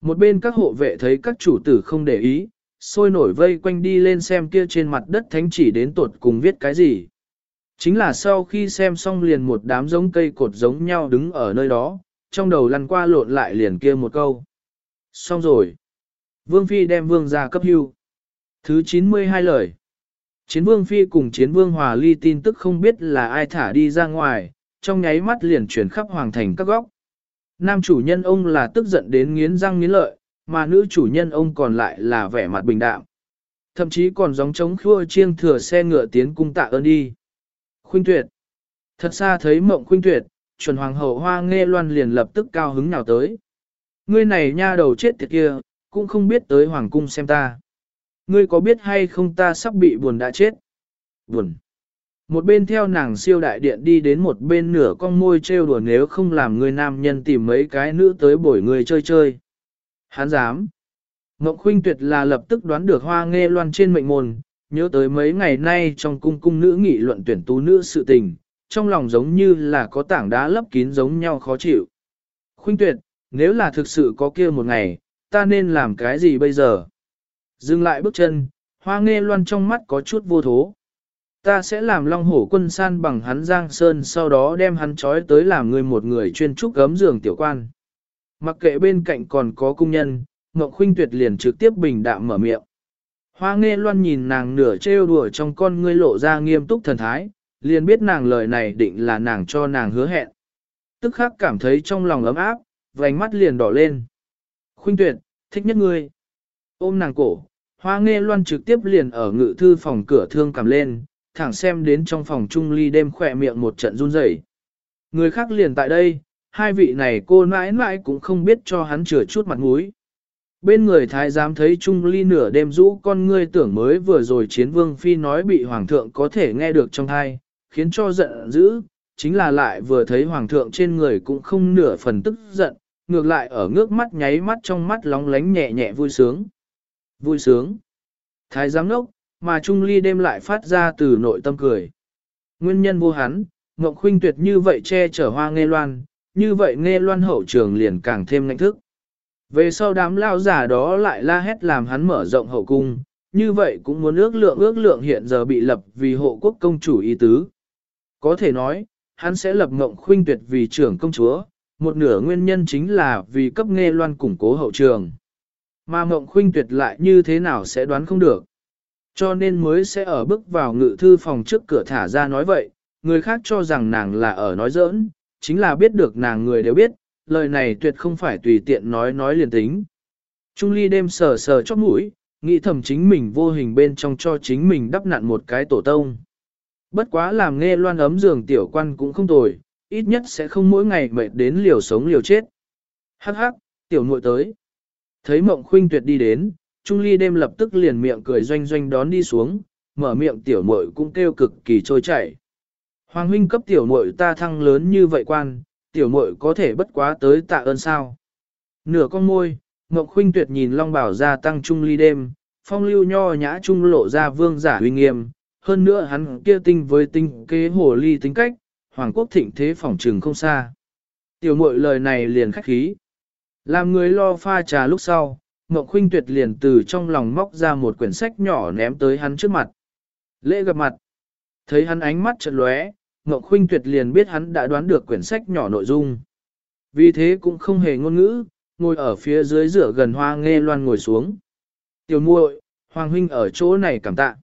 Một bên các hộ vệ thấy các chủ tử không để ý, sôi nổi vây quanh đi lên xem kia trên mặt đất thánh chỉ đến tột cùng viết cái gì. Chính là sau khi xem xong liền một đám giống cây cột giống nhau đứng ở nơi đó, trong đầu lăn qua lộn lại liền kia một câu. Xong rồi. Vương Phi đem vương ra cấp hưu. Thứ 92 lời. Chiến vương Phi cùng chiến vương Hòa Ly tin tức không biết là ai thả đi ra ngoài, trong nháy mắt liền chuyển khắp hoàng thành các góc. Nam chủ nhân ông là tức giận đến nghiến răng nghiến lợi, mà nữ chủ nhân ông còn lại là vẻ mặt bình đạm. Thậm chí còn giống trống khua chiêng thừa xe ngựa tiến cung tạ ơn đi. Khuynh tuyệt. Thật xa thấy mộng khuynh tuyệt, chuẩn hoàng hậu hoa nghe loan liền lập tức cao hứng nào tới. Ngươi này nha đầu chết tiệt kia, cũng không biết tới hoàng cung xem ta. Ngươi có biết hay không ta sắp bị buồn đã chết? Buồn. Một bên theo nàng siêu đại điện đi đến một bên nửa con môi trêu đùa nếu không làm người nam nhân tìm mấy cái nữ tới bổi người chơi chơi. Hắn dám. Ngộng khuynh tuyệt là lập tức đoán được hoa nghe loan trên mệnh môn, nhớ tới mấy ngày nay trong cung cung nữ nghị luận tuyển tú nữ sự tình, trong lòng giống như là có tảng đá lấp kín giống nhau khó chịu. Khuynh tuyệt, nếu là thực sự có kia một ngày, ta nên làm cái gì bây giờ? Dừng lại bước chân, hoa nghe loan trong mắt có chút vô thố. Ta sẽ làm long hổ quân san bằng hắn giang sơn sau đó đem hắn trói tới làm người một người chuyên trúc gấm giường tiểu quan. Mặc kệ bên cạnh còn có cung nhân, Ngọc Khuynh Tuyệt liền trực tiếp bình đạm mở miệng. Hoa nghe loan nhìn nàng nửa trêu đùa trong con ngươi lộ ra nghiêm túc thần thái, liền biết nàng lời này định là nàng cho nàng hứa hẹn. Tức khắc cảm thấy trong lòng ấm áp, vành mắt liền đỏ lên. Khuynh Tuyệt, thích nhất ngươi. Ôm nàng cổ, hoa nghe loan trực tiếp liền ở ngự thư phòng cửa thương cầm lên, thẳng xem đến trong phòng trung ly đêm khỏe miệng một trận run rẩy. Người khác liền tại đây, hai vị này cô mãi mãi cũng không biết cho hắn chừa chút mặt mũi. Bên người thái giám thấy Trung Ly nửa đêm rũ con ngươi tưởng mới vừa rồi chiến vương phi nói bị hoàng thượng có thể nghe được trong thai, khiến cho giận dữ, chính là lại vừa thấy hoàng thượng trên người cũng không nửa phần tức giận, ngược lại ở ngước mắt nháy mắt trong mắt lóng lánh nhẹ nhẹ vui sướng. Vui sướng. Thái giám nốc, mà Trung Ly đêm lại phát ra từ nội tâm cười. Nguyên nhân vô hắn, Ngọc Khuynh tuyệt như vậy che chở hoa nghe loan, như vậy nghe loan hậu trường liền càng thêm ngạnh thức. Về sau đám lao giả đó lại la hét làm hắn mở rộng hậu cung, như vậy cũng muốn ước lượng ước lượng hiện giờ bị lập vì hộ quốc công chủ y tứ. Có thể nói, hắn sẽ lập ngộng khuynh tuyệt vì trưởng công chúa, một nửa nguyên nhân chính là vì cấp nghe loan củng cố hậu trường. Mà mộng khuynh tuyệt lại như thế nào sẽ đoán không được. Cho nên mới sẽ ở bước vào ngự thư phòng trước cửa thả ra nói vậy, người khác cho rằng nàng là ở nói giỡn, chính là biết được nàng người đều biết, lời này tuyệt không phải tùy tiện nói nói liền tính. Trung ly đêm sờ sờ chóp mũi, nghĩ thầm chính mình vô hình bên trong cho chính mình đắp nặn một cái tổ tông. Bất quá làm nghe loan ấm giường tiểu quan cũng không tồi, ít nhất sẽ không mỗi ngày mệt đến liều sống liều chết. Hắc hắc, tiểu muội tới. Thấy mộng khuynh tuyệt đi đến, Trung ly đêm lập tức liền miệng cười doanh doanh đón đi xuống, mở miệng tiểu muội cũng kêu cực kỳ trôi chảy. Hoàng huynh cấp tiểu muội ta thăng lớn như vậy quan, tiểu muội có thể bất quá tới tạ ơn sao. Nửa con môi, Mộng Khuynh tuyệt nhìn Long Bảo gia tăng trung ly đêm, phong lưu nho nhã trung lộ ra vương giả uy nghiêm, hơn nữa hắn kia tinh với tinh kế hồ ly tính cách, hoàng quốc thịnh thế phỏng trừng không xa. Tiểu muội lời này liền khách khí. Làm người lo pha trà lúc sau, Ngọc Khuynh tuyệt liền từ trong lòng móc ra một quyển sách nhỏ ném tới hắn trước mặt. Lễ gặp mặt. Thấy hắn ánh mắt chợt lóe, Ngọc Khuynh Tuyệt liền biết hắn đã đoán được quyển sách nhỏ nội dung. Vì thế cũng không hề ngôn ngữ, ngồi ở phía dưới rửa gần hoa nghe loan ngồi xuống. Tiểu muội, Hoàng Huynh ở chỗ này cảm tạ.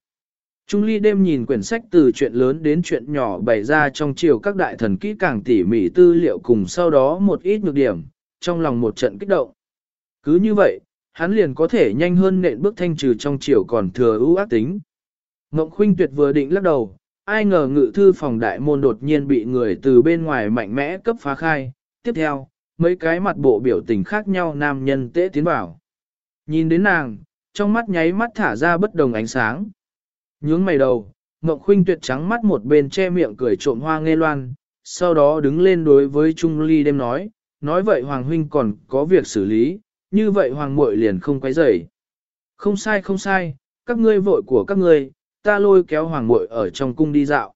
Trung ly đêm nhìn quyển sách từ chuyện lớn đến chuyện nhỏ bày ra trong chiều các đại thần kỹ càng tỉ mỉ tư liệu cùng sau đó một ít nhược điểm, trong lòng một trận kích động. Cứ như vậy, hắn liền có thể nhanh hơn nện bước thanh trừ trong chiều còn thừa ưu ác tính. Ngộng khuynh tuyệt vừa định lắc đầu, ai ngờ ngự thư phòng đại môn đột nhiên bị người từ bên ngoài mạnh mẽ cấp phá khai. Tiếp theo, mấy cái mặt bộ biểu tình khác nhau nam nhân tế tiến vào. Nhìn đến nàng, trong mắt nháy mắt thả ra bất đồng ánh sáng. Nhướng mày đầu, Ngộng Khuynh tuyệt trắng mắt một bên che miệng cười trộm hoa nghe loan, sau đó đứng lên đối với Trung Ly đêm nói, nói vậy Hoàng Huynh còn có việc xử lý, như vậy Hoàng muội liền không quấy rầy. Không sai không sai, các ngươi vội của các ngươi, ta lôi kéo Hoàng muội ở trong cung đi dạo.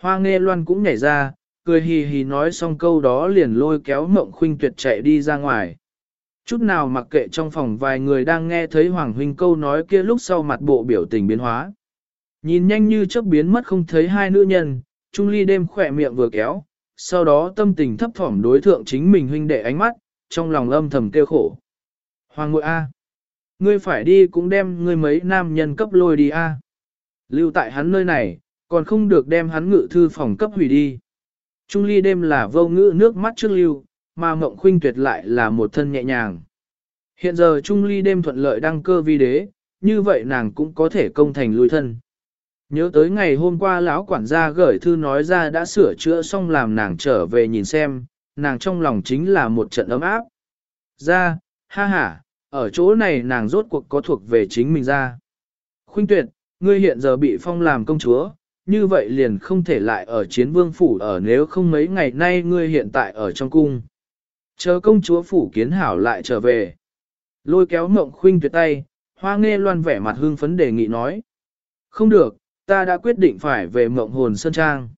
Hoa nghe loan cũng nhảy ra, cười hì hì nói xong câu đó liền lôi kéo Ngộng Khuynh tuyệt chạy đi ra ngoài. Chút nào mặc kệ trong phòng vài người đang nghe thấy Hoàng Huynh câu nói kia lúc sau mặt bộ biểu tình biến hóa. Nhìn nhanh như chớp biến mất không thấy hai nữ nhân, Trung Ly đêm khỏe miệng vừa kéo, sau đó tâm tình thấp thỏm đối thượng chính mình huynh đệ ánh mắt, trong lòng âm thầm kêu khổ. Hoàng ngội A. Ngươi phải đi cũng đem ngươi mấy nam nhân cấp lôi đi A. Lưu tại hắn nơi này, còn không được đem hắn ngự thư phòng cấp hủy đi. Trung ly đêm là vô ngữ nước mắt trước lưu, mà mộng khuynh tuyệt lại là một thân nhẹ nhàng. Hiện giờ Trung ly đêm thuận lợi đăng cơ vi đế, như vậy nàng cũng có thể công thành lùi thân. Nhớ tới ngày hôm qua lão quản gia gửi thư nói ra đã sửa chữa xong làm nàng trở về nhìn xem, nàng trong lòng chính là một trận ấm áp. Ra, ha ha, ở chỗ này nàng rốt cuộc có thuộc về chính mình ra. Khuynh tuyệt, ngươi hiện giờ bị phong làm công chúa, như vậy liền không thể lại ở chiến vương phủ ở nếu không mấy ngày nay ngươi hiện tại ở trong cung. Chờ công chúa phủ kiến hảo lại trở về. Lôi kéo mộng khuynh tuyệt tay, hoa nghe loan vẻ mặt hương phấn đề nghị nói. Không được, ta đã quyết định phải về mộng hồn sơn trang.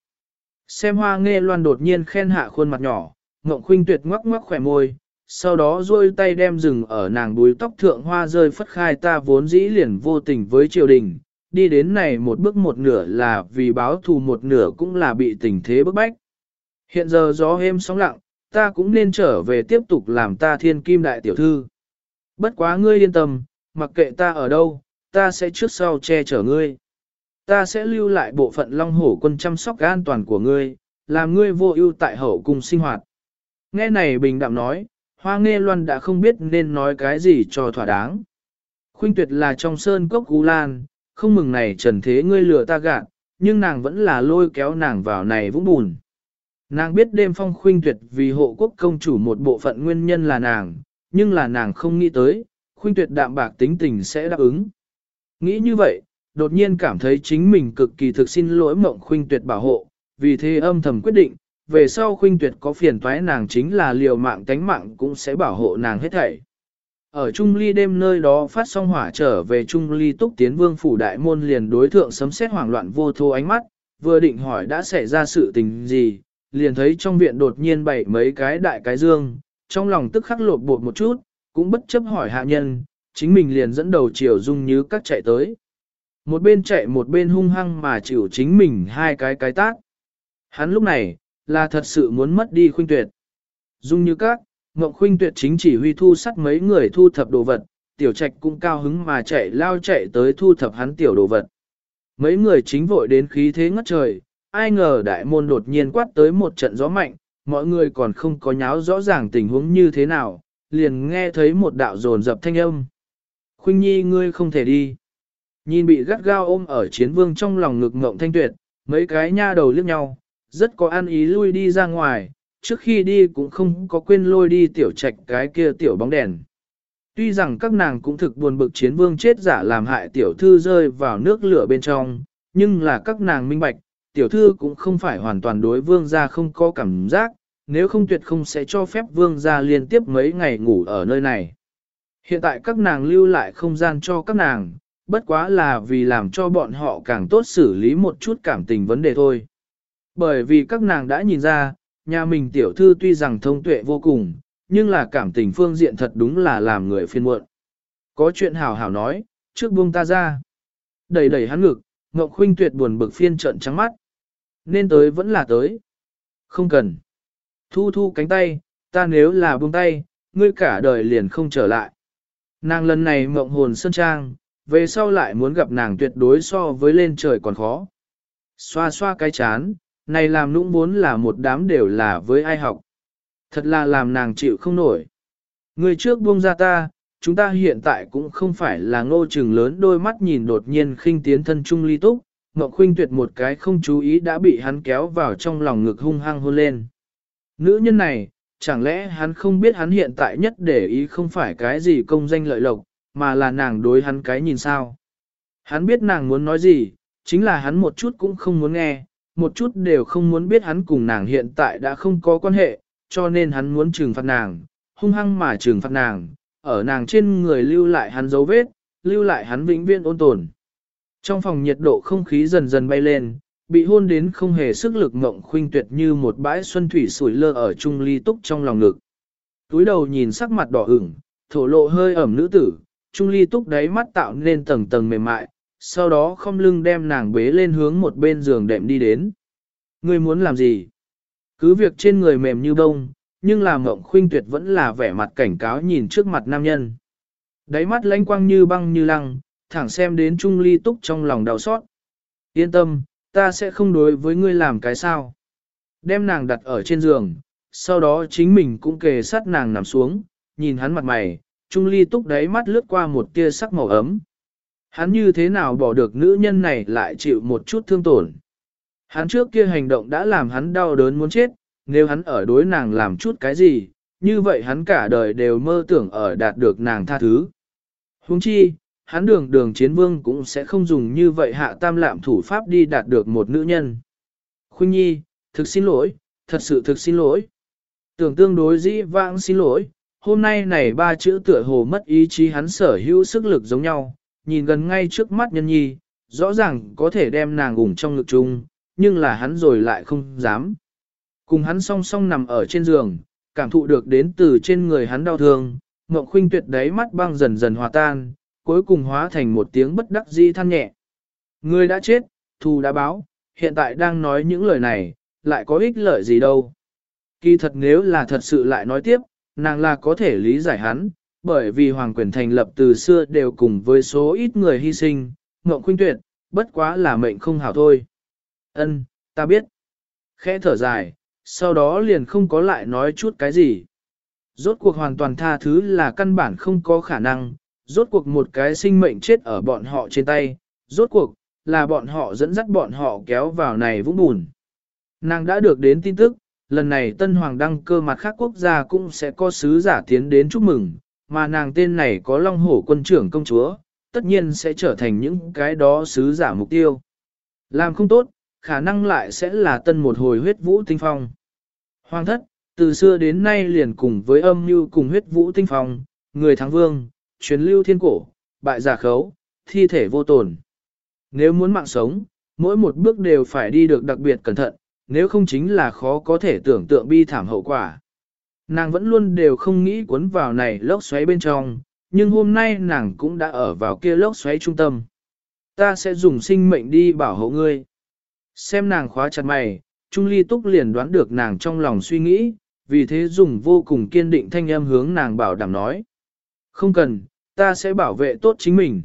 Xem hoa nghe loan đột nhiên khen hạ khuôn mặt nhỏ, mộng khuynh tuyệt ngoắc ngoắc khỏe môi, sau đó duỗi tay đem rừng ở nàng đuôi tóc thượng hoa rơi phất khai ta vốn dĩ liền vô tình với triều đình, đi đến này một bước một nửa là vì báo thù một nửa cũng là bị tình thế bức bách. Hiện giờ gió êm sóng lặng, ta cũng nên trở về tiếp tục làm ta thiên kim đại tiểu thư. Bất quá ngươi yên tâm, mặc kệ ta ở đâu, ta sẽ trước sau che chở ngươi. Ta sẽ lưu lại bộ phận long hổ quân chăm sóc an toàn của ngươi, làm ngươi vô ưu tại hậu cung sinh hoạt. Nghe này bình đạm nói, hoa nghe loan đã không biết nên nói cái gì cho thỏa đáng. Khuynh tuyệt là trong sơn cốc gú lan, không mừng này trần thế ngươi lừa ta gạt, nhưng nàng vẫn là lôi kéo nàng vào này vũng bùn. Nàng biết đêm phong khuynh tuyệt vì hộ quốc công chủ một bộ phận nguyên nhân là nàng, nhưng là nàng không nghĩ tới, khuynh tuyệt đạm bạc tính tình sẽ đáp ứng. Nghĩ như vậy, đột nhiên cảm thấy chính mình cực kỳ thực xin lỗi mộng khuynh tuyệt bảo hộ, vì thế âm thầm quyết định, về sau khuynh tuyệt có phiền toái nàng chính là liều mạng tánh mạng cũng sẽ bảo hộ nàng hết thảy. Ở Trung Ly đêm nơi đó phát xong hỏa trở về Trung Ly túc tiến vương phủ đại môn liền đối thượng sấm xét hoảng loạn vô thô ánh mắt, vừa định hỏi đã xảy ra sự tình gì, liền thấy trong viện đột nhiên bảy mấy cái đại cái dương, trong lòng tức khắc lột bột một chút, cũng bất chấp hỏi hạ nhân, chính mình liền dẫn đầu chiều dung như các chạy tới. Một bên chạy một bên hung hăng mà chịu chính mình hai cái cái tác. Hắn lúc này, là thật sự muốn mất đi khuynh tuyệt. Dung như các, Ngọc Khuynh Tuyệt chính chỉ huy thu sắt mấy người thu thập đồ vật, tiểu trạch cũng cao hứng mà chạy lao chạy tới thu thập hắn tiểu đồ vật. Mấy người chính vội đến khí thế ngất trời, ai ngờ đại môn đột nhiên quát tới một trận gió mạnh, mọi người còn không có nháo rõ ràng tình huống như thế nào, liền nghe thấy một đạo dồn dập thanh âm. Khuynh Nhi ngươi không thể đi. Nhìn bị gắt gao ôm ở chiến vương trong lòng ngực ngộng thanh tuyệt, mấy cái nha đầu liếc nhau, rất có ăn ý lui đi ra ngoài, trước khi đi cũng không có quên lôi đi tiểu trạch cái kia tiểu bóng đèn. Tuy rằng các nàng cũng thực buồn bực chiến vương chết giả làm hại tiểu thư rơi vào nước lửa bên trong, nhưng là các nàng minh bạch, tiểu thư cũng không phải hoàn toàn đối vương gia không có cảm giác, nếu không tuyệt không sẽ cho phép vương gia liên tiếp mấy ngày ngủ ở nơi này. Hiện tại các nàng lưu lại không gian cho các nàng, bất quá là vì làm cho bọn họ càng tốt xử lý một chút cảm tình vấn đề thôi. Bởi vì các nàng đã nhìn ra, nhà mình tiểu thư tuy rằng thông tuệ vô cùng, nhưng là cảm tình phương diện thật đúng là làm người phiên muộn. Có chuyện hảo hảo nói, trước buông ta ra. Đẩy đẩy hắn ngực, Ngọc Khuynh tuyệt buồn bực phiên trận trắng mắt. Nên tới vẫn là tới. Không cần. Thu thu cánh tay, ta nếu là buông tay, ngươi cả đời liền không trở lại. Nàng lần này mộng hồn sơn trang, về sau lại muốn gặp nàng tuyệt đối so với lên trời còn khó. Xoa xoa cái chán, này làm nũng muốn là một đám đều là với ai học. Thật là làm nàng chịu không nổi. Người trước buông ra ta, chúng ta hiện tại cũng không phải là ngô trừng lớn đôi mắt nhìn đột nhiên khinh tiến thân trung ly túc, Ngọc Khuynh tuyệt một cái không chú ý đã bị hắn kéo vào trong lòng ngực hung hăng hôn lên. Nữ nhân này, chẳng lẽ hắn không biết hắn hiện tại nhất để ý không phải cái gì công danh lợi lộc, mà là nàng đối hắn cái nhìn sao. Hắn biết nàng muốn nói gì, chính là hắn một chút cũng không muốn nghe, một chút đều không muốn biết hắn cùng nàng hiện tại đã không có quan hệ, cho nên hắn muốn trừng phạt nàng, hung hăng mà trừng phạt nàng, ở nàng trên người lưu lại hắn dấu vết, lưu lại hắn vĩnh viễn ôn tồn. Trong phòng nhiệt độ không khí dần dần bay lên, bị hôn đến không hề sức lực ngộng khuynh tuyệt như một bãi xuân thủy sủi lơ ở trung ly túc trong lòng ngực. Túi đầu nhìn sắc mặt đỏ ửng, thổ lộ hơi ẩm nữ tử, trung ly túc đáy mắt tạo nên tầng tầng mềm mại, sau đó không lưng đem nàng bế lên hướng một bên giường đệm đi đến. Ngươi muốn làm gì? Cứ việc trên người mềm như bông, nhưng làm mộng khuynh tuyệt vẫn là vẻ mặt cảnh cáo nhìn trước mặt nam nhân. Đáy mắt lánh quang như băng như lăng, thẳng xem đến Trung Ly Túc trong lòng đau xót. Yên tâm, ta sẽ không đối với ngươi làm cái sao. Đem nàng đặt ở trên giường, sau đó chính mình cũng kề sát nàng nằm xuống, nhìn hắn mặt mày, Trung Ly Túc đáy mắt lướt qua một tia sắc màu ấm. Hắn như thế nào bỏ được nữ nhân này lại chịu một chút thương tổn. Hắn trước kia hành động đã làm hắn đau đớn muốn chết, nếu hắn ở đối nàng làm chút cái gì, như vậy hắn cả đời đều mơ tưởng ở đạt được nàng tha thứ. Huống chi, hắn đường đường chiến vương cũng sẽ không dùng như vậy hạ tam lạm thủ pháp đi đạt được một nữ nhân. Khuynh nhi, thực xin lỗi, thật sự thực xin lỗi. Tưởng tương đối dĩ vãng xin lỗi, hôm nay này ba chữ tựa hồ mất ý chí hắn sở hữu sức lực giống nhau, nhìn gần ngay trước mắt nhân nhi, rõ ràng có thể đem nàng ủng trong ngực chung, nhưng là hắn rồi lại không dám. Cùng hắn song song nằm ở trên giường, cảm thụ được đến từ trên người hắn đau thương, Ngọc Khuynh tuyệt đáy mắt băng dần dần hòa tan, cuối cùng hóa thành một tiếng bất đắc di than nhẹ. Người đã chết, thù đã báo, hiện tại đang nói những lời này, lại có ích lợi gì đâu. Kỳ thật nếu là thật sự lại nói tiếp, nàng là có thể lý giải hắn, bởi vì Hoàng quyền thành lập từ xưa đều cùng với số ít người hy sinh, Ngộng Khuynh Tuyệt, bất quá là mệnh không hảo thôi. Ân, ta biết. Khẽ thở dài, sau đó liền không có lại nói chút cái gì. Rốt cuộc hoàn toàn tha thứ là căn bản không có khả năng, rốt cuộc một cái sinh mệnh chết ở bọn họ trên tay, rốt cuộc, là bọn họ dẫn dắt bọn họ kéo vào này vũng bùn. Nàng đã được đến tin tức, lần này Tân Hoàng đăng cơ mặt khác quốc gia cũng sẽ có sứ giả tiến đến chúc mừng, mà nàng tên này có Long Hổ quân trưởng công chúa, tất nhiên sẽ trở thành những cái đó sứ giả mục tiêu. Làm không tốt, khả năng lại sẽ là tân một hồi huyết vũ tinh phong. Hoàng thất, từ xưa đến nay liền cùng với âm như cùng huyết vũ tinh phong, người thắng vương, truyền lưu thiên cổ, bại giả khấu, thi thể vô tồn. Nếu muốn mạng sống, mỗi một bước đều phải đi được đặc biệt cẩn thận, nếu không chính là khó có thể tưởng tượng bi thảm hậu quả. Nàng vẫn luôn đều không nghĩ cuốn vào này lốc xoáy bên trong, nhưng hôm nay nàng cũng đã ở vào kia lốc xoáy trung tâm. Ta sẽ dùng sinh mệnh đi bảo hộ ngươi. Xem nàng khóa chặt mày, Trung Ly Túc liền đoán được nàng trong lòng suy nghĩ, vì thế dùng vô cùng kiên định thanh âm hướng nàng bảo đảm nói. Không cần, ta sẽ bảo vệ tốt chính mình.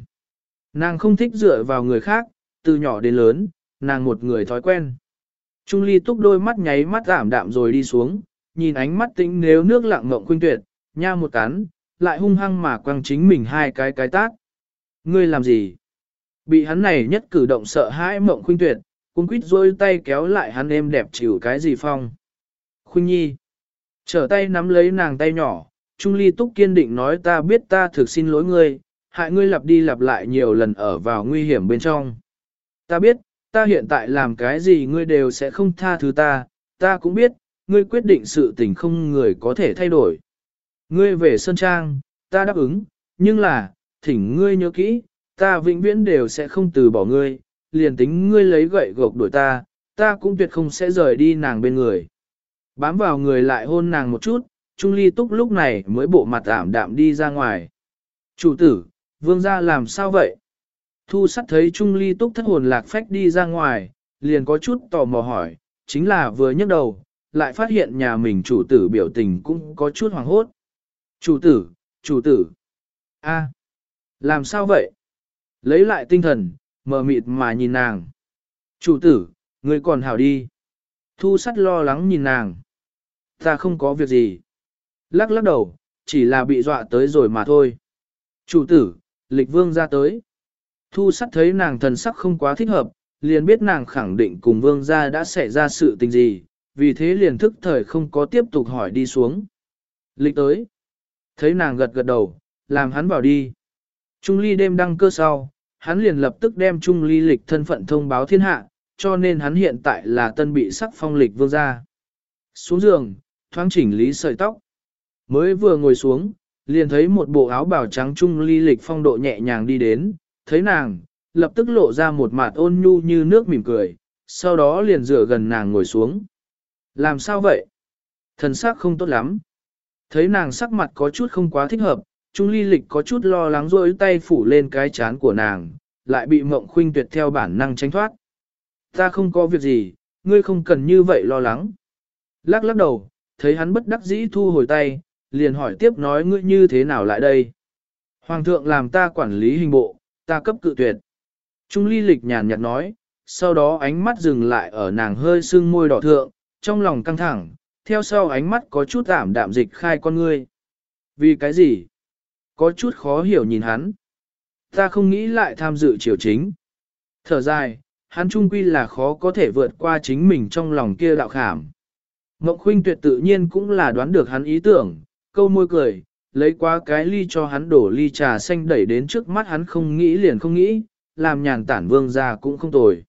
Nàng không thích dựa vào người khác, từ nhỏ đến lớn, nàng một người thói quen. Trung Ly Túc đôi mắt nháy mắt giảm đạm rồi đi xuống, nhìn ánh mắt tĩnh nếu nước lặng ngộng khuynh tuyệt, nha một cắn, lại hung hăng mà quăng chính mình hai cái cái tác. Ngươi làm gì? Bị hắn này nhất cử động sợ hãi mộng khuynh tuyệt, Cung quýt rôi tay kéo lại hắn êm đẹp chịu cái gì phong. Khuynh nhi. Trở tay nắm lấy nàng tay nhỏ, Trung Ly Túc kiên định nói ta biết ta thực xin lỗi ngươi, hại ngươi lặp đi lặp lại nhiều lần ở vào nguy hiểm bên trong. Ta biết, ta hiện tại làm cái gì ngươi đều sẽ không tha thứ ta, ta cũng biết, ngươi quyết định sự tình không người có thể thay đổi. Ngươi về Sơn Trang, ta đáp ứng, nhưng là, thỉnh ngươi nhớ kỹ, ta vĩnh viễn đều sẽ không từ bỏ ngươi, liền tính ngươi lấy gậy gộc đuổi ta, ta cũng tuyệt không sẽ rời đi nàng bên người. Bám vào người lại hôn nàng một chút, Trung Ly Túc lúc này mới bộ mặt ảm đạm đi ra ngoài. Chủ tử, vương gia làm sao vậy? Thu sắt thấy Trung Ly Túc thất hồn lạc phách đi ra ngoài, liền có chút tò mò hỏi, chính là vừa nhấc đầu, lại phát hiện nhà mình chủ tử biểu tình cũng có chút hoàng hốt. Chủ tử, chủ tử. a, làm sao vậy? Lấy lại tinh thần, mờ mịt mà nhìn nàng. Chủ tử, người còn hảo đi. Thu sắt lo lắng nhìn nàng. Ta không có việc gì. Lắc lắc đầu, chỉ là bị dọa tới rồi mà thôi. Chủ tử, lịch vương ra tới. Thu sắt thấy nàng thần sắc không quá thích hợp, liền biết nàng khẳng định cùng vương gia đã xảy ra sự tình gì, vì thế liền thức thời không có tiếp tục hỏi đi xuống. Lịch tới. Thấy nàng gật gật đầu, làm hắn bảo đi. Trung ly đêm đăng cơ sau, hắn liền lập tức đem Trung ly lịch thân phận thông báo thiên hạ, cho nên hắn hiện tại là tân bị sắc phong lịch vương gia. Xuống giường, thoáng chỉnh lý sợi tóc. Mới vừa ngồi xuống, liền thấy một bộ áo bào trắng Trung ly lịch phong độ nhẹ nhàng đi đến, thấy nàng, lập tức lộ ra một mặt ôn nhu như nước mỉm cười, sau đó liền dựa gần nàng ngồi xuống. Làm sao vậy? Thần sắc không tốt lắm. Thấy nàng sắc mặt có chút không quá thích hợp, Trung ly lịch có chút lo lắng rôi tay phủ lên cái chán của nàng, lại bị mộng khuynh tuyệt theo bản năng tránh thoát. Ta không có việc gì, ngươi không cần như vậy lo lắng. Lắc lắc đầu, thấy hắn bất đắc dĩ thu hồi tay, liền hỏi tiếp nói ngươi như thế nào lại đây. Hoàng thượng làm ta quản lý hình bộ, ta cấp cự tuyệt. Trung ly lịch nhàn nhạt nói, sau đó ánh mắt dừng lại ở nàng hơi sưng môi đỏ thượng, trong lòng căng thẳng, theo sau ánh mắt có chút ảm đạm dịch khai con ngươi. Vì cái gì? Có chút khó hiểu nhìn hắn. Ta không nghĩ lại tham dự triều chính. Thở dài, hắn trung quy là khó có thể vượt qua chính mình trong lòng kia đạo khảm. Ngọc Khuynh tuyệt tự nhiên cũng là đoán được hắn ý tưởng, câu môi cười, lấy qua cái ly cho hắn đổ ly trà xanh đẩy đến trước mắt hắn không nghĩ liền không nghĩ, làm nhàn tản vương ra cũng không tồi.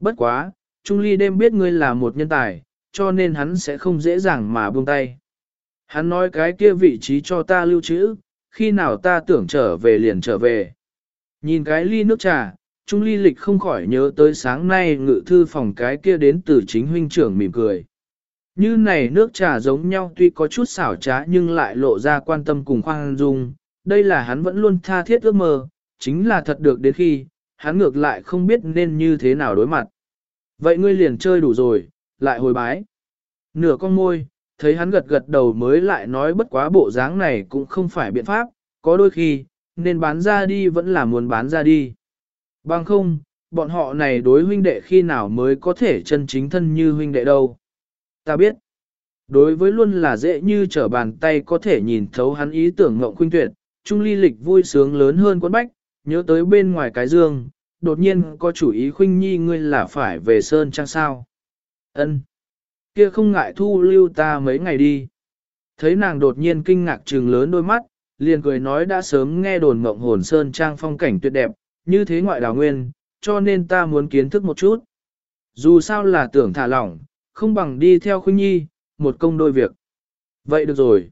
Bất quá, Trung Ly đêm biết ngươi là một nhân tài, cho nên hắn sẽ không dễ dàng mà buông tay. Hắn nói cái kia vị trí cho ta lưu trữ, khi nào ta tưởng trở về liền trở về. Nhìn cái ly nước trà, Trung Ly Lịch không khỏi nhớ tới sáng nay ngự thư phòng cái kia đến từ chính huynh trưởng mỉm cười. Như này nước trà giống nhau tuy có chút xảo trá nhưng lại lộ ra quan tâm cùng khoan dung, đây là hắn vẫn luôn tha thiết ước mơ, chính là thật được đến khi, hắn ngược lại không biết nên như thế nào đối mặt. Vậy ngươi liền chơi đủ rồi, lại hồi bái. Nửa con môi, thấy hắn gật gật đầu mới lại nói bất quá bộ dáng này cũng không phải biện pháp, có đôi khi, nên bán ra đi vẫn là muốn bán ra đi. Bằng không, bọn họ này đối huynh đệ khi nào mới có thể chân chính thân như huynh đệ đâu. Ta biết, đối với luôn là dễ như trở bàn tay có thể nhìn thấu hắn ý tưởng ngộng khuynh tuyệt, Trung ly lịch vui sướng lớn hơn quân bách, nhớ tới bên ngoài cái dương, đột nhiên có chủ ý khuynh nhi ngươi là phải về sơn trang sao. ân kia không ngại thu lưu ta mấy ngày đi. Thấy nàng đột nhiên kinh ngạc trừng lớn đôi mắt, liền cười nói đã sớm nghe đồn ngộng hồn sơn trang phong cảnh tuyệt đẹp, như thế ngoại đào nguyên, cho nên ta muốn kiến thức một chút. Dù sao là tưởng thả lỏng, không bằng đi theo khuynh nhi, một công đôi việc. Vậy được rồi.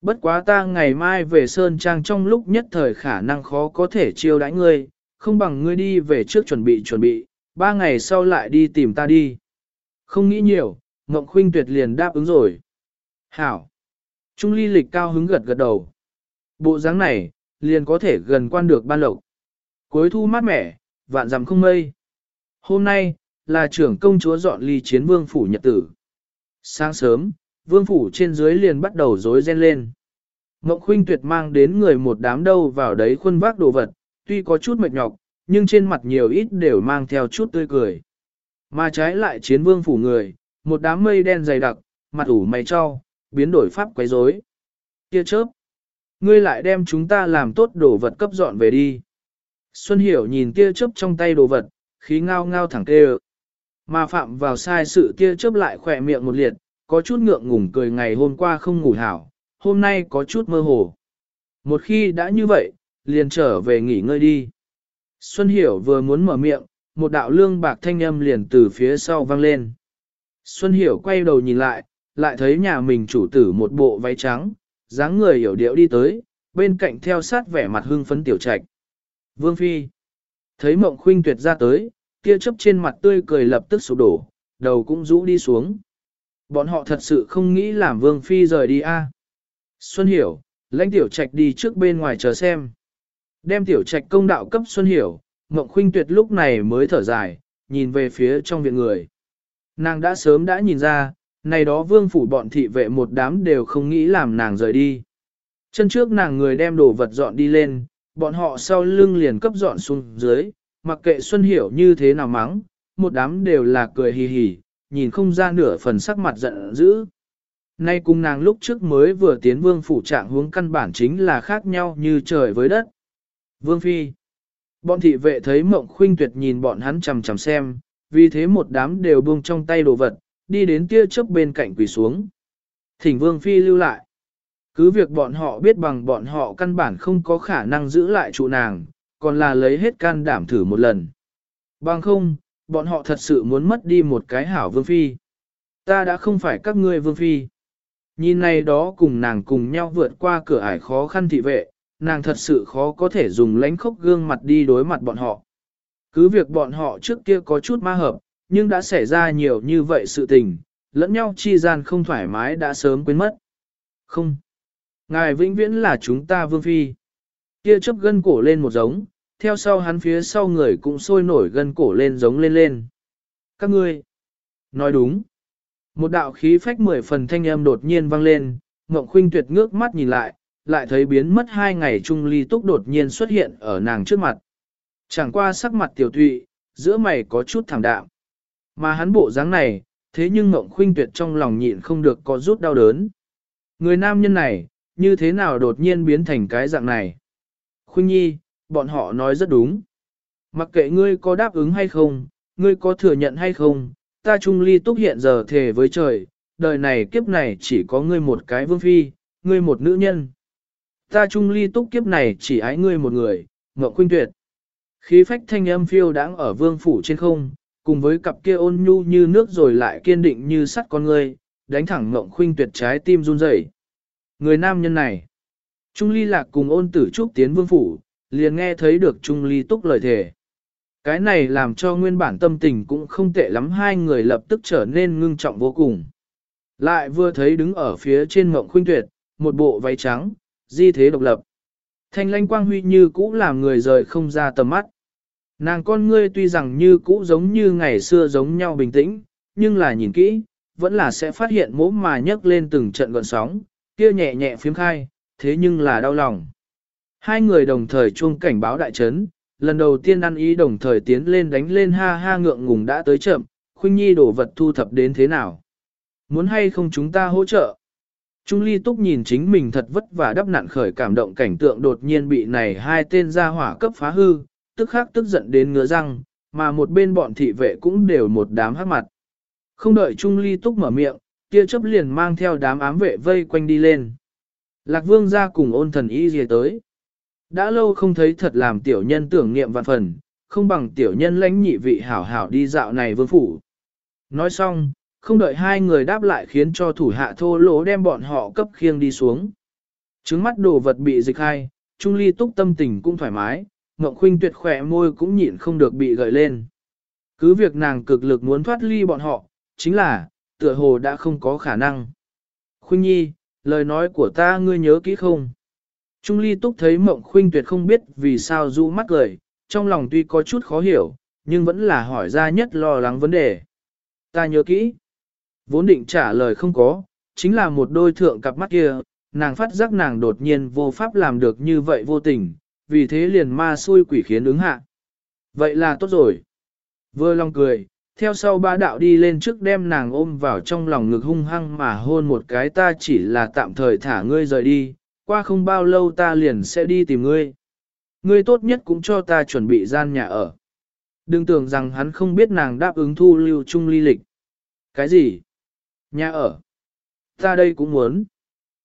Bất quá ta ngày mai về Sơn Trang trong lúc nhất thời khả năng khó có thể chiêu đãi ngươi, không bằng ngươi đi về trước chuẩn bị chuẩn bị, ba ngày sau lại đi tìm ta đi. Không nghĩ nhiều, Ngộng Khuynh tuyệt liền đáp ứng rồi. Hảo. Trung ly lịch cao hứng gật gật đầu. Bộ dáng này, liền có thể gần quan được ban lộc. Cuối thu mát mẻ, vạn dặm không mây. Hôm nay, là trưởng công chúa dọn ly chiến vương phủ nhật tử. Sáng sớm, vương phủ trên dưới liền bắt đầu rối ren lên. Ngọc Khuynh Tuyệt mang đến người một đám đâu vào đấy khuôn vác đồ vật, tuy có chút mệt nhọc, nhưng trên mặt nhiều ít đều mang theo chút tươi cười. Mà trái lại chiến vương phủ người, một đám mây đen dày đặc, mặt ủ mày cho, biến đổi pháp quấy rối. Kia chớp, ngươi lại đem chúng ta làm tốt đồ vật cấp dọn về đi. Xuân Hiểu nhìn tia chớp trong tay đồ vật, khí ngao ngao thẳng kêu. Mà phạm vào sai sự tia chớp lại khỏe miệng một liệt, có chút ngượng ngùng cười ngày hôm qua không ngủ hảo, hôm nay có chút mơ hồ. Một khi đã như vậy, liền trở về nghỉ ngơi đi. Xuân Hiểu vừa muốn mở miệng, một đạo lương bạc thanh âm liền từ phía sau vang lên. Xuân Hiểu quay đầu nhìn lại, lại thấy nhà mình chủ tử một bộ váy trắng, dáng người hiểu điệu đi tới, bên cạnh theo sát vẻ mặt hưng phấn tiểu trạch. Vương Phi thấy mộng khuynh tuyệt ra tới, kia chấp trên mặt tươi cười lập tức sụp đổ, đầu cũng rũ đi xuống. Bọn họ thật sự không nghĩ làm Vương Phi rời đi a. Xuân Hiểu, lãnh tiểu trạch đi trước bên ngoài chờ xem. Đem tiểu trạch công đạo cấp Xuân Hiểu, Ngộng Khuynh Tuyệt lúc này mới thở dài, nhìn về phía trong viện người. Nàng đã sớm đã nhìn ra, này đó vương phủ bọn thị vệ một đám đều không nghĩ làm nàng rời đi. Chân trước nàng người đem đồ vật dọn đi lên, bọn họ sau lưng liền cấp dọn xuống dưới, mặc kệ Xuân Hiểu như thế nào mắng, một đám đều là cười hì hì, nhìn không ra nửa phần sắc mặt giận dữ. Nay cùng nàng lúc trước mới vừa tiến vương phủ trạng hướng căn bản chính là khác nhau như trời với đất. Vương Phi Bọn thị vệ thấy mộng khuynh tuyệt nhìn bọn hắn chằm chằm xem, vì thế một đám đều buông trong tay đồ vật, đi đến tia chớp bên cạnh quỳ xuống. Thỉnh Vương Phi lưu lại. Cứ việc bọn họ biết bằng bọn họ căn bản không có khả năng giữ lại trụ nàng, còn là lấy hết can đảm thử một lần. Bằng không, bọn họ thật sự muốn mất đi một cái hảo Vương Phi. Ta đã không phải các ngươi Vương Phi. Nhìn này đó cùng nàng cùng nhau vượt qua cửa ải khó khăn thị vệ, nàng thật sự khó có thể dùng lánh khốc gương mặt đi đối mặt bọn họ. Cứ việc bọn họ trước kia có chút ma hợp, nhưng đã xảy ra nhiều như vậy sự tình, lẫn nhau chi gian không thoải mái đã sớm quên mất. Không. Ngài vĩnh viễn là chúng ta vương phi. Kia chấp gân cổ lên một giống, theo sau hắn phía sau người cũng sôi nổi gân cổ lên giống lên lên. Các ngươi. Nói đúng. Một đạo khí phách mười phần thanh âm đột nhiên vang lên, Ngộng Khuynh Tuyệt ngước mắt nhìn lại, lại thấy biến mất hai ngày Trung Ly Túc đột nhiên xuất hiện ở nàng trước mặt. Chẳng qua sắc mặt tiểu thụy, giữa mày có chút thảm đạm. Mà hắn bộ dáng này, thế nhưng Ngộng Khuynh Tuyệt trong lòng nhịn không được có rút đau đớn. Người nam nhân này, như thế nào đột nhiên biến thành cái dạng này? Khuynh Nhi, bọn họ nói rất đúng. Mặc kệ ngươi có đáp ứng hay không, ngươi có thừa nhận hay không, ta Trung Ly Túc hiện giờ thề với trời, đời này kiếp này chỉ có ngươi một cái vương phi, ngươi một nữ nhân. Ta Trung Ly Túc kiếp này chỉ ái ngươi một người, ngọc Khuynh Tuyệt. Khí phách thanh âm phiêu đáng ở vương phủ trên không, cùng với cặp kia ôn nhu như nước rồi lại kiên định như sắt con ngươi, đánh thẳng Ngộng Khuynh Tuyệt trái tim run rẩy. Người nam nhân này, Trung Ly Lạc cùng ôn tử trúc tiến vương phủ, liền nghe thấy được Trung Ly Túc lời thề. Cái này làm cho nguyên bản tâm tình cũng không tệ lắm hai người lập tức trở nên ngưng trọng vô cùng. Lại vừa thấy đứng ở phía trên mộng khuynh tuyệt, một bộ váy trắng, di thế độc lập. Thanh lanh quang huy như cũ làm người rời không ra tầm mắt. Nàng con ngươi tuy rằng như cũ giống như ngày xưa giống nhau bình tĩnh, nhưng là nhìn kỹ, vẫn là sẽ phát hiện mốm mà nhấc lên từng trận gọn sóng, kia nhẹ nhẹ phiếm khai, thế nhưng là đau lòng. Hai người đồng thời chuông cảnh báo đại trấn, lần đầu tiên ăn ý đồng thời tiến lên đánh lên ha ha ngượng ngùng đã tới chậm, khuynh nhi đổ vật thu thập đến thế nào. Muốn hay không chúng ta hỗ trợ? Trung ly túc nhìn chính mình thật vất vả đắp nạn khởi cảm động cảnh tượng đột nhiên bị này hai tên gia hỏa cấp phá hư, tức khắc tức giận đến ngứa răng, mà một bên bọn thị vệ cũng đều một đám hắc mặt. Không đợi Trung ly túc mở miệng, kia chấp liền mang theo đám ám vệ vây quanh đi lên. Lạc vương ra cùng ôn thần y dìa tới. Đã lâu không thấy thật làm tiểu nhân tưởng niệm vạn phần, không bằng tiểu nhân lãnh nhị vị hảo hảo đi dạo này vương phủ. Nói xong, không đợi hai người đáp lại khiến cho thủ hạ thô lỗ đem bọn họ cấp khiêng đi xuống. Trứng mắt đồ vật bị dịch hai, Trung Ly túc tâm tình cũng thoải mái, Ngộng Khuynh tuyệt khỏe môi cũng nhịn không được bị gợi lên. Cứ việc nàng cực lực muốn thoát ly bọn họ, chính là, tựa hồ đã không có khả năng. Khuynh Nhi, lời nói của ta ngươi nhớ kỹ không? Trung Ly Túc thấy Mộng Khuynh Tuyệt không biết vì sao du mắt cười, trong lòng tuy có chút khó hiểu, nhưng vẫn là hỏi ra nhất lo lắng vấn đề. Ta nhớ kỹ. Vốn định trả lời không có, chính là một đôi thượng cặp mắt kia, nàng phát giác nàng đột nhiên vô pháp làm được như vậy vô tình, vì thế liền ma xui quỷ khiến ứng hạ. Vậy là tốt rồi. Vừa lòng cười, theo sau ba đạo đi lên trước đem nàng ôm vào trong lòng ngực hung hăng mà hôn một cái ta chỉ là tạm thời thả ngươi rời đi, qua không bao lâu ta liền sẽ đi tìm ngươi. Ngươi tốt nhất cũng cho ta chuẩn bị gian nhà ở. Đừng tưởng rằng hắn không biết nàng đáp ứng thu lưu chung ly lịch. Cái gì? Nhà ở. Ta đây cũng muốn.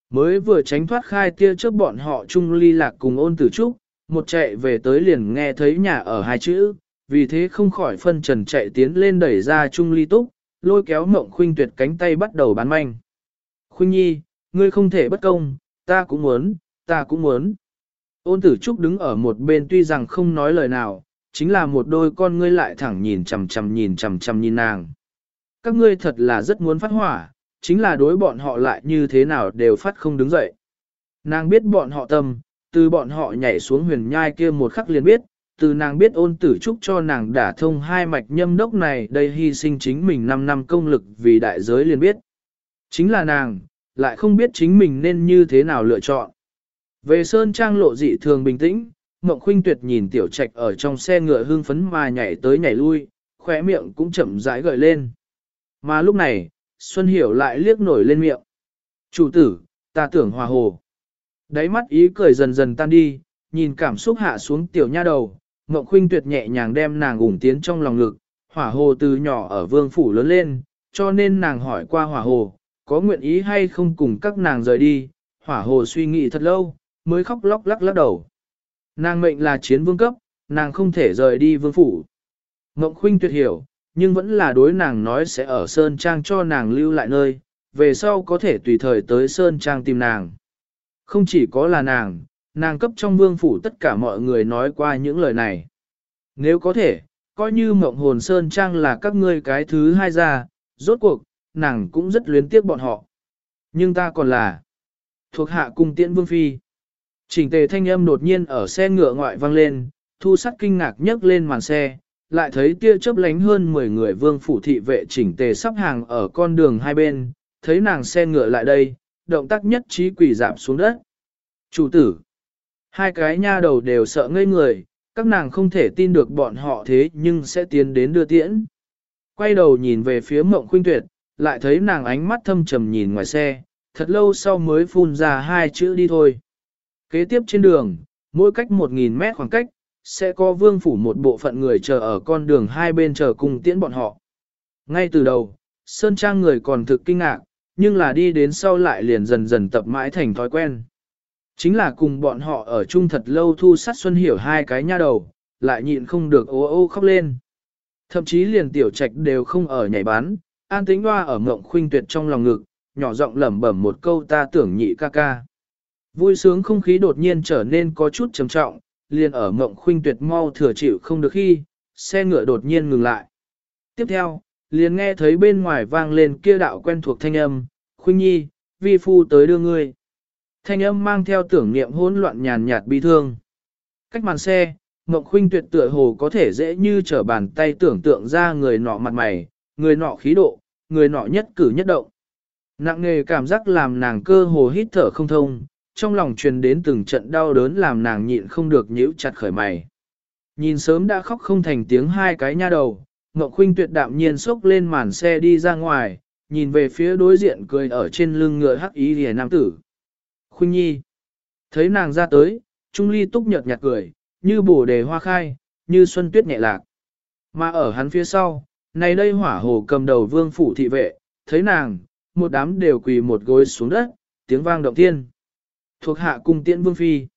Mới vừa tránh thoát khai tia trước bọn họ chung ly lạc cùng ôn tử trúc, một chạy về tới liền nghe thấy nhà ở hai chữ, vì thế không khỏi phân trần chạy tiến lên đẩy ra chung ly túc, lôi kéo mộng khuynh tuyệt cánh tay bắt đầu bán manh. Khuynh nhi, ngươi không thể bất công, ta cũng muốn, ta cũng muốn. Ôn tử trúc đứng ở một bên tuy rằng không nói lời nào, chính là một đôi con ngươi lại thẳng nhìn chằm chằm nhìn chằm chằm nhìn nàng. Các ngươi thật là rất muốn phát hỏa, chính là đối bọn họ lại như thế nào đều phát không đứng dậy. Nàng biết bọn họ tâm, từ bọn họ nhảy xuống huyền nhai kia một khắc liền biết, từ nàng biết ôn tử trúc cho nàng đả thông hai mạch nhâm đốc này đây hy sinh chính mình 5 năm công lực vì đại giới liền biết. Chính là nàng, lại không biết chính mình nên như thế nào lựa chọn. Về Sơn Trang lộ dị thường bình tĩnh, Mộng Khuynh Tuyệt nhìn Tiểu Trạch ở trong xe ngựa hương phấn mà nhảy tới nhảy lui, khóe miệng cũng chậm rãi gợi lên. Mà lúc này, Xuân Hiểu lại liếc nổi lên miệng. Chủ tử, ta tưởng hòa hồ. Đáy mắt ý cười dần dần tan đi, nhìn cảm xúc hạ xuống tiểu nha đầu, Mộng Khuynh tuyệt nhẹ nhàng đem nàng ủng tiến trong lòng ngực, hỏa hồ từ nhỏ ở vương phủ lớn lên, cho nên nàng hỏi qua hỏa hồ, có nguyện ý hay không cùng các nàng rời đi, hỏa hồ suy nghĩ thật lâu, mới khóc lóc lắc lắc đầu. Nàng mệnh là chiến vương cấp, nàng không thể rời đi vương phủ. Ngộng Khuynh tuyệt hiểu, nhưng vẫn là đối nàng nói sẽ ở Sơn Trang cho nàng lưu lại nơi, về sau có thể tùy thời tới Sơn Trang tìm nàng. Không chỉ có là nàng, nàng cấp trong vương phủ tất cả mọi người nói qua những lời này. Nếu có thể, coi như mộng hồn Sơn Trang là các ngươi cái thứ hai ra, rốt cuộc, nàng cũng rất luyến tiếc bọn họ. Nhưng ta còn là thuộc hạ cung tiễn vương phi. Trình tề thanh âm đột nhiên ở xe ngựa ngoại vang lên, thu sắt kinh ngạc nhấc lên màn xe, lại thấy tia chớp lánh hơn 10 người vương phủ thị vệ chỉnh tề sắp hàng ở con đường hai bên, thấy nàng xe ngựa lại đây, động tác nhất trí quỷ giảm xuống đất. Chủ tử, hai cái nha đầu đều sợ ngây người, các nàng không thể tin được bọn họ thế nhưng sẽ tiến đến đưa tiễn. Quay đầu nhìn về phía mộng khuynh tuyệt, lại thấy nàng ánh mắt thâm trầm nhìn ngoài xe, thật lâu sau mới phun ra hai chữ đi thôi. Kế tiếp trên đường, mỗi cách 1.000 mét khoảng cách, sẽ có vương phủ một bộ phận người chờ ở con đường hai bên chờ cùng tiễn bọn họ. Ngay từ đầu, Sơn Trang người còn thực kinh ngạc, nhưng là đi đến sau lại liền dần dần tập mãi thành thói quen. Chính là cùng bọn họ ở chung thật lâu thu sát xuân hiểu hai cái nha đầu, lại nhịn không được ô ô khóc lên. Thậm chí liền tiểu trạch đều không ở nhảy bán, an tính hoa ở mộng khuynh tuyệt trong lòng ngực, nhỏ giọng lẩm bẩm một câu ta tưởng nhị ca ca. Vui sướng không khí đột nhiên trở nên có chút trầm trọng, liền ở mộng khuynh tuyệt mau thừa chịu không được khi, xe ngựa đột nhiên ngừng lại. Tiếp theo, liền nghe thấy bên ngoài vang lên kia đạo quen thuộc thanh âm, khuynh nhi, vi phu tới đưa ngươi. Thanh âm mang theo tưởng niệm hỗn loạn nhàn nhạt bi thương. Cách màn xe, Mộng Khuynh tuyệt tựa hồ có thể dễ như trở bàn tay tưởng tượng ra người nọ mặt mày, người nọ khí độ, người nọ nhất cử nhất động. Nặng nề cảm giác làm nàng cơ hồ hít thở không thông, trong lòng truyền đến từng trận đau đớn làm nàng nhịn không được nhíu chặt khởi mày. Nhìn sớm đã khóc không thành tiếng hai cái nha đầu, Ngọc Khuynh tuyệt đạm nhiên xốc lên màn xe đi ra ngoài, nhìn về phía đối diện cười ở trên lưng ngựa hắc ý rìa nam tử. Khuynh nhi. Thấy nàng ra tới, Trung Ly túc nhợt nhạt cười, như bổ đề hoa khai, như xuân tuyết nhẹ lạc. Mà ở hắn phía sau, này đây hỏa hồ cầm đầu vương phủ thị vệ, thấy nàng, một đám đều quỳ một gối xuống đất, tiếng vang động thiên. Thuộc hạ cung tiễn vương phi.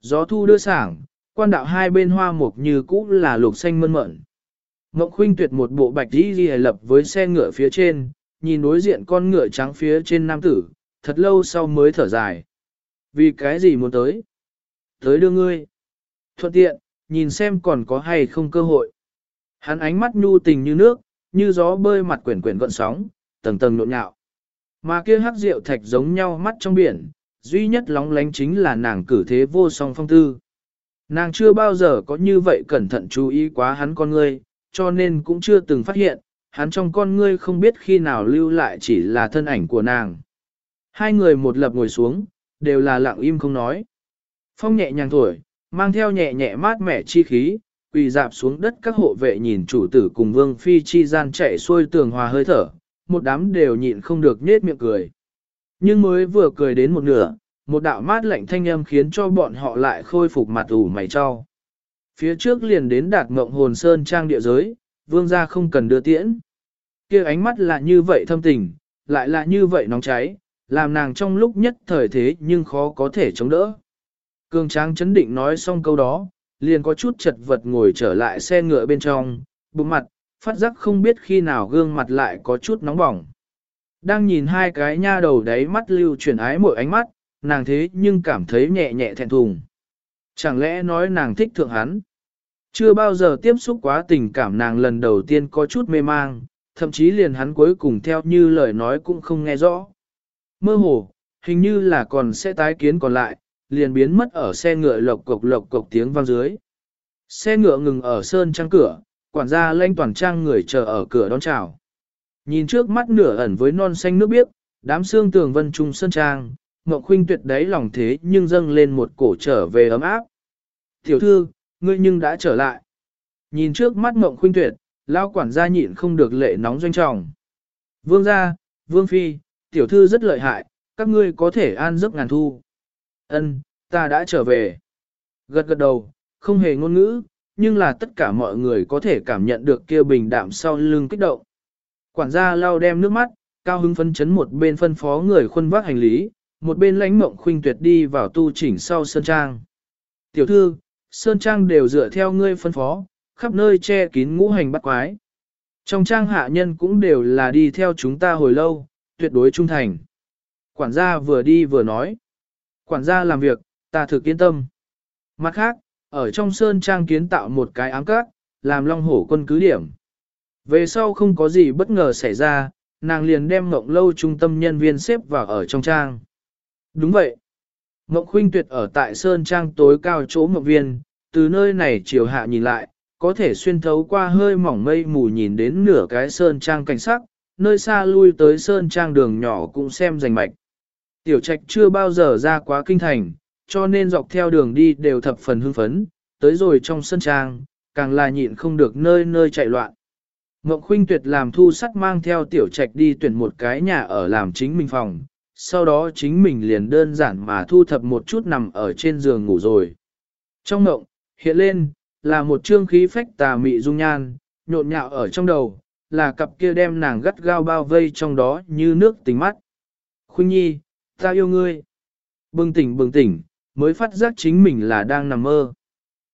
Gió thu đưa sảng, quan đạo hai bên hoa mục như cũ là lục xanh mơn mởn. Ngọc Khuynh tuyệt một bộ bạch đi ghi lập với xe ngựa phía trên, nhìn đối diện con ngựa trắng phía trên nam tử, thật lâu sau mới thở dài. Vì cái gì muốn tới? Tới đưa ngươi. Thuận tiện, nhìn xem còn có hay không cơ hội. Hắn ánh mắt nhu tình như nước, như gió bơi mặt quyển quyển gọn sóng, tầng tầng nộn nhạo. Mà kia hắc rượu thạch giống nhau mắt trong biển, duy nhất lóng lánh chính là nàng cử thế vô song phong tư. Nàng chưa bao giờ có như vậy cẩn thận chú ý quá hắn con ngươi, cho nên cũng chưa từng phát hiện, hắn trong con ngươi không biết khi nào lưu lại chỉ là thân ảnh của nàng. Hai người một lập ngồi xuống, đều là lặng im không nói. Phong nhẹ nhàng thổi, mang theo nhẹ nhẹ mát mẻ chi khí, quỳ dạp xuống đất các hộ vệ nhìn chủ tử cùng vương phi chi gian chạy xuôi tường hòa hơi thở, một đám đều nhịn không được nết miệng cười. Nhưng mới vừa cười đến một nửa, một đạo mát lạnh thanh âm khiến cho bọn họ lại khôi phục mặt ủ mày cho. Phía trước liền đến đạt ngộng hồn sơn trang địa giới, vương gia không cần đưa tiễn. kia ánh mắt là như vậy thâm tình, lại là như vậy nóng cháy, làm nàng trong lúc nhất thời thế nhưng khó có thể chống đỡ. Cường tráng chấn định nói xong câu đó, liền có chút chật vật ngồi trở lại xe ngựa bên trong, bụng mặt, phát giác không biết khi nào gương mặt lại có chút nóng bỏng. Đang nhìn hai cái nha đầu đáy mắt lưu chuyển ái mỗi ánh mắt, nàng thế nhưng cảm thấy nhẹ nhẹ thẹn thùng. Chẳng lẽ nói nàng thích thượng hắn? Chưa bao giờ tiếp xúc quá tình cảm nàng lần đầu tiên có chút mê mang, thậm chí liền hắn cuối cùng theo như lời nói cũng không nghe rõ. Mơ hồ, hình như là còn sẽ tái kiến còn lại, liền biến mất ở xe ngựa lộc cộc lộc cộc tiếng vang dưới. Xe ngựa ngừng ở sơn trang cửa, quản gia lanh toàn trang người chờ ở cửa đón chào. Nhìn trước mắt nửa ẩn với non xanh nước biếc, đám xương tường vân trung sơn trang, Ngọc Khuynh tuyệt đấy lòng thế nhưng dâng lên một cổ trở về ấm áp. Tiểu thư, ngươi nhưng đã trở lại. Nhìn trước mắt Ngọc Khuynh tuyệt, lao quản gia nhịn không được lệ nóng doanh trọng. Vương gia, vương phi, tiểu thư rất lợi hại, các ngươi có thể an giấc ngàn thu. Ân, ta đã trở về. Gật gật đầu, không hề ngôn ngữ, nhưng là tất cả mọi người có thể cảm nhận được kia bình đạm sau lưng kích động. Quản gia lau đem nước mắt, cao hứng phân chấn một bên phân phó người khuân vác hành lý, một bên lãnh mộng khuynh tuyệt đi vào tu chỉnh sau Sơn Trang. Tiểu thư, Sơn Trang đều dựa theo ngươi phân phó, khắp nơi che kín ngũ hành bắt quái. Trong trang hạ nhân cũng đều là đi theo chúng ta hồi lâu, tuyệt đối trung thành. Quản gia vừa đi vừa nói. Quản gia làm việc, ta thực yên tâm. Mặt khác, ở trong sơn trang kiến tạo một cái ám cát, làm long hổ quân cứ điểm. Về sau không có gì bất ngờ xảy ra, nàng liền đem Ngộng Lâu trung tâm nhân viên xếp vào ở trong trang. Đúng vậy. Ngộng Khuynh Tuyệt ở tại Sơn Trang tối cao chỗ Ngộng Viên, từ nơi này chiều hạ nhìn lại, có thể xuyên thấu qua hơi mỏng mây mù nhìn đến nửa cái Sơn Trang cảnh sắc, nơi xa lui tới Sơn Trang đường nhỏ cũng xem rành mạch. Tiểu Trạch chưa bao giờ ra quá kinh thành, cho nên dọc theo đường đi đều thập phần hưng phấn, tới rồi trong sân Trang, càng là nhịn không được nơi nơi chạy loạn. Ngộng Khuynh Tuyệt làm thu sắt mang theo tiểu trạch đi tuyển một cái nhà ở làm chính mình phòng, sau đó chính mình liền đơn giản mà thu thập một chút nằm ở trên giường ngủ rồi. Trong ngộng, hiện lên, là một trương khí phách tà mị dung nhan, nhộn nhạo ở trong đầu, là cặp kia đem nàng gắt gao bao vây trong đó như nước tình mắt. Khuynh Nhi, ta yêu ngươi. Bừng tỉnh bừng tỉnh, mới phát giác chính mình là đang nằm mơ.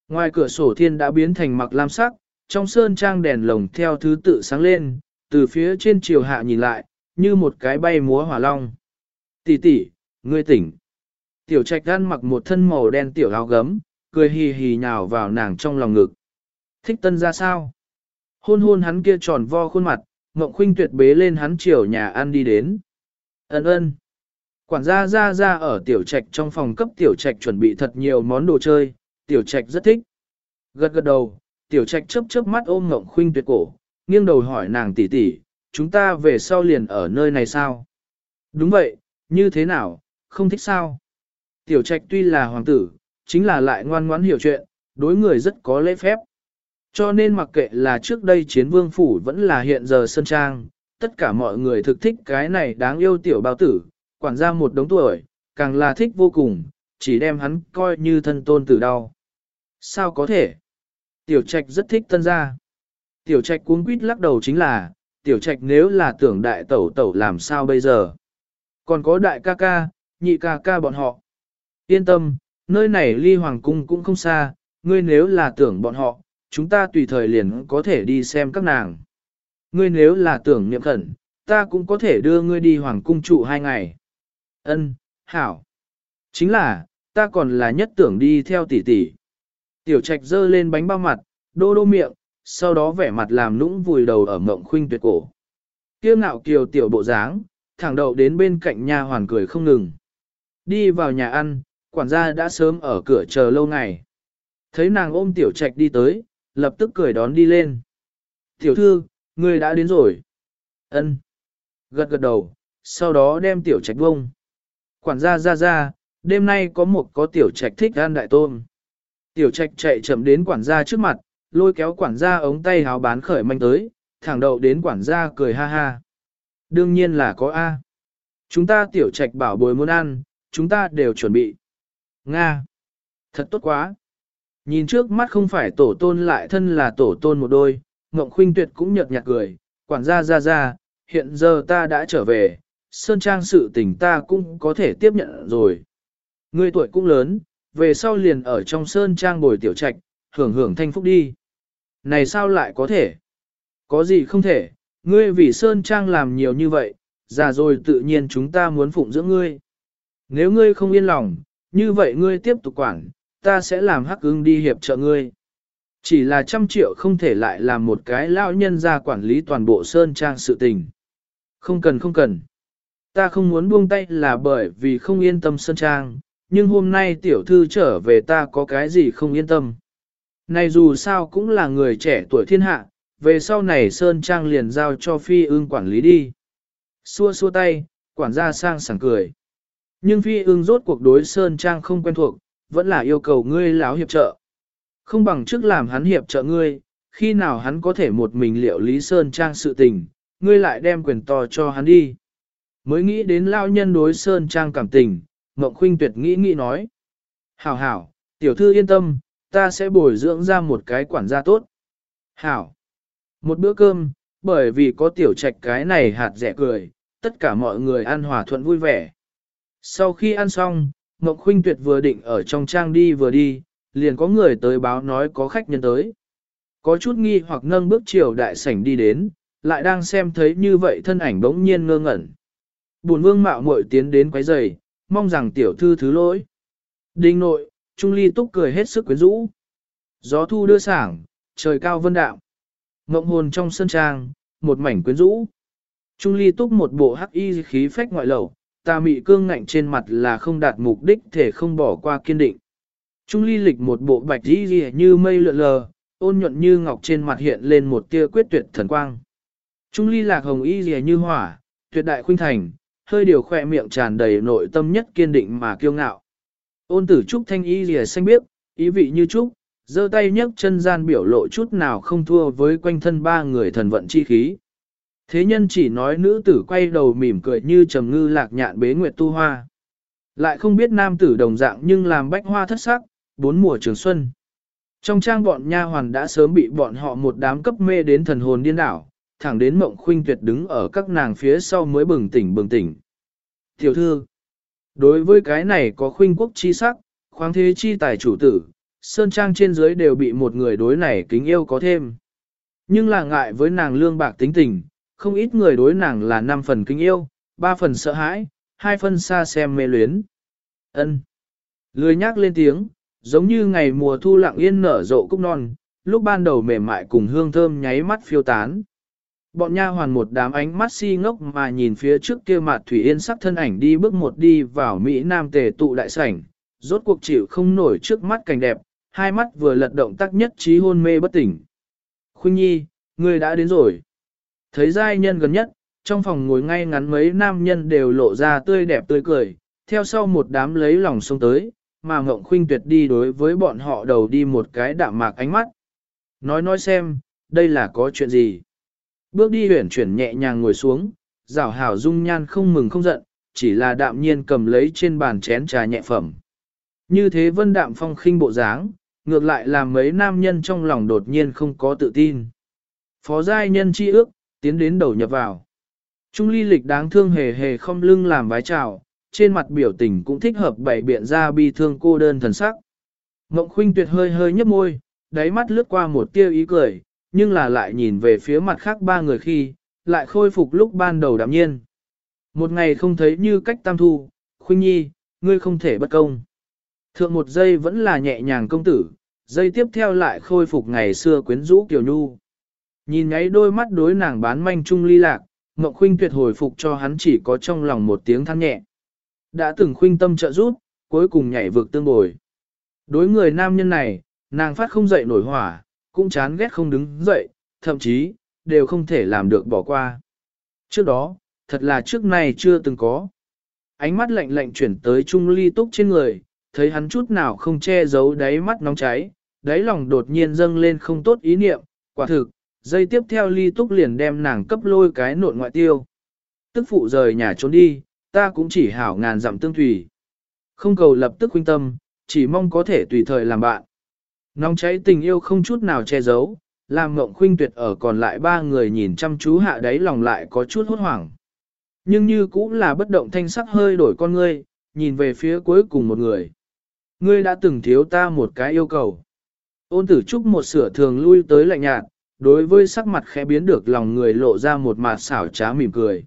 Ngoài cửa sổ thiên đã biến thành mặc lam sắc, trong sơn trang đèn lồng theo thứ tự sáng lên, từ phía trên chiều hạ nhìn lại, như một cái bay múa hỏa long. Tỷ tỷ, ngươi tỉnh. Tiểu trạch gan mặc một thân màu đen tiểu áo gấm, cười hì hì nhào vào nàng trong lòng ngực. Thích tân ra sao? Hôn hôn hắn kia tròn vo khuôn mặt, Ngộng Khuynh tuyệt bế lên hắn chiều nhà ăn đi đến. Ấn ơn. Quản gia ra ra ở tiểu trạch trong phòng cấp tiểu trạch chuẩn bị thật nhiều món đồ chơi, tiểu trạch rất thích. Gật gật đầu, tiểu trạch chớp chớp mắt ôm ngộng khuynh tuyệt cổ, nghiêng đầu hỏi nàng tỷ tỷ, chúng ta về sau liền ở nơi này sao? Đúng vậy, như thế nào, không thích sao? Tiểu trạch tuy là hoàng tử, chính là lại ngoan ngoãn hiểu chuyện, đối người rất có lễ phép. Cho nên mặc kệ là trước đây chiến vương phủ vẫn là hiện giờ sân trang, tất cả mọi người thực thích cái này đáng yêu tiểu bao tử, quản gia một đống tuổi, càng là thích vô cùng, chỉ đem hắn coi như thân tôn tử đau. Sao có thể? Tiểu trạch rất thích tân gia. Tiểu trạch cuống quýt lắc đầu chính là, tiểu trạch nếu là tưởng đại tẩu tẩu làm sao bây giờ. Còn có đại ca ca, nhị ca ca bọn họ. Yên tâm, nơi này ly hoàng cung cũng không xa, ngươi nếu là tưởng bọn họ, chúng ta tùy thời liền có thể đi xem các nàng. Ngươi nếu là tưởng niệm khẩn, ta cũng có thể đưa ngươi đi hoàng cung trụ hai ngày. Ân, hảo. Chính là, ta còn là nhất tưởng đi theo tỷ tỷ. Tiểu trạch dơ lên bánh bao mặt, đô đô miệng, sau đó vẻ mặt làm nũng vùi đầu ở mộng khuynh tuyệt cổ. Kiêu ngạo kiều tiểu bộ dáng, thẳng đầu đến bên cạnh nha hoàn cười không ngừng. Đi vào nhà ăn, quản gia đã sớm ở cửa chờ lâu ngày. Thấy nàng ôm tiểu trạch đi tới, lập tức cười đón đi lên. Tiểu thư, người đã đến rồi. Ân. Gật gật đầu, sau đó đem tiểu trạch bông. Quản gia ra ra, đêm nay có một có tiểu trạch thích ăn đại tôm. Tiểu trạch chạy chậm đến quản gia trước mặt, lôi kéo quản gia ống tay háo bán khởi manh tới, thẳng đầu đến quản gia cười ha ha. Đương nhiên là có A. Chúng ta tiểu trạch bảo bồi muốn ăn, chúng ta đều chuẩn bị. Nga. Thật tốt quá. Nhìn trước mắt không phải tổ tôn lại thân là tổ tôn một đôi, Ngộng Khuynh Tuyệt cũng nhợt nhạt cười, quản gia ra ra, hiện giờ ta đã trở về, sơn trang sự tình ta cũng có thể tiếp nhận rồi. Người tuổi cũng lớn, về sau liền ở trong sơn trang bồi tiểu trạch, hưởng hưởng thanh phúc đi. Này sao lại có thể? Có gì không thể, ngươi vì sơn trang làm nhiều như vậy, già rồi tự nhiên chúng ta muốn phụng dưỡng ngươi. Nếu ngươi không yên lòng, như vậy ngươi tiếp tục quản, ta sẽ làm hắc ưng đi hiệp trợ ngươi. Chỉ là trăm triệu không thể lại làm một cái lão nhân ra quản lý toàn bộ sơn trang sự tình. Không cần không cần. Ta không muốn buông tay là bởi vì không yên tâm sơn trang, nhưng hôm nay tiểu thư trở về ta có cái gì không yên tâm. Này dù sao cũng là người trẻ tuổi thiên hạ, về sau này Sơn Trang liền giao cho Phi ương quản lý đi. Xua xua tay, quản gia sang sảng cười. Nhưng Phi ương rốt cuộc đối Sơn Trang không quen thuộc, vẫn là yêu cầu ngươi láo hiệp trợ. Không bằng trước làm hắn hiệp trợ ngươi, khi nào hắn có thể một mình liệu lý Sơn Trang sự tình, ngươi lại đem quyền to cho hắn đi. Mới nghĩ đến lao nhân đối Sơn Trang cảm tình, Mộng Khuynh Tuyệt nghĩ nghĩ nói. Hảo hảo, tiểu thư yên tâm, ta sẽ bồi dưỡng ra một cái quản gia tốt. Hảo. Một bữa cơm, bởi vì có tiểu trạch cái này hạt rẻ cười, tất cả mọi người ăn hòa thuận vui vẻ. Sau khi ăn xong, Ngọc Khuynh Tuyệt vừa định ở trong trang đi vừa đi, liền có người tới báo nói có khách nhân tới. Có chút nghi hoặc nâng bước chiều đại sảnh đi đến, lại đang xem thấy như vậy thân ảnh bỗng nhiên ngơ ngẩn. Bùn vương mạo muội tiến đến quấy rầy, mong rằng tiểu thư thứ lỗi. Đinh nội, Trung Ly túc cười hết sức quyến rũ. Gió thu đưa sảng, trời cao vân đạo. Ngộng hồn trong sân trang, một mảnh quyến rũ. Trung Ly túc một bộ hắc y khí phách ngoại lẩu, ta mị cương ngạnh trên mặt là không đạt mục đích thể không bỏ qua kiên định. Trung Ly lịch một bộ bạch y như mây lượn lờ, ôn nhuận như ngọc trên mặt hiện lên một tia quyết tuyệt thần quang. Trung Ly lạc hồng y như hỏa, tuyệt đại khuynh thành, hơi điều khỏe miệng tràn đầy nội tâm nhất kiên định mà kiêu ngạo. Ôn tử trúc thanh y rìa xanh biếc, ý vị như trúc, giơ tay nhấc chân gian biểu lộ chút nào không thua với quanh thân ba người thần vận chi khí. Thế nhân chỉ nói nữ tử quay đầu mỉm cười như trầm ngư lạc nhạn bế nguyệt tu hoa. Lại không biết nam tử đồng dạng nhưng làm bách hoa thất sắc, bốn mùa trường xuân. Trong trang bọn nha hoàn đã sớm bị bọn họ một đám cấp mê đến thần hồn điên đảo, thẳng đến mộng khuynh tuyệt đứng ở các nàng phía sau mới bừng tỉnh bừng tỉnh. Tiểu thư, đối với cái này có khuynh quốc chi sắc, khoáng thế chi tài chủ tử, sơn trang trên dưới đều bị một người đối này kính yêu có thêm. Nhưng là ngại với nàng lương bạc tính tình, không ít người đối nàng là năm phần kính yêu, ba phần sợ hãi, hai phần xa xem mê luyến. Ân. Lười nhắc lên tiếng, giống như ngày mùa thu lặng yên nở rộ cúc non, lúc ban đầu mềm mại cùng hương thơm nháy mắt phiêu tán. Bọn nha hoàn một đám ánh mắt si ngốc mà nhìn phía trước kia mặt Thủy Yên sắc thân ảnh đi bước một đi vào Mỹ Nam tề tụ đại sảnh, rốt cuộc chịu không nổi trước mắt cảnh đẹp, hai mắt vừa lật động tác nhất trí hôn mê bất tỉnh. Khuynh Nhi, ngươi đã đến rồi. Thấy giai nhân gần nhất, trong phòng ngồi ngay ngắn mấy nam nhân đều lộ ra tươi đẹp tươi cười, theo sau một đám lấy lòng xông tới, mà Ngộng Khuynh tuyệt đi đối với bọn họ đầu đi một cái đạm mạc ánh mắt. Nói nói xem, đây là có chuyện gì? Bước đi huyển chuyển nhẹ nhàng ngồi xuống, rảo hảo dung nhan không mừng không giận, chỉ là đạm nhiên cầm lấy trên bàn chén trà nhẹ phẩm. Như thế vân đạm phong khinh bộ dáng, ngược lại làm mấy nam nhân trong lòng đột nhiên không có tự tin. Phó giai nhân chi ước, tiến đến đầu nhập vào. Trung ly lịch đáng thương hề hề không lưng làm vái chào, trên mặt biểu tình cũng thích hợp bảy biện ra bi thương cô đơn thần sắc. Ngộng khuynh tuyệt hơi hơi nhấp môi, đáy mắt lướt qua một tia ý cười, nhưng là lại nhìn về phía mặt khác ba người khi, lại khôi phục lúc ban đầu đạm nhiên. Một ngày không thấy như cách tam thu, khuynh nhi, ngươi không thể bất công. Thượng một giây vẫn là nhẹ nhàng công tử, giây tiếp theo lại khôi phục ngày xưa quyến rũ kiều nhu. Nhìn ngáy đôi mắt đối nàng bán manh trung ly lạc, Ngọc Khuynh tuyệt hồi phục cho hắn chỉ có trong lòng một tiếng than nhẹ. Đã từng khuynh tâm trợ giúp, cuối cùng nhảy vực tương bồi. Đối người nam nhân này, nàng phát không dậy nổi hỏa, cũng chán ghét không đứng dậy, thậm chí, đều không thể làm được bỏ qua. Trước đó, thật là trước này chưa từng có. Ánh mắt lạnh lạnh chuyển tới Trung Ly Túc trên người, thấy hắn chút nào không che giấu đáy mắt nóng cháy, đáy lòng đột nhiên dâng lên không tốt ý niệm, quả thực, dây tiếp theo Ly Túc liền đem nàng cấp lôi cái nộn ngoại tiêu. Tức phụ rời nhà trốn đi, ta cũng chỉ hảo ngàn dặm tương thủy. Không cầu lập tức huynh tâm, chỉ mong có thể tùy thời làm bạn. Nóng cháy tình yêu không chút nào che giấu, làm ngộng khuynh tuyệt ở còn lại ba người nhìn chăm chú hạ đáy lòng lại có chút hốt hoảng. Nhưng như cũng là bất động thanh sắc hơi đổi con ngươi, nhìn về phía cuối cùng một người. Ngươi đã từng thiếu ta một cái yêu cầu. Ôn tử trúc một sửa thường lui tới lạnh nhạt, đối với sắc mặt khẽ biến được lòng người lộ ra một mặt xảo trá mỉm cười.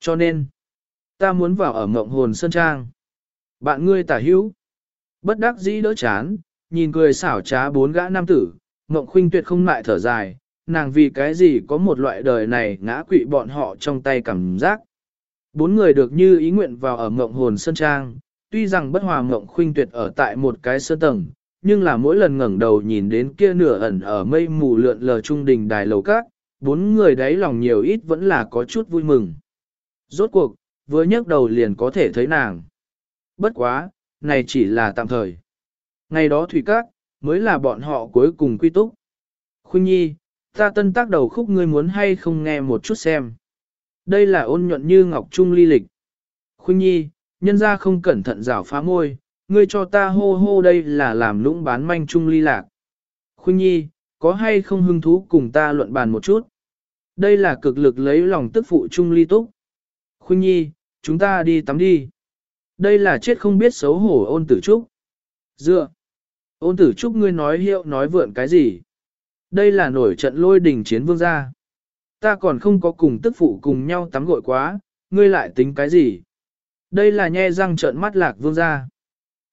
Cho nên, ta muốn vào ở mộng hồn sơn trang. Bạn ngươi tả hữu. Bất đắc dĩ đỡ chán, nhìn cười xảo trá bốn gã nam tử, Ngộng Khuynh tuyệt không lại thở dài, nàng vì cái gì có một loại đời này ngã quỵ bọn họ trong tay cảm giác. Bốn người được như ý nguyện vào ở Ngộng Hồn Sơn Trang, tuy rằng bất hòa Ngộng Khuynh tuyệt ở tại một cái sơ tầng, nhưng là mỗi lần ngẩng đầu nhìn đến kia nửa ẩn ở mây mù lượn lờ trung đình đài lầu cát, bốn người đấy lòng nhiều ít vẫn là có chút vui mừng. Rốt cuộc, vừa nhấc đầu liền có thể thấy nàng. Bất quá, này chỉ là tạm thời. Ngày đó thủy các, mới là bọn họ cuối cùng quy túc. Khuynh nhi, ta tân tác đầu khúc ngươi muốn hay không nghe một chút xem. Đây là ôn nhuận như ngọc trung ly lịch. Khuynh nhi, nhân ra không cẩn thận rảo phá môi, ngươi cho ta hô hô đây là làm lũng bán manh trung ly lạc. Khuynh nhi, có hay không hứng thú cùng ta luận bàn một chút? Đây là cực lực lấy lòng tức phụ trung ly túc. Khuynh nhi, chúng ta đi tắm đi. Đây là chết không biết xấu hổ ôn tử trúc. Dựa. Ôn tử trúc ngươi nói hiệu nói vượn cái gì? Đây là nổi trận lôi đình chiến vương gia. Ta còn không có cùng tức phụ cùng nhau tắm gội quá, ngươi lại tính cái gì? Đây là nhe răng trợn mắt lạc vương gia.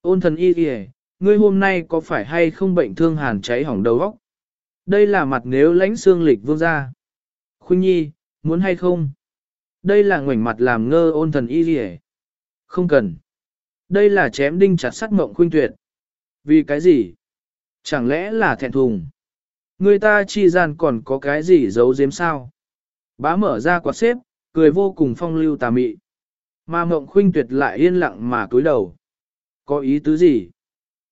Ôn thần y kìa, ngươi hôm nay có phải hay không bệnh thương hàn cháy hỏng đầu óc? Đây là mặt nếu lãnh xương lịch vương gia. Khuynh nhi, muốn hay không? Đây là ngoảnh mặt làm ngơ ôn thần y kìa. Không cần. Đây là chém đinh chặt sắt mộng khuynh tuyệt. Vì cái gì? Chẳng lẽ là thẹn thùng? Người ta chi gian còn có cái gì giấu giếm sao? Bá mở ra quạt xếp, cười vô cùng phong lưu tà mị. Mà mộng khuynh tuyệt lại yên lặng mà cúi đầu. Có ý tứ gì?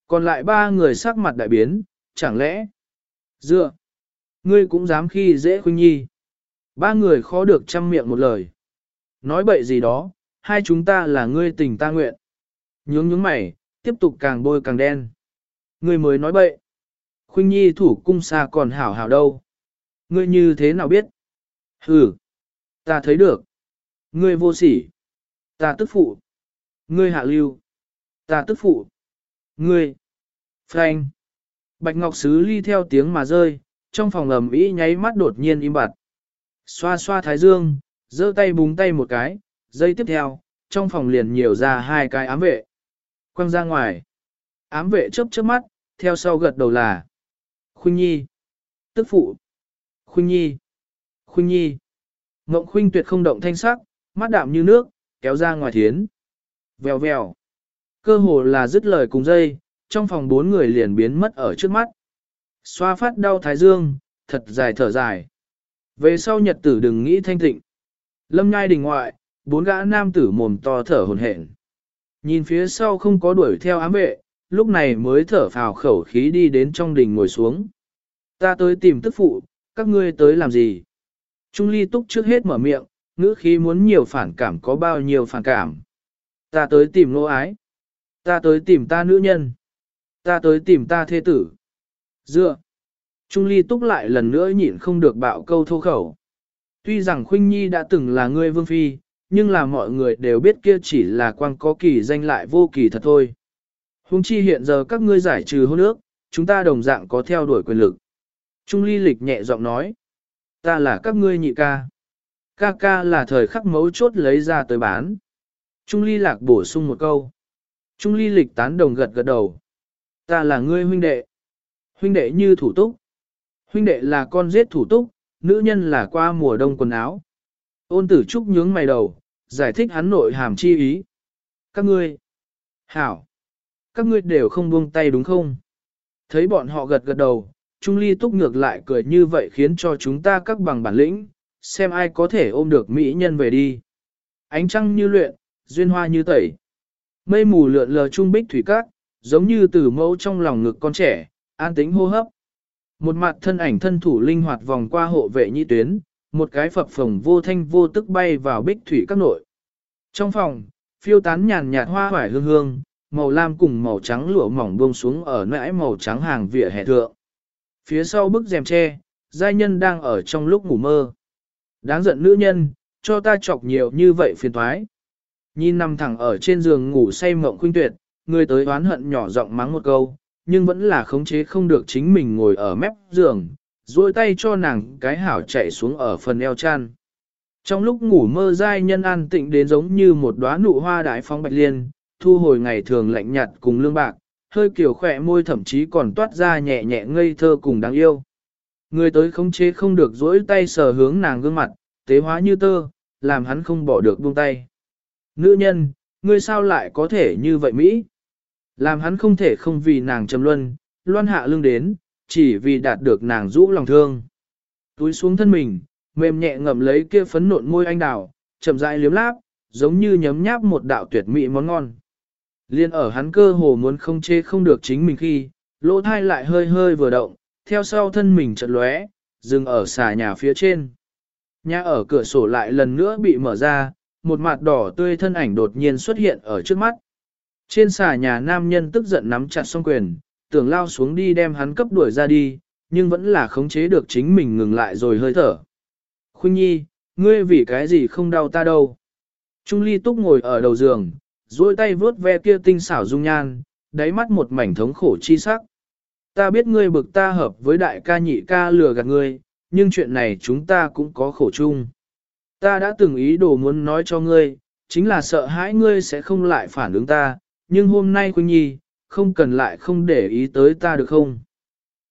Còn lại ba người sắc mặt đại biến, chẳng lẽ? Dựa! Ngươi cũng dám khi dễ khuynh nhi. Ba người khó được chăm miệng một lời. Nói bậy gì đó, hai chúng ta là ngươi tình ta nguyện. Nhướng nhướng mày, tiếp tục càng bôi càng đen. Ngươi mới nói bậy. Khuynh nhi thủ cung xa còn hảo hảo đâu. Ngươi như thế nào biết? Hừ, ta thấy được. Ngươi vô sỉ. Ta tức phụ. Ngươi hạ lưu. Ta tức phụ. Ngươi. Frank. Bạch Ngọc Sứ ly theo tiếng mà rơi, trong phòng ầm ĩ nháy mắt đột nhiên im bặt. Xoa xoa thái dương, giơ tay búng tay một cái, giây tiếp theo, trong phòng liền nhiều ra hai cái ám vệ. Quăng ra ngoài. Ám vệ chớp chớp mắt, theo sau gật đầu là. Khuynh Nhi. Tức phụ. Khuynh Nhi. Khuynh Nhi. Ngộng Khuynh tuyệt không động thanh sắc, mắt đạm như nước, kéo ra ngoài thiến. Vèo vèo. Cơ hồ là dứt lời cùng dây, trong phòng bốn người liền biến mất ở trước mắt. Xoa phát đau thái dương, thật dài thở dài. Về sau nhật tử đừng nghĩ thanh tịnh. Lâm nhai đình ngoại, bốn gã nam tử mồm to thở hồn hển. Nhìn phía sau không có đuổi theo ám vệ, lúc này mới thở phào khẩu khí đi đến trong đình ngồi xuống. Ta tới tìm tức phụ, các ngươi tới làm gì? Trung ly túc trước hết mở miệng, ngữ khí muốn nhiều phản cảm có bao nhiêu phản cảm. Ta tới tìm nô ái. Ta tới tìm ta nữ nhân. Ta tới tìm ta thế tử. Dựa. Trung ly túc lại lần nữa nhịn không được bạo câu thô khẩu. Tuy rằng Khuynh Nhi đã từng là người vương phi, nhưng là mọi người đều biết kia chỉ là quang có kỳ danh lại vô kỳ thật thôi. Hùng chi hiện giờ các ngươi giải trừ hôn ước, chúng ta đồng dạng có theo đuổi quyền lực. Trung ly lịch nhẹ giọng nói, ta là các ngươi nhị ca. Ca ca là thời khắc mấu chốt lấy ra tới bán. Trung ly lạc bổ sung một câu. Trung ly lịch tán đồng gật gật đầu. Ta là ngươi huynh đệ. Huynh đệ như thủ túc. Huynh đệ là con giết thủ túc, nữ nhân là qua mùa đông quần áo. Ôn tử trúc nhướng mày đầu, giải thích hắn nội hàm chi ý. Các ngươi. Hảo. Các ngươi đều không buông tay đúng không? Thấy bọn họ gật gật đầu, Trung Ly túc ngược lại cười như vậy khiến cho chúng ta các bằng bản lĩnh, xem ai có thể ôm được mỹ nhân về đi. Ánh trăng như luyện, duyên hoa như tẩy. Mây mù lượn lờ trung bích thủy cát, giống như từ mẫu trong lòng ngực con trẻ, an tĩnh hô hấp. Một mặt thân ảnh thân thủ linh hoạt vòng qua hộ vệ nhị tuyến, một cái phập phồng vô thanh vô tức bay vào bích thủy các nội. Trong phòng, phiêu tán nhàn nhạt hoa hoải hương hương, màu lam cùng màu trắng lụa mỏng buông xuống ở nãi màu trắng hàng vỉa hè thượng. Phía sau bức rèm tre, giai nhân đang ở trong lúc ngủ mơ. Đáng giận nữ nhân, cho ta chọc nhiều như vậy phiền thoái. Nhìn nằm thẳng ở trên giường ngủ say mộng khuynh tuyệt, người tới oán hận nhỏ giọng mắng một câu, nhưng vẫn là khống chế không được chính mình ngồi ở mép giường, duỗi tay cho nàng cái hảo chạy xuống ở phần eo chăn. Trong lúc ngủ mơ giai nhân an tịnh đến giống như một đóa nụ hoa đại phong bạch liên, thu hồi ngày thường lạnh nhạt cùng lương bạc, hơi kiểu khỏe môi thậm chí còn toát ra nhẹ nhẹ ngây thơ cùng đáng yêu. Người tới khống chế không được duỗi tay sờ hướng nàng gương mặt, tế hóa như tơ, làm hắn không bỏ được buông tay. Nữ nhân, ngươi sao lại có thể như vậy Mỹ? Làm hắn không thể không vì nàng trầm luân, loan hạ lưng đến, chỉ vì đạt được nàng rũ lòng thương. Túi xuống thân mình, mềm nhẹ ngậm lấy kia phấn nộn môi anh đào, chậm rãi liếm láp, giống như nhấm nháp một đạo tuyệt mỹ món ngon. Liên ở hắn cơ hồ muốn không chê không được chính mình khi, lỗ thai lại hơi hơi vừa động, theo sau thân mình chợt lóe, dừng ở xà nhà phía trên. Nhà ở cửa sổ lại lần nữa bị mở ra, một mặt đỏ tươi thân ảnh đột nhiên xuất hiện ở trước mắt. Trên xà nhà nam nhân tức giận nắm chặt song quyền, tưởng lao xuống đi đem hắn cấp đuổi ra đi, nhưng vẫn là khống chế được chính mình ngừng lại rồi hơi thở. Khuynh nhi, ngươi vì cái gì không đau ta đâu. Trung ly túc ngồi ở đầu giường, duỗi tay vướt ve kia tinh xảo dung nhan, đáy mắt một mảnh thống khổ chi sắc. Ta biết ngươi bực ta hợp với đại ca nhị ca lừa gạt ngươi, nhưng chuyện này chúng ta cũng có khổ chung. Ta đã từng ý đồ muốn nói cho ngươi, chính là sợ hãi ngươi sẽ không lại phản ứng ta, nhưng hôm nay Quỳnh Nhi, không cần lại không để ý tới ta được không?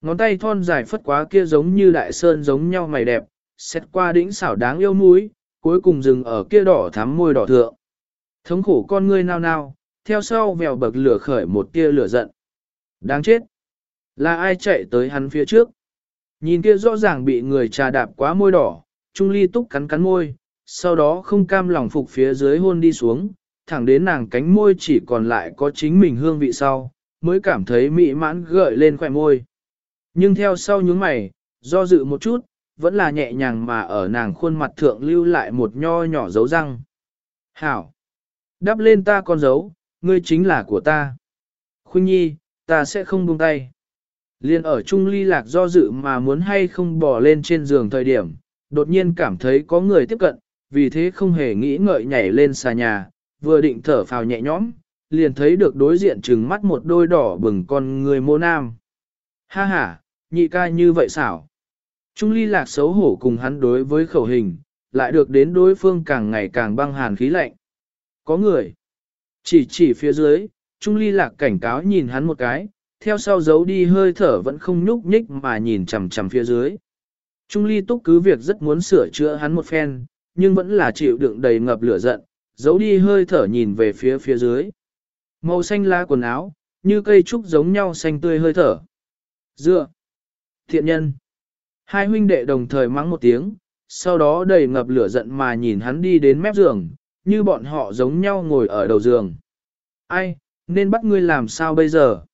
Ngón tay thon dài phất quá kia giống như đại sơn giống nhau mày đẹp, xét qua đỉnh xảo đáng yêu mũi, cuối cùng dừng ở kia đỏ thắm môi đỏ thượng. Thống khổ con ngươi nao nao, theo sau vèo bậc lửa khởi một tia lửa giận. Đáng chết! Là ai chạy tới hắn phía trước? Nhìn kia rõ ràng bị người trà đạp quá môi đỏ, Trung Ly túc cắn cắn môi, sau đó không cam lòng phục phía dưới hôn đi xuống, thẳng đến nàng cánh môi chỉ còn lại có chính mình hương vị sau, mới cảm thấy mị mãn gợi lên khỏe môi. Nhưng theo sau nhướng mày, do dự một chút, vẫn là nhẹ nhàng mà ở nàng khuôn mặt thượng lưu lại một nho nhỏ dấu răng. Hảo! Đắp lên ta con dấu, ngươi chính là của ta. Khuynh nhi, ta sẽ không buông tay. Liên ở chung ly lạc do dự mà muốn hay không bỏ lên trên giường thời điểm, đột nhiên cảm thấy có người tiếp cận, vì thế không hề nghĩ ngợi nhảy lên xà nhà, vừa định thở phào nhẹ nhõm, liền thấy được đối diện trừng mắt một đôi đỏ bừng con người mô nam. Ha ha, nhị ca như vậy xảo. Trung ly lạc xấu hổ cùng hắn đối với khẩu hình, lại được đến đối phương càng ngày càng băng hàn khí lạnh. Có người. Chỉ chỉ phía dưới, Trung ly lạc cảnh cáo nhìn hắn một cái, theo sau giấu đi hơi thở vẫn không nhúc nhích mà nhìn chằm chằm phía dưới. Trung ly túc cứ việc rất muốn sửa chữa hắn một phen, nhưng vẫn là chịu đựng đầy ngập lửa giận, giấu đi hơi thở nhìn về phía phía dưới. Màu xanh lá quần áo, như cây trúc giống nhau xanh tươi hơi thở. Dựa. Thiện nhân. Hai huynh đệ đồng thời mắng một tiếng, sau đó đầy ngập lửa giận mà nhìn hắn đi đến mép giường, như bọn họ giống nhau ngồi ở đầu giường. Ai, nên bắt ngươi làm sao bây giờ?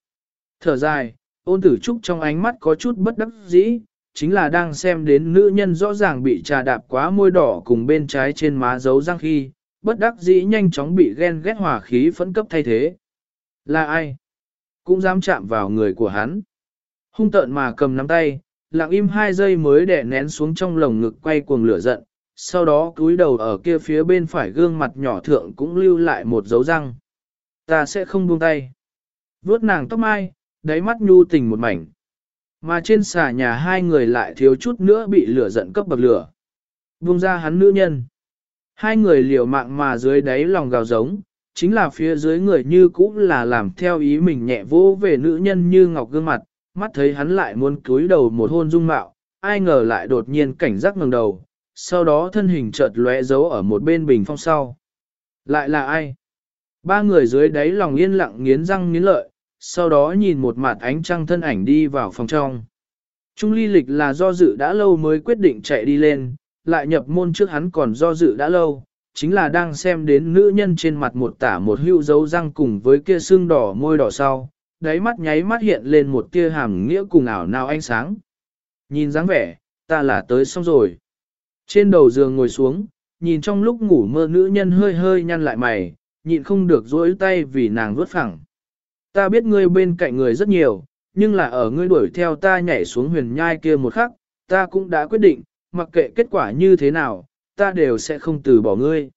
Thở dài, ôn tử trúc trong ánh mắt có chút bất đắc dĩ, chính là đang xem đến nữ nhân rõ ràng bị trà đạp quá môi đỏ cùng bên trái trên má dấu răng khi, bất đắc dĩ nhanh chóng bị ghen ghét hỏa khí phấn cấp thay thế. Là ai? Cũng dám chạm vào người của hắn. Hung tợn mà cầm nắm tay, lặng im hai giây mới để nén xuống trong lồng ngực quay cuồng lửa giận, sau đó cúi đầu ở kia phía bên phải gương mặt nhỏ thượng cũng lưu lại một dấu răng. Ta sẽ không buông tay. Vuốt nàng tóc mai, đáy mắt nhu tình một mảnh. Mà trên xà nhà hai người lại thiếu chút nữa bị lửa giận cấp bậc lửa. Buông ra hắn nữ nhân. Hai người liều mạng mà dưới đáy lòng gào giống, chính là phía dưới người như cũng là làm theo ý mình nhẹ vô về nữ nhân như ngọc gương mặt, mắt thấy hắn lại muốn cúi đầu một hôn dung mạo, ai ngờ lại đột nhiên cảnh giác ngẩng đầu, sau đó thân hình chợt lóe giấu ở một bên bình phong sau. Lại là ai? Ba người dưới đáy lòng yên lặng nghiến răng nghiến lợi, sau đó nhìn một mặt ánh trăng thân ảnh đi vào phòng trong. Trung ly lịch là do dự đã lâu mới quyết định chạy đi lên, lại nhập môn trước hắn còn do dự đã lâu, chính là đang xem đến nữ nhân trên mặt một tả một hữu dấu răng cùng với kia xương đỏ môi đỏ sau, đáy mắt nháy mắt hiện lên một tia hàm nghĩa cùng ảo nào ánh sáng. Nhìn dáng vẻ, ta là tới xong rồi. Trên đầu giường ngồi xuống, nhìn trong lúc ngủ mơ nữ nhân hơi hơi nhăn lại mày, nhịn không được dối tay vì nàng vuốt phẳng. Ta biết ngươi bên cạnh người rất nhiều, nhưng là ở ngươi đuổi theo ta nhảy xuống huyền nhai kia một khắc, ta cũng đã quyết định, mặc kệ kết quả như thế nào, ta đều sẽ không từ bỏ ngươi.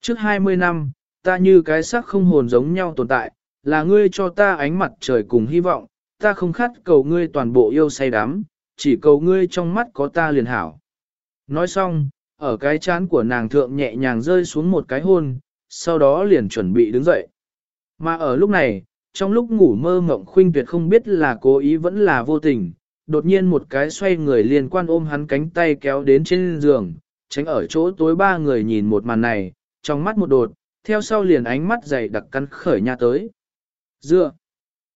Trước 20 năm, ta như cái xác không hồn giống nhau tồn tại, là ngươi cho ta ánh mặt trời cùng hy vọng, ta không khát cầu ngươi toàn bộ yêu say đắm, chỉ cầu ngươi trong mắt có ta liền hảo. Nói xong, ở cái chán của nàng thượng nhẹ nhàng rơi xuống một cái hôn, sau đó liền chuẩn bị đứng dậy. Mà ở lúc này, trong lúc ngủ mơ mộng khuynh tuyệt không biết là cố ý vẫn là vô tình, đột nhiên một cái xoay người liên quan ôm hắn cánh tay kéo đến trên giường, tránh ở chỗ tối ba người nhìn một màn này, trong mắt một đột, theo sau liền ánh mắt dày đặc cắn khởi nha tới. Dựa,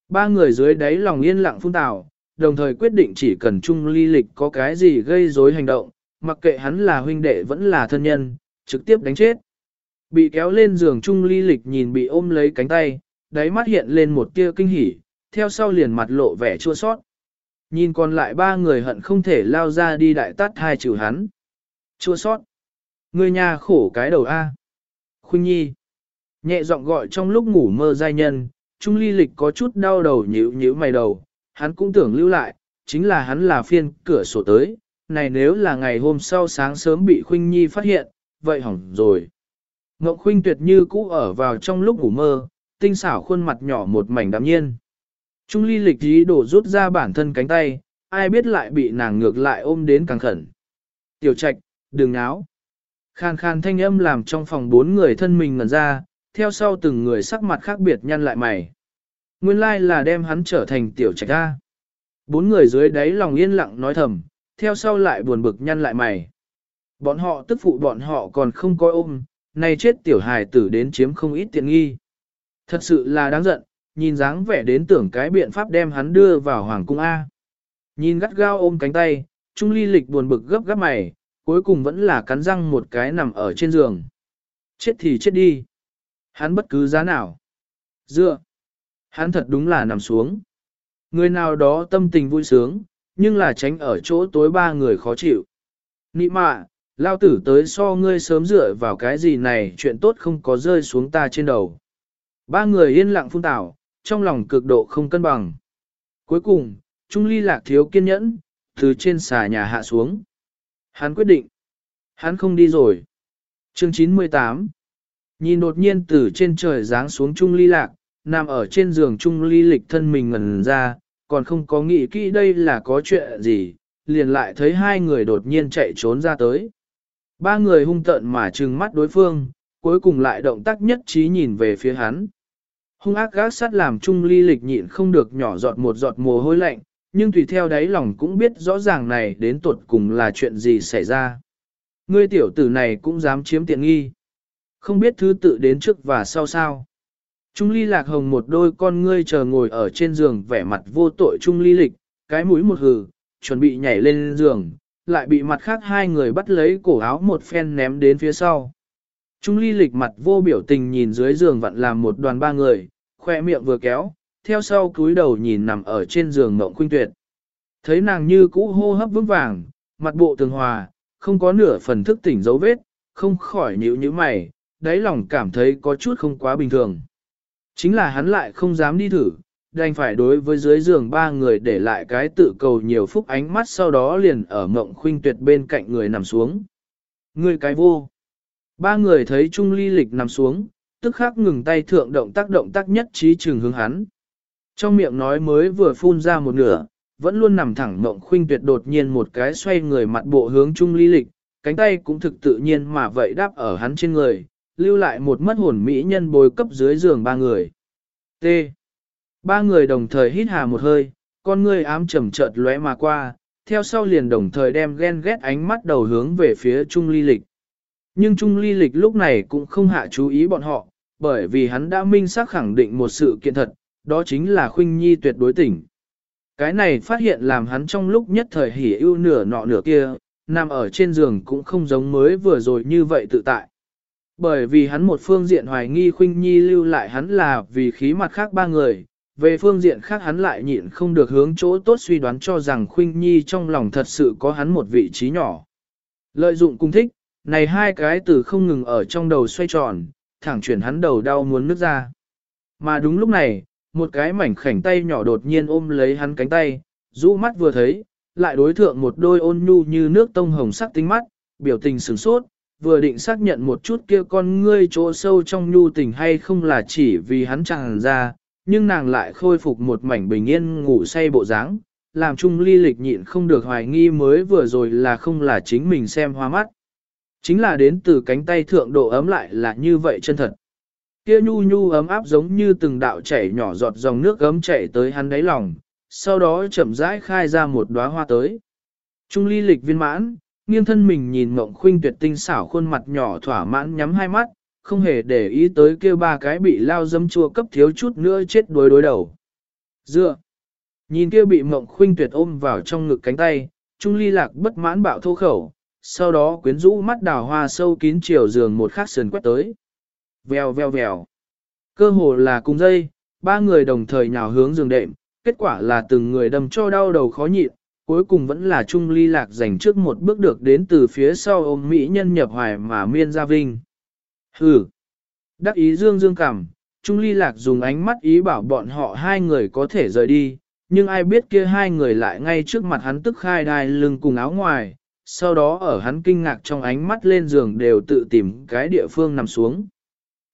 ba người dưới đáy lòng yên lặng phun tào, đồng thời quyết định chỉ cần chung ly lịch có cái gì gây rối hành động, mặc kệ hắn là huynh đệ vẫn là thân nhân, trực tiếp đánh chết. Bị kéo lên giường chung ly lịch nhìn bị ôm lấy cánh tay, đáy mắt hiện lên một tia kinh hỉ, theo sau liền mặt lộ vẻ chua sót. Nhìn còn lại ba người hận không thể lao ra đi đại tát hai trừ hắn. Chua sót. Người nhà khổ cái đầu A. Khuynh Nhi. Nhẹ giọng gọi trong lúc ngủ mơ giai nhân, Trung Ly Lịch có chút đau đầu nhíu nhíu mày đầu, hắn cũng tưởng lưu lại, chính là hắn là phiên cửa sổ tới, này nếu là ngày hôm sau sáng sớm bị Khuynh Nhi phát hiện, vậy hỏng rồi. Ngọc Khuynh tuyệt như cũ ở vào trong lúc ngủ mơ, tinh xảo khuôn mặt nhỏ một mảnh đạm nhiên. Trung ly lịch ý đổ rút ra bản thân cánh tay, ai biết lại bị nàng ngược lại ôm đến càng khẩn. Tiểu trạch, đừng náo. Khan khan thanh âm làm trong phòng bốn người thân mình ngẩn ra, theo sau từng người sắc mặt khác biệt nhăn lại mày. Nguyên lai là đem hắn trở thành tiểu trạch a Bốn người dưới đáy lòng yên lặng nói thầm, theo sau lại buồn bực nhăn lại mày. Bọn họ tức phụ bọn họ còn không coi ôm, nay chết tiểu hài tử đến chiếm không ít tiện nghi. Thật sự là đáng giận, nhìn dáng vẻ đến tưởng cái biện pháp đem hắn đưa vào hoàng cung A. Nhìn gắt gao ôm cánh tay, Trung Ly Lịch buồn bực gấp gáp mày, cuối cùng vẫn là cắn răng một cái nằm ở trên giường. Chết thì chết đi. Hắn bất cứ giá nào. Dựa. Hắn thật đúng là nằm xuống. Người nào đó tâm tình vui sướng, nhưng là tránh ở chỗ tối ba người khó chịu. Nị mạ, lao tử tới so ngươi sớm dựa vào cái gì này chuyện tốt không có rơi xuống ta trên đầu. Ba người yên lặng phun tảo, trong lòng cực độ không cân bằng. Cuối cùng, Trung Ly Lạc thiếu kiên nhẫn, từ trên xà nhà hạ xuống. Hắn quyết định. Hắn không đi rồi. Chương 98 Nhìn đột nhiên từ trên trời giáng xuống Trung Ly Lạc, nằm ở trên giường Trung Ly Lịch thân mình ngẩn ra, còn không có nghĩ kỹ đây là có chuyện gì, liền lại thấy hai người đột nhiên chạy trốn ra tới. Ba người hung tợn mà trừng mắt đối phương, cuối cùng lại động tác nhất trí nhìn về phía hắn. Hung ác gác sát làm Trung Ly Lịch nhịn không được nhỏ giọt một giọt mồ hôi lạnh, nhưng tùy theo đáy lòng cũng biết rõ ràng này đến tuột cùng là chuyện gì xảy ra. Ngươi tiểu tử này cũng dám chiếm tiện nghi. Không biết thứ tự đến trước và sau sao. Trung ly lạc hồng một đôi con ngươi chờ ngồi ở trên giường vẻ mặt vô tội trung ly lịch, cái mũi một hừ, chuẩn bị nhảy lên giường, lại bị mặt khác hai người bắt lấy cổ áo một phen ném đến phía sau. Trung ly lịch mặt vô biểu tình nhìn dưới giường vặn làm một đoàn ba người, khoe miệng vừa kéo, theo sau cúi đầu nhìn nằm ở trên giường mộng khuynh tuyệt. Thấy nàng như cũ hô hấp vững vàng, mặt bộ tường hòa, không có nửa phần thức tỉnh dấu vết, không khỏi nhíu như mày, đáy lòng cảm thấy có chút không quá bình thường. Chính là hắn lại không dám đi thử, đành phải đối với dưới giường ba người để lại cái tự cầu nhiều phúc ánh mắt sau đó liền ở mộng khuynh tuyệt bên cạnh người nằm xuống. Người cái vô. Ba người thấy Trung Ly Lịch nằm xuống, tức khắc ngừng tay thượng động tác động tác nhất trí trường hướng hắn. Trong miệng nói mới vừa phun ra một nửa, vẫn luôn nằm thẳng mộng khuynh tuyệt đột nhiên một cái xoay người mặt bộ hướng Trung Ly Lịch, cánh tay cũng thực tự nhiên mà vậy đáp ở hắn trên người, lưu lại một mất hồn mỹ nhân bồi cấp dưới giường ba người. T. Ba người đồng thời hít hà một hơi, con người ám trầm chợt lóe mà qua, theo sau liền đồng thời đem ghen ghét ánh mắt đầu hướng về phía Trung Ly Lịch. Nhưng Trung Ly Lịch lúc này cũng không hạ chú ý bọn họ, bởi vì hắn đã minh xác khẳng định một sự kiện thật, đó chính là Khuynh Nhi tuyệt đối tỉnh. Cái này phát hiện làm hắn trong lúc nhất thời hỉ ưu nửa nọ nửa kia, nằm ở trên giường cũng không giống mới vừa rồi như vậy tự tại. Bởi vì hắn một phương diện hoài nghi Khuynh Nhi lưu lại hắn là vì khí mặt khác ba người, về phương diện khác hắn lại nhịn không được hướng chỗ tốt suy đoán cho rằng Khuynh Nhi trong lòng thật sự có hắn một vị trí nhỏ. Lợi dụng cung thích, này hai cái từ không ngừng ở trong đầu xoay tròn, thẳng chuyển hắn đầu đau muốn nước ra. Mà đúng lúc này, một cái mảnh khảnh tay nhỏ đột nhiên ôm lấy hắn cánh tay, rũ mắt vừa thấy, lại đối thượng một đôi ôn nhu như nước tông hồng sắc tinh mắt, biểu tình sửng sốt, vừa định xác nhận một chút kia con ngươi chỗ sâu trong nhu tình hay không là chỉ vì hắn chẳng ra, nhưng nàng lại khôi phục một mảnh bình yên ngủ say bộ dáng, làm chung ly lịch nhịn không được hoài nghi mới vừa rồi là không là chính mình xem hoa mắt. Chính là đến từ cánh tay thượng độ ấm lại là như vậy chân thật. Kia nhu nhu ấm áp giống như từng đạo chảy nhỏ giọt dòng nước ấm chảy tới hắn đáy lòng, sau đó chậm rãi khai ra một đóa hoa tới. Trung ly lịch viên mãn, nghiêng thân mình nhìn mộng khuynh tuyệt tinh xảo khuôn mặt nhỏ thỏa mãn nhắm hai mắt, không hề để ý tới kia ba cái bị lao dâm chua cấp thiếu chút nữa chết đối đối đầu. Dựa, nhìn kia bị mộng khuynh tuyệt ôm vào trong ngực cánh tay, Trung ly lạc bất mãn bạo thô khẩu, sau đó quyến rũ mắt đào hoa sâu kín chiều giường một khắc sườn quét tới. Vèo vèo vèo. Cơ hồ là cùng dây, ba người đồng thời nhào hướng giường đệm, kết quả là từng người đâm cho đau đầu khó nhịn, cuối cùng vẫn là Trung Ly Lạc giành trước một bước được đến từ phía sau ôm Mỹ nhân nhập hoài mà miên gia vinh. Hừ! Đắc ý dương dương cảm, Trung Ly Lạc dùng ánh mắt ý bảo bọn họ hai người có thể rời đi, nhưng ai biết kia hai người lại ngay trước mặt hắn tức khai đai lưng cùng áo ngoài, sau đó ở hắn kinh ngạc trong ánh mắt lên giường đều tự tìm cái địa phương nằm xuống.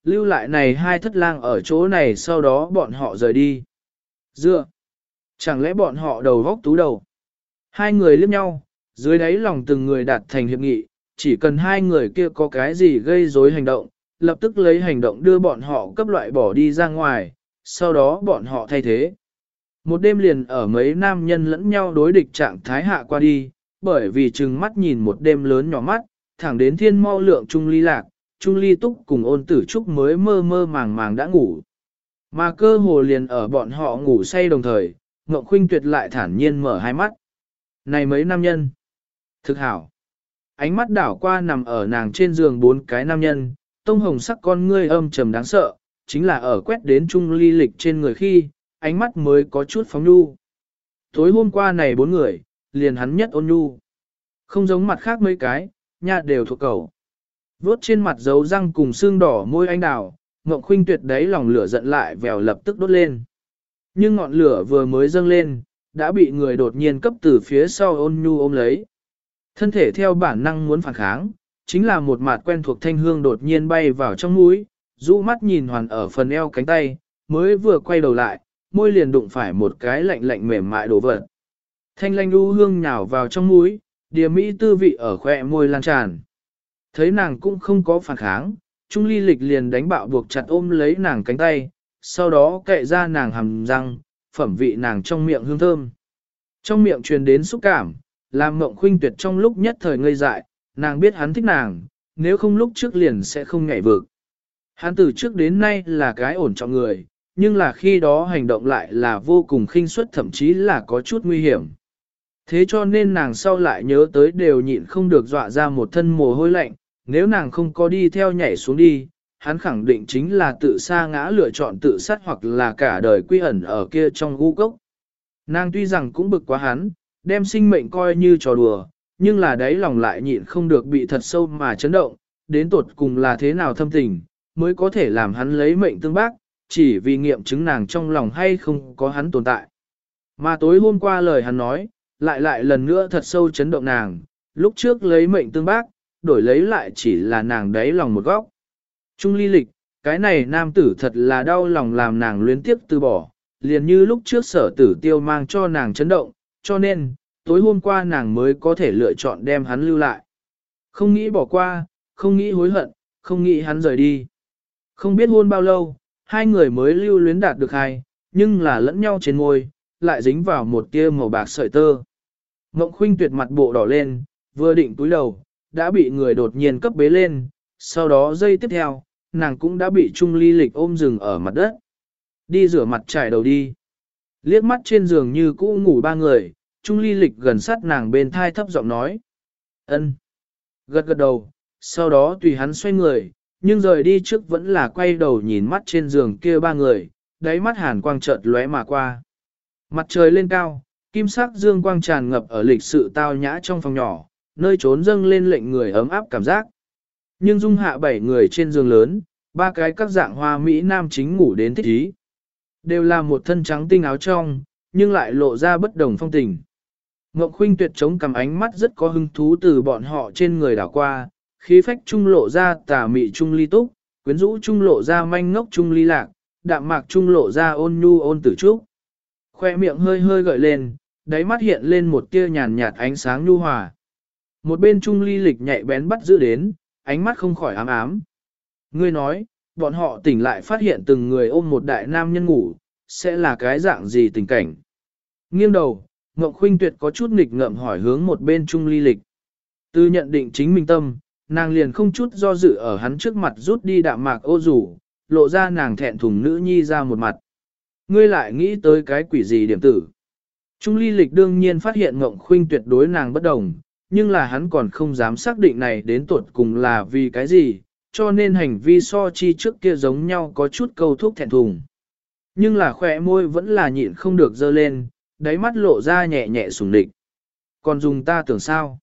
Lưu lại này hai thất lang ở chỗ này sau đó bọn họ rời đi. Dựa! Chẳng lẽ bọn họ đầu góc tú đầu? Hai người liếc nhau, dưới đáy lòng từng người đạt thành hiệp nghị, chỉ cần hai người kia có cái gì gây rối hành động, lập tức lấy hành động đưa bọn họ cấp loại bỏ đi ra ngoài, sau đó bọn họ thay thế. Một đêm liền ở mấy nam nhân lẫn nhau đối địch trạng thái hạ qua đi, bởi vì chừng mắt nhìn một đêm lớn nhỏ mắt, thẳng đến thiên mau lượng trung ly lạc, trung ly túc cùng ôn tử trúc mới mơ mơ màng màng đã ngủ. Mà cơ hồ liền ở bọn họ ngủ say đồng thời, Ngộng Khuynh Tuyệt lại thản nhiên mở hai mắt. Này mấy nam nhân. Thực hảo. Ánh mắt đảo qua nằm ở nàng trên giường bốn cái nam nhân, tông hồng sắc con ngươi âm trầm đáng sợ, chính là ở quét đến trung ly lịch trên người khi, ánh mắt mới có chút phóng nhu. Tối hôm qua này bốn người, liền hắn nhất ôn nhu. Không giống mặt khác mấy cái, nhà đều thuộc cầu. Vốt trên mặt dấu răng cùng xương đỏ môi anh đào, Ngộng Khuynh tuyệt đấy lòng lửa giận lại vèo lập tức đốt lên. Nhưng ngọn lửa vừa mới dâng lên, đã bị người đột nhiên cấp từ phía sau ôn nhu ôm lấy. Thân thể theo bản năng muốn phản kháng, chính là một mặt quen thuộc thanh hương đột nhiên bay vào trong mũi, rũ mắt nhìn hoàn ở phần eo cánh tay, mới vừa quay đầu lại, môi liền đụng phải một cái lạnh lạnh mềm mại đổ vật. Thanh lanh đu hương nhào vào trong mũi, địa mỹ tư vị ở khỏe môi lan tràn. Thấy nàng cũng không có phản kháng, Trung Ly Lịch liền đánh bạo buộc chặt ôm lấy nàng cánh tay, sau đó kệ ra nàng hầm răng, phẩm vị nàng trong miệng hương thơm. Trong miệng truyền đến xúc cảm, làm mộng khuynh tuyệt trong lúc nhất thời ngây dại, nàng biết hắn thích nàng, nếu không lúc trước liền sẽ không ngảy vực. Hắn từ trước đến nay là cái ổn trọng người, nhưng là khi đó hành động lại là vô cùng khinh suất thậm chí là có chút nguy hiểm. Thế cho nên nàng sau lại nhớ tới đều nhịn không được dọa ra một thân mồ hôi lạnh, nếu nàng không có đi theo nhảy xuống đi, hắn khẳng định chính là tự sa ngã lựa chọn tự sát hoặc là cả đời quy ẩn ở kia trong gu cốc. Nàng tuy rằng cũng bực quá hắn, đem sinh mệnh coi như trò đùa, nhưng là đấy lòng lại nhịn không được bị thật sâu mà chấn động, đến tột cùng là thế nào thâm tình, mới có thể làm hắn lấy mệnh tương bác, chỉ vì nghiệm chứng nàng trong lòng hay không có hắn tồn tại. Mà tối hôm qua lời hắn nói, lại lại lần nữa thật sâu chấn động nàng, lúc trước lấy mệnh tương bác, đổi lấy lại chỉ là nàng đáy lòng một góc. Trung ly lịch, cái này nam tử thật là đau lòng làm nàng luyến tiếp từ bỏ, liền như lúc trước sở tử tiêu mang cho nàng chấn động, cho nên, tối hôm qua nàng mới có thể lựa chọn đem hắn lưu lại. Không nghĩ bỏ qua, không nghĩ hối hận, không nghĩ hắn rời đi. Không biết hôn bao lâu, hai người mới lưu luyến đạt được hai, nhưng là lẫn nhau trên môi, lại dính vào một tia màu bạc sợi tơ. Mộng khuynh tuyệt mặt bộ đỏ lên, vừa định túi đầu, đã bị người đột nhiên cấp bế lên, sau đó giây tiếp theo, nàng cũng đã bị Trung Ly Lịch ôm rừng ở mặt đất. Đi rửa mặt trải đầu đi. Liếc mắt trên giường như cũ ngủ ba người, Trung Ly Lịch gần sát nàng bên thai thấp giọng nói. ân, Gật gật đầu, sau đó tùy hắn xoay người, nhưng rời đi trước vẫn là quay đầu nhìn mắt trên giường kia ba người, đáy mắt hàn quang chợt lóe mà qua. Mặt trời lên cao, kim sắc dương quang tràn ngập ở lịch sự tao nhã trong phòng nhỏ, nơi trốn dâng lên lệnh người ấm áp cảm giác. Nhưng dung hạ bảy người trên giường lớn, ba cái các dạng hoa Mỹ nam chính ngủ đến thích ý. Đều là một thân trắng tinh áo trong, nhưng lại lộ ra bất đồng phong tình. Ngọc Khuynh tuyệt chống cầm ánh mắt rất có hứng thú từ bọn họ trên người đảo qua, khí phách trung lộ ra tà mị trung ly túc, quyến rũ trung lộ ra manh ngốc trung ly lạc, đạm mạc trung lộ ra ôn nhu ôn tử trúc. Khoe miệng hơi hơi gợi lên, đáy mắt hiện lên một tia nhàn nhạt ánh sáng nhu hòa. Một bên trung ly lịch nhạy bén bắt giữ đến, ánh mắt không khỏi ám ám. Ngươi nói, bọn họ tỉnh lại phát hiện từng người ôm một đại nam nhân ngủ, sẽ là cái dạng gì tình cảnh. Nghiêng đầu, Ngọc Khuynh Tuyệt có chút nghịch ngợm hỏi hướng một bên Trung Ly Lịch. Từ nhận định chính minh tâm, nàng liền không chút do dự ở hắn trước mặt rút đi đạm mạc ô rủ, lộ ra nàng thẹn thùng nữ nhi ra một mặt. Ngươi lại nghĩ tới cái quỷ gì điểm tử. Trung Ly Lịch đương nhiên phát hiện Ngộng Khuynh Tuyệt đối nàng bất đồng, nhưng là hắn còn không dám xác định này đến tuột cùng là vì cái gì, cho nên hành vi so chi trước kia giống nhau có chút câu thúc thẹn thùng. Nhưng là khỏe môi vẫn là nhịn không được dơ lên, đáy mắt lộ ra nhẹ nhẹ sùng địch. Còn dùng ta tưởng sao?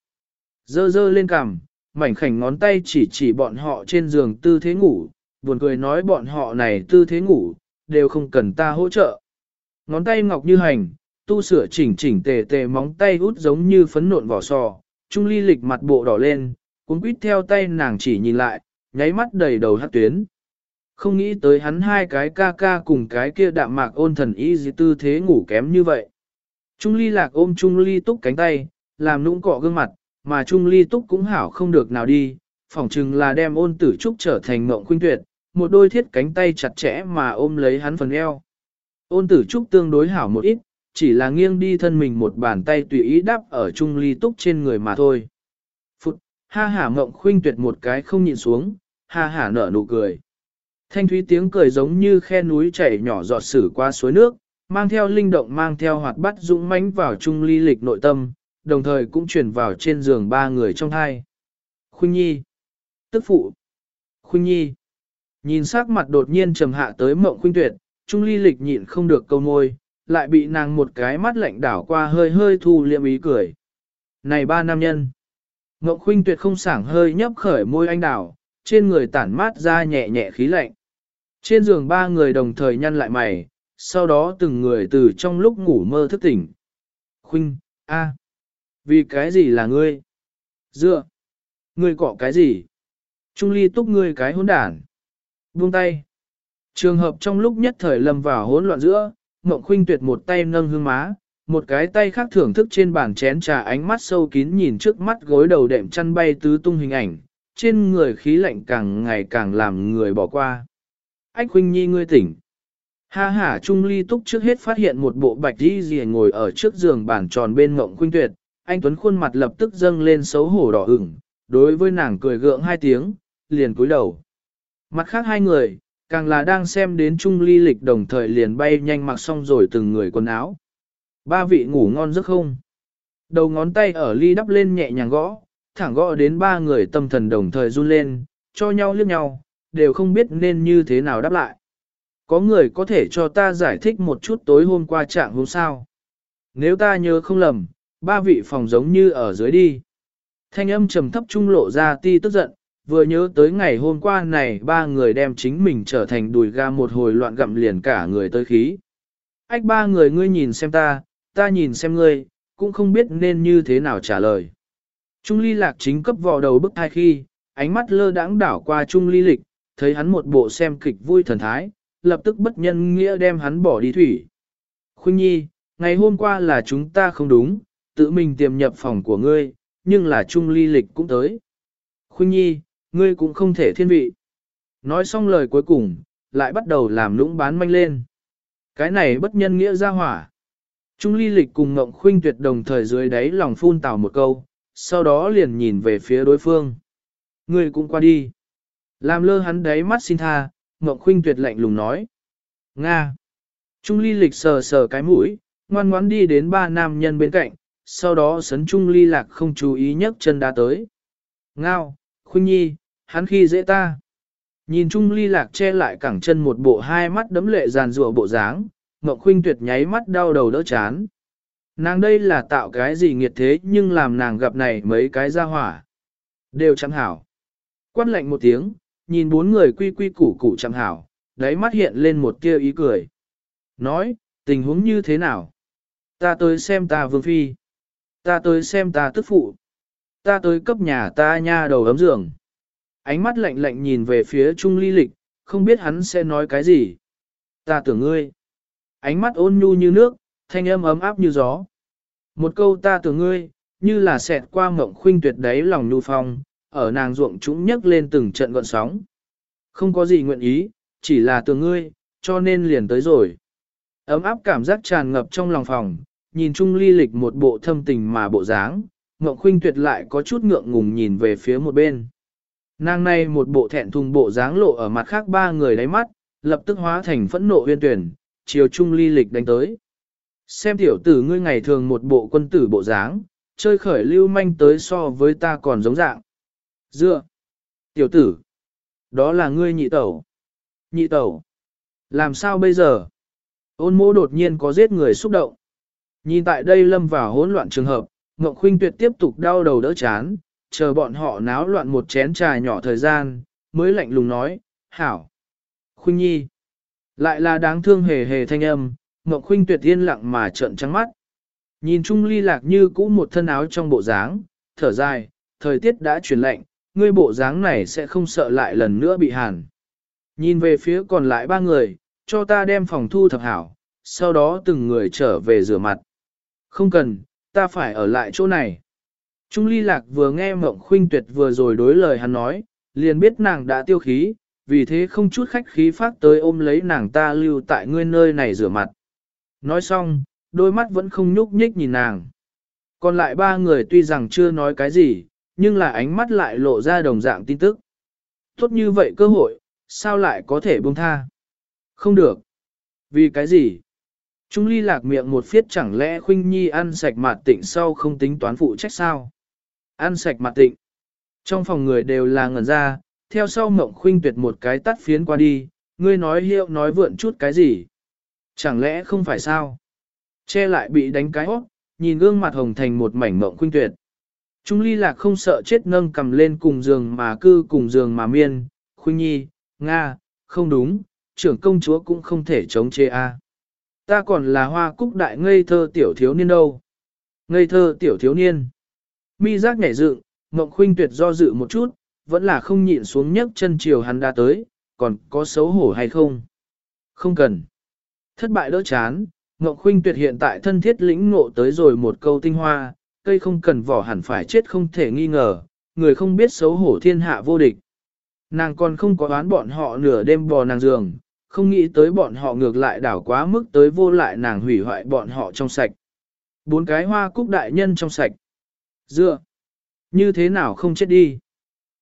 Dơ dơ lên cằm, mảnh khảnh ngón tay chỉ chỉ bọn họ trên giường tư thế ngủ, buồn cười nói bọn họ này tư thế ngủ, đều không cần ta hỗ trợ. Ngón tay ngọc như hành, tu sửa chỉnh chỉnh tề tề móng tay út giống như phấn nộn vỏ sò, trung ly lịch mặt bộ đỏ lên, cuốn quýt theo tay nàng chỉ nhìn lại, nháy mắt đầy đầu hát tuyến. Không nghĩ tới hắn hai cái ca ca cùng cái kia đạm mạc ôn thần y dì tư thế ngủ kém như vậy. Trung ly lạc ôm trung ly túc cánh tay, làm nũng cọ gương mặt, mà trung ly túc cũng hảo không được nào đi, phỏng chừng là đem ôn tử trúc trở thành mộng khuynh tuyệt, một đôi thiết cánh tay chặt chẽ mà ôm lấy hắn phần eo. Ôn tử trúc tương đối hảo một ít, chỉ là nghiêng đi thân mình một bàn tay tùy ý đắp ở trung ly túc trên người mà thôi. Phụt, ha hả mộng khuynh tuyệt một cái không nhìn xuống, ha hả nở nụ cười. Thanh thúy tiếng cười giống như khe núi chảy nhỏ giọt sử qua suối nước, mang theo linh động mang theo hoạt bát dũng mãnh vào trung ly lịch nội tâm, đồng thời cũng truyền vào trên giường ba người trong hai. Khuynh Nhi, tức phụ, Khuynh Nhi, nhìn sắc mặt đột nhiên trầm hạ tới mộng khuynh tuyệt, trung ly lịch nhịn không được câu môi, lại bị nàng một cái mắt lạnh đảo qua hơi hơi thu liệm ý cười. Này ba nam nhân, ngọc khuynh tuyệt không sảng hơi nhấp khởi môi anh đảo, trên người tản mát ra nhẹ nhẹ khí lạnh. Trên giường ba người đồng thời nhăn lại mày, sau đó từng người từ trong lúc ngủ mơ thức tỉnh. Khuynh, a, vì cái gì là ngươi? Dựa, ngươi cọ cái gì? Trung ly túc ngươi cái hỗn đản. Buông tay. Trường hợp trong lúc nhất thời lầm vào hỗn loạn giữa, Mộng Khuynh tuyệt một tay nâng hương má, một cái tay khác thưởng thức trên bàn chén trà ánh mắt sâu kín nhìn trước mắt gối đầu đệm chăn bay tứ tung hình ảnh, trên người khí lạnh càng ngày càng làm người bỏ qua. Ách Khuynh Nhi ngươi tỉnh. Ha ha Trung Ly Túc trước hết phát hiện một bộ bạch đi rìa ngồi ở trước giường bàn tròn bên Mộng Khuynh tuyệt, anh Tuấn khuôn mặt lập tức dâng lên xấu hổ đỏ ửng, đối với nàng cười gượng hai tiếng, liền cúi đầu. Mặt khác hai người, càng là đang xem đến chung Ly lịch đồng thời liền bay nhanh mặc xong rồi từng người quần áo. Ba vị ngủ ngon giấc không? Đầu ngón tay ở ly đắp lên nhẹ nhàng gõ, thẳng gõ đến ba người tâm thần đồng thời run lên, cho nhau liếc nhau, đều không biết nên như thế nào đáp lại. Có người có thể cho ta giải thích một chút tối hôm qua trạng hôm sao? Nếu ta nhớ không lầm, ba vị phòng giống như ở dưới đi. Thanh âm trầm thấp trung lộ ra ti tức giận, vừa nhớ tới ngày hôm qua này ba người đem chính mình trở thành đùi ga một hồi loạn gặm liền cả người tới khí. Ách ba người ngươi nhìn xem ta, ta nhìn xem ngươi, cũng không biết nên như thế nào trả lời. Trung ly lạc chính cấp vò đầu bức thai khi, ánh mắt lơ đãng đảo qua Trung ly lịch, thấy hắn một bộ xem kịch vui thần thái, lập tức bất nhân nghĩa đem hắn bỏ đi thủy. Khuynh nhi, ngày hôm qua là chúng ta không đúng, tự mình tiềm nhập phòng của ngươi, nhưng là Trung ly lịch cũng tới. Khuynh nhi, ngươi cũng không thể thiên vị. Nói xong lời cuối cùng, lại bắt đầu làm lũng bán manh lên. Cái này bất nhân nghĩa ra hỏa. Trung ly lịch cùng Ngộng Khuynh tuyệt đồng thời dưới đáy lòng phun tào một câu, sau đó liền nhìn về phía đối phương. Ngươi cũng qua đi. Làm lơ hắn đáy mắt xin tha, Ngộng Khuynh tuyệt lạnh lùng nói. Nga. Trung ly lịch sờ sờ cái mũi, ngoan ngoãn đi đến ba nam nhân bên cạnh, sau đó sấn Trung ly lạc không chú ý nhấc chân đá tới. Ngao, Khuynh nhi, hắn khi dễ ta. Nhìn Trung ly lạc che lại cẳng chân một bộ hai mắt đấm lệ giàn rùa bộ dáng, Ngọc Khuynh tuyệt nháy mắt đau đầu đỡ chán. Nàng đây là tạo cái gì nghiệt thế nhưng làm nàng gặp này mấy cái ra hỏa. Đều chẳng hảo. Quát lạnh một tiếng, nhìn bốn người quy quy củ củ chẳng hảo, đáy mắt hiện lên một tia ý cười. Nói, tình huống như thế nào? Ta tới xem ta vương phi. Ta tới xem ta tức phụ. Ta tới cấp nhà ta nha đầu ấm giường. Ánh mắt lạnh lạnh nhìn về phía Trung Ly Lịch, không biết hắn sẽ nói cái gì. Ta tưởng ngươi. Ánh mắt ôn nhu như nước, thanh âm ấm áp như gió. Một câu ta tưởng ngươi, như là xẹt qua mộng khuynh tuyệt đáy lòng nhu phong, ở nàng ruộng chúng nhấc lên từng trận gọn sóng. Không có gì nguyện ý, chỉ là tưởng ngươi, cho nên liền tới rồi. Ấm áp cảm giác tràn ngập trong lòng phòng, nhìn Trung Ly Lịch một bộ thâm tình mà bộ dáng, Ngọc Khuynh tuyệt lại có chút ngượng ngùng nhìn về phía một bên. Nàng này một bộ thẹn thùng bộ dáng lộ ở mặt khác ba người đáy mắt, lập tức hóa thành phẫn nộ huyên tuyển, chiều trung ly lịch đánh tới. Xem tiểu tử ngươi ngày thường một bộ quân tử bộ dáng, chơi khởi lưu manh tới so với ta còn giống dạng. Dựa! Tiểu tử! Đó là ngươi nhị tẩu. Nhị tẩu! Làm sao bây giờ? Ôn mô đột nhiên có giết người xúc động. Nhìn tại đây lâm vào hỗn loạn trường hợp, Ngọc Khuynh Tuyệt tiếp tục đau đầu đỡ chán, chờ bọn họ náo loạn một chén trà nhỏ thời gian, mới lạnh lùng nói, hảo. Khuynh Nhi. Lại là đáng thương hề hề thanh âm, Ngọc Khuynh Tuyệt yên lặng mà trợn trắng mắt. Nhìn Trung Ly Lạc như cũ một thân áo trong bộ dáng, thở dài, thời tiết đã chuyển lạnh, ngươi bộ dáng này sẽ không sợ lại lần nữa bị hàn. Nhìn về phía còn lại ba người, cho ta đem phòng thu thập hảo, sau đó từng người trở về rửa mặt. Không cần, ta phải ở lại chỗ này. Trung ly lạc vừa nghe mộng khuynh tuyệt vừa rồi đối lời hắn nói, liền biết nàng đã tiêu khí, vì thế không chút khách khí phát tới ôm lấy nàng ta lưu tại ngươi nơi này rửa mặt. Nói xong, đôi mắt vẫn không nhúc nhích nhìn nàng. Còn lại ba người tuy rằng chưa nói cái gì, nhưng là ánh mắt lại lộ ra đồng dạng tin tức. Tốt như vậy cơ hội, sao lại có thể buông tha? Không được. Vì cái gì? Trung ly lạc miệng một phiết chẳng lẽ khuynh nhi ăn sạch mặt tịnh sau không tính toán phụ trách sao? Ăn sạch mặt tịnh. Trong phòng người đều là ngẩn ra, theo sau mộng khuynh tuyệt một cái tắt phiến qua đi, ngươi nói hiệu nói vượn chút cái gì? Chẳng lẽ không phải sao? Che lại bị đánh cái hót, nhìn gương mặt hồng thành một mảnh mộng khuynh tuyệt. Trung ly lạc không sợ chết nâng cầm lên cùng giường mà cư cùng giường mà miên, khuynh nhi, Nga, không đúng, trưởng công chúa cũng không thể chống chê a. Ta còn là hoa cúc đại ngây thơ tiểu thiếu niên đâu. Ngây thơ tiểu thiếu niên. Mi giác nhảy dựng, Ngộng Khuynh tuyệt do dự một chút, vẫn là không nhịn xuống nhấc chân chiều hắn đã tới, còn có xấu hổ hay không? Không cần. Thất bại đỡ chán, Ngộng Khuynh tuyệt hiện tại thân thiết lĩnh ngộ tới rồi một câu tinh hoa, cây không cần vỏ hẳn phải chết không thể nghi ngờ, người không biết xấu hổ thiên hạ vô địch. Nàng còn không có đoán bọn họ nửa đêm bò nàng giường, không nghĩ tới bọn họ ngược lại đảo quá mức tới vô lại nàng hủy hoại bọn họ trong sạch. Bốn cái hoa cúc đại nhân trong sạch. Dựa. Như thế nào không chết đi.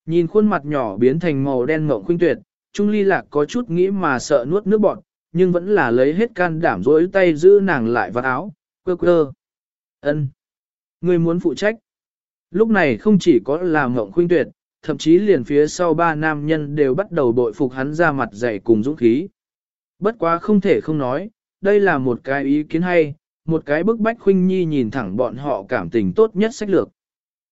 Nhìn khuôn mặt nhỏ biến thành màu đen ngộng khuynh tuyệt, Trung Ly Lạc có chút nghĩ mà sợ nuốt nước bọt, nhưng vẫn là lấy hết can đảm dối tay giữ nàng lại vào áo, quơ quơ. ân Người muốn phụ trách. Lúc này không chỉ có là ngộng khuynh tuyệt, thậm chí liền phía sau ba nam nhân đều bắt đầu bội phục hắn ra mặt dày cùng dũng khí. Bất quá không thể không nói, đây là một cái ý kiến hay, một cái bức bách khuynh nhi nhìn thẳng bọn họ cảm tình tốt nhất sách lược.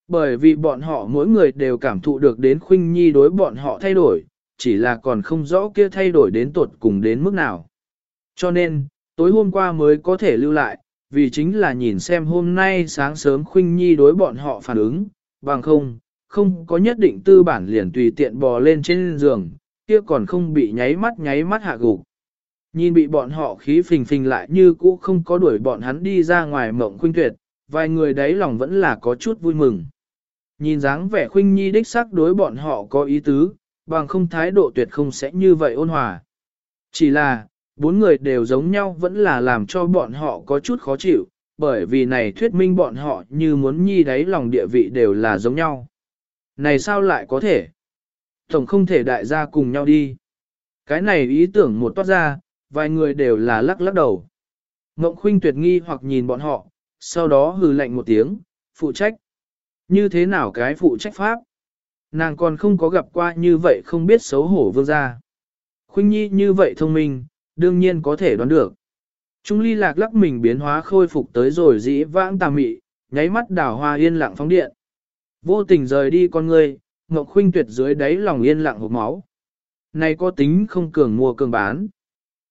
Bởi vì bọn họ mỗi người đều cảm thụ được đến khuynh nhi đối bọn họ thay đổi, chỉ là còn không rõ kia thay đổi đến tột cùng đến mức nào. Cho nên, tối hôm qua mới có thể lưu lại, vì chính là nhìn xem hôm nay sáng sớm khuynh nhi đối bọn họ phản ứng, bằng không, không có nhất định tư bản liền tùy tiện bò lên trên giường, kia còn không bị nháy mắt nháy mắt hạ gục. Nhìn bị bọn họ khí phình phình lại như cũ không có đuổi bọn hắn đi ra ngoài mộng khuynh tuyệt, vài người đấy lòng vẫn là có chút vui mừng. Nhìn dáng vẻ khuynh nhi đích sắc đối bọn họ có ý tứ, bằng không thái độ tuyệt không sẽ như vậy ôn hòa. Chỉ là, bốn người đều giống nhau vẫn là làm cho bọn họ có chút khó chịu, bởi vì này thuyết minh bọn họ như muốn nhi đáy lòng địa vị đều là giống nhau. Này sao lại có thể? Tổng không thể đại gia cùng nhau đi. Cái này ý tưởng một toát ra, vài người đều là lắc lắc đầu. Ngộng khuynh tuyệt nghi hoặc nhìn bọn họ, sau đó hừ lạnh một tiếng, phụ trách. Như thế nào cái phụ trách pháp? Nàng còn không có gặp qua như vậy không biết xấu hổ vương gia. Khuynh nhi như vậy thông minh, đương nhiên có thể đoán được. Trung ly lạc lắc mình biến hóa khôi phục tới rồi dĩ vãng tà mị, nháy mắt đảo hoa yên lặng phóng điện. Vô tình rời đi con người, Ngọc Khuynh tuyệt dưới đáy lòng yên lặng hộp máu. Này có tính không cường mua cường bán.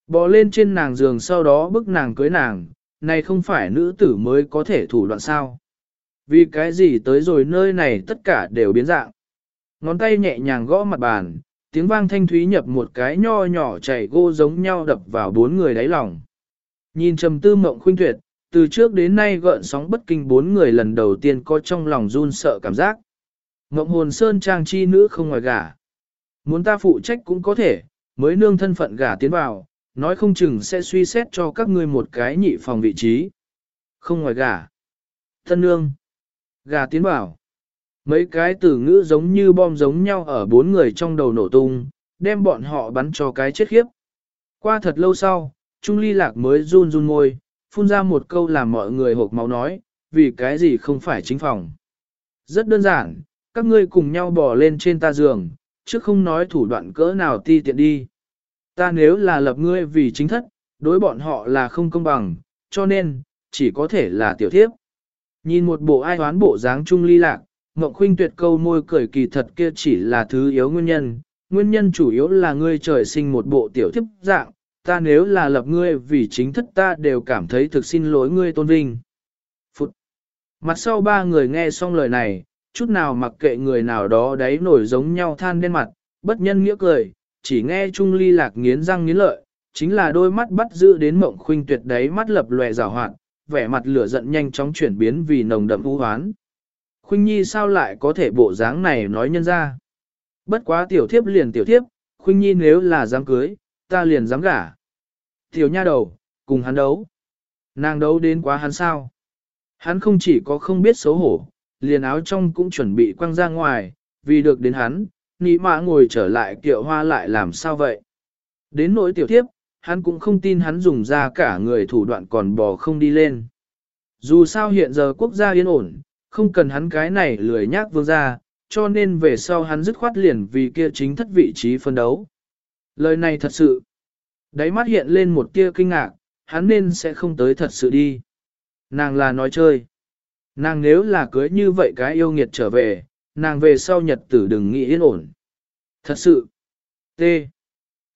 Bò lên trên nàng giường sau đó bức nàng cưới nàng, này không phải nữ tử mới có thể thủ đoạn sao. Vì cái gì tới rồi nơi này tất cả đều biến dạng. Ngón tay nhẹ nhàng gõ mặt bàn, tiếng vang thanh thúy nhập một cái nho nhỏ chảy gô giống nhau đập vào bốn người đáy lòng. Nhìn trầm tư mộng khuynh tuyệt, từ trước đến nay gợn sóng bất kinh bốn người lần đầu tiên có trong lòng run sợ cảm giác. Mộng hồn sơn trang chi nữ không ngoài gả. Muốn ta phụ trách cũng có thể, mới nương thân phận gả tiến vào, nói không chừng sẽ suy xét cho các ngươi một cái nhị phòng vị trí. Không ngoài gả. Thân nương. gà tiến bảo, Mấy cái từ ngữ giống như bom giống nhau ở bốn người trong đầu nổ tung, đem bọn họ bắn cho cái chết khiếp. Qua thật lâu sau, Trung Ly Lạc mới run run môi, phun ra một câu làm mọi người hộp máu nói, vì cái gì không phải chính phòng. Rất đơn giản, các ngươi cùng nhau bỏ lên trên ta giường, chứ không nói thủ đoạn cỡ nào ti tiện đi. Ta nếu là lập ngươi vì chính thất, đối bọn họ là không công bằng, cho nên, chỉ có thể là tiểu thiếp. Nhìn một bộ ai hoán bộ dáng trung ly lạc, Ngọc Khuynh tuyệt câu môi cười kỳ thật kia chỉ là thứ yếu nguyên nhân, nguyên nhân chủ yếu là ngươi trời sinh một bộ tiểu thiếp dạng, ta nếu là lập ngươi vì chính thất ta đều cảm thấy thực xin lỗi ngươi tôn vinh. Phụt! Mặt sau ba người nghe xong lời này, chút nào mặc kệ người nào đó đấy nổi giống nhau than đen mặt, bất nhân nghĩa cười, chỉ nghe Trung Ly Lạc nghiến răng nghiến lợi, chính là đôi mắt bắt giữ đến mộng khuynh tuyệt đấy mắt lập lòe rào hoạt, vẻ mặt lửa giận nhanh chóng chuyển biến vì nồng đậm u hoán. Khuynh Nhi sao lại có thể bộ dáng này nói nhân ra? Bất quá tiểu thiếp liền tiểu thiếp, Khuynh Nhi nếu là dám cưới, ta liền dám gả. Tiểu nha đầu, cùng hắn đấu. Nàng đấu đến quá hắn sao? Hắn không chỉ có không biết xấu hổ, liền áo trong cũng chuẩn bị quăng ra ngoài, vì được đến hắn, nị mã ngồi trở lại kiệu hoa lại làm sao vậy? Đến nỗi tiểu thiếp, hắn cũng không tin hắn dùng ra cả người thủ đoạn còn bò không đi lên. Dù sao hiện giờ quốc gia yên ổn, không cần hắn cái này lười nhác vương ra, cho nên về sau hắn dứt khoát liền vì kia chính thất vị trí phân đấu. Lời này thật sự. Đáy mắt hiện lên một tia kinh ngạc, hắn nên sẽ không tới thật sự đi. Nàng là nói chơi. Nàng nếu là cưới như vậy cái yêu nghiệt trở về, nàng về sau nhật tử đừng nghĩ yên ổn. Thật sự. T.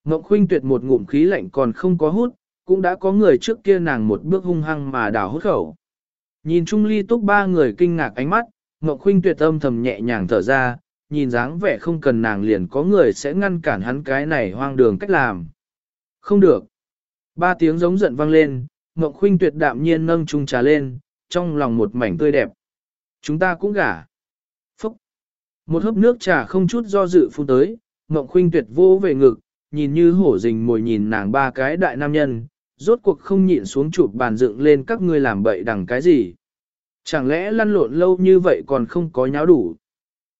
Ngọc Khuynh tuyệt một ngụm khí lạnh còn không có hút, cũng đã có người trước kia nàng một bước hung hăng mà đào hút khẩu. Nhìn Trung Ly túc ba người kinh ngạc ánh mắt, Ngọc Khuynh tuyệt âm thầm nhẹ nhàng thở ra, nhìn dáng vẻ không cần nàng liền có người sẽ ngăn cản hắn cái này hoang đường cách làm. Không được. Ba tiếng giống giận vang lên, Ngọc Khuynh tuyệt đạm nhiên nâng chung trà lên, trong lòng một mảnh tươi đẹp. Chúng ta cũng gả. Một hớp nước trà không chút do dự phun tới, mộng Khuynh tuyệt vô về ngực, nhìn như hổ rình mồi nhìn nàng ba cái đại nam nhân, rốt cuộc không nhịn xuống chụp bàn dựng lên các ngươi làm bậy đằng cái gì. Chẳng lẽ lăn lộn lâu như vậy còn không có nháo đủ.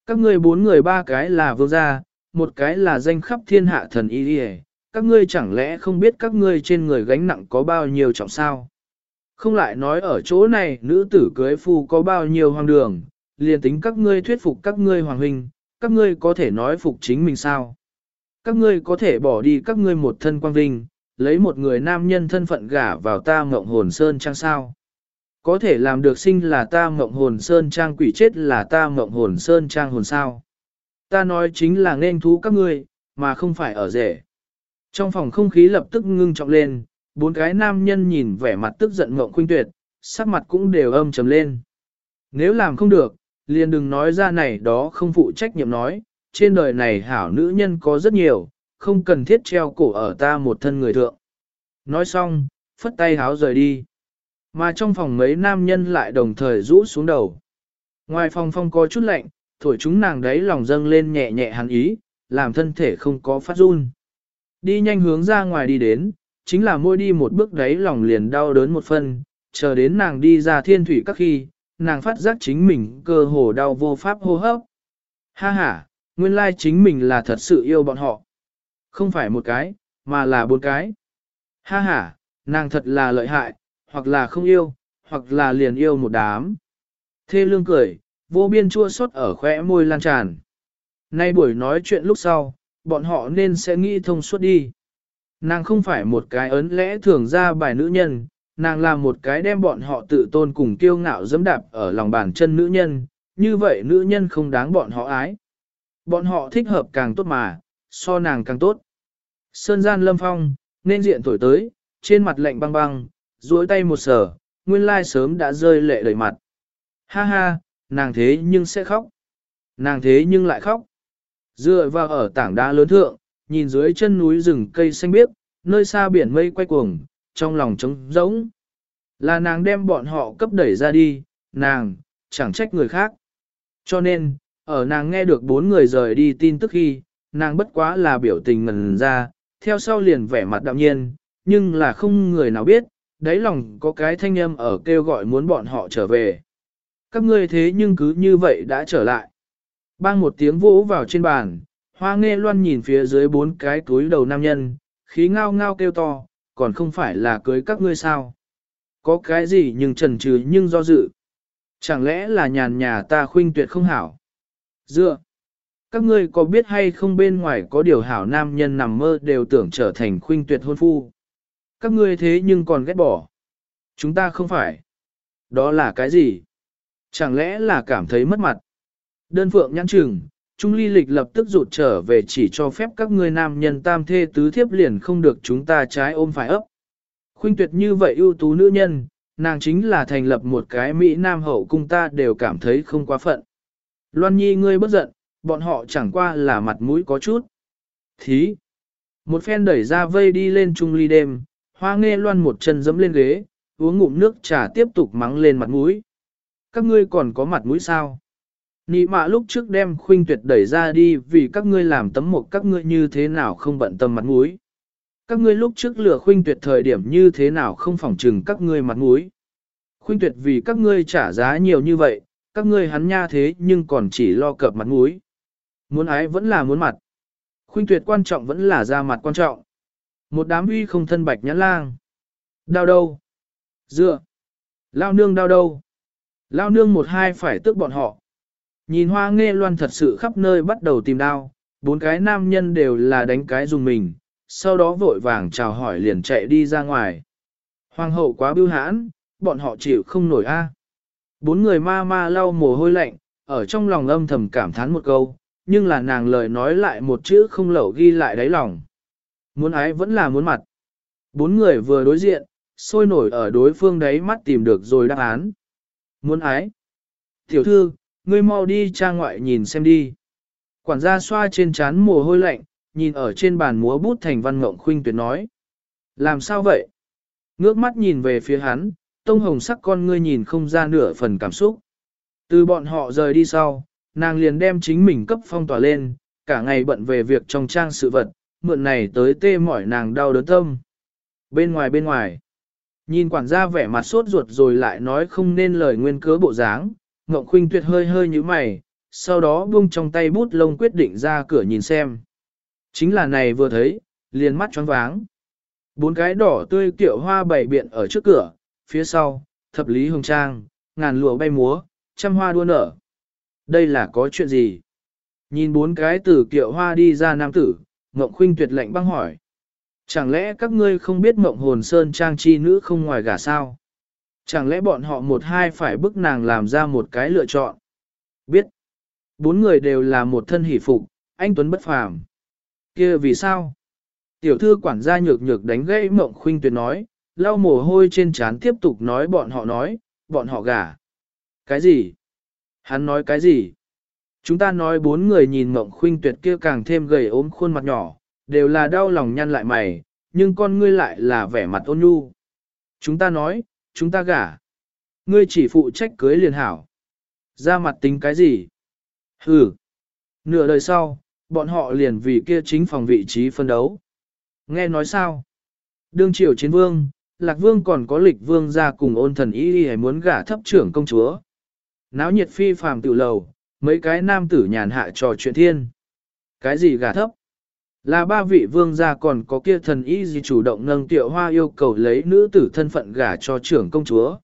Các ngươi bốn người ba cái là vương gia, một cái là danh khắp thiên hạ thần y đi các ngươi chẳng lẽ không biết các ngươi trên người gánh nặng có bao nhiêu trọng sao? Không lại nói ở chỗ này nữ tử cưới phu có bao nhiêu hoang đường, liền tính các ngươi thuyết phục các ngươi hoàng huynh, các ngươi có thể nói phục chính mình sao? Các ngươi có thể bỏ đi các ngươi một thân quang vinh, lấy một người nam nhân thân phận gả vào ta mộng hồn sơn trang sao? Có thể làm được sinh là ta mộng hồn sơn trang quỷ chết là ta mộng hồn sơn trang hồn sao? Ta nói chính là nên thú các ngươi, mà không phải ở rể. Trong phòng không khí lập tức ngưng trọng lên, bốn cái nam nhân nhìn vẻ mặt tức giận mộng khuynh tuyệt, sắc mặt cũng đều âm trầm lên. Nếu làm không được, liền đừng nói ra này đó không phụ trách nhiệm nói, trên đời này hảo nữ nhân có rất nhiều, không cần thiết treo cổ ở ta một thân người thượng. Nói xong, phất tay háo rời đi. Mà trong phòng mấy nam nhân lại đồng thời rũ xuống đầu. Ngoài phòng phong có chút lạnh, thổi chúng nàng đấy lòng dâng lên nhẹ nhẹ hắn ý, làm thân thể không có phát run. Đi nhanh hướng ra ngoài đi đến, chính là môi đi một bước đấy lòng liền đau đớn một phân, chờ đến nàng đi ra thiên thủy các khi, nàng phát giác chính mình cơ hồ đau vô pháp hô hấp. Ha ha, nguyên lai chính mình là thật sự yêu bọn họ. Không phải một cái, mà là bốn cái. Ha ha, nàng thật là lợi hại, hoặc là không yêu, hoặc là liền yêu một đám. Thê lương cười, vô biên chua xót ở khóe môi lan tràn. Nay buổi nói chuyện lúc sau, bọn họ nên sẽ nghĩ thông suốt đi. Nàng không phải một cái ấn lẽ thường ra bài nữ nhân, nàng là một cái đem bọn họ tự tôn cùng kiêu ngạo dẫm đạp ở lòng bàn chân nữ nhân, như vậy nữ nhân không đáng bọn họ ái. Bọn họ thích hợp càng tốt mà, so nàng càng tốt. Sơn gian lâm phong, nên diện thổi tới, trên mặt lạnh băng băng, duỗi tay một sở, nguyên lai sớm đã rơi lệ đầy mặt. Ha ha, nàng thế nhưng sẽ khóc. Nàng thế nhưng lại khóc. Dựa vào ở tảng đá lớn thượng, nhìn dưới chân núi rừng cây xanh biếc, nơi xa biển mây quay cuồng, trong lòng trống rỗng. Là nàng đem bọn họ cấp đẩy ra đi, nàng, chẳng trách người khác. Cho nên, ở nàng nghe được bốn người rời đi tin tức khi, nàng bất quá là biểu tình ngần ra, theo sau liền vẻ mặt đạm nhiên, nhưng là không người nào biết, đáy lòng có cái thanh âm ở kêu gọi muốn bọn họ trở về. Các ngươi thế nhưng cứ như vậy đã trở lại. Bang một tiếng vỗ vào trên bàn, hoa nghe loan nhìn phía dưới bốn cái túi đầu nam nhân, khí ngao ngao kêu to, còn không phải là cưới các ngươi sao. Có cái gì nhưng trần trừ nhưng do dự. Chẳng lẽ là nhàn nhà ta khuynh tuyệt không hảo? Dựa! Các ngươi có biết hay không bên ngoài có điều hảo nam nhân nằm mơ đều tưởng trở thành khuynh tuyệt hôn phu. Các ngươi thế nhưng còn ghét bỏ. Chúng ta không phải. Đó là cái gì? Chẳng lẽ là cảm thấy mất mặt? Đơn phượng nhãn chừng, Trung ly lịch lập tức rụt trở về chỉ cho phép các ngươi nam nhân tam thê tứ thiếp liền không được chúng ta trái ôm phải ấp. Khuynh tuyệt như vậy ưu tú nữ nhân, nàng chính là thành lập một cái Mỹ Nam hậu cung ta đều cảm thấy không quá phận. Loan nhi ngươi bất giận, bọn họ chẳng qua là mặt mũi có chút. Thí! Một phen đẩy ra vây đi lên trung ly đêm, hoa nghe loan một chân dẫm lên ghế, uống ngụm nước trà tiếp tục mắng lên mặt mũi. Các ngươi còn có mặt mũi sao? Nị mạ lúc trước đem khuynh tuyệt đẩy ra đi vì các ngươi làm tấm mộc các ngươi như thế nào không bận tâm mặt mũi. Các ngươi lúc trước lừa khuynh tuyệt thời điểm như thế nào không phỏng trừng các ngươi mặt mũi. Khuynh tuyệt vì các ngươi trả giá nhiều như vậy, các ngươi hắn nha thế nhưng còn chỉ lo cập mặt mũi. Muốn ái vẫn là muốn mặt. Khuynh tuyệt quan trọng vẫn là ra mặt quan trọng. Một đám uy không thân bạch nhãn lang. Đau đâu? Dựa. Lao nương đau đâu? Lao nương một hai phải tức bọn họ. Nhìn hoa nghe loan thật sự khắp nơi bắt đầu tìm đau, bốn cái nam nhân đều là đánh cái dùng mình, sau đó vội vàng chào hỏi liền chạy đi ra ngoài. Hoàng hậu quá bưu hãn, bọn họ chịu không nổi a. Bốn người ma ma lau mồ hôi lạnh, ở trong lòng âm thầm cảm thán một câu, nhưng là nàng lời nói lại một chữ không lẩu ghi lại đáy lòng. Muốn ái vẫn là muốn mặt. Bốn người vừa đối diện, sôi nổi ở đối phương đấy mắt tìm được rồi đáp án. Muốn ái. Tiểu thư, ngươi mau đi cha ngoại nhìn xem đi. Quản gia xoa trên trán mồ hôi lạnh, nhìn ở trên bàn múa bút thành văn ngộng khuynh tuyệt nói. Làm sao vậy? Ngước mắt nhìn về phía hắn, tông hồng sắc con ngươi nhìn không ra nửa phần cảm xúc. Từ bọn họ rời đi sau, nàng liền đem chính mình cấp phong tỏa lên, cả ngày bận về việc trong trang sự vật, mượn này tới tê mỏi nàng đau đớn tâm. Bên ngoài bên ngoài, nhìn quản gia vẻ mặt sốt ruột rồi lại nói không nên lời nguyên cớ bộ dáng, Ngộng Khuynh Tuyệt hơi hơi như mày, sau đó buông trong tay bút lông quyết định ra cửa nhìn xem. Chính là này vừa thấy, liền mắt choáng váng. Bốn cái đỏ tươi kiệu hoa bảy biện ở trước cửa, phía sau, thập lý hồng trang, ngàn lụa bay múa, trăm hoa đua nở. Đây là có chuyện gì? Nhìn bốn cái từ kiệu hoa đi ra nam tử, Ngộng Khuynh tuyệt lệnh băng hỏi. Chẳng lẽ các ngươi không biết Ngộng Hồn Sơn trang chi nữ không ngoài gả sao? Chẳng lẽ bọn họ một hai phải bức nàng làm ra một cái lựa chọn? Biết. Bốn người đều là một thân hỷ phục, anh Tuấn bất phàm. kia vì sao? Tiểu thư quản gia nhược nhược đánh gãy Mộng Khuynh tuyệt nói, lau mồ hôi trên trán tiếp tục nói bọn họ nói, bọn họ gả. Cái gì? Hắn nói cái gì? Chúng ta nói bốn người nhìn mộng khuynh tuyệt kia càng thêm gầy ốm khuôn mặt nhỏ, đều là đau lòng nhăn lại mày, nhưng con ngươi lại là vẻ mặt ôn nhu. Chúng ta nói, chúng ta gả. Ngươi chỉ phụ trách cưới liền hảo. Ra mặt tính cái gì? Hừ. Nửa đời sau, bọn họ liền vì kia chính phòng vị trí phân đấu. Nghe nói sao? Đương triều chiến vương, lạc vương còn có lịch vương ra cùng ôn thần ý y muốn gả thấp trưởng công chúa. Náo nhiệt phi phàm tự lầu, mấy cái nam tử nhàn hạ trò chuyện thiên. Cái gì gả thấp? Là ba vị vương gia còn có kia thần ý gì chủ động nâng tiệu hoa yêu cầu lấy nữ tử thân phận gả cho trưởng công chúa.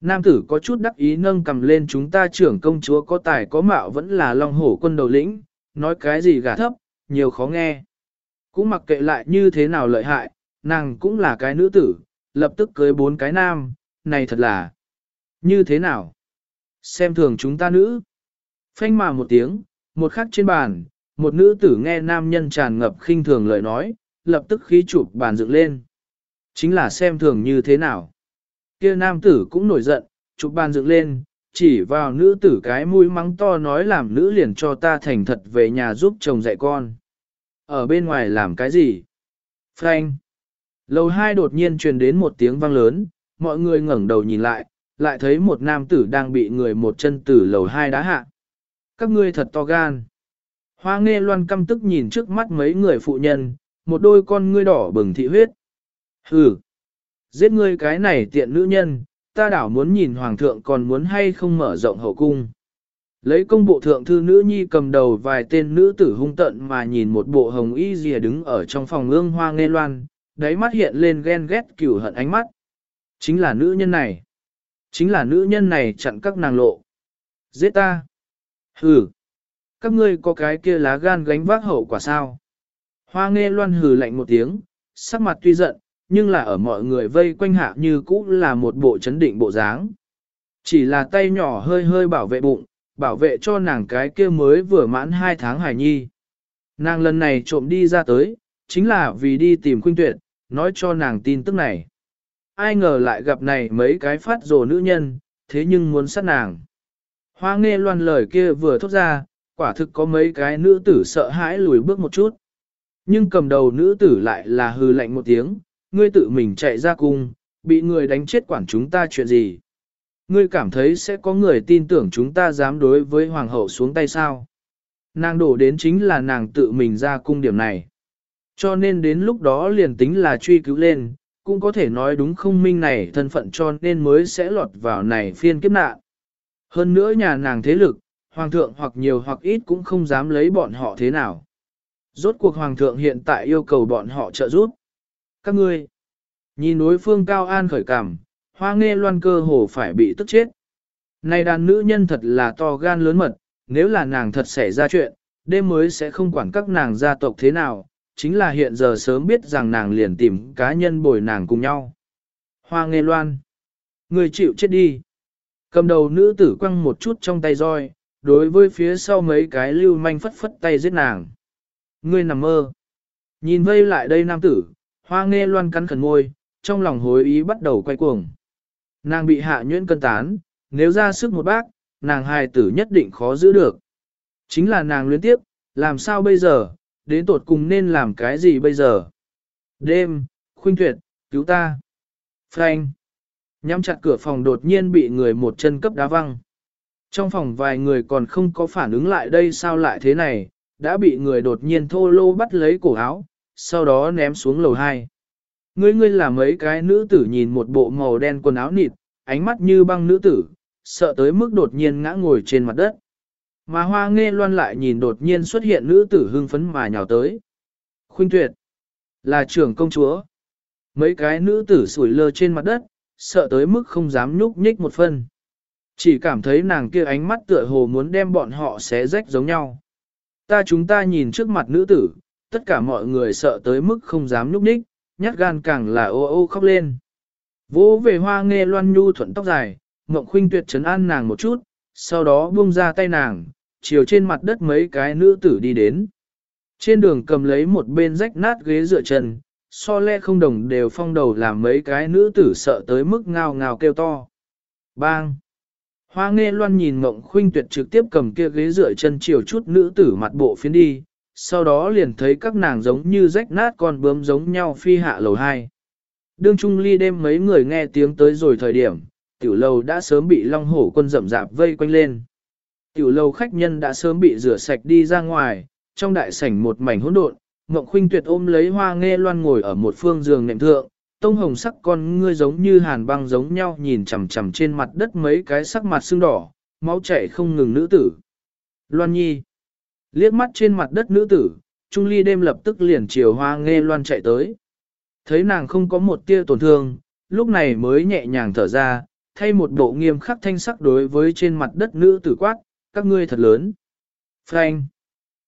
Nam tử có chút đắc ý nâng cầm lên chúng ta trưởng công chúa có tài có mạo vẫn là long hổ quân đầu lĩnh, nói cái gì gả thấp, nhiều khó nghe. Cũng mặc kệ lại như thế nào lợi hại, nàng cũng là cái nữ tử, lập tức cưới bốn cái nam, này thật là như thế nào? Xem thường chúng ta nữ. Phanh mà một tiếng, một khắc trên bàn, một nữ tử nghe nam nhân tràn ngập khinh thường lời nói, lập tức khí chụp bàn dựng lên. Chính là xem thường như thế nào. kia nam tử cũng nổi giận, chụp bàn dựng lên, chỉ vào nữ tử cái mũi mắng to nói làm nữ liền cho ta thành thật về nhà giúp chồng dạy con. Ở bên ngoài làm cái gì? Phanh. Lầu hai đột nhiên truyền đến một tiếng vang lớn, mọi người ngẩng đầu nhìn lại, lại thấy một nam tử đang bị người một chân tử lầu hai đá hạ. Các ngươi thật to gan. Hoa nghe loan căm tức nhìn trước mắt mấy người phụ nhân, một đôi con ngươi đỏ bừng thị huyết. Hừ, giết ngươi cái này tiện nữ nhân, ta đảo muốn nhìn hoàng thượng còn muốn hay không mở rộng hậu cung. Lấy công bộ thượng thư nữ nhi cầm đầu vài tên nữ tử hung tận mà nhìn một bộ hồng y dìa đứng ở trong phòng ương hoa nghe loan, đáy mắt hiện lên ghen ghét cửu hận ánh mắt. Chính là nữ nhân này. Chính là nữ nhân này chặn các nàng lộ. Giết ta. Hừ. Các ngươi có cái kia lá gan gánh vác hậu quả sao? Hoa nghe loan hừ lạnh một tiếng, sắc mặt tuy giận, nhưng là ở mọi người vây quanh hạ như cũ là một bộ chấn định bộ dáng. Chỉ là tay nhỏ hơi hơi bảo vệ bụng, bảo vệ cho nàng cái kia mới vừa mãn hai tháng hài nhi. Nàng lần này trộm đi ra tới, chính là vì đi tìm Khuynh Tuyệt, nói cho nàng tin tức này. Ai ngờ lại gặp này mấy cái phát rồ nữ nhân, thế nhưng muốn sát nàng. Hoa nghe loan lời kia vừa thốt ra, quả thực có mấy cái nữ tử sợ hãi lùi bước một chút. Nhưng cầm đầu nữ tử lại là hư lạnh một tiếng, ngươi tự mình chạy ra cung, bị người đánh chết quản chúng ta chuyện gì. Ngươi cảm thấy sẽ có người tin tưởng chúng ta dám đối với hoàng hậu xuống tay sao. Nàng đổ đến chính là nàng tự mình ra cung điểm này. Cho nên đến lúc đó liền tính là truy cứu lên, cũng có thể nói đúng không minh này thân phận cho nên mới sẽ lọt vào này phiên kiếp nạn. Hơn nữa nhà nàng thế lực, hoàng thượng hoặc nhiều hoặc ít cũng không dám lấy bọn họ thế nào. Rốt cuộc hoàng thượng hiện tại yêu cầu bọn họ trợ giúp. Các ngươi, nhìn đối phương cao an khởi cảm, hoa nghe loan cơ hồ phải bị tức chết. Này đàn nữ nhân thật là to gan lớn mật, nếu là nàng thật xảy ra chuyện, đêm mới sẽ không quản các nàng gia tộc thế nào, chính là hiện giờ sớm biết rằng nàng liền tìm cá nhân bồi nàng cùng nhau. Hoa nghe loan, người chịu chết đi. Cầm đầu nữ tử quăng một chút trong tay roi, đối với phía sau mấy cái lưu manh phất phất tay giết nàng. Ngươi nằm mơ. Nhìn vây lại đây nam tử, hoa nghe loan cắn khẩn ngôi, trong lòng hối ý bắt đầu quay cuồng. Nàng bị hạ nhuyễn cân tán, nếu ra sức một bác, nàng hài tử nhất định khó giữ được. Chính là nàng luyến tiếp, làm sao bây giờ, đến tột cùng nên làm cái gì bây giờ? Đêm, khuynh tuyệt, cứu ta. Frank. Nhắm chặt cửa phòng đột nhiên bị người một chân cấp đá văng. Trong phòng vài người còn không có phản ứng lại đây sao lại thế này, đã bị người đột nhiên thô lô bắt lấy cổ áo, sau đó ném xuống lầu hai. Ngươi ngươi là mấy cái nữ tử nhìn một bộ màu đen quần áo nịt, ánh mắt như băng nữ tử, sợ tới mức đột nhiên ngã ngồi trên mặt đất. Mà hoa nghe loan lại nhìn đột nhiên xuất hiện nữ tử hưng phấn mà nhào tới. Khuynh tuyệt, là trưởng công chúa. Mấy cái nữ tử sủi lơ trên mặt đất, sợ tới mức không dám nhúc nhích một phân. Chỉ cảm thấy nàng kia ánh mắt tựa hồ muốn đem bọn họ xé rách giống nhau. Ta chúng ta nhìn trước mặt nữ tử, tất cả mọi người sợ tới mức không dám nhúc nhích, nhát gan càng là ô ô khóc lên. Vỗ về hoa nghe loan nhu thuận tóc dài, Ngộng Khuynh tuyệt trấn an nàng một chút, sau đó buông ra tay nàng, chiều trên mặt đất mấy cái nữ tử đi đến. Trên đường cầm lấy một bên rách nát ghế dựa chân, so le không đồng đều phong đầu làm mấy cái nữ tử sợ tới mức ngao ngao kêu to. Bang! Hoa nghe loan nhìn mộng khuynh tuyệt trực tiếp cầm kia ghế dựa chân chiều chút nữ tử mặt bộ phiến đi, sau đó liền thấy các nàng giống như rách nát con bướm giống nhau phi hạ lầu hai. Đương Trung Ly đêm mấy người nghe tiếng tới rồi thời điểm, tiểu lầu đã sớm bị long hổ quân rậm rạp vây quanh lên. Tiểu lầu khách nhân đã sớm bị rửa sạch đi ra ngoài, trong đại sảnh một mảnh hỗn độn, Ngộng Khuynh Tuyệt ôm lấy hoa nghe loan ngồi ở một phương giường nệm thượng, tông hồng sắc con ngươi giống như hàn băng giống nhau nhìn chằm chằm trên mặt đất mấy cái sắc mặt sưng đỏ, máu chảy không ngừng nữ tử. Loan Nhi liếc mắt trên mặt đất nữ tử, Trung Ly đêm lập tức liền chiều hoa nghe loan chạy tới. Thấy nàng không có một tia tổn thương, lúc này mới nhẹ nhàng thở ra, thay một bộ nghiêm khắc thanh sắc đối với trên mặt đất nữ tử quát, các ngươi thật lớn. Frank.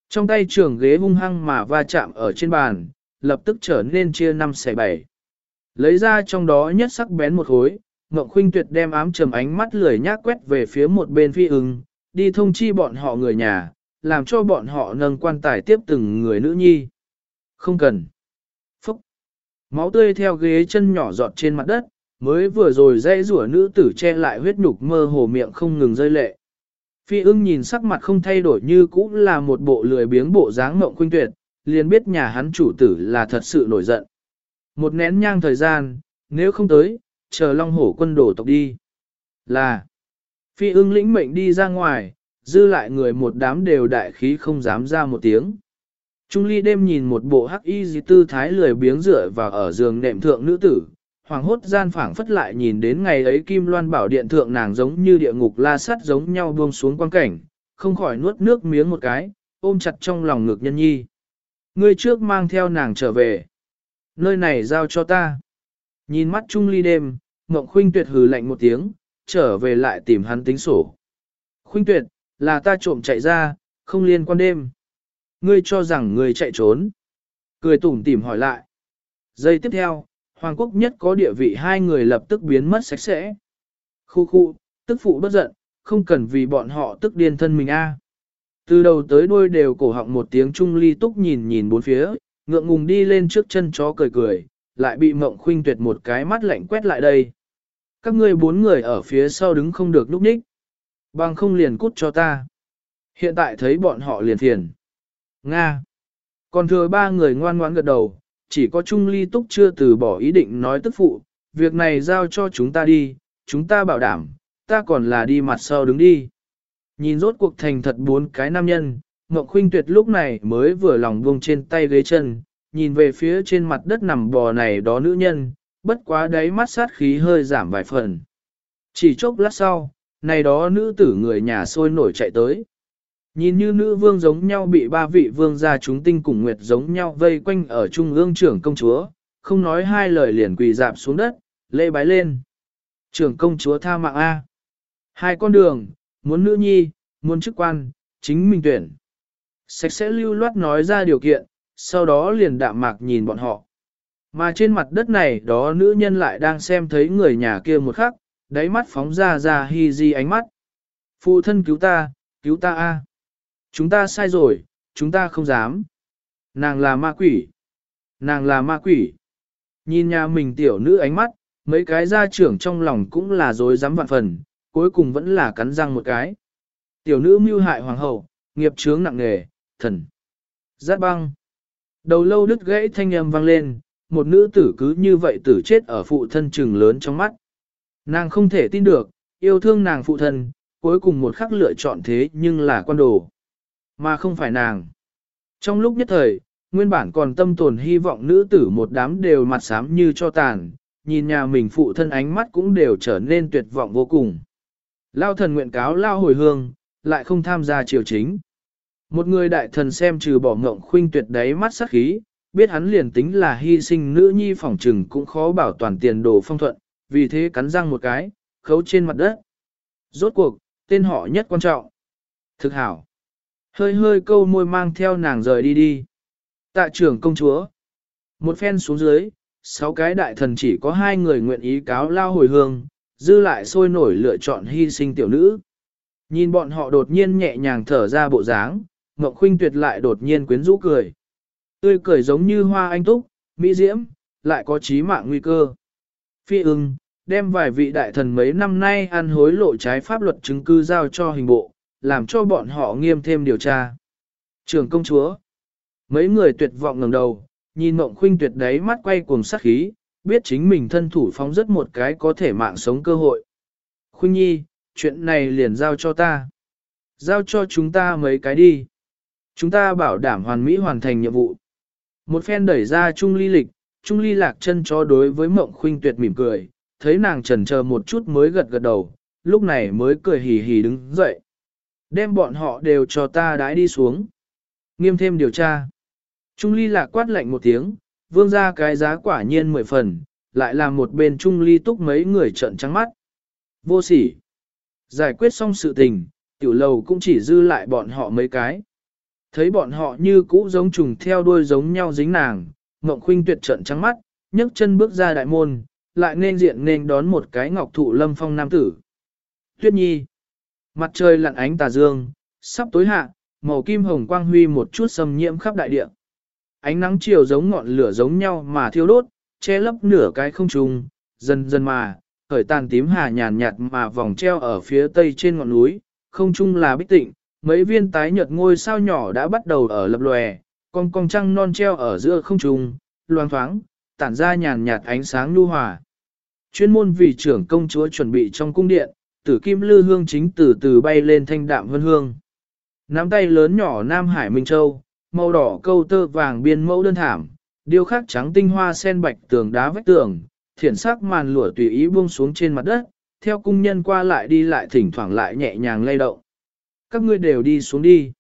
Trong tay trưởng ghế hung hăng mà va chạm ở trên bàn, lập tức trở nên chia năm xẻ bảy. Lấy ra trong đó nhất sắc bén một khối, Ngộng Khuynh Tuyệt đem ám trầm ánh mắt lười nhác quét về phía một bên phi ưng, đi thông chi bọn họ người nhà, làm cho bọn họ nâng quan tài tiếp từng người nữ nhi. Không cần. Phúc. Máu tươi theo ghế chân nhỏ giọt trên mặt đất, mới vừa rồi dây rủa nữ tử che lại huyết nhục mơ hồ miệng không ngừng rơi lệ. Phi ưng nhìn sắc mặt không thay đổi như cũ là một bộ lười biếng bộ dáng mộng khuynh tuyệt, liền biết nhà hắn chủ tử là thật sự nổi giận. Một nén nhang thời gian, nếu không tới, chờ long hổ quân đổ tộc đi. Là, phi ưng lĩnh mệnh đi ra ngoài, dư lại người một đám đều đại khí không dám ra một tiếng. Trung ly đêm nhìn một bộ hắc y dì tư thái lười biếng dựa vào ở giường nệm thượng nữ tử, hoàng hốt gian phảng phất lại nhìn đến ngày ấy kim loan bảo điện thượng nàng giống như địa ngục la sắt giống nhau buông xuống quan cảnh, không khỏi nuốt nước miếng một cái, ôm chặt trong lòng ngực nhân nhi. Ngươi trước mang theo nàng trở về. Nơi này giao cho ta. Nhìn mắt Trung Ly đêm, Ngộng Khuynh Tuyệt hừ lạnh một tiếng, trở về lại tìm hắn tính sổ. Khuynh Tuyệt, là ta trộm chạy ra, không liên quan đêm. Ngươi cho rằng ngươi chạy trốn. Cười tủm tỉm hỏi lại. Giây tiếp theo, Hoàng quốc nhất có địa vị hai người lập tức biến mất sạch sẽ. Khu khu, tức phụ bất giận, không cần vì bọn họ tức điên thân mình a. Từ đầu tới đuôi đều cổ họng một tiếng trung ly túc nhìn nhìn bốn phía, ngượng ngùng đi lên trước chân chó cười cười, lại bị mộng khuynh tuyệt một cái mắt lạnh quét lại đây. Các ngươi bốn người ở phía sau đứng không được núp ních. Bằng không liền cút cho ta. Hiện tại thấy bọn họ liền thiền. Nga. Còn thừa ba người ngoan ngoãn gật đầu, chỉ có Trung Ly Túc chưa từ bỏ ý định nói tức phụ, việc này giao cho chúng ta đi, chúng ta bảo đảm, ta còn là đi mặt sau đứng đi. Nhìn rốt cuộc thành thật bốn cái nam nhân, Ngọc Khuynh Tuyệt lúc này mới vừa lòng buông trên tay ghế chân, nhìn về phía trên mặt đất nằm bò này đó nữ nhân, bất quá đáy mắt sát khí hơi giảm vài phần. Chỉ chốc lát sau, này đó nữ tử người nhà sôi nổi chạy tới. Nhìn như nữ vương giống nhau bị ba vị vương gia chúng tinh cùng nguyệt giống nhau vây quanh ở trung ương trưởng công chúa, không nói hai lời liền quỳ dạp xuống đất, lê bái lên. Trưởng công chúa tha mạng A. Hai con đường, muốn nữ nhi, muốn chức quan, chính mình tuyển. Sạch sẽ lưu loát nói ra điều kiện, sau đó liền đạm mạc nhìn bọn họ. Mà trên mặt đất này đó nữ nhân lại đang xem thấy người nhà kia một khắc, đáy mắt phóng ra ra hi di ánh mắt. Phụ thân cứu ta, cứu ta a. Chúng ta sai rồi, chúng ta không dám. Nàng là ma quỷ. Nàng là ma quỷ. Nhìn nhà mình tiểu nữ ánh mắt, mấy cái gia trưởng trong lòng cũng là dối dám vạn phần, cuối cùng vẫn là cắn răng một cái. Tiểu nữ mưu hại hoàng hậu, nghiệp chướng nặng nề, thần. Giác băng. Đầu lâu đứt gãy thanh âm vang lên, một nữ tử cứ như vậy tử chết ở phụ thân trừng lớn trong mắt. Nàng không thể tin được, yêu thương nàng phụ thân, cuối cùng một khắc lựa chọn thế nhưng là quan đồ. Mà không phải nàng. Trong lúc nhất thời, nguyên bản còn tâm tồn hy vọng nữ tử một đám đều mặt xám như cho tàn, nhìn nhà mình phụ thân ánh mắt cũng đều trở nên tuyệt vọng vô cùng. Lao thần nguyện cáo lao hồi hương, lại không tham gia triều chính. Một người đại thần xem trừ bỏ ngộng khuynh tuyệt đáy mắt sắc khí, biết hắn liền tính là hy sinh nữ nhi phỏng trừng cũng khó bảo toàn tiền đồ phong thuận, vì thế cắn răng một cái, khấu trên mặt đất. Rốt cuộc, tên họ nhất quan trọng. Thực hảo. Hơi hơi câu môi mang theo nàng rời đi đi. Tạ trưởng công chúa. Một phen xuống dưới, sáu cái đại thần chỉ có hai người nguyện ý cáo lao hồi hương, dư lại sôi nổi lựa chọn hy sinh tiểu nữ. Nhìn bọn họ đột nhiên nhẹ nhàng thở ra bộ dáng, Ngọc Khuynh tuyệt lại đột nhiên quyến rũ cười. Tươi cười giống như hoa anh túc, mỹ diễm, lại có chí mạng nguy cơ. Phi ưng, đem vài vị đại thần mấy năm nay ăn hối lộ trái pháp luật chứng cứ giao cho hình bộ, làm cho bọn họ nghiêm thêm điều tra. Trường công chúa, mấy người tuyệt vọng ngẩng đầu, nhìn mộng khuynh tuyệt đấy mắt quay cuồng sát khí, biết chính mình thân thủ phóng rất một cái có thể mạng sống cơ hội. Khuynh nhi, chuyện này liền giao cho ta. Giao cho chúng ta mấy cái đi. Chúng ta bảo đảm hoàn mỹ hoàn thành nhiệm vụ. Một phen đẩy ra Trung Ly lịch, Trung Ly lạc chân cho đối với mộng khuynh tuyệt mỉm cười, thấy nàng trần chờ một chút mới gật gật đầu, lúc này mới cười hì hì đứng dậy. Đem bọn họ đều cho ta đãi đi xuống. Nghiêm thêm điều tra. Trung Ly lạc quát lạnh một tiếng, vương ra cái giá quả nhiên mười phần, lại làm một bên Trung Ly túc mấy người trợn trắng mắt. Vô sỉ. Giải quyết xong sự tình, tiểu lầu cũng chỉ dư lại bọn họ mấy cái. Thấy bọn họ như cũ giống trùng theo đuôi giống nhau dính nàng, Ngộng Khuynh tuyệt trận trắng mắt, nhấc chân bước ra đại môn, lại nên diện nên đón một cái ngọc thụ lâm phong nam tử. Tuyết Nhi Mặt trời lặn ánh tà dương, sắp tối hạ, màu kim hồng quang huy một chút xâm nhiễm khắp đại địa. Ánh nắng chiều giống ngọn lửa giống nhau mà thiêu đốt, che lấp nửa cái không trung, dần dần mà, khởi tàn tím hà nhàn nhạt mà vòng treo ở phía tây trên ngọn núi, không trung là bích tịnh, mấy viên tái nhợt ngôi sao nhỏ đã bắt đầu ở lập lòe, con cong trăng non treo ở giữa không trung, loang thoáng, tản ra nhàn nhạt ánh sáng nhu hòa. Chuyên môn vì trưởng công chúa chuẩn bị trong cung điện, tử kim lư hương chính từ từ bay lên thanh đạm vân hương. Nắm tay lớn nhỏ Nam Hải Minh Châu, màu đỏ câu tơ vàng biên mẫu đơn thảm, điêu khắc trắng tinh hoa sen bạch tường đá vách tường, thiển sắc màn lụa tùy ý buông xuống trên mặt đất, theo cung nhân qua lại đi lại thỉnh thoảng lại nhẹ nhàng lay động. Các ngươi đều đi xuống đi.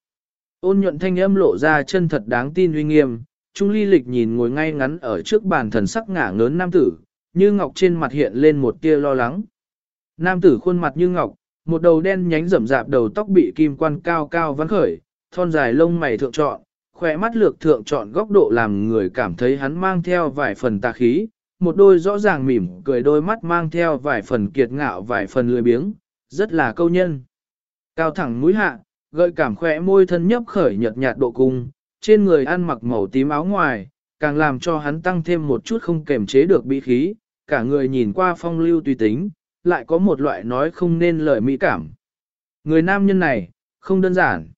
Ôn nhuận thanh âm lộ ra chân thật đáng tin uy nghiêm, Trung ly lịch nhìn ngồi ngay ngắn ở trước bàn thần sắc ngả ngớn nam tử, như ngọc trên mặt hiện lên một tia lo lắng. Nam tử khuôn mặt như ngọc, một đầu đen nhánh rậm rạp đầu tóc bị kim quan cao cao vắn khởi, thon dài lông mày thượng trọn, khỏe mắt lược thượng trọn góc độ làm người cảm thấy hắn mang theo vài phần tà khí, một đôi rõ ràng mỉm cười đôi mắt mang theo vài phần kiệt ngạo vài phần lười biếng, rất là câu nhân. Cao thẳng mũi hạ, gợi cảm khỏe môi thân nhấp khởi nhợt nhạt độ cung, trên người ăn mặc màu tím áo ngoài, càng làm cho hắn tăng thêm một chút không kềm chế được bị khí, cả người nhìn qua phong lưu tùy tính, lại có một loại nói không nên lời mỹ cảm. Người nam nhân này, không đơn giản.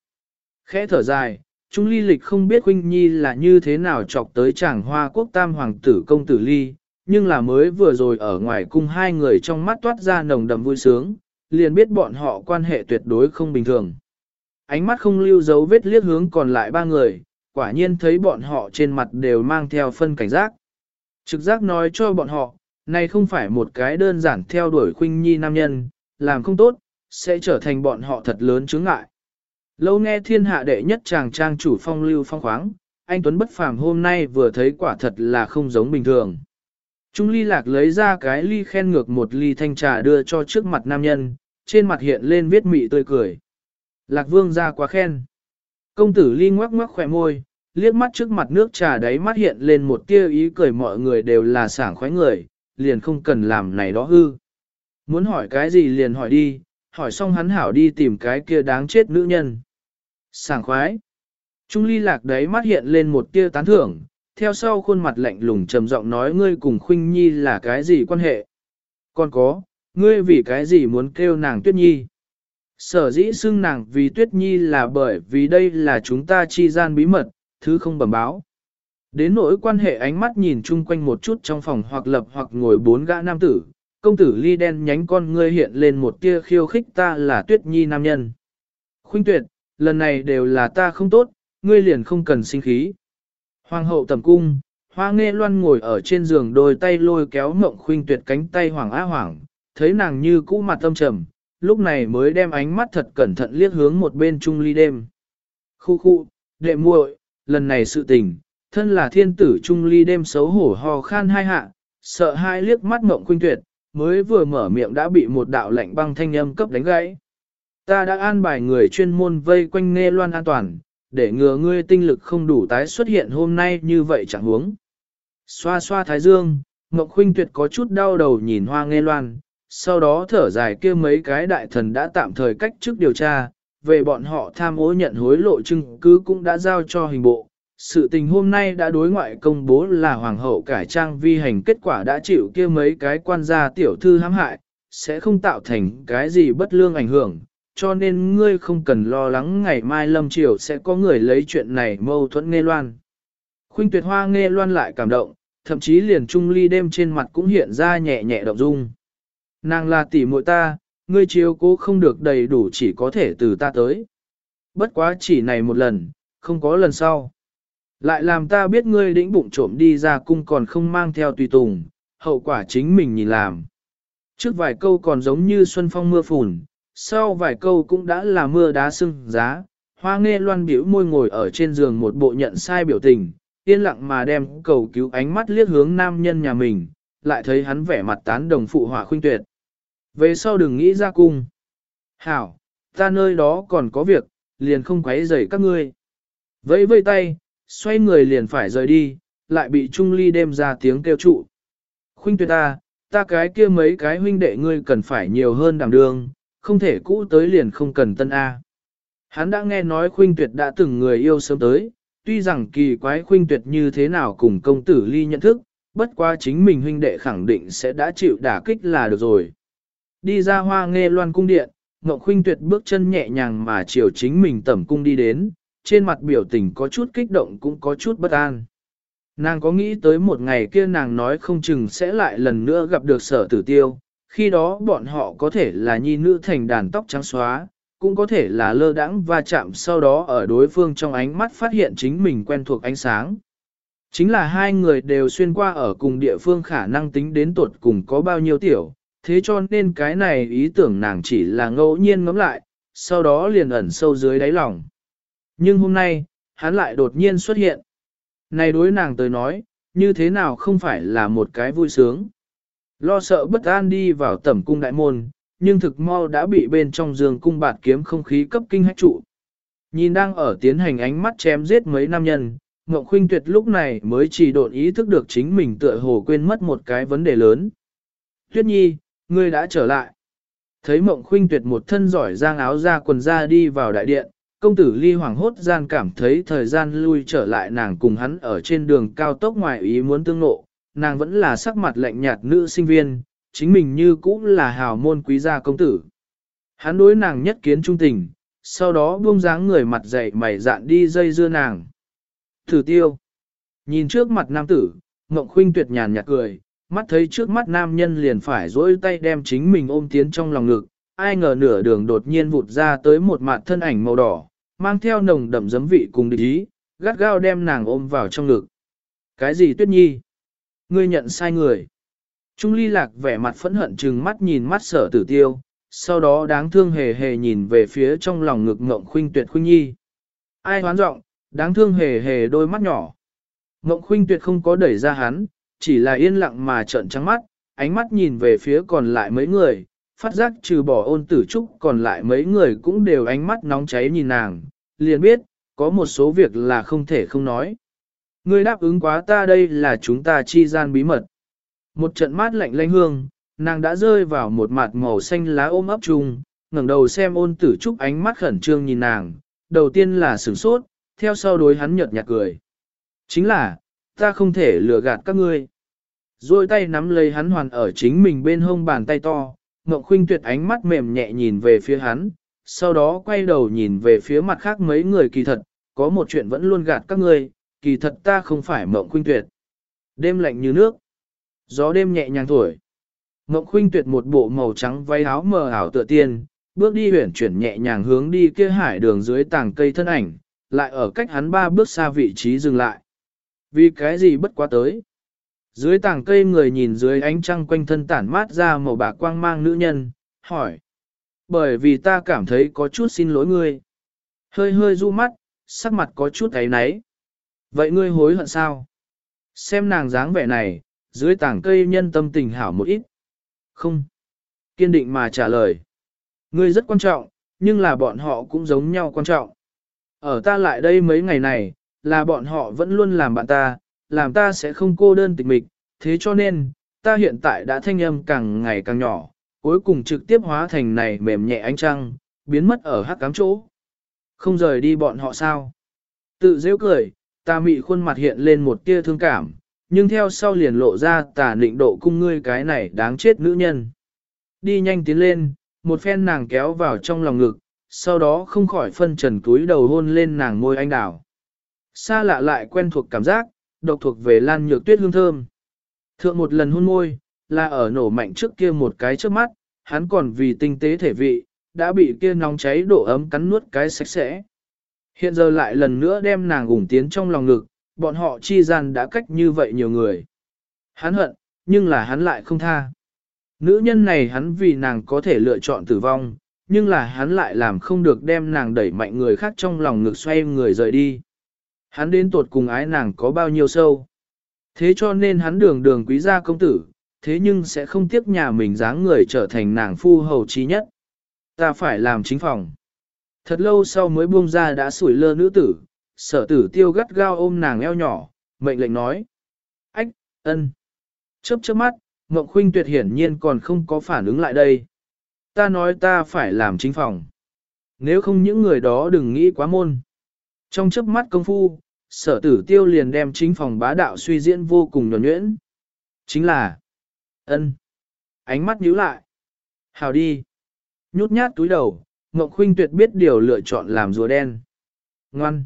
Khẽ thở dài, Trung Ly Lịch không biết Huynh Nhi là như thế nào chọc tới chàng hoa quốc tam hoàng tử công tử Ly, nhưng là mới vừa rồi ở ngoài cung hai người trong mắt toát ra nồng đậm vui sướng, liền biết bọn họ quan hệ tuyệt đối không bình thường. Ánh mắt không lưu dấu vết liếc hướng còn lại ba người, quả nhiên thấy bọn họ trên mặt đều mang theo phân cảnh giác. Trực giác nói cho bọn họ, này không phải một cái đơn giản theo đuổi khuynh nhi nam nhân, làm không tốt, sẽ trở thành bọn họ thật lớn chướng ngại. Lâu nghe thiên hạ đệ nhất chàng trang chủ phong lưu phong khoáng, anh Tuấn bất phàm hôm nay vừa thấy quả thật là không giống bình thường. Trung ly lạc lấy ra cái ly khen ngược một ly thanh trà đưa cho trước mặt nam nhân, trên mặt hiện lên viết mị tươi cười. Lạc vương ra quá khen. Công tử ly ngoắc ngoắc khỏe môi, liếc mắt trước mặt nước trà đáy mắt hiện lên một tia ý cười mọi người đều là sảng khoái người, liền không cần làm này đó hư. Muốn hỏi cái gì liền hỏi đi, hỏi xong hắn hảo đi tìm cái kia đáng chết nữ nhân. Sảng khoái. Trung ly lạc đấy mắt hiện lên một tia tán thưởng, theo sau khuôn mặt lạnh lùng trầm giọng nói ngươi cùng Khuynh Nhi là cái gì quan hệ. Còn có, ngươi vì cái gì muốn kêu nàng Tuyết Nhi. Sở dĩ xưng nàng vì Tuyết Nhi là bởi vì đây là chúng ta chi gian bí mật, thứ không bẩm báo. Đến nỗi quan hệ ánh mắt nhìn chung quanh một chút trong phòng hoặc lập hoặc ngồi bốn gã nam tử, công tử ly đen nhánh con ngươi hiện lên một tia khiêu khích ta là tuyết nhi nam nhân. Khuynh tuyệt, lần này đều là ta không tốt, ngươi liền không cần sinh khí. Hoàng hậu tầm cung, hoa nghe loan ngồi ở trên giường đôi tay lôi kéo mộng khuynh tuyệt cánh tay hoàng á hoàng, thấy nàng như cũ mặt tâm trầm, lúc này mới đem ánh mắt thật cẩn thận liếc hướng một bên trung ly đêm. Khu khu, đệ muội, lần này sự tình, thân là thiên tử trung ly đêm xấu hổ ho khan hai hạ, sợ hai liếc mắt mộng khuynh tuyệt, mới vừa mở miệng đã bị một đạo lạnh băng thanh âm cấp đánh gãy. Ta đã an bài người chuyên môn vây quanh nghe loan an toàn, để ngừa ngươi tinh lực không đủ tái xuất hiện hôm nay như vậy chẳng huống. Xoa xoa thái dương, Ngọc Khuynh Tuyệt có chút đau đầu nhìn hoa nghe loan, sau đó thở dài kia mấy cái đại thần đã tạm thời cách chức điều tra, về bọn họ tham ô nhận hối lộ chứng cứ cũng đã giao cho hình bộ, sự tình hôm nay đã đối ngoại công bố là hoàng hậu cải trang vi hành kết quả đã chịu kia mấy cái quan gia tiểu thư hãm hại, sẽ không tạo thành cái gì bất lương ảnh hưởng, cho nên ngươi không cần lo lắng ngày mai lâm triều sẽ có người lấy chuyện này mâu thuẫn nghe loan. Khuynh tuyệt hoa nghe loan lại cảm động, thậm chí liền trung ly đêm trên mặt cũng hiện ra nhẹ nhẹ động dung. Nàng là tỷ muội ta, ngươi chiếu cố không được đầy đủ chỉ có thể từ ta tới. Bất quá chỉ này một lần, không có lần sau. Lại làm ta biết ngươi đĩnh bụng trộm đi ra cung còn không mang theo tùy tùng, hậu quả chính mình nhìn làm. Trước vài câu còn giống như xuân phong mưa phùn, sau vài câu cũng đã là mưa đá sưng giá. Hoa nghe loan biểu môi ngồi ở trên giường một bộ nhận sai biểu tình, yên lặng mà đem cầu cứu ánh mắt liếc hướng nam nhân nhà mình, lại thấy hắn vẻ mặt tán đồng phụ hỏa khuynh tuyệt. Về sau đừng nghĩ ra cung. Hảo, ta nơi đó còn có việc, liền không quấy rầy các ngươi. Vẫy vây tay, xoay người liền phải rời đi, lại bị Trung Ly đem ra tiếng kêu trụ. Khuynh tuyệt ta, ta cái kia mấy cái huynh đệ ngươi cần phải nhiều hơn đảm đương, không thể cũ tới liền không cần tân A. Hắn đã nghe nói khuynh tuyệt đã từng người yêu sớm tới, tuy rằng kỳ quái khuynh tuyệt như thế nào cùng công tử ly nhận thức, bất quá chính mình huynh đệ khẳng định sẽ đã chịu đả kích là được rồi. Đi ra hoa nghe loan cung điện, Ngọc Khuynh Tuyệt bước chân nhẹ nhàng mà chiều chính mình tẩm cung đi đến, trên mặt biểu tình có chút kích động cũng có chút bất an. Nàng có nghĩ tới một ngày kia nàng nói không chừng sẽ lại lần nữa gặp được sở tử tiêu, khi đó bọn họ có thể là nhi nữ thành đàn tóc trắng xóa, cũng có thể là lơ đãng va chạm sau đó ở đối phương trong ánh mắt phát hiện chính mình quen thuộc ánh sáng. Chính là hai người đều xuyên qua ở cùng địa phương khả năng tính đến tuột cùng có bao nhiêu tiểu, thế cho nên cái này ý tưởng nàng chỉ là ngẫu nhiên ngẫm lại, sau đó liền ẩn sâu dưới đáy lòng. Nhưng hôm nay, hắn lại đột nhiên xuất hiện. Này đối nàng tới nói, như thế nào không phải là một cái vui sướng. Lo sợ bất an đi vào tẩm cung đại môn, nhưng thực mau đã bị bên trong giường cung bạt kiếm không khí cấp kinh hách trụ. Nhìn đang ở tiến hành ánh mắt chém giết mấy nam nhân, Ngọc Khuynh Tuyệt lúc này mới chỉ độn ý thức được chính mình tựa hồ quên mất một cái vấn đề lớn. Tuyết Nhi, ngươi đã trở lại. Thấy mộng khuynh tuyệt một thân giỏi giang áo ra quần ra đi vào đại điện, công tử ly hoàng hốt gian cảm thấy thời gian lui trở lại nàng cùng hắn ở trên đường cao tốc ngoài ý muốn tương nộ, nàng vẫn là sắc mặt lạnh nhạt nữ sinh viên, chính mình như cũng là hào môn quý gia công tử. Hắn đối nàng nhất kiến trung tình, sau đó buông dáng người mặt dậy mày dạn đi dây dưa nàng. Thử tiêu. Nhìn trước mặt nam tử, Ngộng Khuynh tuyệt nhàn nhạt cười, mắt thấy trước mắt nam nhân liền phải dỗi tay đem chính mình ôm tiến trong lòng ngực, ai ngờ nửa đường đột nhiên vụt ra tới một mặt thân ảnh màu đỏ, mang theo nồng đậm giấm vị cùng địch ý, gắt gao đem nàng ôm vào trong ngực. Cái gì tuyết nhi? Ngươi nhận sai người. Trung ly lạc vẻ mặt phẫn hận trừng mắt nhìn mắt sở tử tiêu, sau đó đáng thương hề hề nhìn về phía trong lòng ngực ngộng khuynh tuyệt khuynh nhi. Ai hoán giọng, đáng thương hề hề đôi mắt nhỏ. Ngộng khuynh tuyệt không có đẩy ra hắn, chỉ là yên lặng mà trợn trắng mắt, ánh mắt nhìn về phía còn lại mấy người, phát giác trừ bỏ ôn tử trúc còn lại mấy người cũng đều ánh mắt nóng cháy nhìn nàng, liền biết, có một số việc là không thể không nói. Ngươi đáp ứng quá ta đây là chúng ta chi gian bí mật. Một trận mát lạnh lanh hương, nàng đã rơi vào một mặt màu xanh lá ôm ấp chung, ngẩng đầu xem ôn tử trúc ánh mắt khẩn trương nhìn nàng, đầu tiên là sửng sốt, theo sau đối hắn nhợt nhạt cười. Chính là, ta không thể lừa gạt các ngươi. Rồi tay nắm lấy hắn hoàn ở chính mình bên hông bàn tay to, Ngọc Khuynh tuyệt ánh mắt mềm nhẹ nhìn về phía hắn, sau đó quay đầu nhìn về phía mặt khác mấy người kỳ thật, có một chuyện vẫn luôn gạt các ngươi, kỳ thật ta không phải Mộng Khuynh tuyệt. Đêm lạnh như nước, gió đêm nhẹ nhàng thổi. Mộng Khuynh tuyệt một bộ màu trắng váy áo mờ ảo tựa tiên, bước đi huyển chuyển nhẹ nhàng hướng đi kia hải đường dưới tàng cây thân ảnh, lại ở cách hắn ba bước xa vị trí dừng lại. Vì cái gì bất quá tới? Dưới tàng cây người nhìn dưới ánh trăng quanh thân tản mát ra màu bạc quang mang nữ nhân, hỏi. Bởi vì ta cảm thấy có chút xin lỗi ngươi. Hơi hơi du mắt, sắc mặt có chút ấy náy. Vậy ngươi hối hận sao? Xem nàng dáng vẻ này, dưới tảng cây nhân tâm tình hảo một ít. Không. Kiên định mà trả lời. Ngươi rất quan trọng, nhưng là bọn họ cũng giống nhau quan trọng. Ở ta lại đây mấy ngày này, là bọn họ vẫn luôn làm bạn ta, làm ta sẽ không cô đơn tịch mịch, thế cho nên, ta hiện tại đã thanh âm càng ngày càng nhỏ, cuối cùng trực tiếp hóa thành này mềm nhẹ ánh trăng, biến mất ở hắc cám chỗ. Không rời đi bọn họ sao? Tự dễ cười, ta mị khuôn mặt hiện lên một tia thương cảm, nhưng theo sau liền lộ ra tà định độ cung ngươi cái này đáng chết nữ nhân. Đi nhanh tiến lên, một phen nàng kéo vào trong lòng ngực, sau đó không khỏi phân trần túi đầu hôn lên nàng môi anh đào. Xa lạ lại quen thuộc cảm giác, độc thuộc về lan nhược tuyết hương thơm. Thượng một lần hôn môi, là ở nổ mạnh trước kia một cái trước mắt, hắn còn vì tinh tế thể vị, đã bị kia nóng cháy độ ấm cắn nuốt cái sạch sẽ. Hiện giờ lại lần nữa đem nàng ủng tiến trong lòng ngực, bọn họ chi gian đã cách như vậy nhiều người. Hắn hận, nhưng là hắn lại không tha. Nữ nhân này hắn vì nàng có thể lựa chọn tử vong, nhưng là hắn lại làm không được đem nàng đẩy mạnh người khác trong lòng ngực xoay người rời đi. Hắn đến tuột cùng ái nàng có bao nhiêu sâu. Thế cho nên hắn đường đường quý gia công tử, thế nhưng sẽ không tiếc nhà mình dáng người trở thành nàng phu hầu trí nhất. Ta phải làm chính phòng. Thật lâu sau mới buông ra đã sủi lơ nữ tử, sở tử tiêu gắt gao ôm nàng eo nhỏ, mệnh lệnh nói. Ách, ân. Chớp chớp mắt, Mộng Khuynh tuyệt hiển nhiên còn không có phản ứng lại đây. Ta nói ta phải làm chính phòng. Nếu không những người đó đừng nghĩ quá môn. Trong chớp mắt công phu, sở tử tiêu liền đem chính phòng bá đạo suy diễn vô cùng nhuẩn nhuyễn. Chính là ân Ánh mắt nhíu lại. Hào đi. Nhút nhát túi đầu, Ngọc Khuynh tuyệt biết điều lựa chọn làm rùa đen. Ngoan.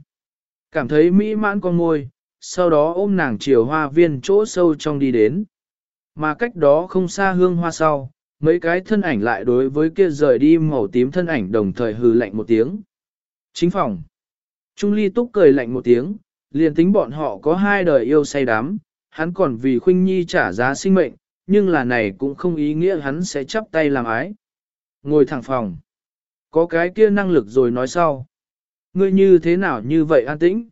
Cảm thấy mỹ mãn con ngôi, sau đó ôm nàng chiều hoa viên chỗ sâu trong đi đến. Mà cách đó không xa hương hoa sau, mấy cái thân ảnh lại đối với kia rời đi màu tím thân ảnh đồng thời hừ lạnh một tiếng. Chính phòng. Trung ly túc cười lạnh một tiếng, liền tính bọn họ có hai đời yêu say đắm, hắn còn vì khuynh nhi trả giá sinh mệnh, nhưng là này cũng không ý nghĩa hắn sẽ chắp tay làm ái. Ngồi thẳng phòng. Có cái kia năng lực rồi nói sau. Ngươi như thế nào như vậy an tĩnh?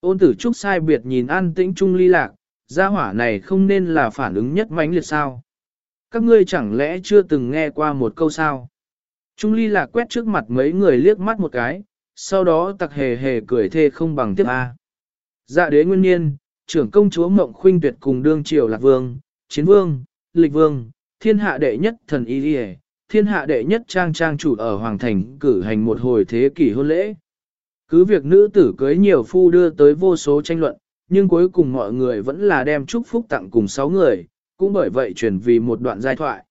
Ôn tử trúc sai biệt nhìn an tĩnh trung ly lạc, gia hỏa này không nên là phản ứng nhất mãnh liệt sao? Các ngươi chẳng lẽ chưa từng nghe qua một câu sao? Trung ly lạc quét trước mặt mấy người liếc mắt một cái, sau đó tặc hề hề cười thê không bằng tiếp A. Dạ đế nguyên niên, trưởng công chúa Mộng Khuynh Tuyệt cùng đương triều lạc vương, chiến vương, lịch vương, thiên hạ đệ nhất thần y đi thiên hạ đệ nhất trang trang chủ ở Hoàng Thành cử hành một hồi thế kỷ hôn lễ. Cứ việc nữ tử cưới nhiều phu đưa tới vô số tranh luận, nhưng cuối cùng mọi người vẫn là đem chúc phúc tặng cùng sáu người, cũng bởi vậy truyền vì một đoạn giai thoại.